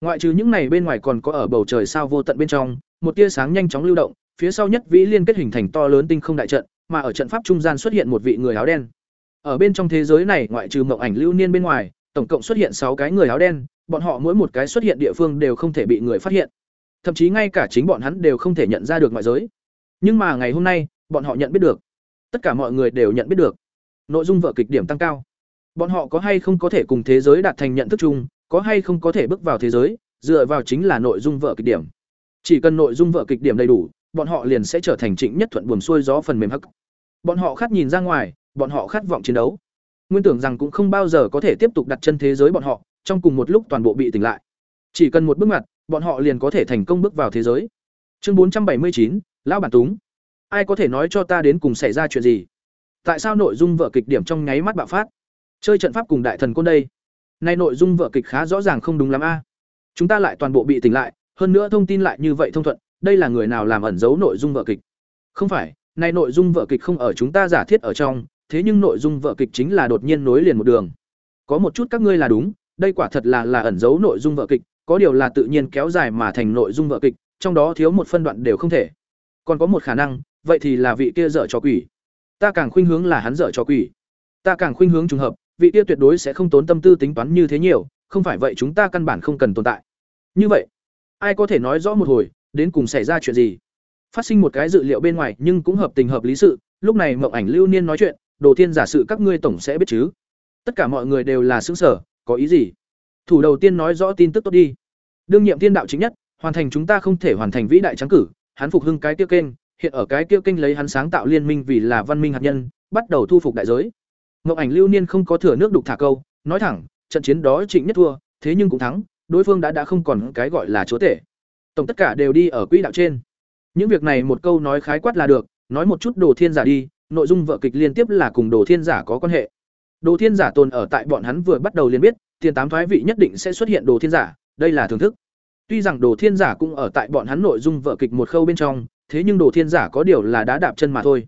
Ngoại trừ những này bên ngoài còn có ở bầu trời sao vô tận bên trong một tia sáng nhanh chóng lưu động, phía sau nhất vĩ liên kết hình thành to lớn tinh không đại trận, mà ở trận pháp trung gian xuất hiện một vị người áo đen. Ở bên trong thế giới này, ngoại trừ mộng ảnh lưu niên bên ngoài, tổng cộng xuất hiện sáu cái người áo đen, bọn họ mỗi một cái xuất hiện địa phương đều không thể bị người phát hiện. Thậm chí ngay cả chính bọn hắn đều không thể nhận ra được ngoại giới. Nhưng mà ngày hôm nay, bọn họ nhận biết được. Tất cả mọi người đều nhận biết được. Nội dung vở kịch điểm tăng cao. Bọn họ có hay không có thể cùng thế giới đạt thành nhận thức chung, có hay không có thể bước vào thế giới, dựa vào chính là nội dung vở kịch điểm chỉ cần nội dung vở kịch điểm đầy đủ, bọn họ liền sẽ trở thành trịnh nhất thuận buồm xuôi gió phần mềm hắc. Bọn họ khát nhìn ra ngoài, bọn họ khát vọng chiến đấu. Nguyên tưởng rằng cũng không bao giờ có thể tiếp tục đặt chân thế giới bọn họ, trong cùng một lúc toàn bộ bị tỉnh lại. Chỉ cần một bước ngoặt, bọn họ liền có thể thành công bước vào thế giới. Chương bốn trăm bảy mươi chín, lão bản túng. Ai có thể nói cho ta đến cùng xảy ra chuyện gì? Tại sao nội dung vở kịch điểm trong nháy mắt bạo phát? Chơi trận pháp cùng đại thần côn đây. Nay nội dung vở kịch khá rõ ràng không đúng lắm a. Chúng ta lại toàn bộ bị tỉnh lại hơn nữa thông tin lại như vậy thông thuận, đây là người nào làm ẩn giấu nội dung vở kịch? Không phải nay nội dung vở kịch không ở chúng ta giả thiết ở trong, thế nhưng nội dung vở kịch chính là đột nhiên nối liền một đường. Có một chút các ngươi là đúng, đây quả thật là là ẩn giấu nội dung vở kịch, có điều là tự nhiên kéo dài mà thành nội dung vở kịch, trong đó thiếu một phân đoạn đều không thể. Còn có một khả năng, vậy thì là vị kia dở cho quỷ. Ta càng khuynh hướng là hắn dở cho quỷ. Ta càng khuynh hướng trùng hợp, vị kia tuyệt đối sẽ không tốn tâm tư tính toán như thế nhiều, không phải vậy chúng ta căn bản không cần tồn tại. Như vậy ai có thể nói rõ một hồi đến cùng xảy ra chuyện gì? Phát sinh một cái dự liệu bên ngoài nhưng cũng hợp tình hợp lý sự lúc này mộng ảnh lưu niên nói chuyện đồ tiên giả sự các ngươi tổng sẽ biết chứ? Tất cả mọi người đều là xứng sở có ý gì? Thủ đầu tiên nói rõ tin tức tốt đi. Đương nhiệm tiên đạo chính nhất hoàn thành chúng ta không thể hoàn thành vĩ đại trắng cử hắn phục hưng cái tiêu kênh hiện ở cái tiêu kênh lấy hắn sáng tạo liên minh vì là văn minh hạt nhân bắt đầu thu phục đại giới. Ngọc ảnh lưu niên không có thừa nước đục thả câu, nói thẳng, trận chiến đó Trịnh Nhất thua, thế nhưng cũng thắng, đối phương đã đã không còn cái gọi là chúa tể. Tổng tất cả đều đi ở quỹ đạo trên. Những việc này một câu nói khái quát là được, nói một chút Đồ Thiên giả đi, nội dung vở kịch liên tiếp là cùng Đồ Thiên giả có quan hệ. Đồ Thiên giả tồn ở tại bọn hắn vừa bắt đầu liền biết, tiền tám thoái vị nhất định sẽ xuất hiện Đồ Thiên giả, đây là thưởng thức. Tuy rằng Đồ Thiên Giả cũng ở tại bọn hắn nội dung vở kịch một khâu bên trong, thế nhưng Đồ Thiên Giả có điều là đá đạp chân mà thôi.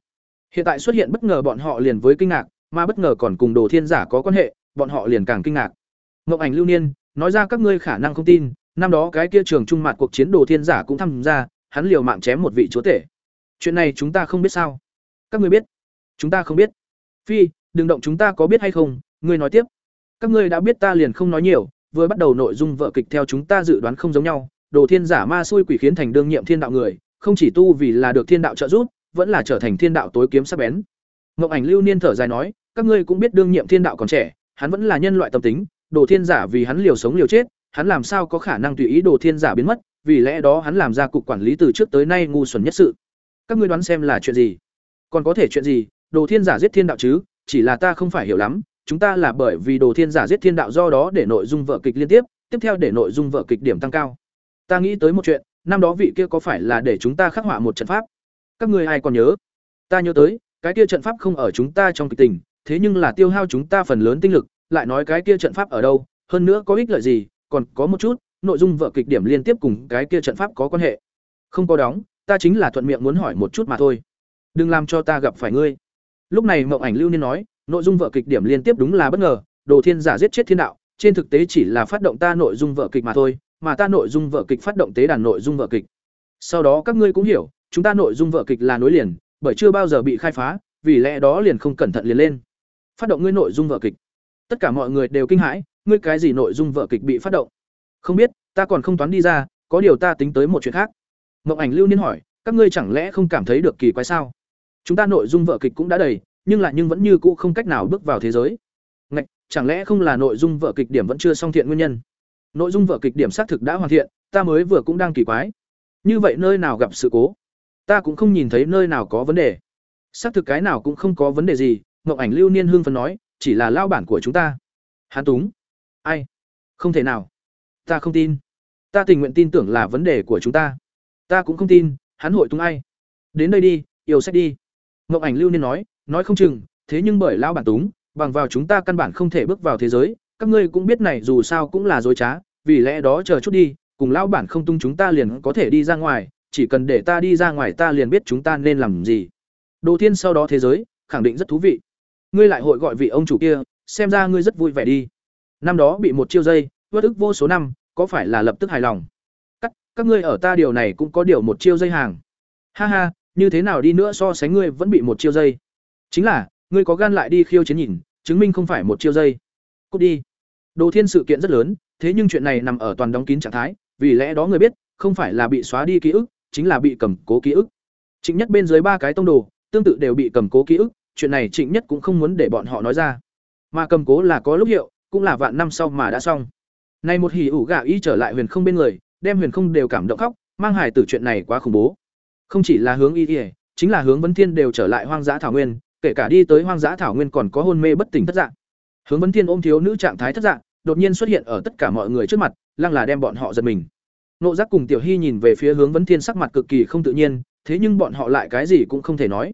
Hiện tại xuất hiện bất ngờ bọn họ liền với kinh ngạc, mà bất ngờ còn cùng Đồ Thiên Giả có quan hệ, bọn họ liền càng kinh ngạc. Ngộng Ảnh Lưu Niên, nói ra các ngươi khả năng không tin, năm đó cái kia trường trung mặt cuộc chiến Đồ Thiên Giả cũng tham gia, hắn liều mạng chém một vị chúa tể. Chuyện này chúng ta không biết sao? Các ngươi biết? Chúng ta không biết. Phi, đừng động chúng ta có biết hay không, ngươi nói tiếp. Các ngươi đã biết ta liền không nói nhiều, vừa bắt đầu nội dung vợ kịch theo chúng ta dự đoán không giống nhau, Đồ Thiên giả ma xui quỷ khiến thành đương nhiệm thiên đạo người, không chỉ tu vì là được thiên đạo trợ giúp, vẫn là trở thành thiên đạo tối kiếm sắc bén. Ngộng Ảnh Lưu Niên thở dài nói, các ngươi cũng biết đương nhiệm thiên đạo còn trẻ, hắn vẫn là nhân loại tâm tính, Đồ Thiên giả vì hắn liều sống liều chết, hắn làm sao có khả năng tùy ý Đồ Thiên giả biến mất, vì lẽ đó hắn làm ra cục quản lý từ trước tới nay ngu xuẩn nhất sự. Các ngươi đoán xem là chuyện gì? Còn có thể chuyện gì? Đồ Thiên giả giết thiên đạo chứ, chỉ là ta không phải hiểu lắm, chúng ta là bởi vì Đồ Thiên giả giết thiên đạo do đó để nội dung vở kịch liên tiếp, tiếp theo để nội dung vở kịch điểm tăng cao. Ta nghĩ tới một chuyện, năm đó vị kia có phải là để chúng ta khắc họa một trận pháp? Các ngươi ai còn nhớ? Ta nhớ tới, cái kia trận pháp không ở chúng ta trong kịch tình, thế nhưng là tiêu hao chúng ta phần lớn tinh lực, lại nói cái kia trận pháp ở đâu, hơn nữa có ích lợi gì, còn có một chút, nội dung vở kịch điểm liên tiếp cùng cái kia trận pháp có quan hệ. Không có đóng, ta chính là thuận miệng muốn hỏi một chút mà thôi. Đừng làm cho ta gặp phải ngươi. Lúc này Mộng Ảnh Lưu Niên nói, nội dung vở kịch điểm liên tiếp đúng là bất ngờ, Đồ Thiên giả giết chết thiên đạo, trên thực tế chỉ là phát động ta nội dung vở kịch mà thôi, mà ta nội dung vở kịch phát động tế đàn nội dung vở kịch. Sau đó các ngươi cũng hiểu, chúng ta nội dung vở kịch là nối liền, bởi chưa bao giờ bị khai phá, vì lẽ đó liền không cẩn thận liền lên. Phát động ngươi nội dung vở kịch. Tất cả mọi người đều kinh hãi, ngươi cái gì nội dung vợ kịch bị phát động? Không biết, ta còn không toán đi ra, có điều ta tính tới một chuyện khác. Mộng Ảnh Lưu Niên hỏi, các ngươi chẳng lẽ không cảm thấy được kỳ quái sao? Chúng ta nội dung vợ kịch cũng đã đầy, nhưng lại nhưng vẫn như cũ không cách nào bước vào thế giới. Ngạch, chẳng lẽ không là nội dung vợ kịch điểm vẫn chưa xong thiện nguyên nhân? Nội dung vở kịch điểm xác thực đã hoàn thiện, ta mới vừa cũng đang kỳ quái. Như vậy nơi nào gặp sự cố? Ta cũng không nhìn thấy nơi nào có vấn đề. Xác thực cái nào cũng không có vấn đề gì, Ngọc Ảnh Lưu Niên hương phấn nói, chỉ là lao bản của chúng ta. Hán Túng. Ai? Không thể nào. Ta không tin. Ta tình nguyện tin tưởng là vấn đề của chúng ta. Ta cũng không tin, hắn hội túng ai. Đến đây đi, yêu sách đi. Ngọc Ảnh Lưu Niên nói, nói không chừng, thế nhưng bởi lao bản túng, bằng vào chúng ta căn bản không thể bước vào thế giới, các ngươi cũng biết này dù sao cũng là dối trá, vì lẽ đó chờ chút đi, cùng lão bản không tung chúng ta liền có thể đi ra ngoài, chỉ cần để ta đi ra ngoài ta liền biết chúng ta nên làm gì. Đồ Thiên sau đó thế giới, khẳng định rất thú vị. Ngươi lại hội gọi vị ông chủ kia, xem ra ngươi rất vui vẻ đi. Năm đó bị một chiêu dây, vất ức vô số năm, có phải là lập tức hài lòng? Các các ngươi ở ta điều này cũng có điều một chiêu dây hàng. Ha ha, như thế nào đi nữa so sánh ngươi vẫn bị một chiêu dây. Chính là, ngươi có gan lại đi khiêu chiến nhìn, chứng minh không phải một chiêu dây. Cút đi. Đồ Thiên sự kiện rất lớn, thế nhưng chuyện này nằm ở toàn đóng kín trạng thái, vì lẽ đó người biết, không phải là bị xóa đi ký ức, chính là bị cầm cố ký ức. Chính Nhất bên dưới ba cái tông đồ, tương tự đều bị cầm cố ký ức, chuyện này Trịnh Nhất cũng không muốn để bọn họ nói ra. Mà cầm cố là có lúc hiệu, cũng là vạn năm sau mà đã xong. Nay một hỉ ủ gạ ý trở lại Huyền Không bên người, đem Huyền Không đều cảm động khóc, mang hài tử chuyện này quá khủng bố. Không chỉ là hướng y y, chính là hướng Vấn Thiên đều trở lại hoang dã thảo nguyên, kể cả đi tới hoang dã thảo nguyên còn có hôn mê bất tỉnh thất dạng. Hướng Vấn Thiên ôm thiếu nữ trạng thái thất dạng, đột nhiên xuất hiện ở tất cả mọi người trước mặt, lăng là đem bọn họ giật mình. Nộ Giác cùng Tiểu Hy nhìn về phía Hướng Vấn Thiên sắc mặt cực kỳ không tự nhiên, thế nhưng bọn họ lại cái gì cũng không thể nói.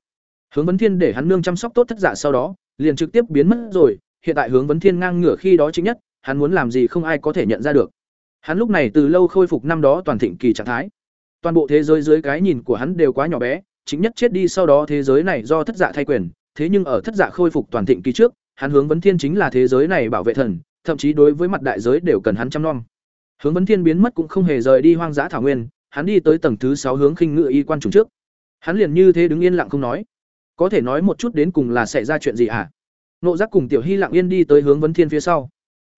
Hướng Vấn Thiên để hắn nương chăm sóc tốt thất dạ sau đó, liền trực tiếp biến mất rồi, hiện tại Hướng Vấn Thiên ngang ngửa khi đó chính nhất, hắn muốn làm gì không ai có thể nhận ra được. Hắn lúc này từ lâu khôi phục năm đó toàn thịnh kỳ trạng thái. Toàn bộ thế giới dưới cái nhìn của hắn đều quá nhỏ bé, chính nhất chết đi sau đó thế giới này do thất dạ thay quyền, thế nhưng ở thất dạ khôi phục toàn thịnh kỳ trước, hắn hướng vấn thiên chính là thế giới này bảo vệ thần, thậm chí đối với mặt đại giới đều cần hắn chăm nom. Hướng vấn thiên biến mất cũng không hề rời đi hoang dã thảo nguyên, hắn đi tới tầng thứ sáu hướng khinh ngự y quan trùng trước. Hắn liền như thế đứng yên lặng không nói. Có thể nói một chút đến cùng là xảy ra chuyện gì hả? À? Nộ giác cùng Tiểu Hy lặng yên đi tới hướng vấn thiên phía sau.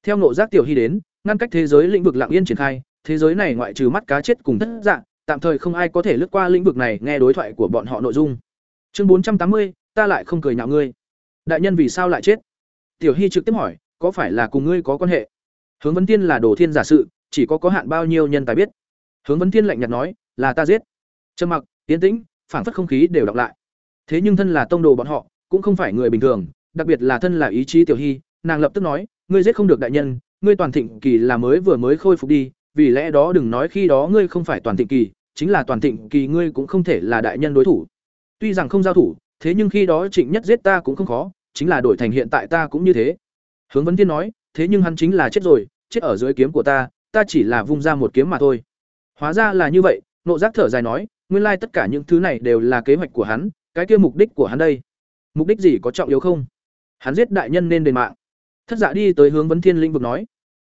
Theo nộ giác Tiểu Hy đến, ngăn cách thế giới lĩnh vực lặng yên triển khai, thế giới này ngoại trừ mắt cá chết cùng thất dạng, tạm thời không ai có thể lướt qua lĩnh vực này nghe đối thoại của bọn họ nội dung. Chương bốn trăm tám mươi, ta lại không cười nhạo ngươi. Đại nhân vì sao lại chết? Tiểu Hy trực tiếp hỏi, có phải là cùng ngươi có quan hệ? Hướng Vấn Tiên là đồ thiên giả sự, chỉ có có hạn bao nhiêu nhân tài biết. Hướng Vấn Tiên lạnh nhạt nói, là ta giết. Trầm mặc, yên tĩnh, phảng phất không khí đều đọc lại. Thế nhưng thân là tông đồ bọn họ, cũng không phải người bình thường, đặc biệt là thân là ý chí Tiểu Hy, nàng lập tức nói, ngươi giết không được đại nhân, ngươi toàn thịnh kỳ là mới vừa mới khôi phục đi, vì lẽ đó đừng nói khi đó ngươi không phải toàn thịnh kỳ, chính là toàn thịnh kỳ ngươi cũng không thể là đại nhân đối thủ. Tuy rằng không giao thủ, thế nhưng khi đó Trịnh Nhất giết ta cũng không khó, chính là đổi thành hiện tại ta cũng như thế. Hướng Vấn Tiên nói, thế nhưng hắn chính là chết rồi, chết ở dưới kiếm của ta, ta chỉ là vung ra một kiếm mà thôi. Hóa ra là như vậy, nộ giác thở dài nói, nguyên lai tất cả những thứ này đều là kế hoạch của hắn, cái kia mục đích của hắn đây. Mục đích gì có trọng yếu không? Hắn giết đại nhân nên đền mạng. Thất giả đi tới hướng vấn thiên lĩnh vực nói,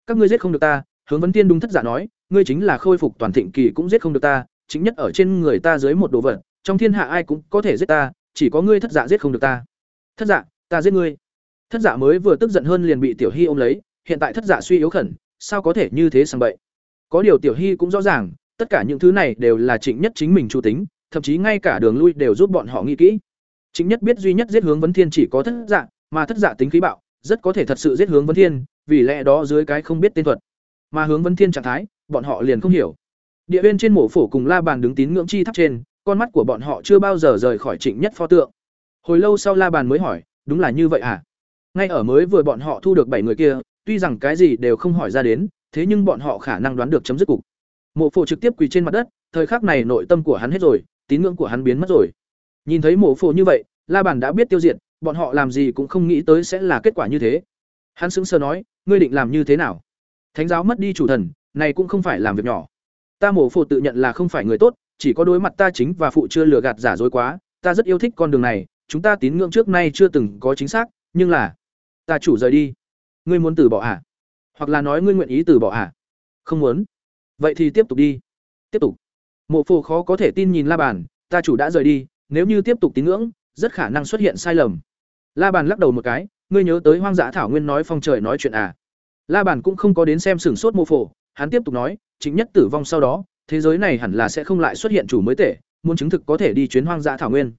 các ngươi giết không được ta, hướng vấn thiên đúng thất giả nói, ngươi chính là khôi phục toàn thịnh kỳ cũng giết không được ta, chính nhất ở trên người ta dưới một đồ vật, trong thiên hạ ai cũng có thể giết ta, chỉ có ngươi thất giả giết không được ta. Thất giả, ta giết ngươi. Thất giả mới vừa tức giận hơn liền bị Tiểu Hy ôm lấy, hiện tại thất giả suy yếu khẩn, sao có thể như thế sằng bậy. Có điều Tiểu Hy cũng rõ ràng, tất cả những thứ này đều là Trịnh Nhất chính mình chủ tính, thậm chí ngay cả đường lui đều giúp bọn họ nghĩ kỹ. Trịnh Nhất biết duy nhất giết hướng vấn thiên chỉ có thất dạ, mà thất dạ tính khí bạo, rất có thể thật sự giết hướng vấn thiên, vì lẽ đó dưới cái không biết tên thuật, mà hướng vấn thiên trạng thái, bọn họ liền không hiểu. Địa bên trên mộ phổ cùng La Bàn đứng tín ngưỡng chi tháp trên, con mắt của bọn họ chưa bao giờ rời khỏi Trịnh Nhất pho tượng. Hồi lâu sau La Bàn mới hỏi, đúng là như vậy à? Ngay ở mới vừa bọn họ thu được bảy người kia, tuy rằng cái gì đều không hỏi ra đến, thế nhưng bọn họ khả năng đoán được chấm dứt cục. Mộ phổ trực tiếp quỳ trên mặt đất, thời khắc này nội tâm của hắn hết rồi, tín ngưỡng của hắn biến mất rồi. Nhìn thấy mộ phổ như vậy, La Bàn đã biết tiêu diệt, bọn họ làm gì cũng không nghĩ tới sẽ là kết quả như thế. Hắn sững sờ nói, ngươi định làm như thế nào? Thánh giáo mất đi chủ thần, này cũng không phải làm việc nhỏ. Ta mổ phổ tự nhận là không phải người tốt chỉ có đối mặt ta chính và phụ chưa lừa gạt giả dối quá ta rất yêu thích con đường này chúng ta tín ngưỡng trước nay chưa từng có chính xác nhưng là ta chủ rời đi. Ngươi muốn từ bỏ à? Hoặc là nói ngươi nguyện ý từ bỏ à? Không muốn. Vậy thì tiếp tục đi. Tiếp tục mộ phổ khó có thể tin nhìn la bàn ta chủ đã rời đi nếu như tiếp tục tín ngưỡng rất khả năng xuất hiện sai lầm la bàn lắc đầu một cái ngươi nhớ tới hoang dã thảo nguyên nói phong trời nói chuyện à la bàn cũng không có đến xem sửng sốt mộ phổ hắn tiếp tục nói chính nhất tử vong sau đó, thế giới này hẳn là sẽ không lại xuất hiện chủ mới tể, muốn chứng thực có thể đi chuyến hoang dã thảo nguyên.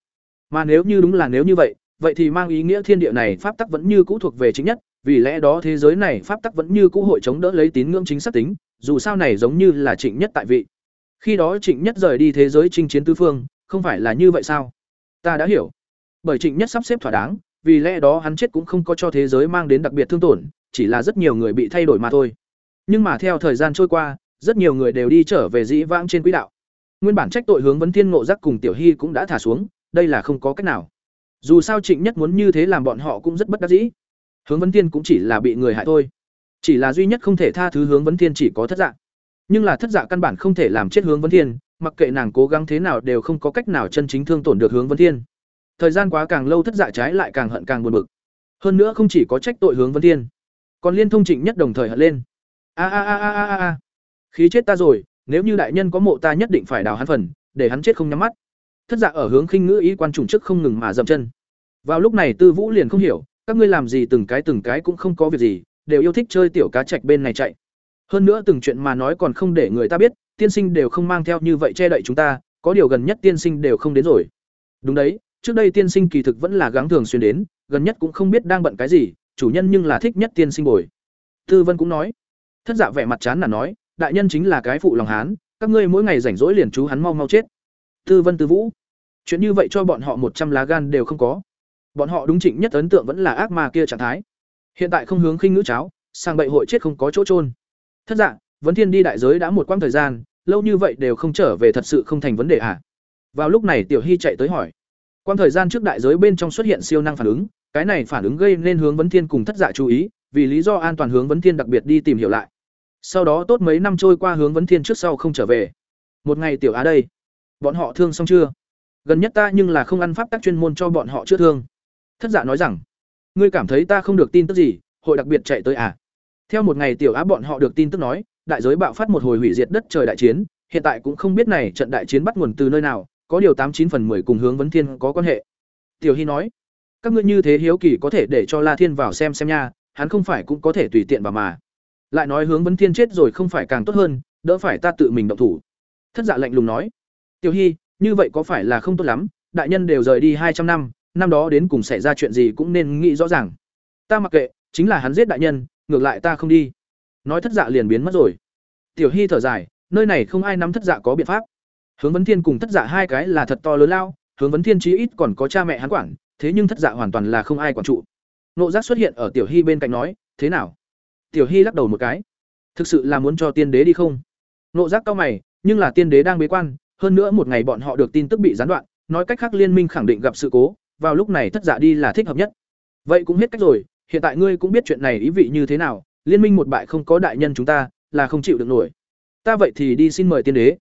Mà nếu như đúng là nếu như vậy, vậy thì mang ý nghĩa thiên địa này pháp tắc vẫn như cũ thuộc về chính nhất, vì lẽ đó thế giới này pháp tắc vẫn như cũ hội chống đỡ lấy tín ngưỡng chính xác tính, dù sao này giống như là Trịnh Nhất tại vị. Khi đó Trịnh Nhất rời đi thế giới chinh chiến tứ phương, không phải là như vậy sao? Ta đã hiểu. Bởi Trịnh Nhất sắp xếp thỏa đáng, vì lẽ đó hắn chết cũng không có cho thế giới mang đến đặc biệt thương tổn, chỉ là rất nhiều người bị thay đổi mà thôi. Nhưng mà theo thời gian trôi qua, rất nhiều người đều đi trở về dĩ vãng trên quỹ đạo nguyên bản trách tội hướng vấn thiên ngộ giác cùng tiểu hy cũng đã thả xuống đây là không có cách nào dù sao trịnh nhất muốn như thế làm bọn họ cũng rất bất đắc dĩ hướng vấn thiên cũng chỉ là bị người hại thôi chỉ là duy nhất không thể tha thứ hướng vấn thiên chỉ có thất dạng nhưng là thất dạ căn bản không thể làm chết hướng vấn thiên, mặc kệ nàng cố gắng thế nào đều không có cách nào chân chính thương tổn được hướng vấn thiên. Thời gian quá càng lâu thất dạ trái lại càng hận càng buồn bực. Hơn nữa không chỉ có trách tội hướng vấn thiên, còn liên thông trịnh nhất đồng thời hận lên. A a a a a a khí chết ta rồi, nếu như đại nhân có mộ ta nhất định phải đào hắn phần, để hắn chết không nhắm mắt. Thất dạ ở hướng khinh ngữ ý quan trùng chức không ngừng mà dậm chân. Vào lúc này tư vũ liền không hiểu, các ngươi làm gì từng cái từng cái cũng không có việc gì, đều yêu thích chơi tiểu cá trạch bên này chạy hơn nữa từng chuyện mà nói còn không để người ta biết, tiên sinh đều không mang theo như vậy che đậy chúng ta, có điều gần nhất tiên sinh đều không đến rồi. Đúng đấy, trước đây tiên sinh kỳ thực vẫn là gắng thường xuyên đến, gần nhất cũng không biết đang bận cái gì, chủ nhân nhưng là thích nhất tiên sinh bồi. Tư vân cũng nói. Thất dạ vẻ mặt chán nản nói, đại nhân chính là cái phụ lòng hán, các ngươi mỗi ngày rảnh rỗi liền chú hắn mau mau chết. Tư vân tư vũ. Chuyện như vậy cho bọn họ một trăm lá gan đều không có. Bọn họ đúng chỉnh nhất ấn tượng vẫn là ác ma kia trạng thái. Hiện tại không hướng khinh ngữ cháo, sang bậy hội chết không có chỗ trôn thất dạng vấn thiên đi đại giới đã một quãng thời gian, lâu như vậy đều không trở về thật sự không thành vấn đề à? Vào lúc này tiểu hy chạy tới hỏi. Quãng thời gian trước đại giới bên trong xuất hiện siêu năng phản ứng, cái này phản ứng gây nên hướng vấn thiên cùng thất dạ chú ý, vì lý do an toàn hướng vấn thiên đặc biệt đi tìm hiểu lại. Sau đó tốt mấy năm trôi qua hướng vấn thiên trước sau không trở về. Một ngày tiểu á đây. Bọn họ thương xong chưa? Gần nhất ta nhưng là không ăn pháp tác chuyên môn cho bọn họ chữa thương. Thất dạ nói rằng, ngươi cảm thấy ta không được tin tức gì, hội đặc biệt chạy tới à? Theo một ngày tiểu á bọn họ được tin tức nói, đại giới bạo phát một hồi hủy diệt đất trời đại chiến, hiện tại cũng không biết này trận đại chiến bắt nguồn từ nơi nào, có điều tám chín phần mười cùng hướng vấn thiên có quan hệ. Tiểu hy nói, các ngươi như thế hiếu kỳ có thể để cho la thiên vào xem xem nha, hắn không phải cũng có thể tùy tiện vào mà. Lại nói hướng vấn thiên chết rồi không phải càng tốt hơn, đỡ phải ta tự mình động thủ. Thất dạ lạnh lùng nói, tiểu hy, như vậy có phải là không tốt lắm, đại nhân đều rời đi hai trăm năm năm đó đến cùng xảy ra chuyện gì cũng nên nghĩ rõ ràng. Ta mặc kệ, chính là hắn giết đại nhân ngược lại ta không đi nói thất dạ liền biến mất rồi tiểu hy thở dài nơi này không ai nắm thất dạ có biện pháp hướng vấn thiên cùng thất dạ hai cái là thật to lớn lao hướng vấn thiên chí ít còn có cha mẹ hắn quản thế nhưng thất dạ hoàn toàn là không ai quản trụ nộ giác xuất hiện ở tiểu hy bên cạnh nói thế nào Tiểu Hy lắc đầu một cái. Thực sự là muốn cho tiên đế đi không? Nộ giác cao mày, nhưng là tiên đế đang bế quan, hơn nữa một ngày bọn họ được tin tức bị gián đoạn, nói cách khác liên minh khẳng định gặp sự cố, vào lúc này thất dạ đi là thích hợp nhất. Vậy cũng hết cách rồi, hiện tại ngươi cũng biết chuyện này ý vị như thế nào, liên minh một bại không có đại nhân chúng ta, là không chịu được nổi. ta vậy thì đi xin mời tiên đế.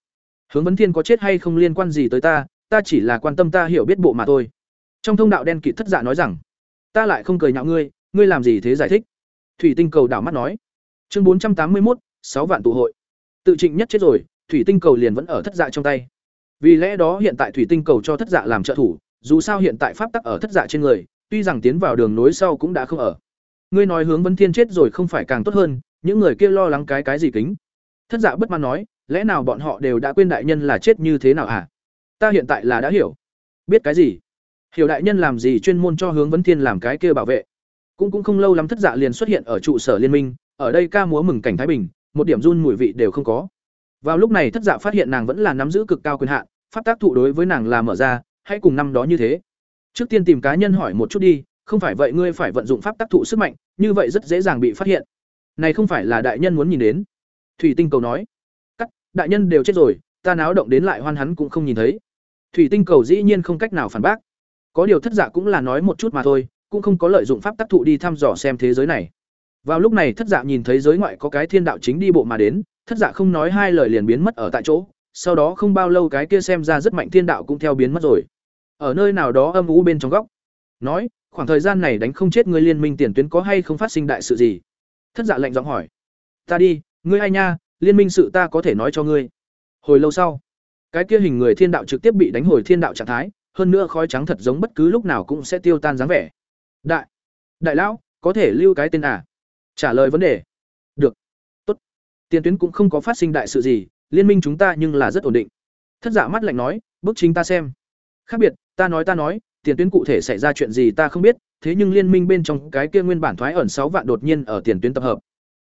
Hướng vấn thiên có chết hay không liên quan gì tới ta ta chỉ là quan tâm ta hiểu biết bộ mà thôi. Trong thông đạo đen kịt thất dạ nói rằng ta lại không cười nhạo ngươi ngươi làm gì thế giải thích? Thủy tinh cầu đảo mắt nói. Chương bốn trăm tám mươi một sáu vạn tụ hội. Tự trịnh nhất chết rồi thủy tinh cầu liền vẫn ở thất dạ trong tay. Vì lẽ đó hiện tại thủy tinh cầu cho thất dạ làm trợ thủ dù sao hiện tại pháp tắc ở thất dạ trên người tuy rằng tiến vào đường nối sau cũng đã không ở. Ngươi nói hướng vấn thiên chết rồi không phải càng tốt hơn, những người kia lo lắng cái cái gì kính? Thất dạ bất mãn nói, lẽ nào bọn họ đều đã quên đại nhân là chết như thế nào à ta hiện tại là đã hiểu. Biết cái gì? Hiểu đại nhân làm gì chuyên môn cho hướng vấn thiên làm cái kia bảo vệ. Cũng cũng không lâu lắm thất dạ liền xuất hiện ở trụ sở liên minh, ở đây ca múa mừng cảnh thái bình, một điểm run mùi vị đều không có. Vào lúc này thất dạ phát hiện nàng vẫn là nắm giữ cực cao quyền hạn, pháp tác thụ đối với nàng là mở ra, hãy cùng năm đó như thế trước tiên tìm cá nhân hỏi một chút đi, không phải vậy ngươi phải vận dụng pháp tác thụ sức mạnh, như vậy rất dễ dàng bị phát hiện. Này không phải là đại nhân muốn nhìn đến. Thủy tinh cầu nói. Cắt, đại nhân đều chết rồi, ta náo động đến lại hoan hắn cũng không nhìn thấy. Thủy tinh cầu dĩ nhiên không cách nào phản bác. Có điều thất giả cũng là nói một chút mà thôi, cũng không có lợi dụng pháp tác thụ đi thăm dò xem thế giới này. Vào lúc này thất giả nhìn thấy giới ngoại có cái thiên đạo chính đi bộ mà đến, thất giả không nói hai lời liền biến mất ở tại chỗ, sau đó không bao lâu cái kia xem ra rất mạnh thiên đạo cũng theo biến mất rồi ở nơi nào đó âm u bên trong góc. Nói, khoảng thời gian này đánh không chết ngươi liên minh tiền tuyến có hay không phát sinh đại sự gì? Thất dạ lạnh giọng hỏi. Ta đi, ngươi ai nha, liên minh sự ta có thể nói cho ngươi. Hồi lâu sau, cái kia hình người thiên đạo trực tiếp bị đánh hồi thiên đạo trạng thái, hơn nữa khói trắng thật giống bất cứ lúc nào cũng sẽ tiêu tan dáng vẻ. Đại đại lão, có thể lưu cái tên à? Trả lời vấn đề. Được. Tốt. Tiền tuyến cũng không có phát sinh đại sự gì, liên minh chúng ta nhưng là rất ổn định. Thất giả mắt lạnh nói bức chính ta xem khác biệt, ta nói ta nói, tiền tuyến cụ thể xảy ra chuyện gì ta không biết, thế nhưng liên minh bên trong cái kia nguyên bản thoái ẩn sáu vạn đột nhiên ở tiền tuyến tập hợp.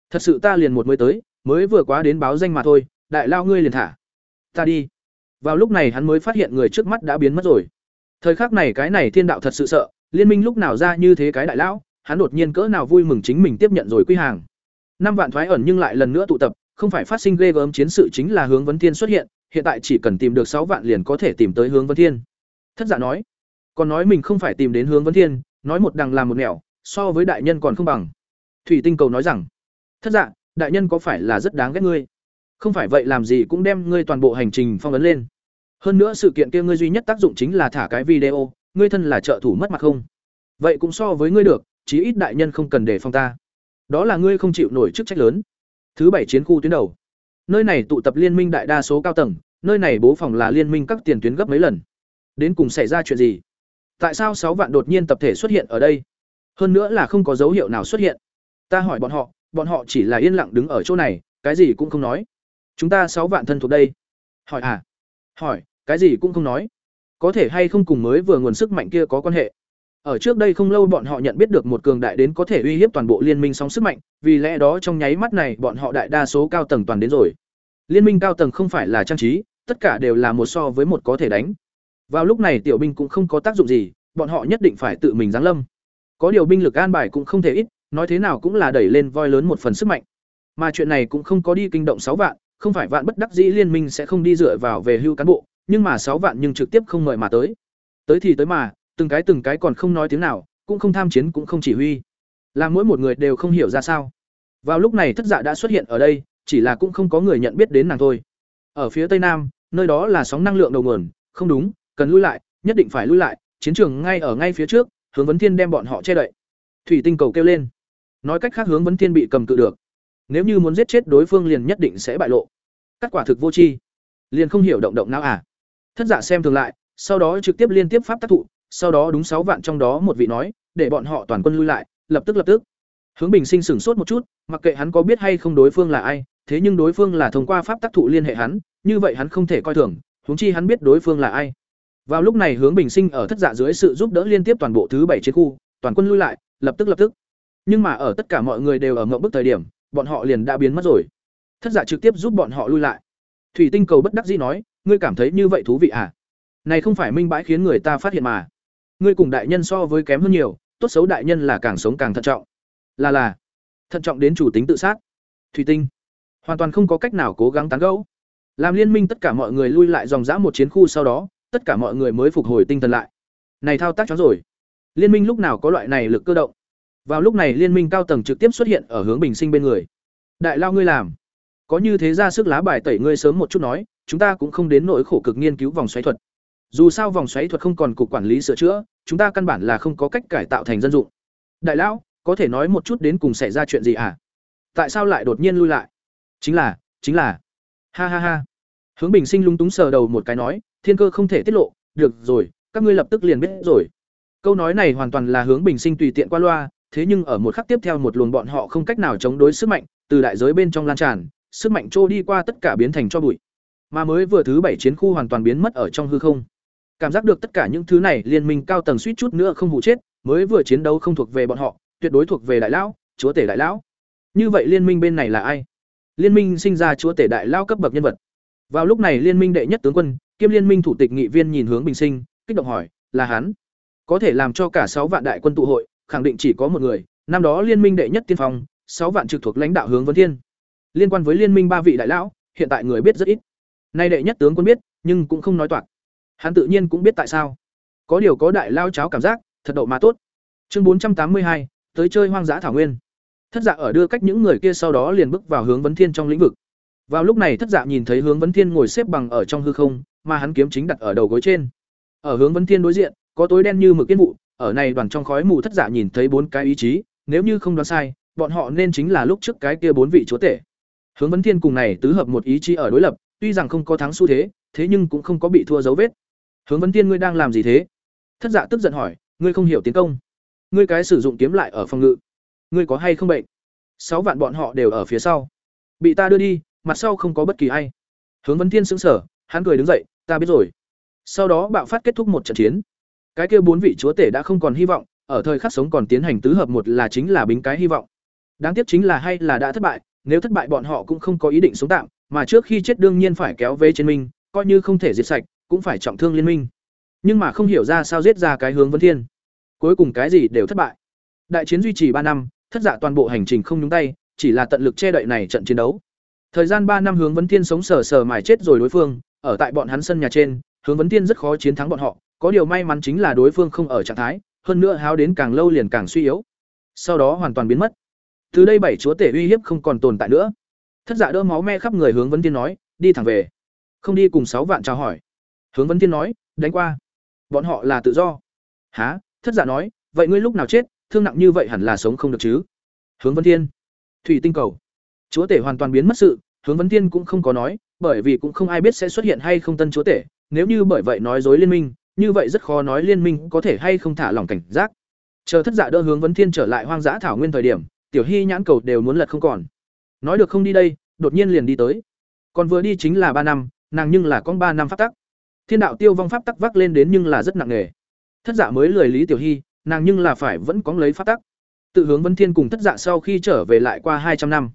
Thật sự ta liền một mới tới, mới vừa quá đến báo danh mà thôi, đại lao ngươi liền thả. Ta đi. Vào lúc này hắn mới phát hiện người trước mắt đã biến mất rồi. Thời khắc này cái này thiên đạo thật sự sợ, liên minh lúc nào ra như thế cái đại lão, hắn đột nhiên cỡ nào vui mừng chính mình tiếp nhận rồi quy hàng. Năm vạn thoái ẩn nhưng lại lần nữa tụ tập, không phải phát sinh ghê gớm chiến sự chính là hướng vấn thiên xuất hiện hiện tại chỉ cần tìm được sáu vạn liền có thể tìm tới hướng vấn thiên thất giả nói, còn nói mình không phải tìm đến hướng vấn thiên, nói một đằng làm một nẻo, so với đại nhân còn không bằng. Thủy tinh cầu nói rằng, thất dạ đại nhân có phải là rất đáng ghét ngươi? Không phải vậy làm gì cũng đem ngươi toàn bộ hành trình phong ấn lên. Hơn nữa sự kiện kia ngươi duy nhất tác dụng chính là thả cái video, ngươi thân là trợ thủ mất mặt không? Vậy cũng so với ngươi được, chí ít đại nhân không cần để phong ta. Đó là ngươi không chịu nổi chức trách lớn. Thứ bảy chiến khu tuyến đầu. Nơi này tụ tập liên minh đại đa số cao tầng, nơi này bố phòng là liên minh các tiền tuyến gấp mấy lần đến cùng xảy ra chuyện gì? Tại sao sáu vạn đột nhiên tập thể xuất hiện ở đây? Hơn nữa là không có dấu hiệu nào xuất hiện. Ta hỏi bọn họ bọn họ chỉ là yên lặng đứng ở chỗ này, cái gì cũng không nói. Chúng ta sáu vạn thân thuộc đây. Hỏi à? Hỏi, cái gì cũng không nói. Có thể hay không cùng mới vừa nguồn sức mạnh kia có quan hệ? Ở trước đây không lâu bọn họ nhận biết được một cường đại đến có thể uy hiếp toàn bộ liên minh sóng sức mạnh, vì lẽ đó trong nháy mắt này bọn họ đại đa số cao tầng toàn đến rồi. Liên minh cao tầng không phải là trang trí, tất cả đều là một so với một có thể đánh vào lúc này tiểu binh cũng không có tác dụng gì, bọn họ nhất định phải tự mình giáng lâm. Có điều binh lực an bài cũng không thể ít, nói thế nào cũng là đẩy lên voi lớn một phần sức mạnh. Mà chuyện này cũng không có đi kinh động sáu vạn, không phải vạn bất đắc dĩ liên minh sẽ không đi dựa vào về hưu cán bộ, nhưng mà sáu vạn nhưng trực tiếp không mời mà tới. Tới thì tới mà, từng cái từng cái còn không nói tiếng nào, cũng không tham chiến cũng không chỉ huy. Làm mỗi một người đều không hiểu ra sao. Vào lúc này thất dạ đã xuất hiện ở đây, chỉ là cũng không có người nhận biết đến nàng thôi. Ở phía tây nam, nơi đó là sóng năng lượng đầu nguồn, không đúng cần lui lại, nhất định phải lui lại, chiến trường ngay ở ngay phía trước, hướng vấn thiên đem bọn họ che đậy. Thủy tinh cầu kêu lên. Nói cách khác hướng vấn thiên bị cầm cự được. Nếu như muốn giết chết đối phương liền nhất định sẽ bại lộ. Cắt quả thực vô tri. Liền không hiểu động động não à. Thất giả xem thường lại, sau đó trực tiếp liên tiếp pháp tác thụ, sau đó đúng sáu vạn trong đó một vị nói, để bọn họ toàn quân lui lại, lập tức lập tức. Hướng bình sinh sửng sốt một chút, mặc kệ hắn có biết hay không đối phương là ai, thế nhưng đối phương là thông qua pháp tác thụ liên hệ hắn, như vậy hắn không thể coi thường, huống chi hắn biết đối phương là ai vào lúc này hướng bình sinh ở thất dạ dưới sự giúp đỡ liên tiếp toàn bộ thứ bảy chiến khu, toàn quân lui lại, lập tức lập tức. Nhưng mà ở tất cả mọi người đều ở ngậm bức thời điểm, bọn họ liền đã biến mất rồi. Thất dạ trực tiếp giúp bọn họ lui lại. Thủy tinh cầu bất đắc dĩ nói, ngươi cảm thấy như vậy thú vị à? Này không phải minh bãi khiến người ta phát hiện mà. Ngươi cùng đại nhân so với kém hơn nhiều, tốt xấu đại nhân là càng sống càng thận trọng. Là là. Thận trọng đến chủ tính tự sát. Thủy tinh, hoàn toàn không có cách nào cố gắng tán gẫu. Làm liên minh tất cả mọi người lui lại dòng dã một chiến khu sau đó tất cả mọi người mới phục hồi tinh thần lại. Này thao tác chó rồi. Liên minh lúc nào có loại này lực cơ động? Vào lúc này liên minh cao tầng trực tiếp xuất hiện ở hướng bình sinh bên người. Đại lao ngươi làm. Có như thế ra sức lá bài tẩy ngươi sớm một chút nói, chúng ta cũng không đến nỗi khổ cực nghiên cứu vòng xoáy thuật. Dù sao vòng xoáy thuật không còn cục quản lý sửa chữa, chúng ta căn bản là không có cách cải tạo thành dân dụng. Đại lão có thể nói một chút đến cùng xảy ra chuyện gì à? Tại sao lại đột nhiên lui lại? Chính là chính là. Ha ha ha. Hướng bình sinh lúng túng sờ đầu một cái nói thiên cơ không thể tiết lộ, được rồi, các ngươi lập tức liền biết rồi. Câu nói này hoàn toàn là hướng bình sinh tùy tiện qua loa, thế nhưng ở một khắc tiếp theo một luồng bọn họ không cách nào chống đối sức mạnh, từ đại giới bên trong lan tràn, sức mạnh trôi đi qua tất cả biến thành cho bụi. Mà mới vừa thứ bảy chiến khu hoàn toàn biến mất ở trong hư không. Cảm giác được tất cả những thứ này liên minh cao tầng suýt chút nữa không hụ chết, mới vừa chiến đấu không thuộc về bọn họ, tuyệt đối thuộc về đại lão, chúa tể đại lão. Như vậy liên minh bên này là ai? Liên minh sinh ra chúa tể đại lão cấp bậc nhân vật. Vào lúc này liên minh đệ nhất tướng quân kiêm liên minh thủ tịch nghị viên nhìn hướng bình sinh, kích động hỏi, là hắn? Có thể làm cho cả sáu vạn đại quân tụ hội, khẳng định chỉ có một người, năm đó liên minh đệ nhất tiên phong, sáu vạn trực thuộc lãnh đạo hướng vấn thiên. Liên quan với liên minh ba vị đại lão, hiện tại người biết rất ít. Nay đệ nhất tướng quân biết, nhưng cũng không nói toạc. Hắn tự nhiên cũng biết tại sao. Có điều có đại lao cháo cảm giác, thật độ mà tốt. Chương bốn trăm tám mươi hai, tới chơi hoang dã thảo nguyên. Thất dạ ở đưa cách những người kia sau đó liền bước vào hướng vấn thiên trong lĩnh vực. Vào lúc này thất dạ nhìn thấy hướng vấn thiên ngồi xếp bằng ở trong hư không mà hắn kiếm chính đặt ở đầu gối trên. Ở hướng Vân thiên đối diện, có tối đen như mực kiên vụ, ở này đoàn trong khói mù thất dạ nhìn thấy bốn cái ý chí, nếu như không đoán sai, bọn họ nên chính là lúc trước cái kia bốn vị chúa tể. Hướng Vân thiên cùng này tứ hợp một ý chí ở đối lập, tuy rằng không có thắng xu thế thế nhưng cũng không có bị thua dấu vết. Hướng Vân thiên ngươi đang làm gì thế? Thất dạ tức giận hỏi, ngươi không hiểu tiến công. Ngươi cái sử dụng kiếm lại ở phòng ngự. Ngươi có hay không bệnh? Sáu vạn bọn họ đều ở phía sau. Bị ta đưa đi, mặt sau không có bất kỳ ai. Hướng Vân thiên sững sờ, hắn cười đứng dậy ta biết rồi. Sau đó bạo phát kết thúc một trận chiến. Cái kia bốn vị chúa tể đã không còn hy vọng, ở thời khắc sống còn tiến hành tứ hợp một là chính là bính cái hy vọng. Đáng tiếc chính là hay là đã thất bại, nếu thất bại bọn họ cũng không có ý định sống tạm, mà trước khi chết đương nhiên phải kéo về trên mình, coi như không thể diệt sạch, cũng phải trọng thương liên minh. Nhưng mà không hiểu ra sao giết ra cái hướng vấn thiên. Cuối cùng cái gì đều thất bại. Đại chiến duy trì ba năm, thất dạ toàn bộ hành trình không nhúng tay, chỉ là tận lực che đậy này trận chiến đấu. Thời gian ba năm hướng vấn thiên sống sờ sờ mài chết rồi đối phương ở tại bọn hắn sân nhà trên, hướng vấn tiên rất khó chiến thắng bọn họ, có điều may mắn chính là đối phương không ở trạng thái, hơn nữa háo đến càng lâu liền càng suy yếu. Sau đó hoàn toàn biến mất. Từ đây bảy chúa tể uy hiếp không còn tồn tại nữa. Thất dạ đỡ máu me khắp người hướng vấn tiên nói, đi thẳng về. Không đi cùng sáu vạn chào hỏi. Hướng vấn tiên nói, đánh qua. Bọn họ là tự do. Há thất dạ nói, vậy ngươi lúc nào chết, thương nặng như vậy hẳn là sống không được chứ. Hướng vấn thiên thủy tinh cầu. Chúa tể hoàn toàn biến mất sự, hướng vấn thiên cũng không có nói bởi vì cũng không ai biết sẽ xuất hiện hay không tân chúa tể, nếu như bởi vậy nói dối liên minh, như vậy rất khó nói liên minh có thể hay không thả lỏng cảnh giác. Chờ thất dạ đỡ hướng vấn thiên trở lại hoang dã thảo nguyên thời điểm, tiểu hy nhãn cầu đều muốn lật không còn. Nói được không đi đây, đột nhiên liền đi tới. Còn vừa đi chính là ba năm, nàng nhưng là con ba năm pháp tắc. Thiên đạo tiêu vong pháp tắc vác lên đến nhưng là rất nặng nề. Thất dạ mới lười lý tiểu hy, nàng nhưng là phải vẫn có lấy pháp tắc. Tự hướng vấn thiên cùng thất dạ sau khi trở về lại qua hai trăm năm.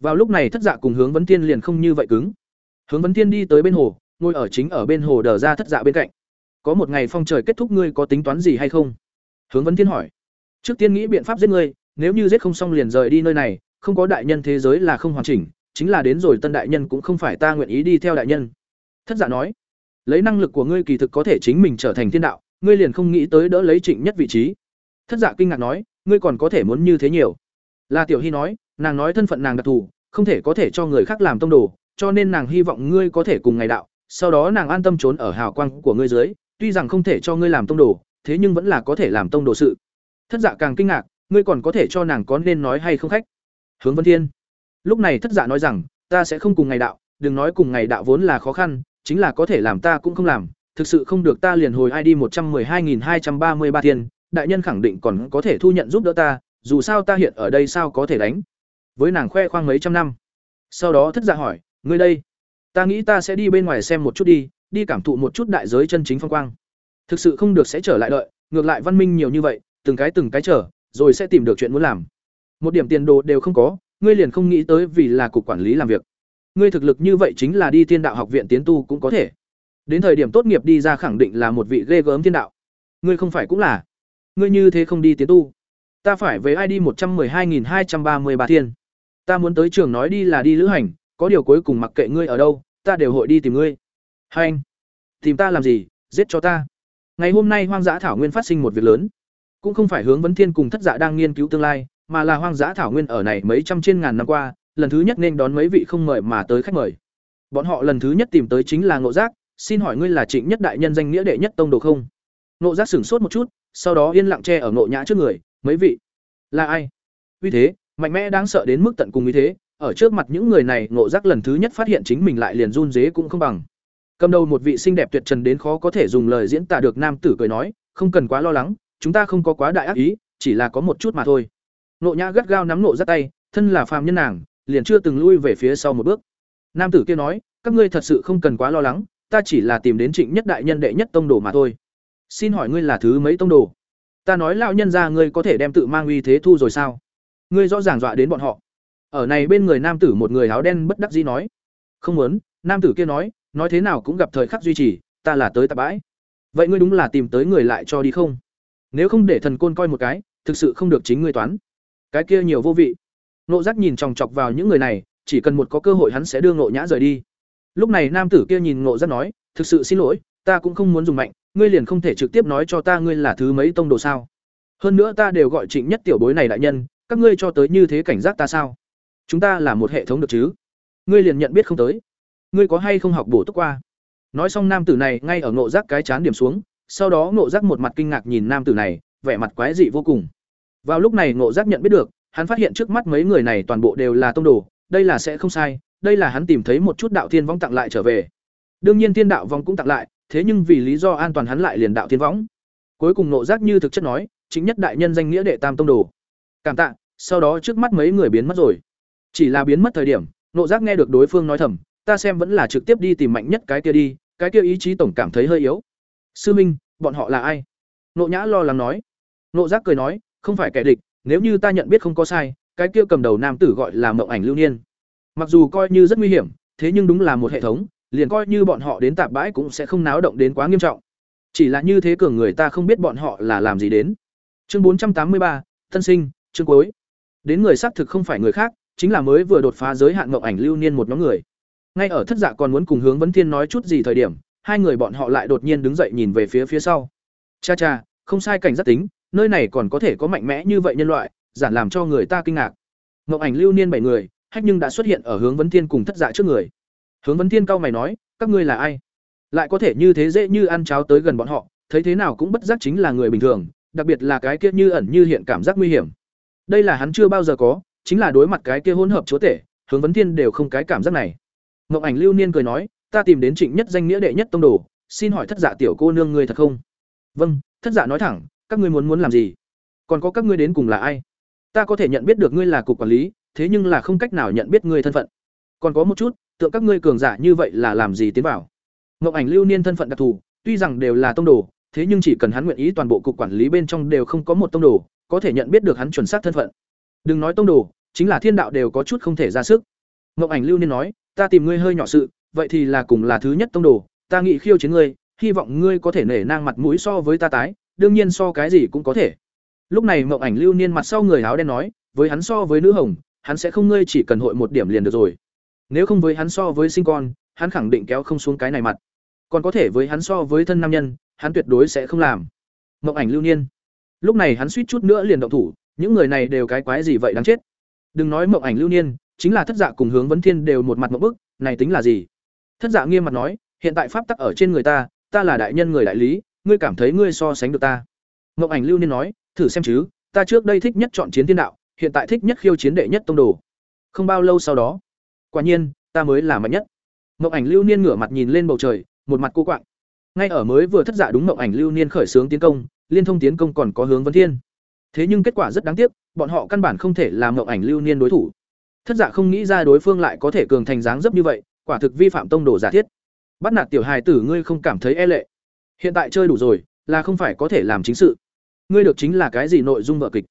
Vào lúc này thất dạ cùng hướng vấn thiên liền không như vậy cứng hướng vấn thiên đi tới bên hồ, ngồi ở chính ở bên hồ đờ ra thất dạ bên cạnh. Có một ngày phong trời kết thúc ngươi có tính toán gì hay không? Hướng vấn thiên hỏi. Trước tiên nghĩ biện pháp giết ngươi, nếu như giết không xong liền rời đi nơi này, không có đại nhân thế giới là không hoàn chỉnh, chính là đến rồi tân đại nhân cũng không phải ta nguyện ý đi theo đại nhân. Thất dạ nói. Lấy năng lực của ngươi kỳ thực có thể chính mình trở thành thiên đạo, ngươi liền không nghĩ tới đỡ lấy trịnh nhất vị trí. Thất dạ kinh ngạc nói, ngươi còn có thể muốn như thế nhiều? Là tiểu hy nói, nàng nói thân phận nàng đặc thù, không thể có thể cho người khác làm tông đồ cho nên nàng hy vọng ngươi có thể cùng ngày đạo sau đó nàng an tâm trốn ở hào quang của ngươi dưới tuy rằng không thể cho ngươi làm tông đồ thế nhưng vẫn là có thể làm tông đồ sự thất dạ càng kinh ngạc ngươi còn có thể cho nàng có nên nói hay không khách hướng vân thiên lúc này thất dạ nói rằng ta sẽ không cùng ngày đạo đừng nói cùng ngày đạo vốn là khó khăn chính là có thể làm ta cũng không làm thực sự không được ta liền hồi ID một trăm hai nghìn hai trăm ba mươi ba đại nhân khẳng định còn có thể thu nhận giúp đỡ ta, dù sao ta hiện ở đây sao có thể đánh. Với nàng khoe khoang mấy trăm năm. Sau đó thất dạ hỏi, ngươi đây, ta nghĩ ta sẽ đi bên ngoài xem một chút đi, đi cảm thụ một chút đại giới chân chính phong quang. Thực sự không được sẽ trở lại đợi, ngược lại văn minh nhiều như vậy, từng cái từng cái trở, rồi sẽ tìm được chuyện muốn làm. Một điểm tiền đồ đều không có, ngươi liền không nghĩ tới vì là cục quản lý làm việc. Ngươi thực lực như vậy chính là đi Thiên Đạo học viện tiến tu cũng có thể. Đến thời điểm tốt nghiệp đi ra khẳng định là một vị ghê gớm thiên đạo. Ngươi không phải cũng là? Ngươi như thế không đi tiến tu. Ta phải về ID một trăm hai nghìn hai trăm ba mươi ba thiên. Ta muốn tới trường nói đi là đi lữ hành, có điều cuối cùng mặc kệ ngươi ở đâu, ta đều hội đi tìm ngươi. Hai anh, tìm ta làm gì, giết cho ta. Ngày hôm nay hoang dã thảo nguyên phát sinh một việc lớn, cũng không phải hướng vấn thiên cùng thất dạ đang nghiên cứu tương lai, mà là hoang dã thảo nguyên ở này mấy trăm trên ngàn năm qua, lần thứ nhất nên đón mấy vị không mời mà tới khách mời. Bọn họ lần thứ nhất tìm tới chính là Ngộ Giác, xin hỏi ngươi là Trịnh Nhất đại nhân danh nghĩa đệ nhất tông đồ không? Ngộ Giác sửng sốt một chút, sau đó yên lặng che ở Ngộ Nhã trước người, mấy vị? Là ai? Vì thế, mạnh mẽ đáng sợ đến mức tận cùng như thế, ở trước mặt những người này, Ngộ Giác lần thứ nhất phát hiện chính mình lại liền run dế cũng không bằng. Cầm đầu một vị xinh đẹp tuyệt trần đến khó có thể dùng lời diễn tả được nam tử cười nói, không cần quá lo lắng, chúng ta không có quá đại ác ý, chỉ là có một chút mà thôi. Nộ Nhã gắt gao nắm nộ Giác tay, thân là phàm nhân nàng, liền chưa từng lui về phía sau một bước. Nam tử kia nói, các ngươi thật sự không cần quá lo lắng, ta chỉ là tìm đến Trịnh Nhất đại nhân đệ nhất tông đồ mà thôi. Xin hỏi ngươi là thứ mấy tông đồ? Ta nói lão nhân gia ngươi có thể đem tự mang uy thế thu rồi sao? Ngươi rõ ràng dọa đến bọn họ. Ở này bên người nam tử một người áo đen bất đắc dĩ nói, không muốn, nam tử kia nói, nói thế nào cũng gặp thời khắc duy trì, ta là tới tạp bãi. Vậy ngươi đúng là tìm tới người lại cho đi không? Nếu không để thần côn coi một cái, thực sự không được chính ngươi toán. Cái kia nhiều vô vị. Nộ giác nhìn chòng chọc vào những người này, chỉ cần một có cơ hội hắn sẽ đưa nộ Nhã rời đi. Lúc này nam tử kia nhìn nộ giác nói, thực sự xin lỗi, ta cũng không muốn dùng mạnh, ngươi liền không thể trực tiếp nói cho ta ngươi là thứ mấy tông đồ sao? Hơn nữa ta đều gọi Trịnh Nhất tiểu bối này đại nhân, các ngươi cho tới như thế cảnh giác ta sao? Chúng ta là một hệ thống được chứ? Ngươi liền nhận biết không tới. Ngươi có hay không học bổ túc qua? Nói xong nam tử này ngay ở Ngộ giác cái chán điểm xuống, sau đó Ngộ giác một mặt kinh ngạc nhìn nam tử này, vẻ mặt quái dị vô cùng. Vào lúc này Ngộ giác nhận biết được, hắn phát hiện trước mắt mấy người này toàn bộ đều là tông đồ, đây là sẽ không sai, đây là hắn tìm thấy một chút đạo thiên võng tặng lại trở về. Đương nhiên thiên đạo vong cũng tặng lại, thế nhưng vì lý do an toàn hắn lại liền đạo thiên võng. Cuối cùng nộ giác như thực chất nói, chính nhất đại nhân danh nghĩa đệ tam tông đồ. Cảm tạ, sau đó trước mắt mấy người biến mất rồi. Chỉ là biến mất thời điểm, nộ giác nghe được đối phương nói thầm, ta xem vẫn là trực tiếp đi tìm mạnh nhất cái kia đi, cái kia ý chí tổng cảm thấy hơi yếu. Sư Minh, bọn họ là ai? Nộ Nhã lo lắng nói. Nộ Giác cười nói, không phải kẻ địch, nếu như ta nhận biết không có sai, cái kia cầm đầu nam tử gọi là Mộng Ảnh Lưu Niên. Mặc dù coi như rất nguy hiểm, thế nhưng đúng là một hệ thống, liền coi như bọn họ đến tạp bãi cũng sẽ không náo động đến quá nghiêm trọng. Chỉ là như thế cường người ta không biết bọn họ là làm gì đến. Chương bốn trăm tám mươi ba, thân sinh, chương cuối. Đến người xác thực không phải người khác, chính là mới vừa đột phá giới hạn Mộng Ảnh Lưu Niên một nhóm người. Ngay ở thất dạ còn muốn cùng hướng Vấn Thiên nói chút gì thời điểm, hai người bọn họ lại đột nhiên đứng dậy nhìn về phía phía sau. Cha cha, không sai cảnh giác tính, nơi này còn có thể có mạnh mẽ như vậy nhân loại, giản làm cho người ta kinh ngạc. Ngộng ảnh lưu niên bảy người, hách nhưng đã xuất hiện ở hướng vấn thiên cùng thất dạ trước người. Hướng vấn thiên cao mày nói, các ngươi là ai? Lại có thể như thế dễ như ăn cháo tới gần bọn họ, thấy thế nào cũng bất giác chính là người bình thường, đặc biệt là cái kia như ẩn như hiện cảm giác nguy hiểm. Đây là hắn chưa bao giờ có, chính là đối mặt cái kia hỗn hợp chúa tể, hướng vấn thiên đều không cái cảm giác này. ngọc ảnh lưu niên cười nói, ta tìm đến trịnh nhất danh nghĩa đệ nhất tông đồ, xin hỏi thất giả tiểu cô nương ngươi thật không? Vâng, thất giả nói thẳng, các ngươi muốn muốn làm gì? Còn có các ngươi đến cùng là ai? Ta có thể nhận biết được ngươi là cục quản lý, thế nhưng là không cách nào nhận biết ngươi thân phận. Còn có một chút, tượng các ngươi cường giả như vậy là làm gì tiến vào? Ngọc Ảnh Lưu Niên thân phận đặc thù, tuy rằng đều là tông đồ, thế nhưng chỉ cần hắn nguyện ý toàn bộ cục quản lý bên trong đều không có một tông đồ, có thể nhận biết được hắn chuẩn xác thân phận. Đừng nói tông đồ, chính là thiên đạo đều có chút không thể ra sức. Ngọc Ảnh Lưu Niên nói, ta tìm ngươi hơi nhỏ sự, vậy thì là cùng là thứ nhất tông đồ, ta nghĩ khiêu chiến ngươi, hy vọng ngươi có thể nể nang mặt mũi so với ta tái, đương nhiên so cái gì cũng có thể. Lúc này mộng ảnh lưu niên mặt sau người áo đen nói với hắn so với nữ hồng hắn sẽ không ngơi chỉ cần hội một điểm liền được rồi. Nếu không với hắn so với sinh con hắn khẳng định kéo không xuống cái này mặt. Còn có thể với hắn so với thân nam nhân hắn tuyệt đối sẽ không làm. Mộng ảnh lưu niên. Lúc này hắn suýt chút nữa liền động thủ những người này đều cái quái gì vậy đáng chết đừng nói mộng ảnh lưu niên, chính là thất dạ cùng hướng vấn thiên đều một mặt một bức, này tính là gì? Thất dạ nghiêm mặt nói, hiện tại pháp tắc ở trên người ta ta là đại nhân người đại lý, ngươi cảm thấy ngươi so sánh được ta. Mộng ảnh lưu niên nói, thử xem chứ, ta trước đây thích nhất chọn chiến thiên đạo, hiện tại thích nhất khiêu chiến đệ nhất tông đồ. Không bao lâu sau đó, quả nhiên, ta mới là mạnh nhất. Mộng ảnh lưu niên ngửa mặt nhìn lên bầu trời, một mặt cô quạng. Ngay ở mới vừa thất dạ đúng mộng ảnh lưu niên khởi xướng tiến công, liên thông tiến công còn có hướng vấn thiên. Thế nhưng kết quả rất đáng tiếc bọn họ căn bản không thể làm mộng ảnh lưu niên đối thủ. Thất dạ không nghĩ ra đối phương lại có thể cường thành dáng dấp như vậy, quả thực vi phạm tông đồ giả thiết. Bắt nạt tiểu hài tử ngươi không cảm thấy e lệ. Hiện tại chơi đủ rồi, là không phải có thể làm chính sự. Ngươi được chính là cái gì nội dung vợ kịch?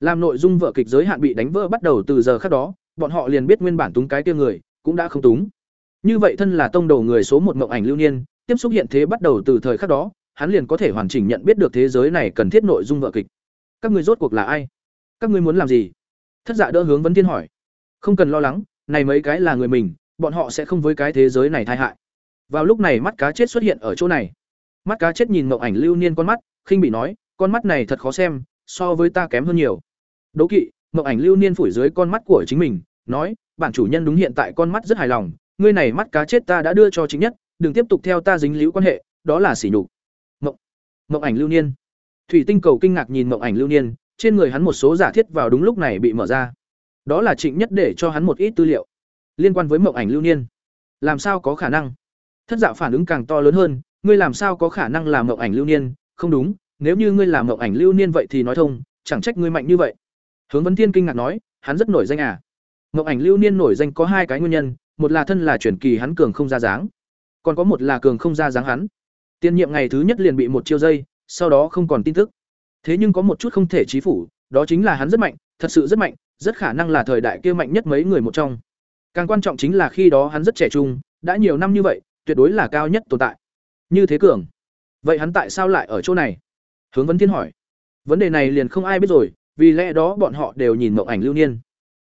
Làm nội dung vợ kịch giới hạn bị đánh vỡ bắt đầu từ giờ khác đó, bọn họ liền biết nguyên bản túng cái kia người, cũng đã không túng. Như vậy thân là tông đầu người số một mộng ảnh lưu niên, tiếp xúc hiện thế bắt đầu từ thời khắc đó, hắn liền có thể hoàn chỉnh nhận biết được thế giới này cần thiết nội dung vợ kịch. Các ngươi rốt cuộc là ai? Các ngươi muốn làm gì? Thất dạ đỡ hướng vấn thiên hỏi. Không cần lo lắng, này mấy cái là người mình, bọn họ sẽ không với cái thế giới này tai hại. Vào lúc này mắt cá chết xuất hiện ở chỗ này. Mắt cá chết nhìn mộng ảnh lưu niên con mắt, khinh bị nói, con mắt này thật khó xem, so với ta kém hơn nhiều. Đố kỵ mộng ảnh lưu niên phủi dưới con mắt của chính mình, nói, bản chủ nhân đúng hiện tại con mắt rất hài lòng, ngươi này mắt cá chết ta đã đưa cho chính nhất, đừng tiếp tục theo ta dính líu quan hệ, đó là sỉ nhục. Mộng mộng ảnh lưu niên. Thủy tinh cầu kinh ngạc nhìn mộng ảnh lưu niên trên người hắn một số giả thiết vào đúng lúc này bị mở ra. Đó là trịnh nhất để cho hắn một ít tư liệu, liên quan với mộng ảnh lưu niên. Làm sao có khả năng? Thất dạ phản ứng càng to lớn hơn, ngươi làm sao có khả năng làm mộng ảnh lưu niên? Không đúng, nếu như ngươi làm mộng ảnh lưu niên vậy thì nói thông, chẳng trách ngươi mạnh như vậy. Hướng vấn thiên kinh ngạc nói, hắn rất nổi danh à? Mộng ảnh lưu niên nổi danh có hai cái nguyên nhân, một là thân là truyền kỳ hắn cường không ra dáng, còn có một là cường không ra dáng hắn. Tiên nhiệm ngày thứ nhất liền bị một chiêu dây, sau đó không còn tin tức thế nhưng có một chút không thể chí phủ, đó chính là hắn rất mạnh, thật sự rất mạnh, rất khả năng là thời đại kia mạnh nhất mấy người một trong. Càng quan trọng chính là khi đó hắn rất trẻ trung, đã nhiều năm như vậy, tuyệt đối là cao nhất tồn tại. Như thế cường. Vậy hắn tại sao lại ở chỗ này? Hướng vấn thiên hỏi. Vấn đề này liền không ai biết rồi, vì lẽ đó bọn họ đều nhìn mộng ảnh lưu niên.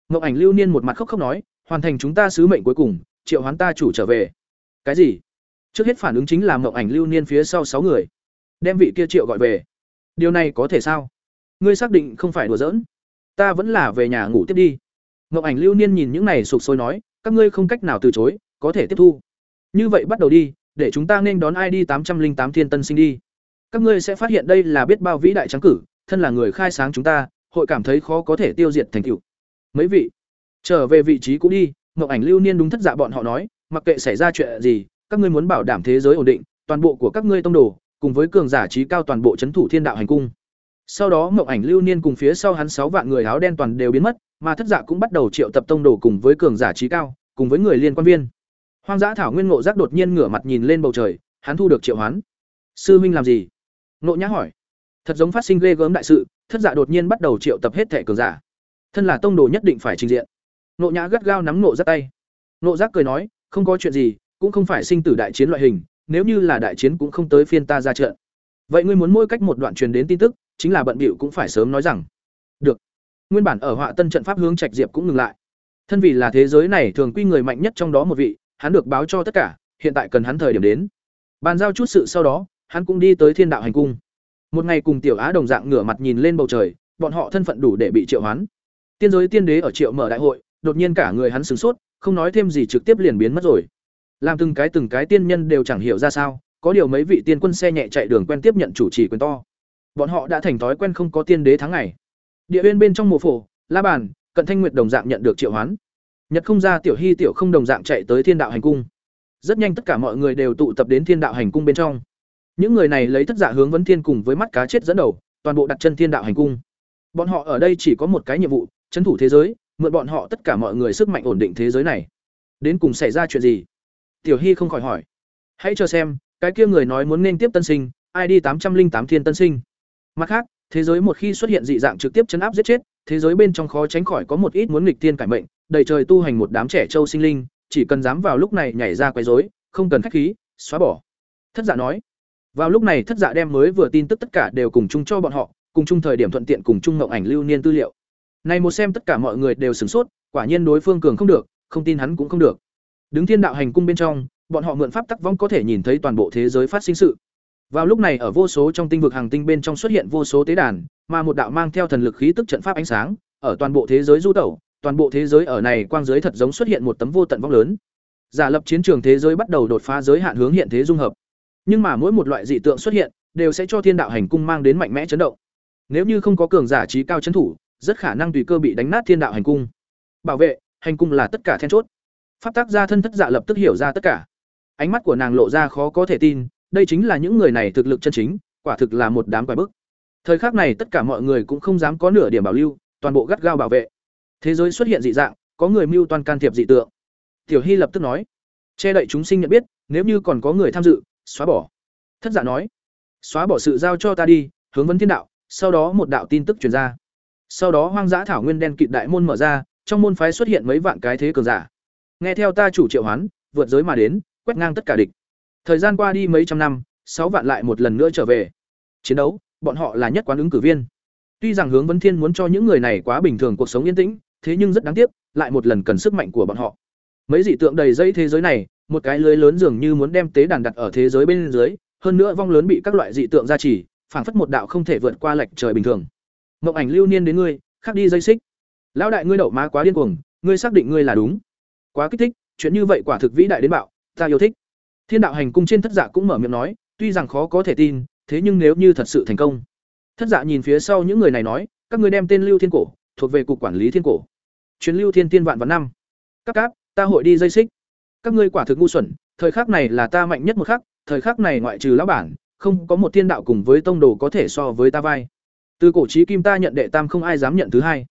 Mộng ảnh lưu niên một mặt khóc khóc nói, hoàn thành chúng ta sứ mệnh cuối cùng, triệu hoán ta chủ trở về. Cái gì? Trước hết phản ứng chính là mộng ảnh lưu niên phía sau sáu người, đem vị kia triệu gọi về điều này có thể sao? Ngươi xác định không phải đùa giỡn. Ta vẫn là về nhà ngủ tiếp đi. Ngọc ảnh lưu niên nhìn những này sụp sôi nói, các ngươi không cách nào từ chối, có thể tiếp thu. Như vậy bắt đầu đi, để chúng ta nên đón id tám trăm linh tám thiên tân sinh đi. Các ngươi sẽ phát hiện đây là biết bao vĩ đại trắng cử, thân là người khai sáng chúng ta, hội cảm thấy khó có thể tiêu diệt thành tựu. Mấy vị, trở về vị trí cũ đi, ngọc ảnh lưu niên đúng thất dạ bọn họ nói, mặc kệ xảy ra chuyện gì, các ngươi muốn bảo đảm thế giới ổn định, toàn bộ của các ngươi tông đồ cùng với cường giả trí cao toàn bộ chấn thủ thiên đạo hành cung. Sau đó mộng ảnh lưu niên cùng phía sau hắn sáu vạn người áo đen toàn đều biến mất, mà thất dạ cũng bắt đầu triệu tập tông đồ cùng với cường giả trí cao, cùng với người liên quan viên. Hoang dã thảo nguyên ngộ giác đột nhiên ngửa mặt nhìn lên bầu trời, hắn thu được triệu hoán. Sư huynh làm gì? Ngộ nhã hỏi. Thật giống phát sinh ghê gớm đại sự, thất dạ đột nhiên bắt đầu triệu tập hết thẻ cường giả. Thân là tông đồ nhất định phải trình diện. Ngộ nhã gắt gao nắm ngộ giác tay. Ngộ giác cười nói, không có chuyện gì, cũng không phải sinh tử đại chiến loại hình nếu như là đại chiến cũng không tới phiên ta ra trận. Vậy ngươi muốn mỗi cách một đoạn truyền đến tin tức, chính là bận bịu cũng phải sớm nói rằng. Được. Nguyên bản ở họa tân trận pháp hướng trạch diệp cũng ngừng lại. Thân vì là thế giới này thường quy người mạnh nhất trong đó một vị, hắn được báo cho tất cả, hiện tại cần hắn thời điểm đến. Bàn giao chút sự sau đó, hắn cũng đi tới thiên đạo hành cung. Một ngày cùng tiểu á đồng dạng ngửa mặt nhìn lên bầu trời, bọn họ thân phận đủ để bị triệu hoán. Tiên giới tiên đế ở triệu mở đại hội, đột nhiên cả người hắn sửng sốt, không nói thêm gì trực tiếp liền biến mất rồi làm từng cái từng cái tiên nhân đều chẳng hiểu ra sao, có điều mấy vị tiên quân xe nhẹ chạy đường quen tiếp nhận chủ trì quyền to. Bọn họ đã thành thói quen không có tiên đế tháng ngày. Địa uyên bên trong mộ phổ, la bàn, cận thanh nguyệt đồng dạng nhận được triệu hoán. Nhật không ra tiểu hy, tiểu không đồng dạng chạy tới thiên đạo hành cung. Rất nhanh tất cả mọi người đều tụ tập đến thiên đạo hành cung bên trong. Những người này lấy thất giả hướng vấn thiên cùng với mắt cá chết dẫn đầu, toàn bộ đặt chân thiên đạo hành cung. Bọn họ ở đây chỉ có một cái nhiệm vụ trấn thủ thế giới, mượn bọn họ tất cả mọi người sức mạnh ổn định thế giới này. Đến cùng xảy ra chuyện gì? Tiểu hy không khỏi hỏi. Hãy cho xem, cái kia người nói muốn nên tiếp tân sinh id tám trăm linh tám thiên tân sinh. Mặt khác, thế giới một khi xuất hiện dị dạng trực tiếp chấn áp giết chết, thế giới bên trong khó tránh khỏi có một ít muốn nghịch tiên cải mệnh, đầy trời tu hành một đám trẻ trâu sinh linh, chỉ cần dám vào lúc này nhảy ra quấy rối, không cần khách khí, xóa bỏ. Thất dạ nói. Vào lúc này thất dạ đem mới vừa tin tức tất cả đều cùng chung cho bọn họ, cùng chung thời điểm thuận tiện cùng chung ngộng ảnh lưu niên tư liệu. Này một xem tất cả mọi người đều sửng sốt, quả nhiên đối phương cường không được, không tin hắn cũng không được đứng thiên đạo hành cung bên trong, bọn họ mượn pháp tắc vong có thể nhìn thấy toàn bộ thế giới phát sinh sự. Vào lúc này ở vô số trong tinh vực hàng tinh bên trong xuất hiện vô số tế đàn, mà một đạo mang theo thần lực khí tức trận pháp ánh sáng, ở toàn bộ thế giới du tẩu, toàn bộ thế giới ở này quang giới thật giống xuất hiện một tấm vô tận vong lớn. Giả lập chiến trường thế giới bắt đầu đột phá giới hạn hướng hiện thế dung hợp. Nhưng mà mỗi một loại dị tượng xuất hiện, đều sẽ cho thiên đạo hành cung mang đến mạnh mẽ chấn động. Nếu như không có cường giả trí cao chấn thủ, rất khả năng tùy cơ bị đánh nát thiên đạo hành cung. Bảo vệ, hành cung là tất cả then chốt pháp tác gia thân thất dạ lập tức hiểu ra tất cả. Ánh mắt của nàng lộ ra khó có thể tin, đây chính là những người này thực lực chân chính, quả thực là một đám quái bức. Thời khắc này tất cả mọi người cũng không dám có nửa điểm bảo lưu, toàn bộ gắt gao bảo vệ. Thế giới xuất hiện dị dạng, có người mưu toàn can thiệp dị tượng. Tiểu hy lập tức nói, che đậy chúng sinh nhận biết, nếu như còn có người tham dự, xóa bỏ. Thất giả nói, xóa bỏ sự giao cho ta đi, hướng vấn thiên đạo. Sau đó một đạo tin tức truyền ra. Sau đó hoang dã thảo nguyên đen kịt đại môn mở ra, trong môn phái xuất hiện mấy vạn cái thế cường giả nghe theo ta chủ triệu hoán, vượt giới mà đến, quét ngang tất cả địch. Thời gian qua đi mấy trăm năm, sáu vạn lại một lần nữa trở về. Chiến đấu, bọn họ là nhất quán ứng cử viên. Tuy rằng hướng vấn thiên muốn cho những người này quá bình thường cuộc sống yên tĩnh, thế nhưng rất đáng tiếc, lại một lần cần sức mạnh của bọn họ. Mấy dị tượng đầy dây thế giới này, một cái lưới lớn dường như muốn đem tế đàn đặt ở thế giới bên dưới, hơn nữa vong lớn bị các loại dị tượng gia trì, phảng phất một đạo không thể vượt qua lệch trời bình thường. Mộng ảnh lưu niên đến ngươi, khắc đi dây xích. Lão đại ngươi đậu má quá điên cuồng, ngươi xác định ngươi là đúng quá kích thích, chuyện như vậy quả thực vĩ đại đến bạo, ta yêu thích. Thiên đạo hành cung trên thất dạ cũng mở miệng nói, tuy rằng khó có thể tin, thế nhưng nếu như thật sự thành công. Thất dạ nhìn phía sau những người này nói, các ngươi đem tên lưu thiên cổ, thuộc về cục quản lý thiên cổ. Chuyến lưu thiên tiên vạn vạn năm. Các cáp, ta hội đi dây xích. Các ngươi quả thực ngu xuẩn, thời khắc này là ta mạnh nhất một khắc, thời khắc này ngoại trừ lão bản, không có một thiên đạo cùng với tông đồ có thể so với ta vai. Từ cổ trí kim ta nhận đệ tam không ai dám nhận thứ hai.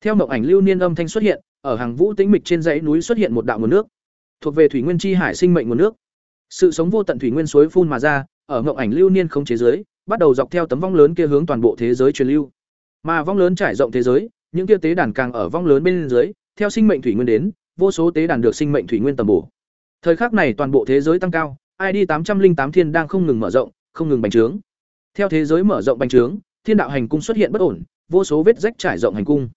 Theo mộng ảnh lưu niên âm thanh xuất hiện ở hàng vũ tĩnh mịch trên dãy núi xuất hiện một đạo nguồn nước. Thuộc về thủy nguyên chi hải sinh mệnh nguồn nước. Sự sống vô tận thủy nguyên suối phun mà ra, ở ngộng ảnh lưu niên không chế giới, bắt đầu dọc theo tấm vong lớn kia hướng toàn bộ thế giới truyền lưu. Mà vong lớn trải rộng thế giới, những kia tế đàn càng ở vong lớn bên dưới, theo sinh mệnh thủy nguyên đến, vô số tế đàn được sinh mệnh thủy nguyên tầm bổ. Thời khắc này toàn bộ thế giới tăng cao id tám trăm linh tám thiên đang không ngừng mở rộng, không ngừng bành trướng. Theo thế giới mở rộng bành trướng, thiên đạo hành cung xuất hiện bất ổn, vô số vết rách trải rộng hành cung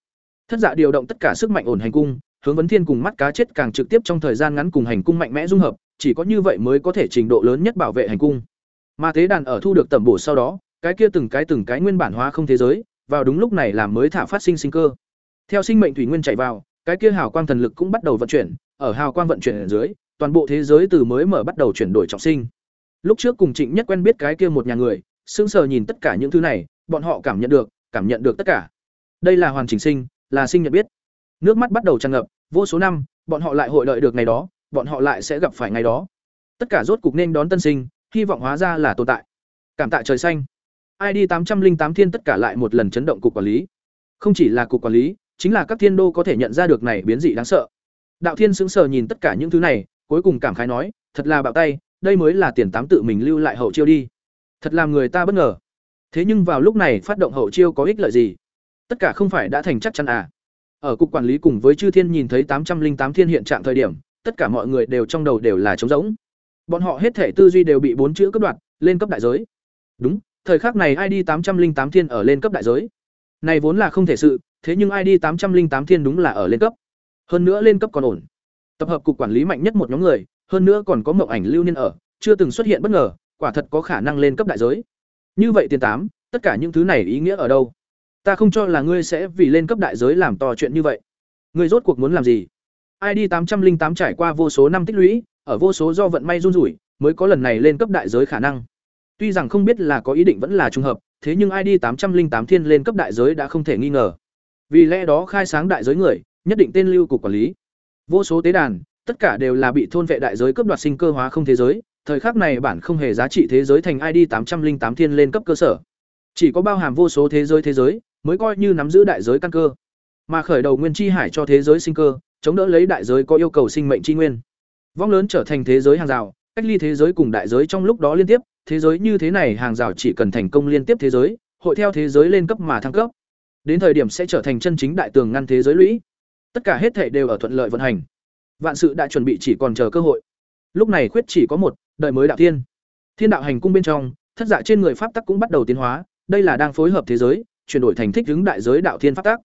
thất dạ điều động tất cả sức mạnh ổn hành cung, hướng vấn thiên cùng mắt cá chết càng trực tiếp trong thời gian ngắn cùng hành cung mạnh mẽ dung hợp, chỉ có như vậy mới có thể trình độ lớn nhất bảo vệ hành cung. Mà thế đàn ở thu được tẩm bổ sau đó, cái kia từng cái từng cái nguyên bản hóa không thế giới, vào đúng lúc này làm mới thả phát sinh sinh cơ. Theo sinh mệnh thủy nguyên chạy vào, cái kia hào quang thần lực cũng bắt đầu vận chuyển, ở hào quang vận chuyển ở dưới, toàn bộ thế giới từ mới mở bắt đầu chuyển đổi trọng sinh. Lúc trước cùng trịnh nhất quen biết cái kia một nhà người, sững sờ nhìn tất cả những thứ này, bọn họ cảm nhận được, cảm nhận được tất cả. Đây là hoàn chỉnh sinh là sinh nhận biết. Nước mắt bắt đầu tràn ngập, vô số năm, bọn họ lại hội đợi được ngày đó, bọn họ lại sẽ gặp phải ngày đó. Tất cả rốt cục nên đón tân sinh, hy vọng hóa ra là tồn tại. Cảm tạ trời xanh. Id tám trăm linh tám thiên tất cả lại một lần chấn động cục quản lý. Không chỉ là cục quản lý, chính là các thiên đô có thể nhận ra được này biến dị đáng sợ. Đạo thiên sững sờ nhìn tất cả những thứ này, cuối cùng cảm khái nói, thật là bạo tay, đây mới là tiền tám tự mình lưu lại hậu chiêu đi. Thật làm người ta bất ngờ. Thế nhưng vào lúc này phát động hậu chiêu có ích lợi gì? Tất cả không phải đã thành chắc chắn à? Ở cục quản lý cùng với chư thiên nhìn thấy tám trăm linh tám thiên hiện trạng thời điểm, tất cả mọi người đều trong đầu đều là trống rỗng. Bọn họ hết thể tư duy đều bị bốn chữ cấp đoạt, lên cấp đại giới. Đúng, thời khắc này id tám trăm linh tám thiên ở lên cấp đại giới. Này vốn là không thể sự, thế nhưng id tám trăm linh tám thiên đúng là ở lên cấp. Hơn nữa lên cấp còn ổn. Tập hợp cục quản lý mạnh nhất một nhóm người, hơn nữa còn có mộng ảnh lưu niên ở, chưa từng xuất hiện bất ngờ, quả thật có khả năng lên cấp đại giới. Như vậy tiền tám, tất cả những thứ này ý nghĩa ở đâu? Ta không cho là ngươi sẽ vì lên cấp đại giới làm to chuyện như vậy. Ngươi rốt cuộc muốn làm gì? Id tám trăm linh tám trải qua vô số năm tích lũy, ở vô số do vận may run rủi, mới có lần này lên cấp đại giới khả năng. Tuy rằng không biết là có ý định vẫn là trùng hợp, thế nhưng id tám trăm linh tám thiên lên cấp đại giới đã không thể nghi ngờ. Vì lẽ đó khai sáng đại giới người, nhất định tên lưu cục quản lý. Vô số tế đàn, tất cả đều là bị thôn vệ đại giới cấp đoạt sinh cơ hóa không thế giới, thời khắc này bản không hề giá trị thế giới thành id tám trăm linh tám thiên lên cấp cơ sở. Chỉ có bao hàm vô số thế giới thế giới mới coi như nắm giữ đại giới căn cơ. Mà khởi đầu nguyên chi hải cho thế giới sinh cơ, chống đỡ lấy đại giới có yêu cầu sinh mệnh chi nguyên. Vong lớn trở thành thế giới hàng rào, cách ly thế giới cùng đại giới trong lúc đó liên tiếp, thế giới như thế này hàng rào chỉ cần thành công liên tiếp thế giới, hội theo thế giới lên cấp mà thăng cấp. Đến thời điểm sẽ trở thành chân chính đại tường ngăn thế giới lũy. Tất cả hết thể đều ở thuận lợi vận hành. Vạn sự đã chuẩn bị chỉ còn chờ cơ hội. Lúc này khuyết chỉ có một, đợi mới đạo thiên. Thiên đạo hành cung bên trong, thất dạ trên người pháp tắc cũng bắt đầu tiến hóa, đây là đang phối hợp thế giới chuyển đổi thành thích ứng đại giới đạo thiên pháp tác.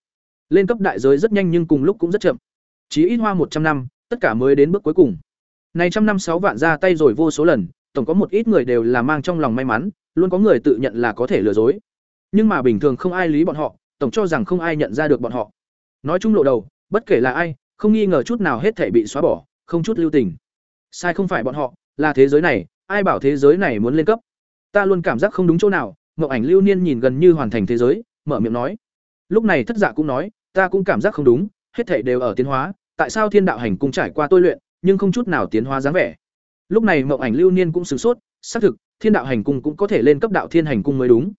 Lên cấp đại giới rất nhanh nhưng cùng lúc cũng rất chậm. Chỉ ít hoa một trăm năm, tất cả mới đến bước cuối cùng. Này trăm năm sáu vạn ra tay rồi vô số lần, tổng có một ít người đều là mang trong lòng may mắn, luôn có người tự nhận là có thể lừa dối. Nhưng mà bình thường không ai lý bọn họ, tổng cho rằng không ai nhận ra được bọn họ. Nói chung lộ đầu, bất kể là ai, không nghi ngờ chút nào hết thể bị xóa bỏ, không chút lưu tình. Sai không phải bọn họ, là thế giới này, ai bảo thế giới này muốn lên cấp? Ta luôn cảm giác không đúng chỗ nào, ngọc ảnh lưu niên nhìn gần như hoàn thành thế giới mở miệng nói. Lúc này thất dạ cũng nói, ta cũng cảm giác không đúng, hết thảy đều ở tiến hóa, tại sao thiên đạo hành cung trải qua tôi luyện, nhưng không chút nào tiến hóa dáng vẻ. Lúc này mộng ảnh lưu niên cũng sửng sốt, xác thực, thiên đạo hành cung cũng có thể lên cấp đạo thiên hành cung mới đúng.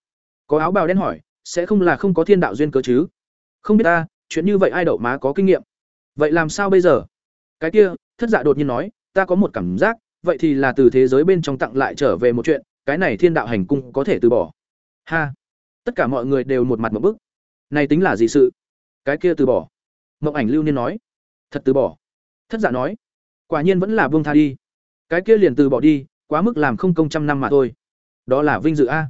Có áo bào đen hỏi, sẽ không là không có thiên đạo duyên cớ chứ? Không biết ta, chuyện như vậy ai đậu má có kinh nghiệm? Vậy làm sao bây giờ? Cái kia, thất dạ đột nhiên nói, ta có một cảm giác, vậy thì là từ thế giới bên trong tặng lại trở về một chuyện, cái này thiên đạo hành cung có thể từ bỏ. Ha! Tất cả mọi người đều một mặt một bức. Này tính là gì sự? Cái kia từ bỏ. Mộng ảnh lưu niên nói. Thật từ bỏ. Thất dạ nói. Quả nhiên vẫn là buông tha đi. Cái kia liền từ bỏ đi, quá mức làm không công trăm năm mà thôi. Đó là vinh dự a.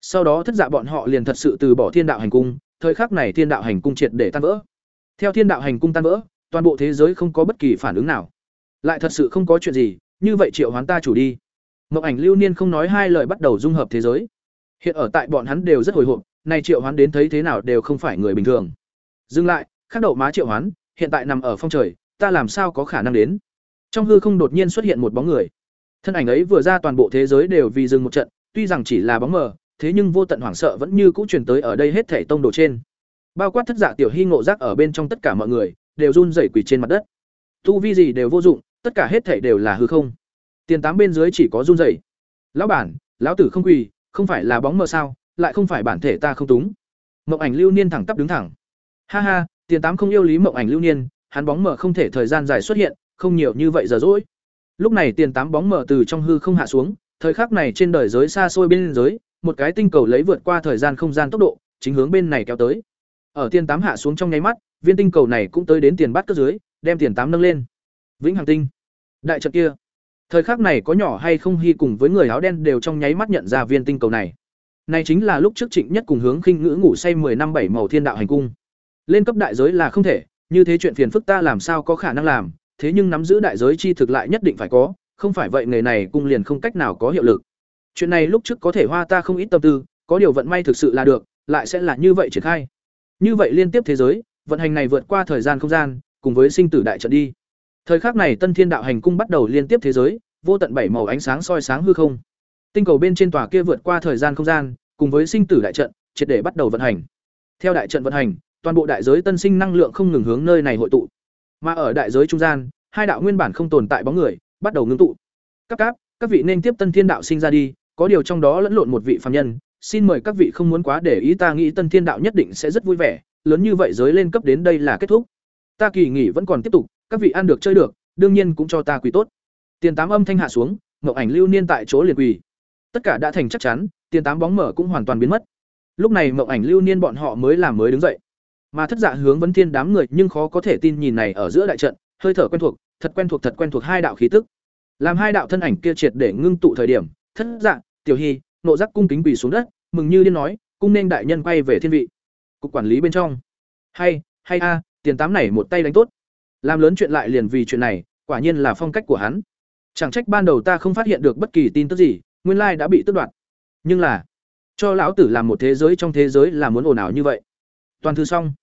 Sau đó thất dạ bọn họ liền thật sự từ bỏ thiên đạo hành cung, thời khắc này thiên đạo hành cung triệt để tan vỡ. Theo thiên đạo hành cung tan vỡ, toàn bộ thế giới không có bất kỳ phản ứng nào. Lại thật sự không có chuyện gì, như vậy triệu hoán ta chủ đi. Mộng ảnh lưu niên không nói hai lời bắt đầu dung hợp thế giới hiện ở tại bọn hắn đều rất hồi hộp này triệu hoán đến thấy thế nào đều không phải người bình thường. Dừng lại, khắc đậu má triệu hoán, hiện tại nằm ở phong trời, ta làm sao có khả năng đến? Trong hư không đột nhiên xuất hiện một bóng người. Thân ảnh ấy vừa ra toàn bộ thế giới đều vì dừng một trận, tuy rằng chỉ là bóng mờ, thế nhưng vô tận hoảng sợ vẫn như cũ truyền tới ở đây hết thể tông đồ trên. Bao quát thất dạ tiểu hy ngộ giác ở bên trong tất cả mọi người, đều run rẩy quỳ trên mặt đất. Tu vi gì đều vô dụng, tất cả hết thể đều là hư không. Tiền tám bên dưới chỉ có run rẩy. Lão bản, lão tử không quỳ không phải là bóng mờ sao, lại không phải bản thể ta không túng. Mộng ảnh lưu niên thẳng tắp đứng thẳng. Ha ha, tiền tám không yêu lý mộng ảnh lưu niên, hắn bóng mờ không thể thời gian dài xuất hiện, không nhiều như vậy giờ dỗi lúc này tiền tám bóng mờ từ trong hư không hạ xuống, thời khắc này trên đời giới xa xôi bên giới một cái tinh cầu lấy vượt qua thời gian không gian tốc độ, chính hướng bên này kéo tới. Ở tiền tám hạ xuống trong nháy mắt, viên tinh cầu này cũng tới đến tiền bát cất dưới, đem tiền tám nâng lên. Vĩnh hằng tinh. Đại trận kia thời khắc này có nhỏ hay không hy cùng với người áo đen đều trong nháy mắt nhận ra viên tinh cầu này. Này chính là lúc trước trịnh nhất cùng hướng khinh ngữ ngủ say mười năm bảy màu thiên đạo hành cung. Lên cấp đại giới là không thể, như thế chuyện phiền phức ta làm sao có khả năng làm, thế nhưng nắm giữ đại giới chi thực lại nhất định phải có, không phải vậy nghề này cung liền không cách nào có hiệu lực. Chuyện này lúc trước có thể hoa ta không ít tâm tư, có điều vận may thực sự là được, lại sẽ là như vậy triển khai. Như vậy liên tiếp thế giới, vận hành này vượt qua thời gian không gian, cùng với sinh tử đại trận đi thời khắc này tân thiên đạo hành cung bắt đầu liên tiếp thế giới, vô tận bảy màu ánh sáng soi sáng hư không. Tinh cầu bên trên tòa kia vượt qua thời gian không gian, cùng với sinh tử đại trận, triệt để bắt đầu vận hành. Theo đại trận vận hành, toàn bộ đại giới tân sinh năng lượng không ngừng hướng nơi này hội tụ. Mà ở đại giới trung gian, hai đạo nguyên bản không tồn tại bóng người, bắt đầu ngưng tụ. Các cáp, các vị nên tiếp tân thiên đạo sinh ra đi, có điều trong đó lẫn lộn một vị phàm nhân, xin mời các vị không muốn quá để ý, ta nghĩ tân thiên đạo nhất định sẽ rất vui vẻ, lớn như vậy giới lên cấp đến đây là kết thúc. Ta kỳ nghỉ vẫn còn tiếp tục các vị ăn được chơi được, đương nhiên cũng cho ta quỳ tốt. Tiền tám âm thanh hạ xuống ngậu ảnh lưu niên tại chỗ liền quỳ. Tất cả đã thành chắc chắn, tiền tám bóng mở cũng hoàn toàn biến mất. Lúc này mộng ảnh lưu niên bọn họ mới làm mới đứng dậy. Mà thất dạ hướng vấn thiên đám người nhưng khó có thể tin nhìn này ở giữa đại trận, hơi thở quen thuộc, thật quen thuộc, thật quen thuộc hai đạo khí tức. Làm hai đạo thân ảnh kia triệt để ngưng tụ thời điểm, thất dạ tiểu hy, nộ giác cung kính quỳ xuống đất, mừng như điên nói, cung nên đại nhân quay về thiên vị. Cục quản lý bên trong. Hay hay a, tiền tám này một tay đánh tốt làm lớn chuyện lại liền vì chuyện này, quả nhiên là phong cách của hắn. Chẳng trách ban đầu ta không phát hiện được bất kỳ tin tức gì, nguyên lai đã bị tước đoạt. Nhưng là, cho lão tử làm một thế giới trong thế giới là muốn ồn ào như vậy. Toàn thư xong.